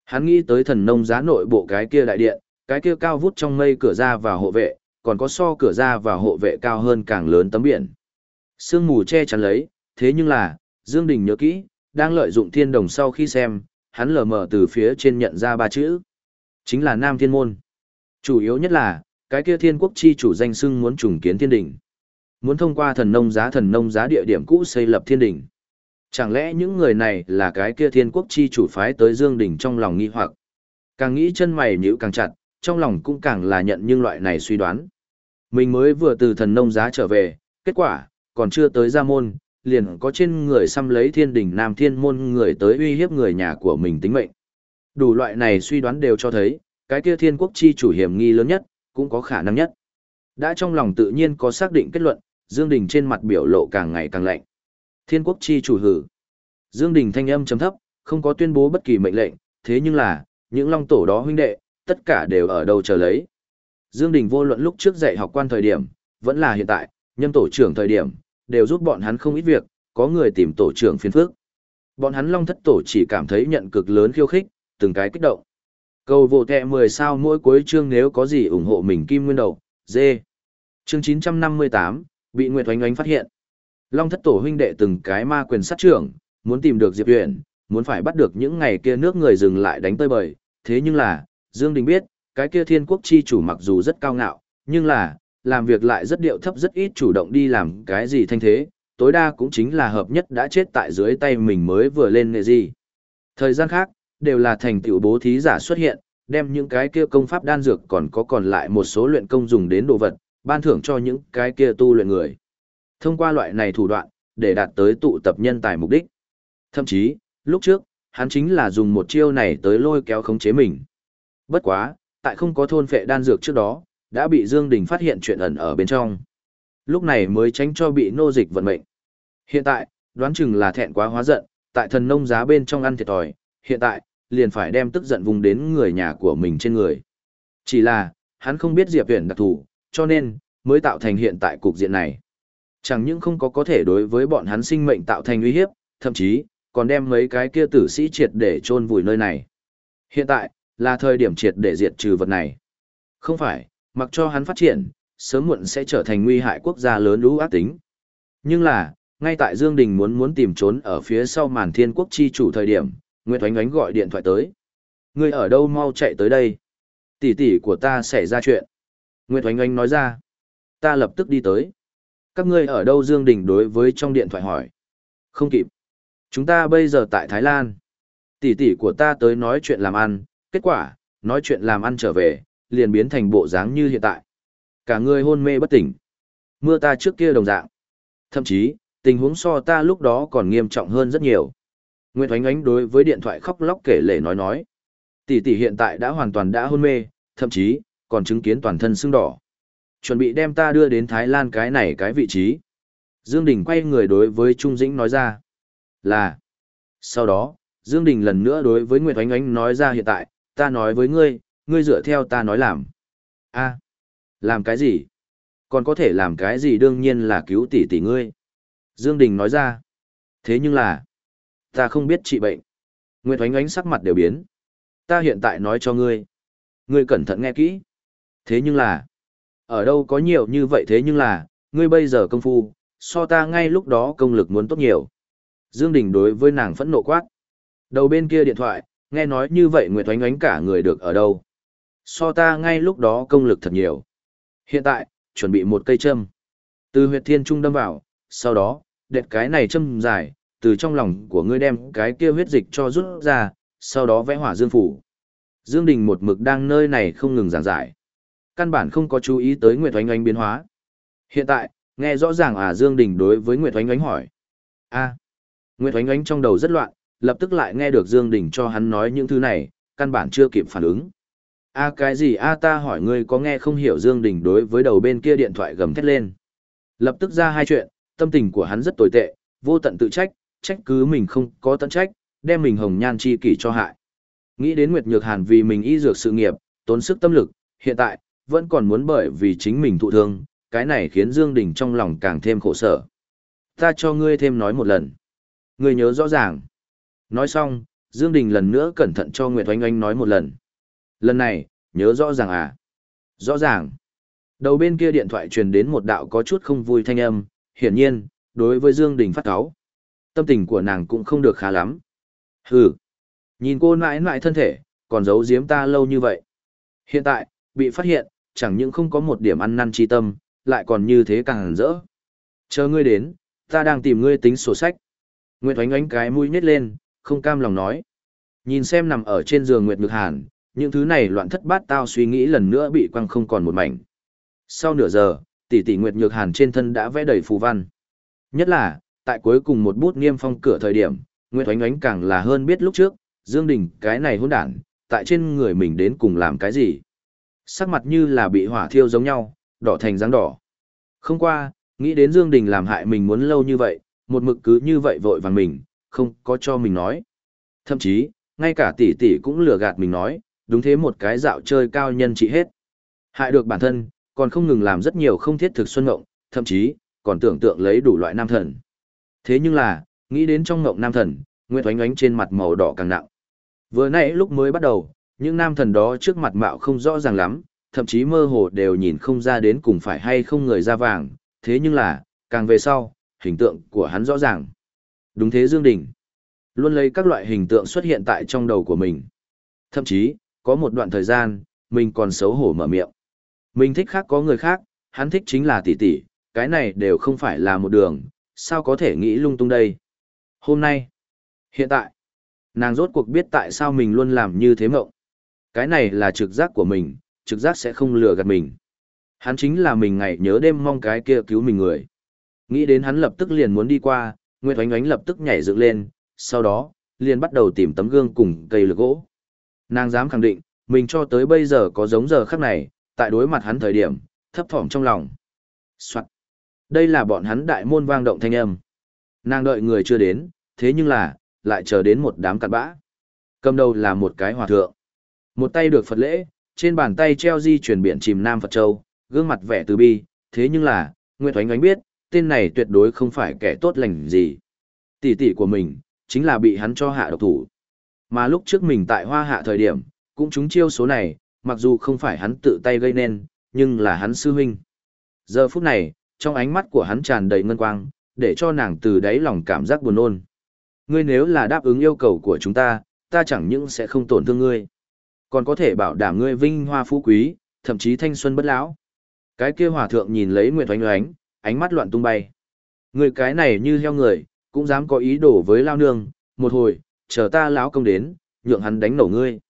Hắn nghĩ tới thần nông giá nội bộ cái kia đại điện, cái kia cao vút trong mây cửa ra vào hộ vệ, còn có so cửa ra vào hộ vệ cao hơn càng lớn tấm biển. Sương mù che chắn lấy, thế nhưng là, Dương Đình nhớ kỹ, đang lợi dụng thiên đồng sau khi xem, hắn lờ mờ từ phía trên nhận ra ba chữ. Chính là Nam Thiên Môn. Chủ yếu nhất là, cái kia thiên quốc chi chủ danh sưng muốn trùng kiến thiên đỉnh. Muốn thông qua thần nông giá thần nông giá địa điểm cũ xây lập thiên đỉnh. Chẳng lẽ những người này là cái kia thiên quốc chi chủ phái tới Dương Đình trong lòng nghi hoặc. Càng nghĩ chân mày nhíu càng chặt, trong lòng cũng càng là nhận những loại này suy đoán. Mình mới vừa từ thần nông giá trở về, kết quả, còn chưa tới ra môn, liền có trên người xăm lấy thiên đình nam thiên môn người tới uy hiếp người nhà của mình tính mệnh. Đủ loại này suy đoán đều cho thấy, cái kia thiên quốc chi chủ hiểm nghi lớn nhất, cũng có khả năng nhất. Đã trong lòng tự nhiên có xác định kết luận, Dương Đình trên mặt biểu lộ càng ngày càng lạnh. Thiên quốc chi chủ hử. Dương Đình thanh âm trầm thấp, không có tuyên bố bất kỳ mệnh lệnh, thế nhưng là, những long tổ đó huynh đệ, tất cả đều ở đâu chờ lấy. Dương Đình vô luận lúc trước dạy học quan thời điểm, vẫn là hiện tại, nhâm tổ trưởng thời điểm, đều giúp bọn hắn không ít việc, có người tìm tổ trưởng phiền phức. Bọn hắn long thất tổ chỉ cảm thấy nhận cực lớn khiêu khích, từng cái kích động. Cầu vô kẹ 10 sao mỗi cuối chương nếu có gì ủng hộ mình kim nguyên đầu, dê. Chương 958, bị Nguyệt Oánh Oánh phát hiện. Long thất tổ huynh đệ từng cái ma quyền sát trưởng, muốn tìm được Diệp Huyền, muốn phải bắt được những ngày kia nước người dừng lại đánh tơi bời, thế nhưng là, Dương Đình biết, cái kia thiên quốc chi chủ mặc dù rất cao ngạo, nhưng là, làm việc lại rất điệu thấp rất ít chủ động đi làm cái gì thanh thế, tối đa cũng chính là hợp nhất đã chết tại dưới tay mình mới vừa lên nghệ gì. Thời gian khác, đều là thành tựu bố thí giả xuất hiện, đem những cái kia công pháp đan dược còn có còn lại một số luyện công dùng đến đồ vật, ban thưởng cho những cái kia tu luyện người. Thông qua loại này thủ đoạn, để đạt tới tụ tập nhân tài mục đích. Thậm chí, lúc trước, hắn chính là dùng một chiêu này tới lôi kéo khống chế mình. Bất quá, tại không có thôn phệ đan dược trước đó, đã bị Dương Đình phát hiện chuyện ẩn ở bên trong. Lúc này mới tránh cho bị nô dịch vận mệnh. Hiện tại, đoán chừng là thẹn quá hóa giận, tại thần nông giá bên trong ăn thiệt thòi, hiện tại, liền phải đem tức giận vùng đến người nhà của mình trên người. Chỉ là, hắn không biết Diệp Viễn đặc thủ cho nên, mới tạo thành hiện tại cục diện này. Chẳng những không có có thể đối với bọn hắn sinh mệnh tạo thành uy hiếp, thậm chí, còn đem mấy cái kia tử sĩ triệt để chôn vùi nơi này. Hiện tại, là thời điểm triệt để diệt trừ vật này. Không phải, mặc cho hắn phát triển, sớm muộn sẽ trở thành nguy hại quốc gia lớn lũ ác tính. Nhưng là, ngay tại Dương Đình muốn muốn tìm trốn ở phía sau màn thiên quốc chi chủ thời điểm, Nguyệt Oánh Oánh gọi điện thoại tới. Ngươi ở đâu mau chạy tới đây. Tỷ tỷ của ta xảy ra chuyện. Nguyệt Oanh Oanh nói ra. Ta lập tức đi tới. Các ngươi ở đâu Dương Đình đối với trong điện thoại hỏi. Không kịp. Chúng ta bây giờ tại Thái Lan. Tỷ tỷ của ta tới nói chuyện làm ăn, kết quả, nói chuyện làm ăn trở về, liền biến thành bộ dáng như hiện tại. Cả người hôn mê bất tỉnh. Mưa ta trước kia đồng dạng. Thậm chí, tình huống so ta lúc đó còn nghiêm trọng hơn rất nhiều. Nguyệt Oánh Oánh đối với điện thoại khóc lóc kể lể nói nói. Tỷ tỷ hiện tại đã hoàn toàn đã hôn mê, thậm chí, còn chứng kiến toàn thân sưng đỏ. Chuẩn bị đem ta đưa đến Thái Lan cái này cái vị trí. Dương Đình quay người đối với Trung Dĩnh nói ra. Là. Sau đó, Dương Đình lần nữa đối với Nguyệt Oánh Oánh nói ra hiện tại, ta nói với ngươi, ngươi dựa theo ta nói làm. a làm cái gì? Còn có thể làm cái gì đương nhiên là cứu tỷ tỷ ngươi. Dương Đình nói ra. Thế nhưng là, ta không biết trị bệnh. Nguyệt Oánh Oánh sắc mặt đều biến. Ta hiện tại nói cho ngươi. Ngươi cẩn thận nghe kỹ. Thế nhưng là, ở đâu có nhiều như vậy thế nhưng là, ngươi bây giờ công phu, so ta ngay lúc đó công lực muốn tốt nhiều. Dương Đình đối với nàng phẫn nộ quát. Đầu bên kia điện thoại, nghe nói như vậy Nguyệt Oánh Oánh cả người được ở đâu. So ta ngay lúc đó công lực thật nhiều. Hiện tại, chuẩn bị một cây châm. Từ huyệt thiên trung đâm vào, sau đó, đệt cái này châm dài, từ trong lòng của ngươi đem cái kia huyết dịch cho rút ra, sau đó vẽ hỏa dương phủ. Dương Đình một mực đang nơi này không ngừng giảng giải. Căn bản không có chú ý tới Nguyệt Oanh Oanh biến hóa. Hiện tại, nghe rõ ràng à Dương Đình đối với Nguyệt Oanh Oanh hỏi. a Nguyệt Oanh Oanh trong đầu rất loạn, lập tức lại nghe được Dương Đình cho hắn nói những thứ này, căn bản chưa kịp phản ứng. A cái gì a ta hỏi ngươi có nghe không hiểu Dương Đình đối với đầu bên kia điện thoại gầm thét lên. Lập tức ra hai chuyện, tâm tình của hắn rất tồi tệ, vô tận tự trách, trách cứ mình không có tận trách, đem mình hồng nhan chi kỷ cho hại. Nghĩ đến Nguyệt Nhược Hàn vì mình y dược sự nghiệp, tốn sức tâm lực, hiện tại, vẫn còn muốn bởi vì chính mình thụ thương, cái này khiến Dương Đình trong lòng càng thêm khổ sở. Ta cho ngươi thêm nói một lần. Ngươi nhớ rõ ràng. Nói xong, Dương Đình lần nữa cẩn thận cho Nguyệt Oanh Oanh nói một lần. Lần này, nhớ rõ ràng à? Rõ ràng. Đầu bên kia điện thoại truyền đến một đạo có chút không vui thanh âm, hiển nhiên, đối với Dương Đình phát cáo. Tâm tình của nàng cũng không được khá lắm. Hừ. Nhìn cô nãi nãi thân thể, còn giấu giếm ta lâu như vậy. Hiện tại, bị phát hiện, chẳng những không có một điểm ăn năn chi tâm, lại còn như thế càng hẳn rỡ. Chờ ngươi đến, ta đang tìm ngươi tính sổ sách. Nguyệt oánh oánh cái mũi nhét lên, không cam lòng nói. Nhìn xem nằm ở trên giường Nguyệt Nhược Hàn, những thứ này loạn thất bát tao suy nghĩ lần nữa bị quăng không còn một mảnh. Sau nửa giờ, tỷ tỷ Nguyệt Nhược Hàn trên thân đã vẽ đầy phù văn. Nhất là, tại cuối cùng một bút niêm phong cửa thời điểm, Nguyệt Oánh Oánh càng là hơn biết lúc trước, Dương Đình cái này hỗn đản, tại trên người mình đến cùng làm cái gì. Sắc mặt như là bị hỏa thiêu giống nhau, đỏ thành dáng đỏ. Không qua, nghĩ đến Dương Đình làm hại mình muốn lâu như vậy, một mực cứ như vậy vội vàng mình, không có cho mình nói. Thậm chí, ngay cả tỷ tỷ cũng lừa gạt mình nói, đúng thế một cái dạo chơi cao nhân trị hết. Hại được bản thân, còn không ngừng làm rất nhiều không thiết thực xuân ngộng, thậm chí, còn tưởng tượng lấy đủ loại nam thần. Thế nhưng là, nghĩ đến trong ngộng nam thần, Nguyệt Oánh Oánh trên mặt màu đỏ càng nặng. Vừa nãy lúc mới bắt đầu, những nam thần đó trước mặt mạo không rõ ràng lắm, thậm chí mơ hồ đều nhìn không ra đến cùng phải hay không người da vàng, thế nhưng là, càng về sau, hình tượng của hắn rõ ràng. Đúng thế Dương Đình. Luôn lấy các loại hình tượng xuất hiện tại trong đầu của mình. Thậm chí, có một đoạn thời gian, mình còn xấu hổ mở miệng. Mình thích khác có người khác, hắn thích chính là tỷ tỷ, cái này đều không phải là một đường, sao có thể nghĩ lung tung đây. Hôm nay, hiện tại, nàng rốt cuộc biết tại sao mình luôn làm như thế mộng. Cái này là trực giác của mình, trực giác sẽ không lừa gạt mình. Hắn chính là mình ngày nhớ đêm mong cái kia cứu mình người. Nghĩ đến hắn lập tức liền muốn đi qua, Nguyệt Oánh Oánh lập tức nhảy dựng lên, sau đó, liền bắt đầu tìm tấm gương cùng cây lược gỗ. Nàng dám khẳng định, mình cho tới bây giờ có giống giờ khắc này, tại đối mặt hắn thời điểm, thấp thỏm trong lòng. Soạn. Đây là bọn hắn đại môn vang động thanh âm. Nàng đợi người chưa đến, thế nhưng là, lại chờ đến một đám cặn bã. Cầm đầu là một cái hòa thượng. Một tay được Phật lễ, trên bàn tay treo di chuyển biển chìm Nam Phật Châu, gương mặt vẻ từ bi, thế nhưng là, Nguyệt Oánh Oánh biết, tên này tuyệt đối không phải kẻ tốt lành gì. Tỷ tỷ của mình, chính là bị hắn cho hạ độc thủ. Mà lúc trước mình tại hoa hạ thời điểm, cũng trúng chiêu số này, mặc dù không phải hắn tự tay gây nên, nhưng là hắn sư huynh. Giờ phút này, trong ánh mắt của hắn tràn đầy ngân quang, để cho nàng từ đáy lòng cảm giác buồn nôn. Ngươi nếu là đáp ứng yêu cầu của chúng ta, ta chẳng những sẽ không tổn thương ngươi, còn có thể bảo đảm ngươi vinh hoa phú quý, thậm chí thanh xuân bất lão. Cái kia hòa thượng nhìn lấy Nguyệt Oánh Oánh, ánh mắt loạn tung bay. Người cái này như heo người, cũng dám có ý đồ với lao nương, một hồi, chờ ta lão công đến, nhượng hắn đánh nổ ngươi.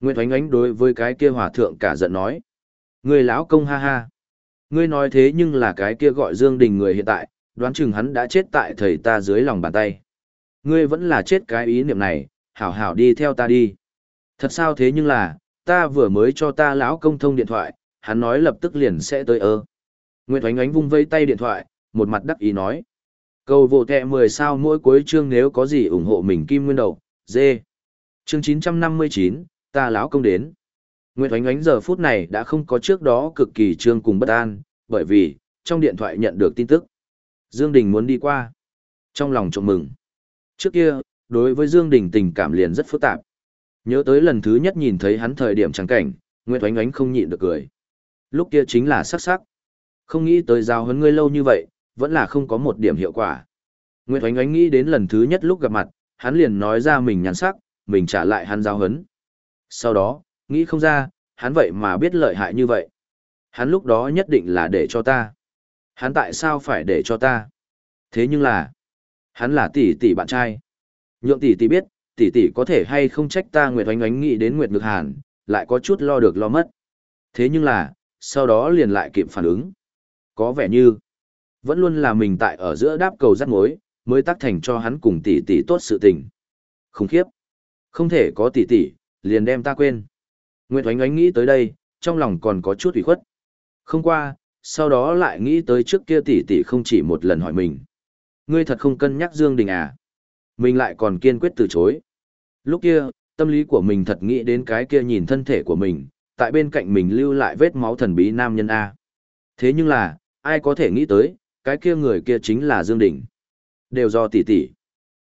Nguyệt Oánh Oánh đối với cái kia hòa thượng cả giận nói. Ngươi lão công ha ha. Ngươi nói thế nhưng là cái kia gọi Dương Đình người hiện tại, đoán chừng hắn đã chết tại thầy ta dưới lòng bàn tay. Ngươi vẫn là chết cái ý niệm này, hảo hảo đi theo ta đi. Thật sao thế nhưng là, ta vừa mới cho ta lão công thông điện thoại, hắn nói lập tức liền sẽ tới ơ. Nguyệt Oánh Oánh vung vây tay điện thoại, một mặt đắc ý nói. Cầu vô tệ 10 sao mỗi cuối chương nếu có gì ủng hộ mình kim nguyên đầu, dê. Chương 959, ta lão công đến. Nguyệt Oánh Oánh giờ phút này đã không có trước đó cực kỳ trương cùng bất an, bởi vì, trong điện thoại nhận được tin tức. Dương Đình muốn đi qua. Trong lòng trộm mừng. Trước kia, đối với Dương Đình tình cảm liền rất phức tạp. Nhớ tới lần thứ nhất nhìn thấy hắn thời điểm trắng cảnh, Nguyệt Oánh Oánh không nhịn được cười. Lúc kia chính là sắc sắc. Không nghĩ tới giao huấn ngươi lâu như vậy, vẫn là không có một điểm hiệu quả. Nguyệt Oánh Oánh nghĩ đến lần thứ nhất lúc gặp mặt, hắn liền nói ra mình nhắn sắc, mình trả lại hắn giao hấn. Sau đó, nghĩ không ra, hắn vậy mà biết lợi hại như vậy. Hắn lúc đó nhất định là để cho ta. Hắn tại sao phải để cho ta? Thế nhưng là, hắn là tỷ tỷ bạn trai. Nhượng tỷ tỷ biết, tỷ tỷ có thể hay không trách ta Nguyệt Oánh Oánh nghĩ đến Nguyệt Ngược Hàn, lại có chút lo được lo mất. Thế nhưng là, sau đó liền lại kịp phản ứng. Có vẻ như, vẫn luôn là mình tại ở giữa đáp cầu rắc mối, mới tác thành cho hắn cùng tỷ tỷ tốt sự tình. Khủng khiếp. Không thể có tỷ tỷ, liền đem ta quên. Nguyệt Oánh Oánh nghĩ tới đây, trong lòng còn có chút ủy khuất. Không qua, sau đó lại nghĩ tới trước kia tỷ tỷ không chỉ một lần hỏi mình. Ngươi thật không cân nhắc Dương Đình à? Mình lại còn kiên quyết từ chối. Lúc kia, tâm lý của mình thật nghĩ đến cái kia nhìn thân thể của mình, tại bên cạnh mình lưu lại vết máu thần bí nam nhân A. Thế nhưng là, ai có thể nghĩ tới, cái kia người kia chính là Dương Đình. Đều do tỷ tỷ.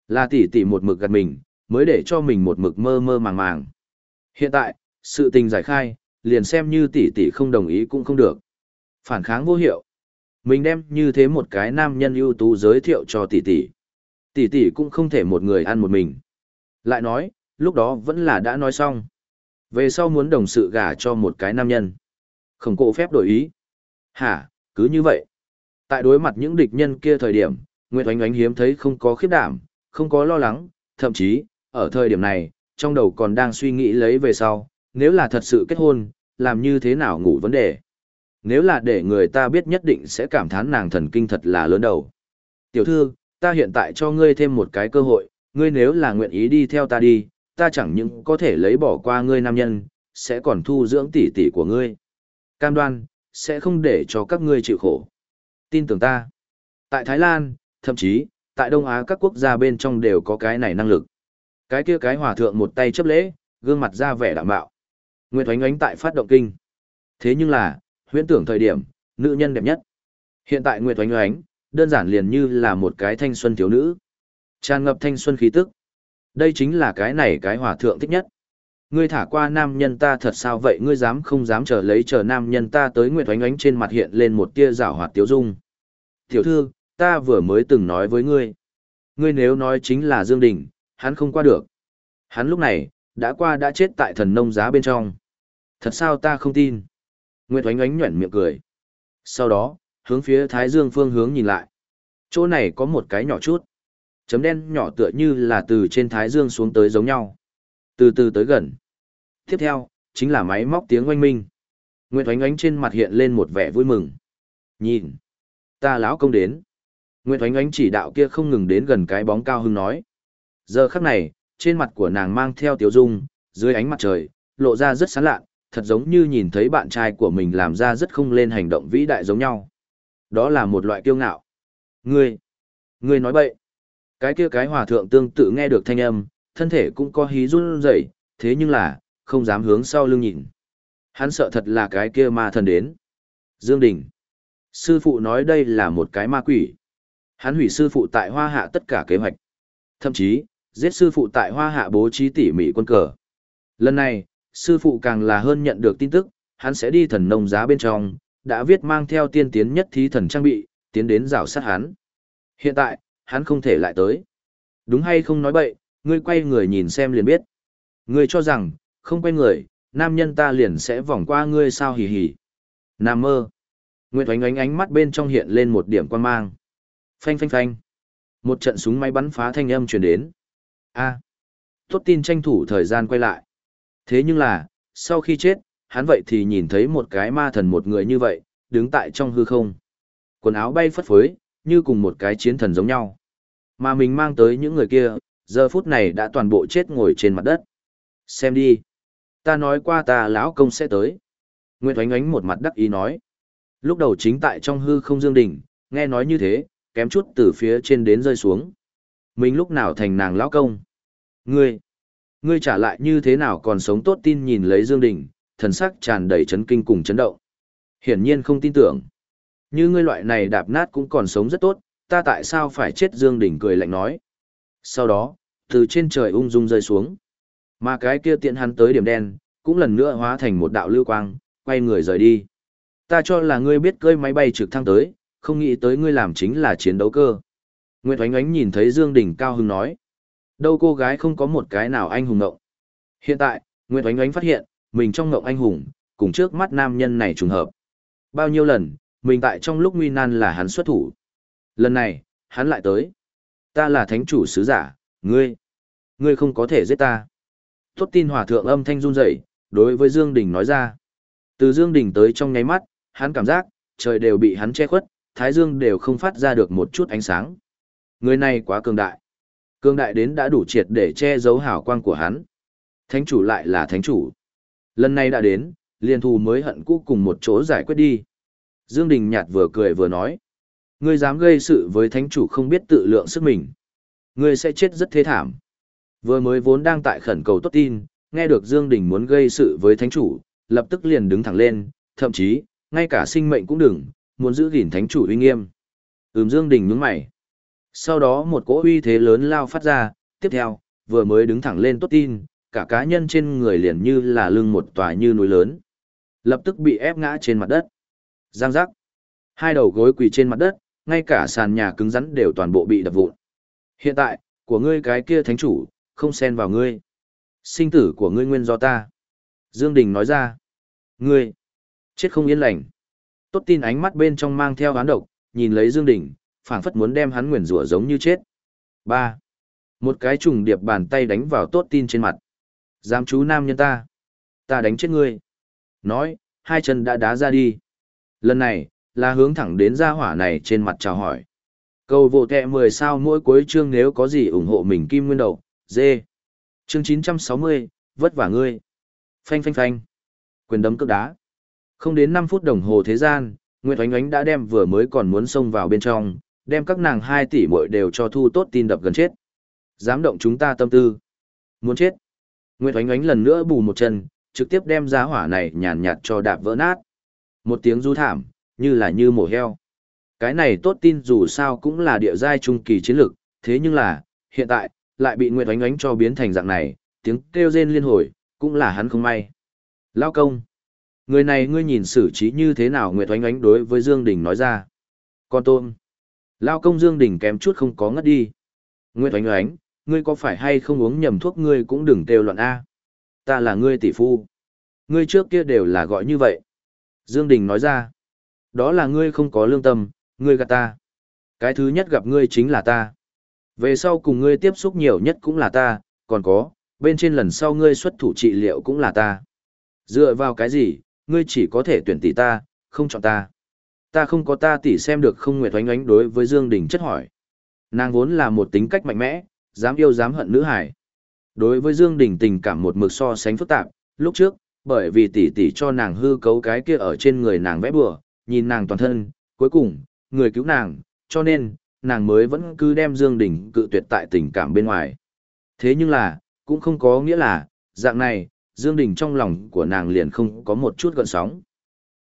Là tỷ tỷ một mực gạt mình, mới để cho mình một mực mơ mơ màng màng. Hiện tại, sự tình giải khai, liền xem như tỷ tỷ không đồng ý cũng không được. Phản kháng vô hiệu. Mình đem như thế một cái nam nhân ưu tú giới thiệu cho tỷ tỷ. Tỷ tỷ cũng không thể một người ăn một mình. Lại nói, lúc đó vẫn là đã nói xong. Về sau muốn đồng sự gả cho một cái nam nhân. Không cổ phép đổi ý. Hả, cứ như vậy. Tại đối mặt những địch nhân kia thời điểm, Nguyệt Oánh Oánh hiếm thấy không có khiếp đảm, không có lo lắng, thậm chí, ở thời điểm này, trong đầu còn đang suy nghĩ lấy về sau, nếu là thật sự kết hôn, làm như thế nào ngủ vấn đề. Nếu là để người ta biết nhất định sẽ cảm thán nàng thần kinh thật là lớn đầu. Tiểu thư, ta hiện tại cho ngươi thêm một cái cơ hội, ngươi nếu là nguyện ý đi theo ta đi, ta chẳng những có thể lấy bỏ qua ngươi nam nhân, sẽ còn thu dưỡng tỷ tỷ của ngươi. Cam đoan, sẽ không để cho các ngươi chịu khổ. Tin tưởng ta. Tại Thái Lan, thậm chí, tại Đông Á các quốc gia bên trong đều có cái này năng lực. Cái kia cái hòa thượng một tay chấp lễ, gương mặt ra vẻ đạm bạo. Nguyệt Oánh Oánh tại phát động kinh. Thế nhưng là, huyễn tưởng thời điểm, nữ nhân đẹp nhất. Hiện tại Nguyệt Oánh Oánh, đơn giản liền như là một cái thanh xuân thiếu nữ. Tràn ngập thanh xuân khí tức. Đây chính là cái này cái hòa thượng thích nhất. Ngươi thả qua nam nhân ta thật sao vậy ngươi dám không dám chờ lấy chờ nam nhân ta tới Nguyệt Oánh Oánh trên mặt hiện lên một tia rảo hoạt tiếu dung. Tiểu thư, ta vừa mới từng nói với ngươi. Ngươi nếu nói chính là Dương Đình, hắn không qua được. Hắn lúc này, đã qua đã chết tại thần nông giá bên trong. Thật sao ta không tin. Nguyệt Oánh Oánh nhuẩn miệng cười. Sau đó, hướng phía Thái Dương phương hướng nhìn lại. Chỗ này có một cái nhỏ chút. Chấm đen nhỏ tựa như là từ trên Thái Dương xuống tới giống nhau. Từ từ tới gần. Tiếp theo, chính là máy móc tiếng oanh minh. Nguyệt Oánh Oánh trên mặt hiện lên một vẻ vui mừng. Nhìn, ta lão công đến. Nguyệt Oánh Oánh chỉ đạo kia không ngừng đến gần cái bóng cao hưng nói. Giờ khắc này, trên mặt của nàng mang theo tiểu dung, dưới ánh mặt trời, lộ ra rất sáng lạ, thật giống như nhìn thấy bạn trai của mình làm ra rất không lên hành động vĩ đại giống nhau. Đó là một loại kiêu ngạo. Ngươi, ngươi nói bậy. Cái kia cái hòa thượng tương tự nghe được thanh âm, thân thể cũng có hí run rẩy, thế nhưng là, không dám hướng sau lưng nhìn. Hắn sợ thật là cái kia ma thần đến. Dương Đình. Sư phụ nói đây là một cái ma quỷ. Hắn hủy sư phụ tại hoa hạ tất cả kế hoạch. Thậm chí, giết sư phụ tại hoa hạ bố trí tỉ mỉ quân cờ. Lần này, sư phụ càng là hơn nhận được tin tức, hắn sẽ đi thần nông giá bên trong, đã viết mang theo tiên tiến nhất thí thần trang bị, tiến đến rào sát hắn. Hiện tại, hắn không thể lại tới. Đúng hay không nói bậy, ngươi quay người nhìn xem liền biết. Ngươi cho rằng, không quay người, nam nhân ta liền sẽ vòng qua ngươi sao hì hì. Nam mơ. Nguyệt oánh oánh ánh mắt bên trong hiện lên một điểm quan mang. Phanh phanh phanh. Một trận súng máy bắn phá thanh âm truyền đến. A. Tốt tin tranh thủ thời gian quay lại. Thế nhưng là, sau khi chết, hắn vậy thì nhìn thấy một cái ma thần một người như vậy, đứng tại trong hư không. Quần áo bay phất phới, như cùng một cái chiến thần giống nhau. Mà mình mang tới những người kia, giờ phút này đã toàn bộ chết ngồi trên mặt đất. Xem đi. Ta nói qua ta lão công sẽ tới. Nguyệt oánh oánh một mặt đắc ý nói. Lúc đầu chính tại trong hư không dương đỉnh, nghe nói như thế, kém chút từ phía trên đến rơi xuống. Mình lúc nào thành nàng lão công? Ngươi, ngươi trả lại như thế nào còn sống tốt tin nhìn lấy Dương Đình, thần sắc tràn đầy chấn kinh cùng chấn động. Hiển nhiên không tin tưởng. Như ngươi loại này đạp nát cũng còn sống rất tốt, ta tại sao phải chết Dương Đình cười lạnh nói. Sau đó, từ trên trời ung dung rơi xuống. Mà cái kia tiện hắn tới điểm đen, cũng lần nữa hóa thành một đạo lưu quang, quay người rời đi. Ta cho là ngươi biết cơi máy bay trực thăng tới, không nghĩ tới ngươi làm chính là chiến đấu cơ. Nguyệt Oánh Oánh nhìn thấy Dương Đình cao hứng nói. Đâu cô gái không có một cái nào anh hùng ngộng. Hiện tại, Nguyệt Oánh Oánh phát hiện, mình trong ngộng anh hùng, cùng trước mắt nam nhân này trùng hợp. Bao nhiêu lần, mình tại trong lúc nguy nan là hắn xuất thủ. Lần này, hắn lại tới. Ta là thánh chủ sứ giả, ngươi. Ngươi không có thể giết ta. Tốt tin hòa thượng âm thanh run rẩy, đối với Dương Đình nói ra. Từ Dương Đình tới trong nháy mắt, hắn cảm giác, trời đều bị hắn che khuất, thái dương đều không phát ra được một chút ánh sáng. Người này quá cường đại. Cường đại đến đã đủ triệt để che giấu hào quang của hắn. Thánh chủ lại là thánh chủ. Lần này đã đến, liên thù mới hận cũ cùng một chỗ giải quyết đi. Dương Đình nhạt vừa cười vừa nói. Ngươi dám gây sự với thánh chủ không biết tự lượng sức mình. Ngươi sẽ chết rất thế thảm. Vừa mới vốn đang tại khẩn cầu tốt tin, nghe được Dương Đình muốn gây sự với thánh chủ, lập tức liền đứng thẳng lên, thậm chí, ngay cả sinh mệnh cũng đừng, muốn giữ gìn thánh chủ uy nghiêm. Ừm Dương Đình nhướng mày. Sau đó một cỗ uy thế lớn lao phát ra, tiếp theo, vừa mới đứng thẳng lên tốt tin, cả cá nhân trên người liền như là lưng một tòa như núi lớn. Lập tức bị ép ngã trên mặt đất. Giang giác. Hai đầu gối quỳ trên mặt đất, ngay cả sàn nhà cứng rắn đều toàn bộ bị đập vụn. Hiện tại, của ngươi cái kia thánh chủ, không xen vào ngươi. Sinh tử của ngươi nguyên do ta. Dương Đình nói ra. Ngươi, chết không yên lành. Tốt tin ánh mắt bên trong mang theo hán độc, nhìn lấy Dương Đình, phảng phất muốn đem hắn nguyền rủa giống như chết. Ba, Một cái trùng điệp bàn tay đánh vào tốt tin trên mặt. Dám chú nam nhân ta. Ta đánh chết ngươi. Nói, hai chân đã đá ra đi. Lần này, là hướng thẳng đến gia hỏa này trên mặt chào hỏi. Cầu vô kẹ 10 sao mỗi cuối chương nếu có gì ủng hộ mình kim nguyên đầu, dê. Chương 960, vất vả ngươi. Phanh phanh phanh. Quyền đấm cước đá. Không đến 5 phút đồng hồ thế gian, Nguyệt Oánh Oánh đã đem vừa mới còn muốn xông vào bên trong, đem các nàng 2 tỷ muội đều cho thu tốt tin đập gần chết. Dám động chúng ta tâm tư. Muốn chết. Nguyệt Oánh Oánh lần nữa bù một chân, trực tiếp đem giá hỏa này nhàn nhạt cho đạp vỡ nát. Một tiếng du thảm, như là như mổ heo. Cái này tốt tin dù sao cũng là địa giai trung kỳ chiến lực, thế nhưng là, hiện tại, lại bị Nguyệt Oánh Oánh cho biến thành dạng này, tiếng kêu rên liên hồi, cũng là hắn không may. Lao công. Người này ngươi nhìn xử trí như thế nào Nguyệt Oánh Oánh đối với Dương Đình nói ra. Con tôm. Lao công Dương Đình kém chút không có ngất đi. Nguyệt Oánh Oánh, ngươi có phải hay không uống nhầm thuốc ngươi cũng đừng kêu loạn A. Ta là ngươi tỷ phu. Ngươi trước kia đều là gọi như vậy. Dương Đình nói ra. Đó là ngươi không có lương tâm, ngươi gạt ta. Cái thứ nhất gặp ngươi chính là ta. Về sau cùng ngươi tiếp xúc nhiều nhất cũng là ta, còn có, bên trên lần sau ngươi xuất thủ trị liệu cũng là ta. Dựa vào cái gì, ngươi chỉ có thể tuyển tỷ ta, không chọn ta. Ta không có ta tỷ xem được không nguyệt oánh oánh đối với Dương Đình chất hỏi. Nàng vốn là một tính cách mạnh mẽ, dám yêu dám hận nữ hải. Đối với Dương Đình tình cảm một mực so sánh phức tạp, lúc trước, bởi vì tỷ tỷ cho nàng hư cấu cái kia ở trên người nàng vẽ bừa, nhìn nàng toàn thân, cuối cùng, người cứu nàng, cho nên, nàng mới vẫn cứ đem Dương Đình cự tuyệt tại tình cảm bên ngoài. Thế nhưng là, cũng không có nghĩa là, dạng này, Dương Đình trong lòng của nàng liền không có một chút gợn sóng.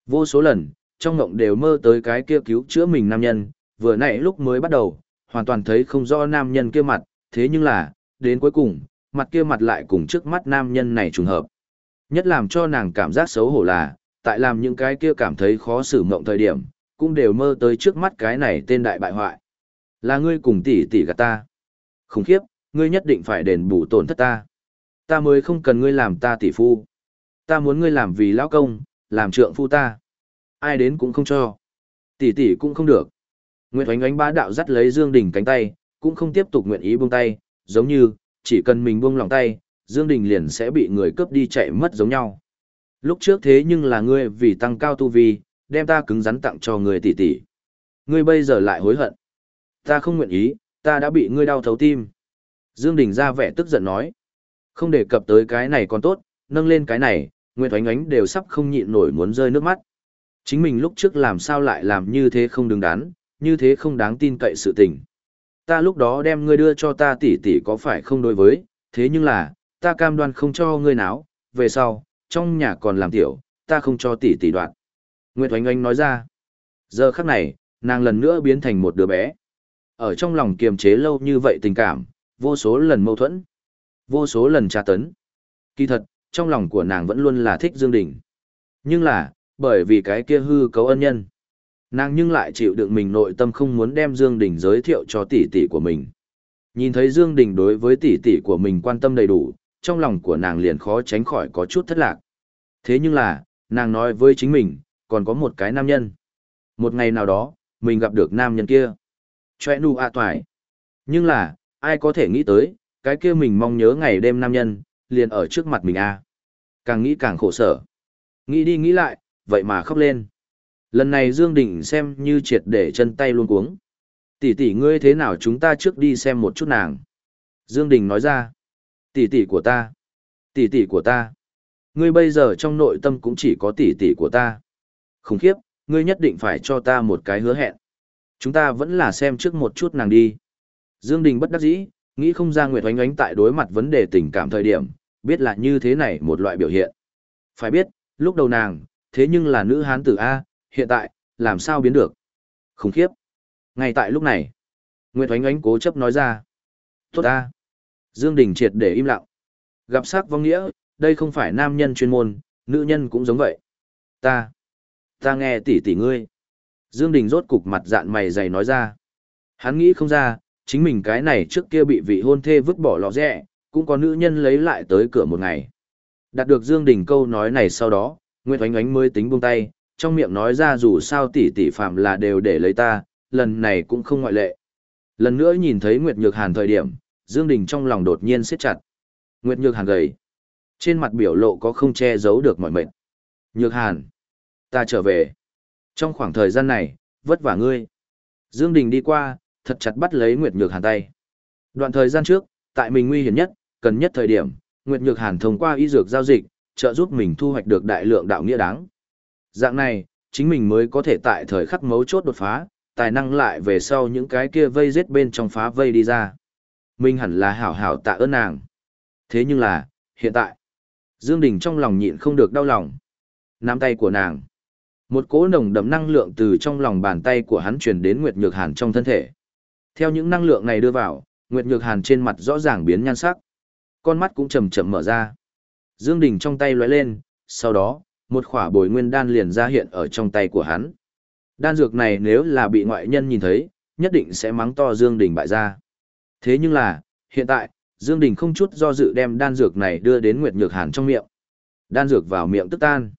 Vô số lần, trong ngộng đều mơ tới cái kia cứu chữa mình nam nhân, vừa nãy lúc mới bắt đầu, hoàn toàn thấy không rõ nam nhân kia mặt, thế nhưng là, đến cuối cùng, mặt kia mặt lại cùng trước mắt nam nhân này trùng hợp. Nhất làm cho nàng cảm giác xấu hổ là, tại làm những cái kia cảm thấy khó xử mộng thời điểm, cũng đều mơ tới trước mắt cái này tên đại bại hoại. Là ngươi cùng tỷ tỷ gạt ta. Khủng khiếp, ngươi nhất định phải đền bù tổn thất ta. Ta mới không cần ngươi làm ta tỷ phu. Ta muốn ngươi làm vì lão công, làm trượng phu ta. Ai đến cũng không cho. Tỷ tỷ cũng không được. Nguyệt Oánh Oánh bá đạo dắt lấy Dương Đình cánh tay, cũng không tiếp tục nguyện ý buông tay, giống như, chỉ cần mình buông lòng tay, Dương Đình liền sẽ bị người cướp đi chạy mất giống nhau. Lúc trước thế nhưng là ngươi vì tăng cao tu vi, đem ta cứng rắn tặng cho người tỷ tỷ. Ngươi bây giờ lại hối hận. Ta không nguyện ý, ta đã bị ngươi đau thấu tim. Dương Đình ra vẻ tức giận nói. Không đề cập tới cái này còn tốt, nâng lên cái này, Nguyệt Oánh Oánh đều sắp không nhịn nổi muốn rơi nước mắt. Chính mình lúc trước làm sao lại làm như thế không đứng đắn, như thế không đáng tin cậy sự tình. Ta lúc đó đem ngươi đưa cho ta tỷ tỷ có phải không đối với, thế nhưng là, ta cam đoan không cho ngươi náo, về sau, trong nhà còn làm tiểu, ta không cho tỷ tỷ đoạn. Nguyệt Oanh Oanh nói ra. Giờ khắc này, nàng lần nữa biến thành một đứa bé. Ở trong lòng kiềm chế lâu như vậy tình cảm, vô số lần mâu thuẫn, vô số lần tra tấn. Kỳ thật, trong lòng của nàng vẫn luôn là thích Dương Đình. Nhưng là, bởi vì cái kia hư cấu ân nhân. Nàng nhưng lại chịu đựng mình nội tâm không muốn đem Dương Đình giới thiệu cho tỷ tỷ của mình. Nhìn thấy Dương Đình đối với tỷ tỷ của mình quan tâm đầy đủ, trong lòng của nàng liền khó tránh khỏi có chút thất lạc. Thế nhưng là, nàng nói với chính mình, còn có một cái nam nhân. Một ngày nào đó, mình gặp được nam nhân kia. Chòe nu a toài. Nhưng là, ai có thể nghĩ tới, cái kia mình mong nhớ ngày đêm nam nhân, liền ở trước mặt mình a. Càng nghĩ càng khổ sở. Nghĩ đi nghĩ lại, vậy mà khóc lên. Lần này Dương Đình xem như triệt để chân tay luôn cuống. Tỷ tỷ ngươi thế nào chúng ta trước đi xem một chút nàng. Dương Đình nói ra. Tỷ tỷ của ta. Tỷ tỷ của ta. Ngươi bây giờ trong nội tâm cũng chỉ có tỷ tỷ của ta. Khủng khiếp, ngươi nhất định phải cho ta một cái hứa hẹn. Chúng ta vẫn là xem trước một chút nàng đi. Dương Đình bất đắc dĩ, nghĩ không ra Nguyệt Oánh Oánh tại đối mặt vấn đề tình cảm thời điểm, biết là như thế này một loại biểu hiện. Phải biết, lúc đầu nàng, thế nhưng là nữ hán tử A, hiện tại, làm sao biến được? Khủng khiếp. Ngay tại lúc này, Nguyệt Oánh Oánh cố chấp nói ra. Tốt A. Dương Đình triệt để im lặng. Gặp sắc vong nghĩa, đây không phải nam nhân chuyên môn, nữ nhân cũng giống vậy. Ta, ta nghe tỷ tỷ ngươi. Dương Đình rốt cục mặt dạn mày dày nói ra. Hắn nghĩ không ra, chính mình cái này trước kia bị vị hôn thê vứt bỏ lọ rẽ, cũng có nữ nhân lấy lại tới cửa một ngày. Đạt được Dương Đình câu nói này sau đó, Nguyệt Oánh Oánh mới tính buông tay, trong miệng nói ra dù sao tỷ tỷ phạm là đều để lấy ta, lần này cũng không ngoại lệ. Lần nữa nhìn thấy Nguyệt Nhược Hàn thời điểm, Dương Đình trong lòng đột nhiên siết chặt. Nguyệt Nhược Hàn gầy. Trên mặt biểu lộ có không che giấu được mọi mệt. Nhược Hàn. Ta trở về. Trong khoảng thời gian này, vất vả ngươi. Dương Đình đi qua, thật chặt bắt lấy Nguyệt Nhược Hàn tay. Đoạn thời gian trước, tại mình nguy hiểm nhất, cần nhất thời điểm, Nguyệt Nhược Hàn thông qua y dược giao dịch, trợ giúp mình thu hoạch được đại lượng đạo nghĩa đáng. Dạng này, chính mình mới có thể tại thời khắc mấu chốt đột phá, tài năng lại về sau những cái kia vây giết bên trong phá vây đi ra. Mình hẳn là hảo hảo tạ ơn nàng. Thế nhưng là, hiện tại, Dương Đình trong lòng nhịn không được đau lòng. Nắm tay của nàng. Một cỗ nồng đậm năng lượng từ trong lòng bàn tay của hắn truyền đến Nguyệt Nhược Hàn trong thân thể. Theo những năng lượng này đưa vào, Nguyệt Nhược Hàn trên mặt rõ ràng biến nhan sắc. Con mắt cũng chậm chậm mở ra. Dương Đình trong tay lóe lên, sau đó, một khỏa bồi nguyên đan liền ra hiện ở trong tay của hắn. Đan dược này nếu là bị ngoại nhân nhìn thấy, nhất định sẽ mắng to Dương Đình bại gia. Thế nhưng là, hiện tại, Dương Đình không chút do dự đem đan dược này đưa đến Nguyệt Nhược Hàn trong miệng. Đan dược vào miệng tức tan.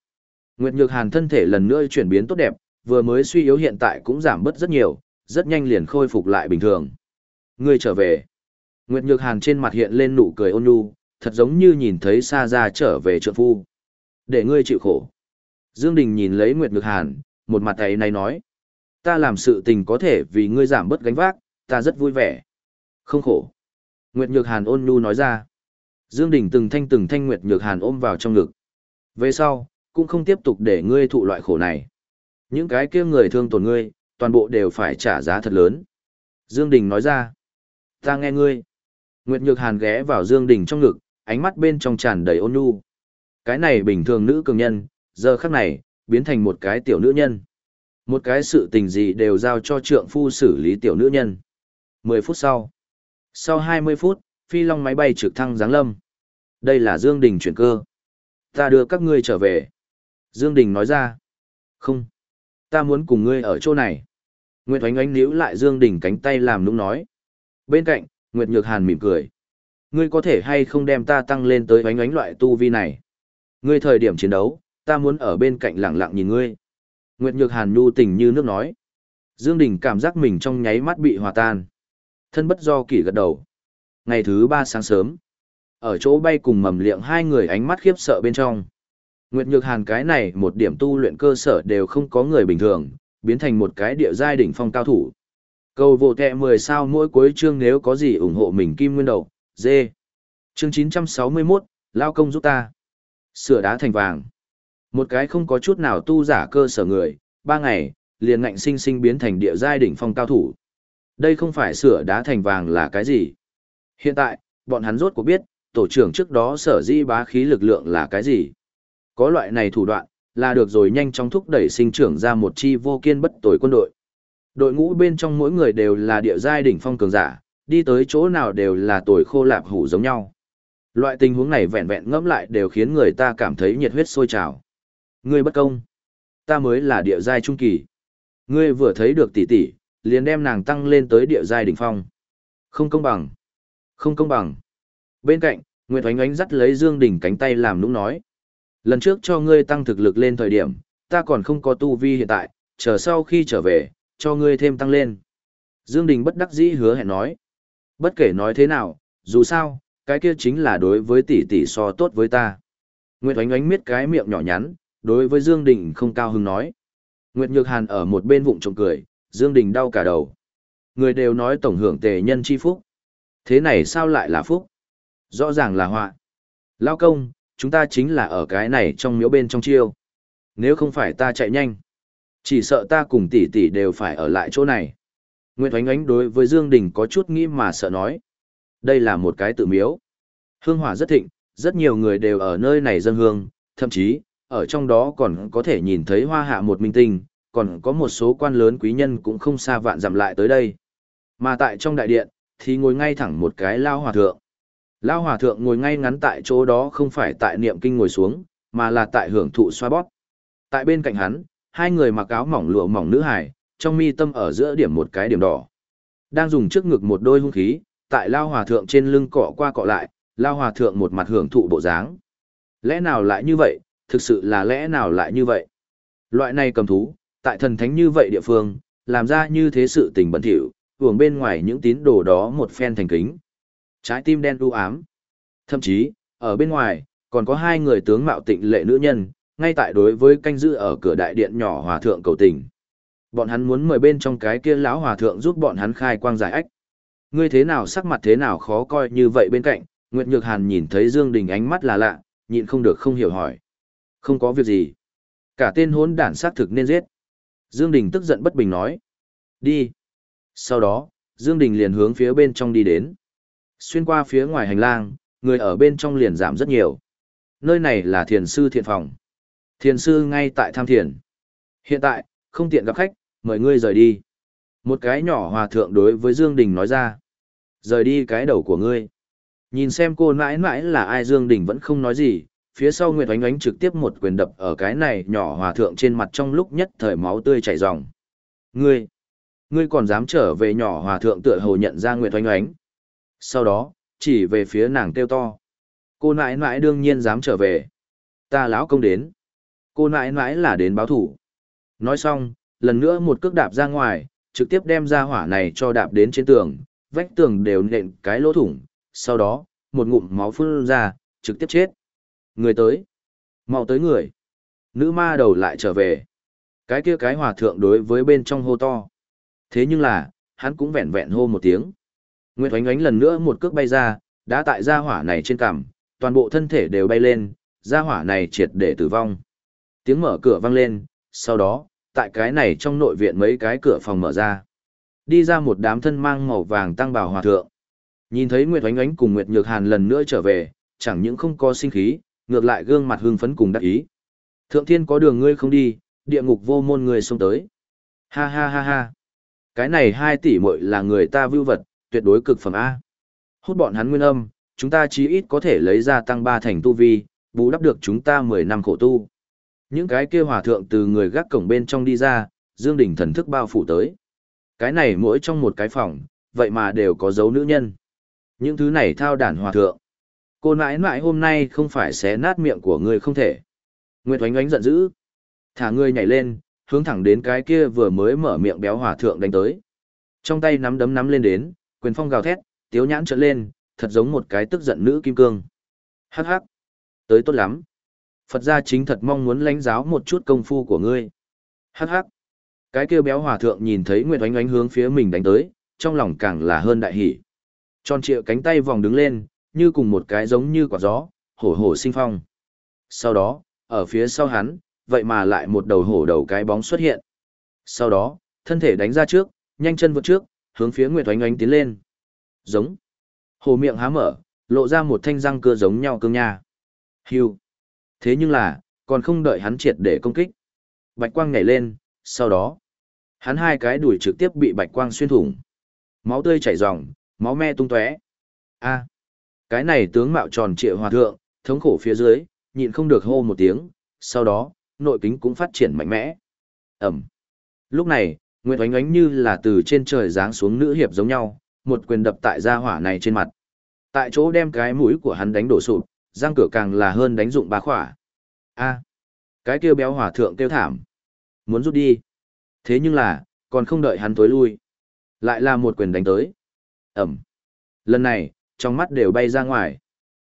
Nguyệt Nhược Hàn thân thể lần nữa chuyển biến tốt đẹp, vừa mới suy yếu hiện tại cũng giảm bớt rất nhiều, rất nhanh liền khôi phục lại bình thường. Ngươi trở về. Nguyệt Nhược Hàn trên mặt hiện lên nụ cười ôn nhu, thật giống như nhìn thấy Sa ra trở về trượng phu. Để ngươi chịu khổ. Dương Đình nhìn lấy Nguyệt Nhược Hàn, một mặt ấy này nói. Ta làm sự tình có thể vì ngươi giảm bớt gánh vác, ta rất vui vẻ. Không khổ. Nguyệt Nhược Hàn ôn nhu nói ra. Dương Đình từng thanh từng thanh Nguyệt Nhược Hàn ôm vào trong ngực. Về sau, cũng không tiếp tục để ngươi thụ loại khổ này. Những cái kia người thương tổn ngươi, toàn bộ đều phải trả giá thật lớn. Dương Đình nói ra. Ta nghe ngươi. Nguyệt Nhược Hàn ghé vào Dương Đình trong ngực, ánh mắt bên trong tràn đầy ôn nhu. Cái này bình thường nữ cường nhân, giờ khắc này, biến thành một cái tiểu nữ nhân. Một cái sự tình gì đều giao cho trượng phu xử lý tiểu nữ nhân. 10 phút sau. Sau 20 phút, phi long máy bay trực thăng giáng lâm. Đây là Dương Đình chuyển cơ. Ta đưa các ngươi trở về. Dương Đình nói ra. Không. Ta muốn cùng ngươi ở chỗ này. Nguyệt Oánh Oánh níu lại Dương Đình cánh tay làm nũng nói. Bên cạnh, Nguyệt Nhược Hàn mỉm cười. Ngươi có thể hay không đem ta tăng lên tới Oánh Oánh loại tu vi này? Ngươi thời điểm chiến đấu, ta muốn ở bên cạnh lặng lặng nhìn ngươi. Nguyệt Nhược Hàn nhu tình như nước nói. Dương Đình cảm giác mình trong nháy mắt bị hòa tan. Thân bất do kỷ gật đầu. Ngày thứ ba sáng sớm, ở chỗ bay cùng mầm liệng hai người ánh mắt khiếp sợ bên trong. Nguyệt Nhược Hàn cái này một điểm tu luyện cơ sở đều không có người bình thường, biến thành một cái địa giai đỉnh phong cao thủ. Cầu vô tệ 10 sao mỗi cuối chương nếu có gì ủng hộ mình kim nguyên đầu, dê. Chương 961, Lao công giúp ta. Sửa đá thành vàng. Một cái không có chút nào tu giả cơ sở người, ba ngày, liền ngạnh sinh sinh biến thành địa giai đỉnh phong cao thủ. Đây không phải sửa đá thành vàng là cái gì. Hiện tại, bọn hắn rốt cuộc biết, tổ trưởng trước đó sở di bá khí lực lượng là cái gì. Có loại này thủ đoạn, là được rồi nhanh chóng thúc đẩy sinh trưởng ra một chi vô kiên bất tồi quân đội. Đội ngũ bên trong mỗi người đều là địa giai đỉnh phong cường giả, đi tới chỗ nào đều là tồi khô lạp hủ giống nhau. Loại tình huống này vẹn vẹn ngẫm lại đều khiến người ta cảm thấy nhiệt huyết sôi trào. Ngươi bất công. Ta mới là địa giai trung kỳ. Ngươi vừa thấy được tỷ tỷ, liền đem nàng tăng lên tới địa giai đỉnh phong. Không công bằng. Không công bằng. Bên cạnh, Nguyệt Oánh Oánh dắt lấy Dương Đình cánh tay làm nũng nói. Lần trước cho ngươi tăng thực lực lên thời điểm, ta còn không có tu vi hiện tại, chờ sau khi trở về, cho ngươi thêm tăng lên. Dương Đình bất đắc dĩ hứa hẹn nói. Bất kể nói thế nào, dù sao, cái kia chính là đối với tỷ tỷ so tốt với ta. Nguyệt Oánh Oánh miết cái miệng nhỏ nhắn, đối với Dương Đình không cao hứng nói. Nguyệt Nhược Hàn ở một bên vụng trộm cười, Dương Đình đau cả đầu. Người đều nói tổng hưởng tề nhân chi phúc. Thế này sao lại là phúc? Rõ ràng là họa. Lao công, chúng ta chính là ở cái này trong miếu bên trong chiêu. Nếu không phải ta chạy nhanh, chỉ sợ ta cùng tỷ tỷ đều phải ở lại chỗ này. Nguyệt Thoánh Ánh đối với Dương Đình có chút nghĩ mà sợ nói. Đây là một cái tự miếu. Hương hỏa rất thịnh, rất nhiều người đều ở nơi này dân hương, thậm chí, ở trong đó còn có thể nhìn thấy hoa hạ một minh tinh, còn có một số quan lớn quý nhân cũng không xa vạn dặm lại tới đây. Mà tại trong đại điện, thì ngồi ngay thẳng một cái lao hòa thượng. Lao hòa thượng ngồi ngay ngắn tại chỗ đó không phải tại niệm kinh ngồi xuống, mà là tại hưởng thụ xoa bóp. Tại bên cạnh hắn, hai người mặc áo mỏng lụa mỏng nữ hải, trong mi tâm ở giữa điểm một cái điểm đỏ. Đang dùng trước ngực một đôi hung khí, tại Lao hòa thượng trên lưng cọ qua cọ lại, Lao hòa thượng một mặt hưởng thụ bộ dáng. Lẽ nào lại như vậy, thực sự là lẽ nào lại như vậy? Loại này cầm thú, tại thần thánh như vậy địa phương, làm ra như thế sự tình bẩn thỉu, uổng bên ngoài những tín đồ đó một phen thành kính. Trái tim đen u ám. Thậm chí, ở bên ngoài, còn có hai người tướng mạo tịnh lệ nữ nhân, ngay tại đối với canh giữ ở cửa đại điện nhỏ hòa thượng cầu tình. Bọn hắn muốn mời bên trong cái kia lão hòa thượng giúp bọn hắn khai quang giải ách. Ngươi thế nào sắc mặt thế nào khó coi như vậy bên cạnh, Nguyệt Nhược Hàn nhìn thấy Dương Đình ánh mắt là lạ, nhịn không được không hiểu hỏi. Không có việc gì. Cả tên hốn đản sát thực nên giết. Dương Đình tức giận bất bình nói. Đi. Sau đó, Dương Đình liền hướng phía bên trong đi đến. Xuyên qua phía ngoài hành lang, người ở bên trong liền giảm rất nhiều. Nơi này là thiền sư thiện phòng. Thiền sư ngay tại tham thiền. Hiện tại, không tiện gặp khách, mời ngươi rời đi. Một cái nhỏ hòa thượng đối với Dương Đình nói ra. Rời đi cái đầu của ngươi. Nhìn xem cô mãi mãi là ai Dương Đình vẫn không nói gì, phía sau Nguyệt Oánh Oánh trực tiếp một quyền đập ở cái này nhỏ hòa thượng trên mặt trong lúc nhất thời máu tươi chảy ròng. Ngươi, ngươi còn dám trở về nhỏ hòa thượng tựa hồ nhận ra Nguyệt Oánh Oánh. Sau đó, chỉ về phía nàng kêu to. Cô nãi nãi đương nhiên dám trở về. Ta lão công đến. Cô nãi nãi là đến báo thủ. Nói xong, lần nữa một cước đạp ra ngoài, trực tiếp đem ra hỏa này cho đạp đến trên tường, vách tường đều nện cái lỗ thủng, sau đó, một ngụm máu phun ra, trực tiếp chết. Người tới. mau tới người. Nữ ma đầu lại trở về. Cái kia cái hòa thượng đối với bên trong hô to. Thế nhưng là, hắn cũng vẹn vẹn hô một tiếng. Nguyệt oánh oánh lần nữa một cước bay ra, đã tại gia hỏa này trên cằm, toàn bộ thân thể đều bay lên, gia hỏa này triệt để tử vong. Tiếng mở cửa vang lên, sau đó, tại cái này trong nội viện mấy cái cửa phòng mở ra. Đi ra một đám thân mang màu vàng tăng bào hòa thượng. Nhìn thấy Nguyệt Oánh Oánh cùng Nguyệt Nhược Hàn lần nữa trở về, chẳng những không có sinh khí, ngược lại gương mặt hưng phấn cùng đắc ý. Thượng thiên có đường ngươi không đi, địa ngục vô môn ngươi xông tới. Ha ha ha ha. Cái này hai tỷ muội là người ta vưu vật, tuyệt đối cực phẩm A. Hút bọn hắn nguyên âm, chúng ta chí ít có thể lấy ra tăng ba thành tu vi, bù đắp được chúng ta 10 năm khổ tu. Những cái kia hòa thượng từ người gác cổng bên trong đi ra, Dương Đình thần thức bao phủ tới. Cái này mỗi trong một cái phòng, vậy mà đều có dấu nữ nhân. Những thứ này thao đản hòa thượng. Cô nãi nãi hôm nay không phải xé nát miệng của ngươi không thể. Nguyệt oánh oánh giận dữ. Thả ngươi nhảy lên, hướng thẳng đến cái kia vừa mới mở miệng béo hòa thượng đánh tới. Trong tay nắm đấm nắm lên đến, quyền phong gào thét, tiếu nhãn trợn lên, thật giống một cái tức giận nữ kim cương. Hắc hắc. Tới tốt lắm. Phật gia chính thật mong muốn lãnh giáo một chút công phu của ngươi. Hắc hắc. Cái kia béo hòa thượng nhìn thấy Nguyệt oánh oánh hướng phía mình đánh tới, trong lòng càng là hơn đại hỉ. Tròn trịa cánh tay vòng đứng lên, như cùng một cái giống như quả gió, hổ hổ sinh phong. Sau đó, ở phía sau hắn, vậy mà lại một đầu hổ đầu cái bóng xuất hiện. Sau đó, thân thể đánh ra trước, nhanh chân vượt trước, hướng phía Nguyệt Oánh Oánh tiến lên. Giống. Hổ miệng há mở, lộ ra một thanh răng cưa giống nhau cương nha. Hưu. Thế nhưng là, còn không đợi hắn triệt để công kích. Bạch quang nhảy lên, sau đó, hắn hai cái đuổi trực tiếp bị bạch quang xuyên thủng. Máu tươi chảy ròng, máu me tung tóe. A. Cái này tướng mạo tròn trịa hòa thượng, thống khổ phía dưới, nhịn không được hô một tiếng, sau đó, nội kính cũng phát triển mạnh mẽ. Ẩm. Lúc này, Nguyệt Oánh Oánh như là từ trên trời giáng xuống nữ hiệp giống nhau, một quyền đập tại gia hỏa này trên mặt. Tại chỗ đem cái mũi của hắn đánh đổ sụp, răng cửa càng là hơn đánh dụng bá khỏa. A. Cái kêu béo hỏa thượng kêu thảm. Muốn rút đi. Thế nhưng là, còn không đợi hắn tối lui. Lại là một quyền đánh tới. Ẩm. Lần này, trong mắt đều bay ra ngoài.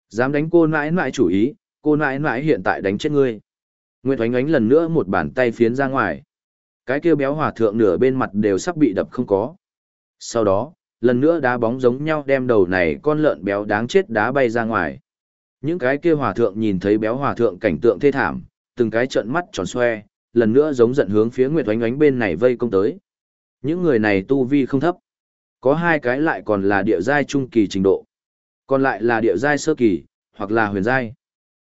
Dám đánh cô nãi nãi chủ ý, cô nãi nãi hiện tại đánh chết ngươi. Nguyệt oánh oánh lần nữa một bàn tay phiến ra ngoài. Cái kia béo hòa thượng nửa bên mặt đều sắp bị đập không có. Sau đó, lần nữa đá bóng giống nhau đem đầu này con lợn béo đáng chết đá bay ra ngoài. Những cái kia hòa thượng nhìn thấy béo hòa thượng cảnh tượng thê thảm, từng cái trợn mắt tròn xoe, lần nữa giống giận hướng phía Nguyệt oánh oánh bên này vây công tới. Những người này tu vi không thấp. Có hai cái lại còn là địa giai trung kỳ trình độ còn lại là địa giai sơ kỳ, hoặc là huyền giai.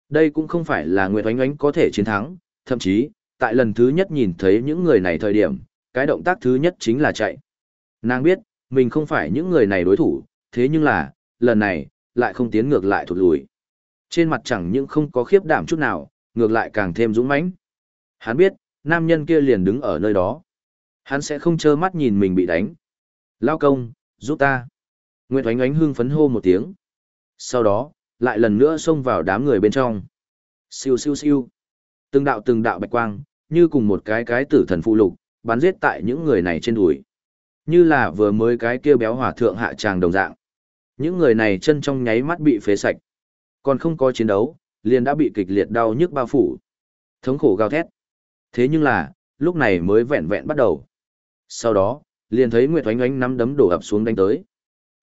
Đây cũng không phải là Nguyệt Oánh Oánh có thể chiến thắng, thậm chí, tại lần thứ nhất nhìn thấy những người này thời điểm, cái động tác thứ nhất chính là chạy. Nàng biết, mình không phải những người này đối thủ, thế nhưng là, lần này, lại không tiến ngược lại thụt lùi. Trên mặt chẳng những không có khiếp đảm chút nào, ngược lại càng thêm dũng mãnh. Hắn biết, nam nhân kia liền đứng ở nơi đó. Hắn sẽ không trơ mắt nhìn mình bị đánh. Lao công, giúp ta. Nguyệt Oánh Oánh hưng phấn hô một tiếng sau đó, lại lần nữa xông vào đám người bên trong. Siêu siêu siêu. Từng đạo từng đạo bạch quang, như cùng một cái cái tử thần phụ lục, bắn giết tại những người này trên đùi. Như là vừa mới cái kia béo hỏa thượng hạ tràng đồng dạng. Những người này chân trong nháy mắt bị phế sạch. Còn không có chiến đấu, liền đã bị kịch liệt đau nhức bao phủ. Thống khổ gào thét. Thế nhưng là, lúc này mới vẹn vẹn bắt đầu. Sau đó, liền thấy Nguyệt Oánh Oánh nắm đấm đổ ập xuống đánh tới.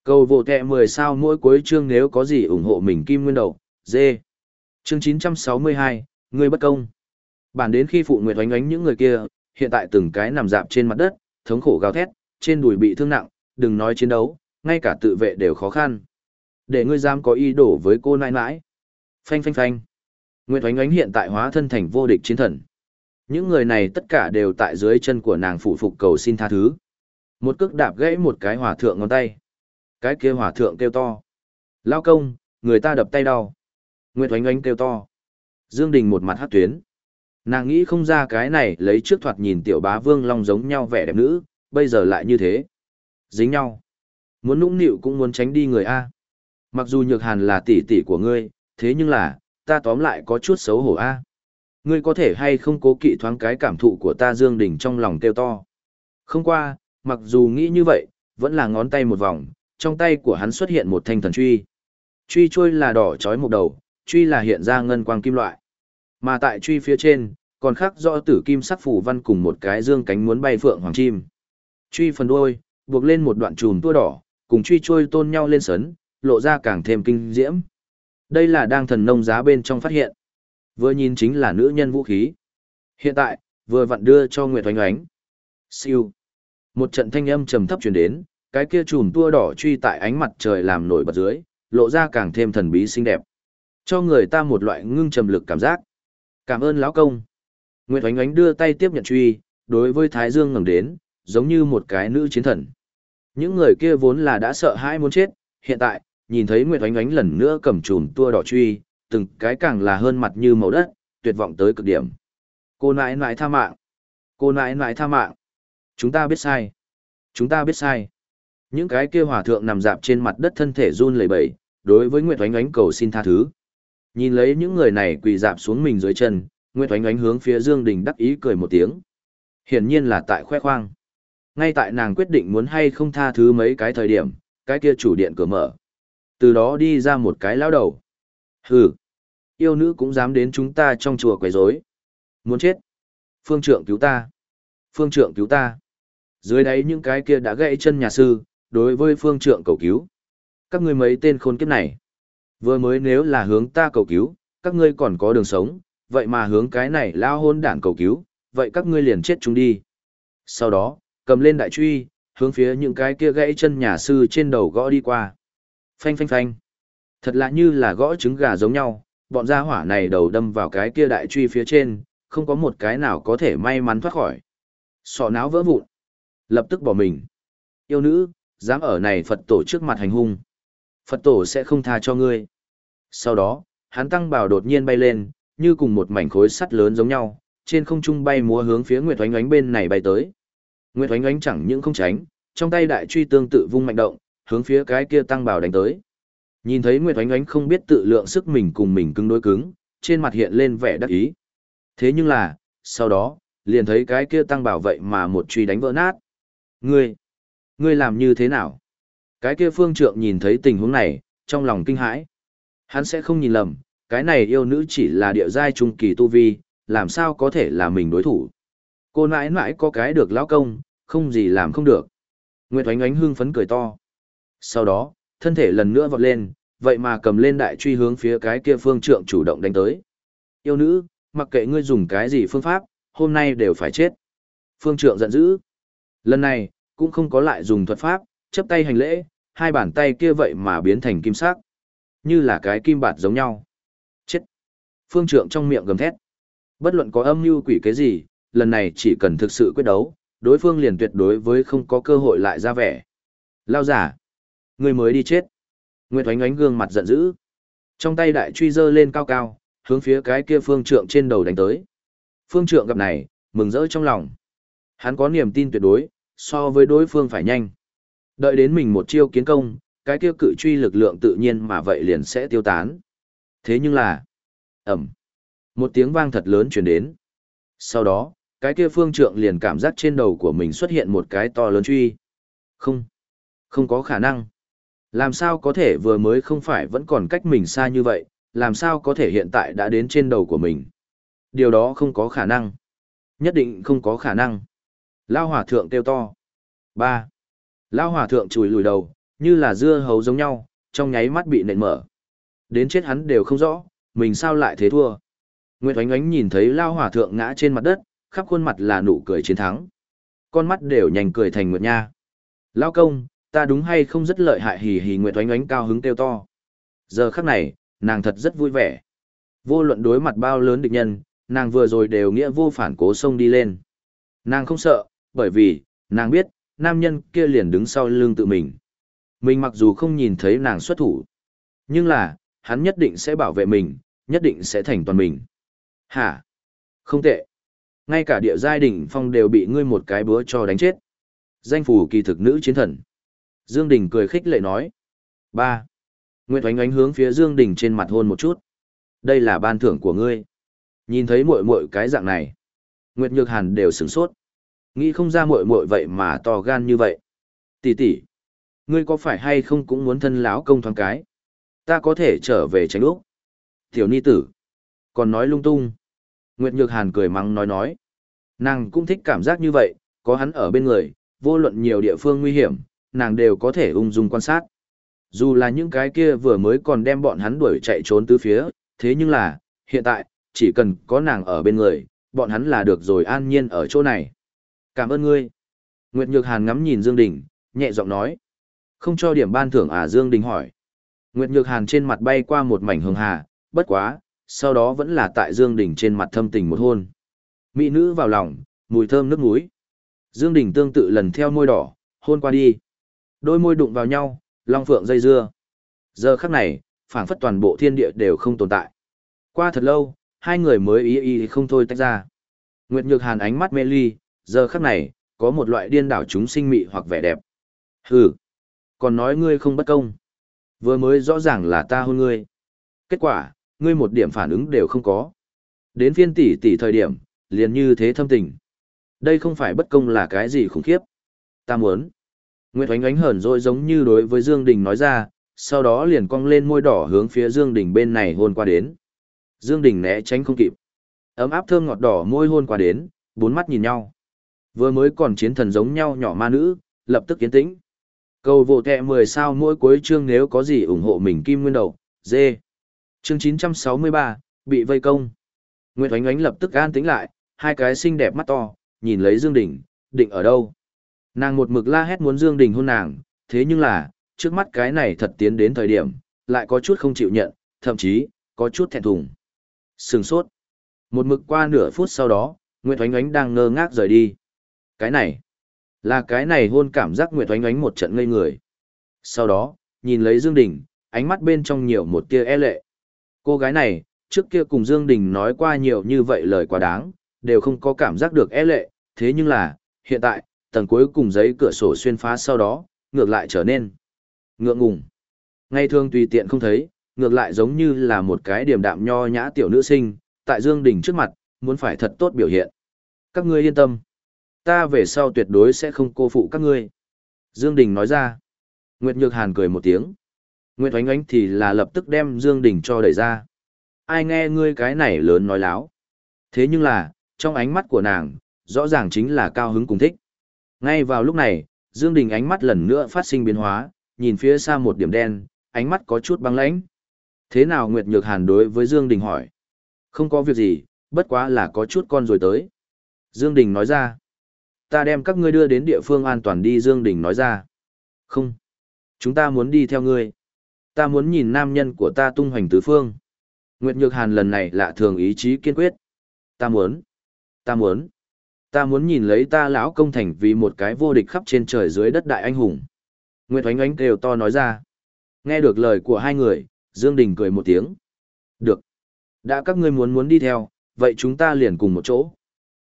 Cầu vô tệ 10 sao mỗi cuối chương nếu có gì ủng hộ mình kim nguyên đầu, dê. Chương 962, người bất công. Bản đến khi phụ Nguyệt Oánh Oánh những người kia, hiện tại từng cái nằm dạp trên mặt đất, thống khổ gào thét, trên đùi bị thương nặng, đừng nói chiến đấu, ngay cả tự vệ đều khó khăn. Để ngươi dám có ý đồ với cô nãi nãi. Phanh phanh phanh. Nguyệt Oánh Oánh hiện tại hóa thân thành vô địch chiến thần. Những người này tất cả đều tại dưới chân của nàng phụ phục cầu xin tha thứ. Một cước đạp gãy một cái hỏa thượng ngón tay. Cái kia hỏa thượng kêu to. Lao công, người ta đập tay đau. Nguyệt Oánh Oánh kêu to. Dương Đình một mặt hát tuyến. Nàng nghĩ không ra cái này lấy trước thoạt nhìn tiểu bá vương long giống nhau vẻ đẹp nữ, bây giờ lại như thế. Dính nhau. Muốn nũng nịu cũng muốn tránh đi người A. Mặc dù nhược hàn là tỷ tỷ của ngươi, thế nhưng là, ta tóm lại có chút xấu hổ A. Ngươi có thể hay không cố kỵ thoáng cái cảm thụ của ta Dương Đình trong lòng kêu to. Không qua, mặc dù nghĩ như vậy, vẫn là ngón tay một vòng, trong tay của hắn xuất hiện một thanh thần truy. Truy trôi là đỏ chói một đầu, truy là hiện ra ngân quang kim loại. Mà tại truy phía trên, còn khắc rõ tử kim sắc phủ văn cùng một cái dương cánh muốn bay phượng hoàng chim. Truy phần đuôi, buộc lên một đoạn chùm tua đỏ, cùng truy trôi tôn nhau lên sấn, lộ ra càng thêm kinh diễm. Đây là đang thần nông giá bên trong phát hiện. Vừa nhìn chính là nữ nhân vũ khí. Hiện tại, vừa vặn đưa cho Nguyệt Oánh Oánh. Siêu. Một trận thanh âm trầm thấp truyền đến, cái kia chùm tua đỏ truy tại ánh mặt trời làm nổi bật dưới, lộ ra càng thêm thần bí xinh đẹp. Cho người ta một loại ngưng trầm lực cảm giác. Cảm ơn lão công. Nguyệt Oánh Oánh đưa tay tiếp nhận truy, đối với Thái Dương ngẩng đến, giống như một cái nữ chiến thần. Những người kia vốn là đã sợ hãi muốn chết, hiện tại, nhìn thấy Nguyệt Oánh Oánh lần nữa cầm chùm tua đỏ truy, từng cái càng là hơn mặt như màu đất, tuyệt vọng tới cực điểm. Cô nãi nãi tha mạng. Cô nãi nãi tha mạng. Chúng ta biết sai. Chúng ta biết sai. Những cái kia hòa thượng nằm dạp trên mặt đất thân thể run lẩy bẩy, đối với Nguyệt Oánh Oánh cầu xin tha thứ. Nhìn lấy những người này quỳ dạp xuống mình dưới chân, Nguyệt Oánh Oánh hướng phía Dương Đình đắc ý cười một tiếng. Hiển nhiên là tại khoe khoang. Ngay tại nàng quyết định muốn hay không tha thứ mấy cái thời điểm, cái kia chủ điện cửa mở. Từ đó đi ra một cái lão đầu. Hừ, yêu nữ cũng dám đến chúng ta trong chùa quấy rối. Muốn chết. Phương trượng cứu ta. Phương trượng cứu ta. Dưới đấy những cái kia đã gãy chân nhà sư, đối với phương trượng cầu cứu. Các ngươi mấy tên khôn kiếp này. Vừa mới nếu là hướng ta cầu cứu, các ngươi còn có đường sống, vậy mà hướng cái này lao hôn đản cầu cứu, vậy các ngươi liền chết chúng đi. Sau đó, cầm lên đại truy, hướng phía những cái kia gãy chân nhà sư trên đầu gõ đi qua. Phanh phanh phanh. Thật lạ như là gõ trứng gà giống nhau, bọn gia hỏa này đầu đâm vào cái kia đại truy phía trên, không có một cái nào có thể may mắn thoát khỏi. Sọ não vỡ vụn. Lập tức bỏ mình. Yêu nữ, dám ở này Phật tổ trước mặt hành hung. Phật tổ sẽ không tha cho ngươi. Sau đó, hắn tăng bảo đột nhiên bay lên, như cùng một mảnh khối sắt lớn giống nhau, trên không trung bay múa hướng phía Nguyệt Oánh Oánh bên này bay tới. Nguyệt Oánh Oánh chẳng những không tránh, trong tay đại truy tương tự vung mạnh động, hướng phía cái kia tăng bảo đánh tới. Nhìn thấy Nguyệt Oánh Oánh không biết tự lượng sức mình cùng mình cứng đối cứng, trên mặt hiện lên vẻ đắc ý. Thế nhưng là, sau đó, liền thấy cái kia tăng bảo vậy mà một truy đánh vỡ nát. Ngươi, ngươi làm như thế nào? Cái kia phương trượng nhìn thấy tình huống này, trong lòng kinh hãi. Hắn sẽ không nhìn lầm, cái này yêu nữ chỉ là địa giai trung kỳ tu vi, làm sao có thể là mình đối thủ. Cô nãi nãi có cái được lão công, không gì làm không được. Nguyệt oánh oánh hưng phấn cười to. Sau đó, thân thể lần nữa vọt lên, vậy mà cầm lên đại truy hướng phía cái kia phương trượng chủ động đánh tới. Yêu nữ, mặc kệ ngươi dùng cái gì phương pháp, hôm nay đều phải chết. Phương trượng giận dữ. Lần này, cũng không có lại dùng thuật pháp, chấp tay hành lễ, hai bàn tay kia vậy mà biến thành kim sắc. Như là cái kim bạt giống nhau. Chết. Phương trượng trong miệng gầm thét. Bất luận có âm mưu quỷ cái gì, lần này chỉ cần thực sự quyết đấu, đối phương liền tuyệt đối với không có cơ hội lại ra vẻ. Lao giả. Người mới đi chết. Nguyệt oánh oánh gương mặt giận dữ. Trong tay đại truy dơ lên cao cao, hướng phía cái kia phương trượng trên đầu đánh tới. Phương trượng gặp này, mừng rỡ trong lòng. Hắn có niềm tin tuyệt đối, so với đối phương phải nhanh. Đợi đến mình một chiêu kiến công, cái kia cự truy lực lượng tự nhiên mà vậy liền sẽ tiêu tán. Thế nhưng là, ẩm, một tiếng vang thật lớn truyền đến. Sau đó, cái kia phương trượng liền cảm giác trên đầu của mình xuất hiện một cái to lớn truy. Không, không có khả năng. Làm sao có thể vừa mới không phải vẫn còn cách mình xa như vậy, làm sao có thể hiện tại đã đến trên đầu của mình. Điều đó không có khả năng. Nhất định không có khả năng. Lao hòa thượng kêu to. ba Lao hòa thượng chùi lùi đầu, như là dưa hấu giống nhau, trong nháy mắt bị nện mở. Đến chết hắn đều không rõ, mình sao lại thế thua. Nguyệt oánh oánh nhìn thấy Lao hòa thượng ngã trên mặt đất, khắp khuôn mặt là nụ cười chiến thắng. Con mắt đều nhanh cười thành Nguyệt Nha. Lao công, ta đúng hay không rất lợi hại hì hì Nguyệt oánh oánh cao hứng kêu to. Giờ khắc này, nàng thật rất vui vẻ. Vô luận đối mặt bao lớn địch nhân, nàng vừa rồi đều nghĩa vô phản cố sông đi lên. Nàng không sợ, bởi vì, nàng biết, nam nhân kia liền đứng sau lưng tự mình. Mình mặc dù không nhìn thấy nàng xuất thủ, nhưng là, hắn nhất định sẽ bảo vệ mình, nhất định sẽ thành toàn mình. Hả? Không tệ. Ngay cả địa giai đỉnh phong đều bị ngươi một cái búa cho đánh chết. Danh phủ kỳ thực nữ chiến thần. Dương Đình cười khích lệ nói. ba Nguyệt Oánh Oánh hướng phía Dương Đình trên mặt hôn một chút. Đây là ban thưởng của ngươi. Nhìn thấy muội muội cái dạng này, Nguyệt Nhược Hàn đều sửng sốt. Nghĩ không ra muội muội vậy mà to gan như vậy. Tỷ tỷ, ngươi có phải hay không cũng muốn thân lão công thoáng cái? Ta có thể trở về tránh úc. Tiểu ni tử, còn nói lung tung. Nguyệt Nhược Hàn cười mắng nói nói. Nàng cũng thích cảm giác như vậy, có hắn ở bên người, vô luận nhiều địa phương nguy hiểm, nàng đều có thể ung dung quan sát. Dù là những cái kia vừa mới còn đem bọn hắn đuổi chạy trốn tứ phía, thế nhưng là, hiện tại, chỉ cần có nàng ở bên người, bọn hắn là được rồi an nhiên ở chỗ này. Cảm ơn ngươi. Nguyệt Nhược Hàn ngắm nhìn Dương Đình, nhẹ giọng nói. Không cho điểm ban thưởng à Dương Đình hỏi. Nguyệt Nhược Hàn trên mặt bay qua một mảnh hường hà, bất quá, sau đó vẫn là tại Dương Đình trên mặt thâm tình một hôn. Mỹ nữ vào lòng, mùi thơm nước muối. Dương Đình tương tự lần theo môi đỏ, hôn qua đi. Đôi môi đụng vào nhau, long phượng dây dưa. Giờ khắc này, phảng phất toàn bộ thiên địa đều không tồn tại. Qua thật lâu, hai người mới ý ý không thôi tách ra. Nguyệt Nhược Hàn ánh mắt mê ly, giờ khắc này, có một loại điên đảo chúng sinh mị hoặc vẻ đẹp. Hừ, còn nói ngươi không bất công. Vừa mới rõ ràng là ta hôn ngươi. Kết quả, ngươi một điểm phản ứng đều không có. Đến phiên tỷ tỷ thời điểm, liền như thế thâm tình. Đây không phải bất công là cái gì khủng khiếp. Ta muốn. Nguyệt Oánh Oánh hờn rồi giống như đối với Dương Đình nói ra, sau đó liền cong lên môi đỏ hướng phía Dương Đình bên này hôn qua đến. Dương Đình né tránh không kịp. Ấm áp thơm ngọt đỏ môi hôn qua đến, bốn mắt nhìn nhau. Vừa mới còn chiến thần giống nhau nhỏ ma nữ, lập tức kiến tĩnh. Cầu vô kẹ 10 sao mỗi cuối chương nếu có gì ủng hộ mình kim nguyên đầu, dê. Chương 963, bị vây công. Nguyệt Oánh Oánh lập tức an tĩnh lại, hai cái xinh đẹp mắt to, nhìn lấy Dương Đình, định ở đâu. Nàng một mực la hét muốn Dương Đình hôn nàng, thế nhưng là, trước mắt cái này thật tiến đến thời điểm, lại có chút không chịu nhận, thậm chí, có chút thẹn thùng. Sừng sốt. Một mực qua nửa phút sau đó, Nguyệt Oánh Oánh đang ngơ ngác rời đi. Cái này, là cái này hôn cảm giác Nguyệt Oánh Oánh một trận ngây người. Sau đó, nhìn lấy Dương Đình, ánh mắt bên trong nhiều một tia e lệ. Cô gái này, trước kia cùng Dương Đình nói qua nhiều như vậy lời quá đáng, đều không có cảm giác được e lệ, thế nhưng là, hiện tại, tầng cuối cùng giấy cửa sổ xuyên phá sau đó, ngược lại trở nên ngượng ngùng. Ngay thường tùy tiện không thấy, ngược lại giống như là một cái điềm đạm nho nhã tiểu nữ sinh, tại Dương Đình trước mặt, muốn phải thật tốt biểu hiện. Các ngươi yên tâm. Ta về sau tuyệt đối sẽ không cô phụ các ngươi. Dương Đình nói ra. Nguyệt Nhược Hàn cười một tiếng. Nguyệt Oánh Oánh thì là lập tức đem Dương Đình cho đẩy ra. Ai nghe ngươi cái này lớn nói láo. Thế nhưng là, trong ánh mắt của nàng, rõ ràng chính là cao hứng cùng thích. Ngay vào lúc này, Dương Đình ánh mắt lần nữa phát sinh biến hóa, nhìn phía xa một điểm đen, ánh mắt có chút băng lãnh. Thế nào Nguyệt Nhược Hàn đối với Dương Đình hỏi? Không có việc gì, bất quá là có chút con rồi tới. Dương Đình nói ra. Ta đem các ngươi đưa đến địa phương an toàn đi Dương Đình nói ra. Không. Chúng ta muốn đi theo ngươi. Ta muốn nhìn nam nhân của ta tung hoành tứ phương. Nguyệt Nhược Hàn lần này lạ thường ý chí kiên quyết. Ta muốn. Ta muốn. Ta muốn nhìn lấy ta lão công thành vì một cái vô địch khắp trên trời dưới đất đại anh hùng. Nguyệt Oánh Oánh kêu to nói ra. Nghe được lời của hai người, Dương Đình cười một tiếng. Được. Đã các ngươi muốn muốn đi theo, vậy chúng ta liền cùng một chỗ.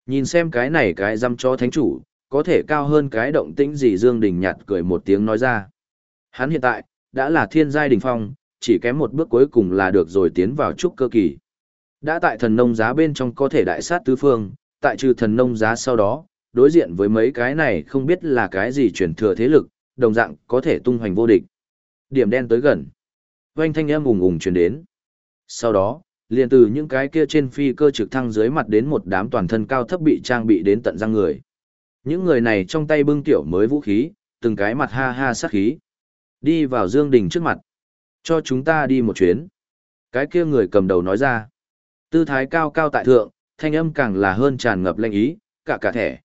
Nhìn xem cái này cái dăm cho thánh chủ, có thể cao hơn cái động tĩnh gì Dương Đình nhạt cười một tiếng nói ra. Hắn hiện tại, đã là thiên giai đỉnh phong, chỉ kém một bước cuối cùng là được rồi tiến vào trúc cơ kỳ. Đã tại thần nông giá bên trong có thể đại sát tứ phương, tại trừ thần nông giá sau đó, đối diện với mấy cái này không biết là cái gì truyền thừa thế lực, đồng dạng có thể tung hoành vô địch. Điểm đen tới gần. Oanh thanh âm ùng ùng truyền đến. Sau đó, liền từ những cái kia trên phi cơ trực thăng dưới mặt đến một đám toàn thân cao thấp bị trang bị đến tận răng người. Những người này trong tay bưng tiểu mới vũ khí, từng cái mặt ha ha sát khí. Đi vào Dương Đình trước mặt. Cho chúng ta đi một chuyến. Cái kia người cầm đầu nói ra. Tư thái cao cao tại thượng, thanh âm càng là hơn tràn ngập lệnh ý, cả cả thẻ.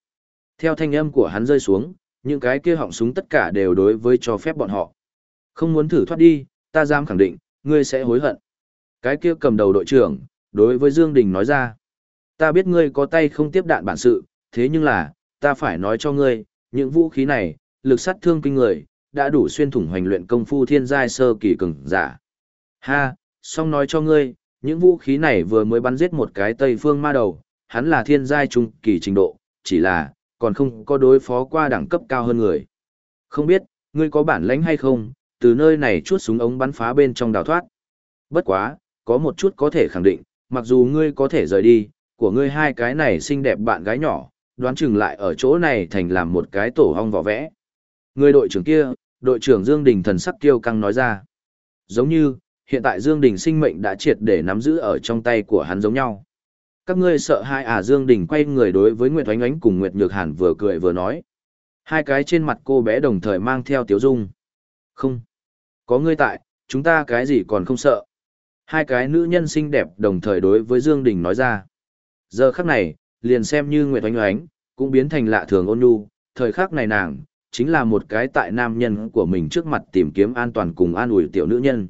Theo thanh âm của hắn rơi xuống, những cái kia họng súng tất cả đều đối với cho phép bọn họ. Không muốn thử thoát đi, ta dám khẳng định, ngươi sẽ hối hận. Cái kia cầm đầu đội trưởng, đối với Dương Đình nói ra. Ta biết ngươi có tay không tiếp đạn bản sự, thế nhưng là, ta phải nói cho ngươi, những vũ khí này, lực sát thương kinh người, đã đủ xuyên thủng hoành luyện công phu thiên giai sơ kỳ cường giả. Ha, song nói cho ngươi, những vũ khí này vừa mới bắn giết một cái Tây Phương ma đầu, hắn là thiên giai trung kỳ trình độ, chỉ là, còn không có đối phó qua đẳng cấp cao hơn người. Không biết, ngươi có bản lãnh hay không, từ nơi này chuốt súng ống bắn phá bên trong đào thoát. Bất quá, có một chút có thể khẳng định, mặc dù ngươi có thể rời đi, của ngươi hai cái này xinh đẹp bạn gái nhỏ, đoán chừng lại ở chỗ này thành làm một cái tổ hong vỏ vẽ. Người đội trưởng kia, đội trưởng Dương Đình thần sắc kiêu căng nói ra. Giống như, hiện tại Dương Đình sinh mệnh đã triệt để nắm giữ ở trong tay của hắn giống nhau. Các ngươi sợ hai à Dương Đình quay người đối với Nguyệt Oánh Oánh cùng Nguyệt Nhược Hàn vừa cười vừa nói. Hai cái trên mặt cô bé đồng thời mang theo tiếu dung. Không. Có ngươi tại, chúng ta cái gì còn không sợ. Hai cái nữ nhân xinh đẹp đồng thời đối với Dương Đình nói ra. Giờ khắc này, liền xem như Nguyệt Oanh Oánh, cũng biến thành lạ thường ôn nhu, thời khắc này nàng, chính là một cái tại nam nhân của mình trước mặt tìm kiếm an toàn cùng an ủi tiểu nữ nhân.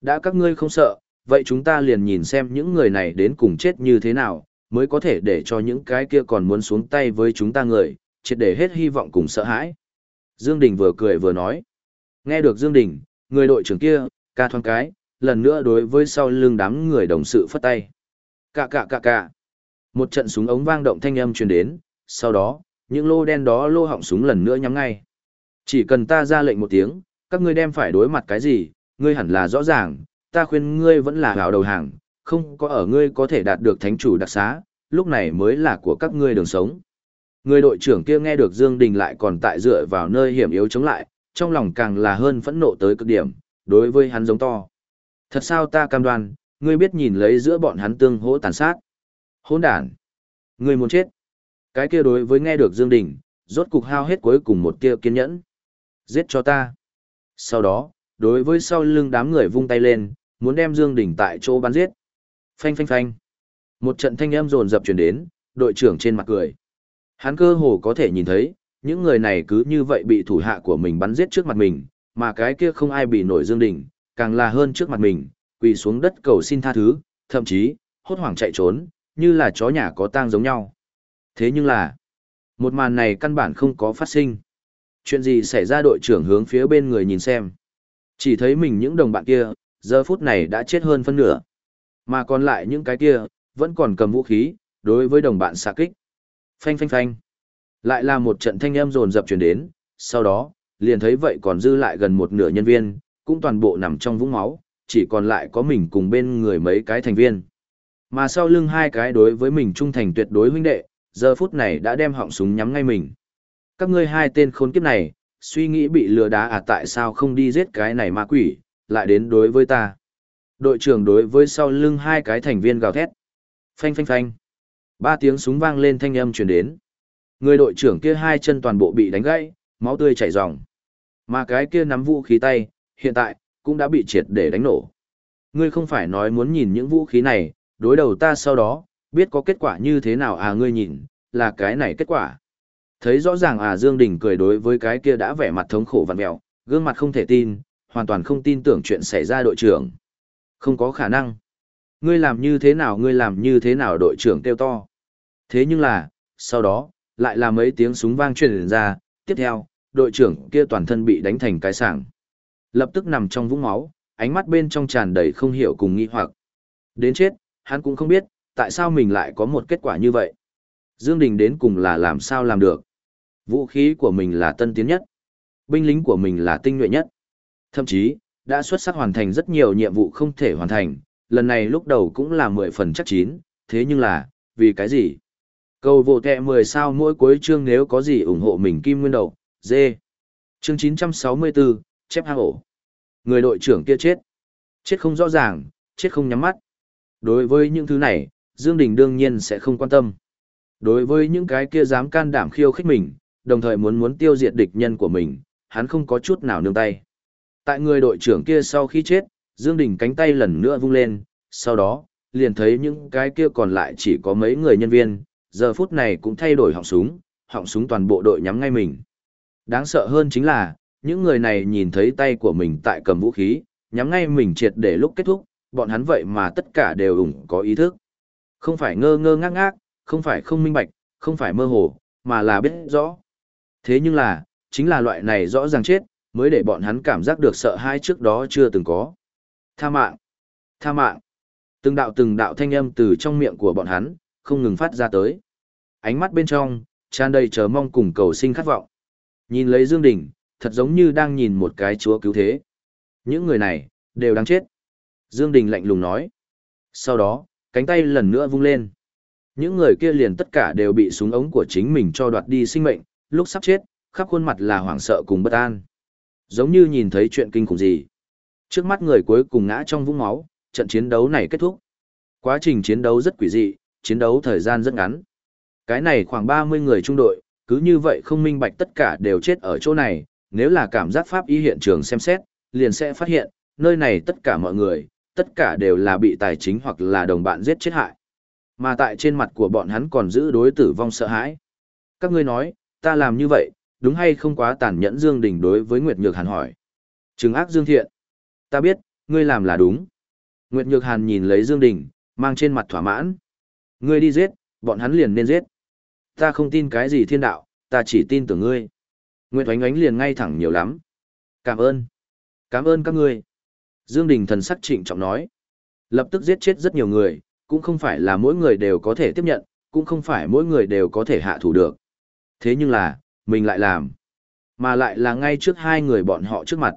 Đã các ngươi không sợ, vậy chúng ta liền nhìn xem những người này đến cùng chết như thế nào, mới có thể để cho những cái kia còn muốn xuống tay với chúng ta người, triệt để hết hy vọng cùng sợ hãi. Dương Đình vừa cười vừa nói. Nghe được Dương Đình, người đội trưởng kia, ca thoáng cái, lần nữa đối với sau lưng đám người đồng sự phất tay. Cạ cạ cạ cạ. Một trận súng ống vang động thanh âm truyền đến, sau đó, những lô đen đó lô họng súng lần nữa nhắm ngay. Chỉ cần ta ra lệnh một tiếng, các ngươi đem phải đối mặt cái gì, ngươi hẳn là rõ ràng, ta khuyên ngươi vẫn là vào đầu hàng, không có ở ngươi có thể đạt được thánh chủ đặc xá, lúc này mới là của các ngươi đường sống. Người đội trưởng kia nghe được Dương Đình lại còn tại dựa vào nơi hiểm yếu chống lại, trong lòng càng là hơn phẫn nộ tới cực điểm, đối với hắn giống to. Thật sao ta cam đoan, ngươi biết nhìn lấy giữa bọn hắn tương hỗ tàn sát. Hỗn đản. Ngươi muốn chết. Cái kia đối với nghe được Dương Đình, rốt cục hao hết cuối cùng một tia kiên nhẫn. Giết cho ta. Sau đó, đối với sau lưng đám người vung tay lên, muốn đem Dương Đình tại chỗ bắn giết. Phanh phanh phanh. Một trận thanh âm rồn rập truyền đến, đội trưởng trên mặt cười. Hắn cơ hồ có thể nhìn thấy, những người này cứ như vậy bị thủ hạ của mình bắn giết trước mặt mình, mà cái kia không ai bị nổi Dương Đình, càng là hơn trước mặt mình, quỳ xuống đất cầu xin tha thứ, thậm chí, hốt hoảng chạy trốn, như là chó nhà có tang giống nhau. Thế nhưng là, một màn này căn bản không có phát sinh. Chuyện gì xảy ra đội trưởng hướng phía bên người nhìn xem. Chỉ thấy mình những đồng bạn kia, giờ phút này đã chết hơn phân nửa. Mà còn lại những cái kia, vẫn còn cầm vũ khí, đối với đồng bạn xạ kích. Phanh phanh phanh. Lại là một trận thanh âm rồn rập chuyển đến, sau đó, liền thấy vậy còn dư lại gần một nửa nhân viên, cũng toàn bộ nằm trong vũng máu, chỉ còn lại có mình cùng bên người mấy cái thành viên. Mà sau lưng hai cái đối với mình trung thành tuyệt đối huynh đệ, giờ phút này đã đem họng súng nhắm ngay mình. Các ngươi hai tên khốn kiếp này, suy nghĩ bị lừa đá à tại sao không đi giết cái này ma quỷ, lại đến đối với ta. Đội trưởng đối với sau lưng hai cái thành viên gào thét. Phanh phanh phanh. Ba tiếng súng vang lên thanh âm truyền đến. Người đội trưởng kia hai chân toàn bộ bị đánh gãy, máu tươi chảy ròng. Mà cái kia nắm vũ khí tay, hiện tại, cũng đã bị triệt để đánh nổ. Ngươi không phải nói muốn nhìn những vũ khí này, đối đầu ta sau đó, biết có kết quả như thế nào à ngươi nhìn, là cái này kết quả. Thấy rõ ràng à Dương Đình cười đối với cái kia đã vẻ mặt thống khổ vặn mẹo, gương mặt không thể tin, hoàn toàn không tin tưởng chuyện xảy ra đội trưởng. Không có khả năng. Ngươi làm như thế nào ngươi làm như thế nào đội trưởng kêu to. Thế nhưng là, sau đó, lại là mấy tiếng súng vang truyền ra, tiếp theo, đội trưởng kia toàn thân bị đánh thành cái sảng. Lập tức nằm trong vũng máu, ánh mắt bên trong tràn đầy không hiểu cùng nghi hoặc. Đến chết, hắn cũng không biết, tại sao mình lại có một kết quả như vậy. Dương Đình đến cùng là làm sao làm được. Vũ khí của mình là tân tiến nhất. Binh lính của mình là tinh nhuệ nhất. Thậm chí, đã xuất sắc hoàn thành rất nhiều nhiệm vụ không thể hoàn thành, lần này lúc đầu cũng là 10 phần chắc chín, thế nhưng là, vì cái gì? Cầu vô kẹ 10 sao mỗi cuối chương nếu có gì ủng hộ mình kim nguyên đầu, dê. Chương 964, chép hang ổ. Người đội trưởng kia chết. Chết không rõ ràng, chết không nhắm mắt. Đối với những thứ này, Dương Đình đương nhiên sẽ không quan tâm. Đối với những cái kia dám can đảm khiêu khích mình, đồng thời muốn muốn tiêu diệt địch nhân của mình, hắn không có chút nào nương tay. Tại người đội trưởng kia sau khi chết, Dương Đình cánh tay lần nữa vung lên, sau đó, liền thấy những cái kia còn lại chỉ có mấy người nhân viên, giờ phút này cũng thay đổi họng súng, họng súng toàn bộ đội nhắm ngay mình. Đáng sợ hơn chính là, những người này nhìn thấy tay của mình tại cầm vũ khí, nhắm ngay mình triệt để lúc kết thúc, bọn hắn vậy mà tất cả đều ủng có ý thức. Không phải ngơ ngơ ngác ngác, không phải không minh bạch, không phải mơ hồ, mà là biết rõ. Thế nhưng là, chính là loại này rõ ràng chết, mới để bọn hắn cảm giác được sợ hãi trước đó chưa từng có. Tha mạng! Tha mạng! Từng đạo từng đạo thanh âm từ trong miệng của bọn hắn, không ngừng phát ra tới. Ánh mắt bên trong, tràn đầy chờ mong cùng cầu sinh khát vọng. Nhìn lấy Dương Đình, thật giống như đang nhìn một cái chúa cứu thế. Những người này, đều đáng chết. Dương Đình lạnh lùng nói. Sau đó, cánh tay lần nữa vung lên. Những người kia liền tất cả đều bị súng ống của chính mình cho đoạt đi sinh mệnh, lúc sắp chết, khắp khuôn mặt là hoảng sợ cùng bất an. Giống như nhìn thấy chuyện kinh khủng gì. Trước mắt người cuối cùng ngã trong vũng máu, trận chiến đấu này kết thúc. Quá trình chiến đấu rất quỷ dị, chiến đấu thời gian rất ngắn. Cái này khoảng 30 người trung đội, cứ như vậy không minh bạch tất cả đều chết ở chỗ này, nếu là cảm giác pháp y hiện trường xem xét, liền sẽ phát hiện, nơi này tất cả mọi người, tất cả đều là bị tài chính hoặc là đồng bạn giết chết hại. Mà tại trên mặt của bọn hắn còn giữ đối tử vong sợ hãi. Các ngươi nói, ta làm như vậy, đúng hay không quá tàn nhẫn Dương Đình đối với Nguyệt Nhược Hàn hỏi. Trừng ác Dương Thiện. Ta biết, ngươi làm là đúng. Nguyệt Nhược Hàn nhìn lấy Dương Đình, mang trên mặt thỏa mãn. Ngươi đi giết, bọn hắn liền nên giết. Ta không tin cái gì thiên đạo, ta chỉ tin tưởng ngươi. Nguyệt Oánh Oánh liền ngay thẳng nhiều lắm. Cảm ơn. Cảm ơn các ngươi. Dương Đình thần sắc trịnh trọng nói. Lập tức giết chết rất nhiều người, cũng không phải là mỗi người đều có thể tiếp nhận, cũng không phải mỗi người đều có thể hạ thủ được. Thế nhưng là, mình lại làm. Mà lại là ngay trước hai người bọn họ trước mặt.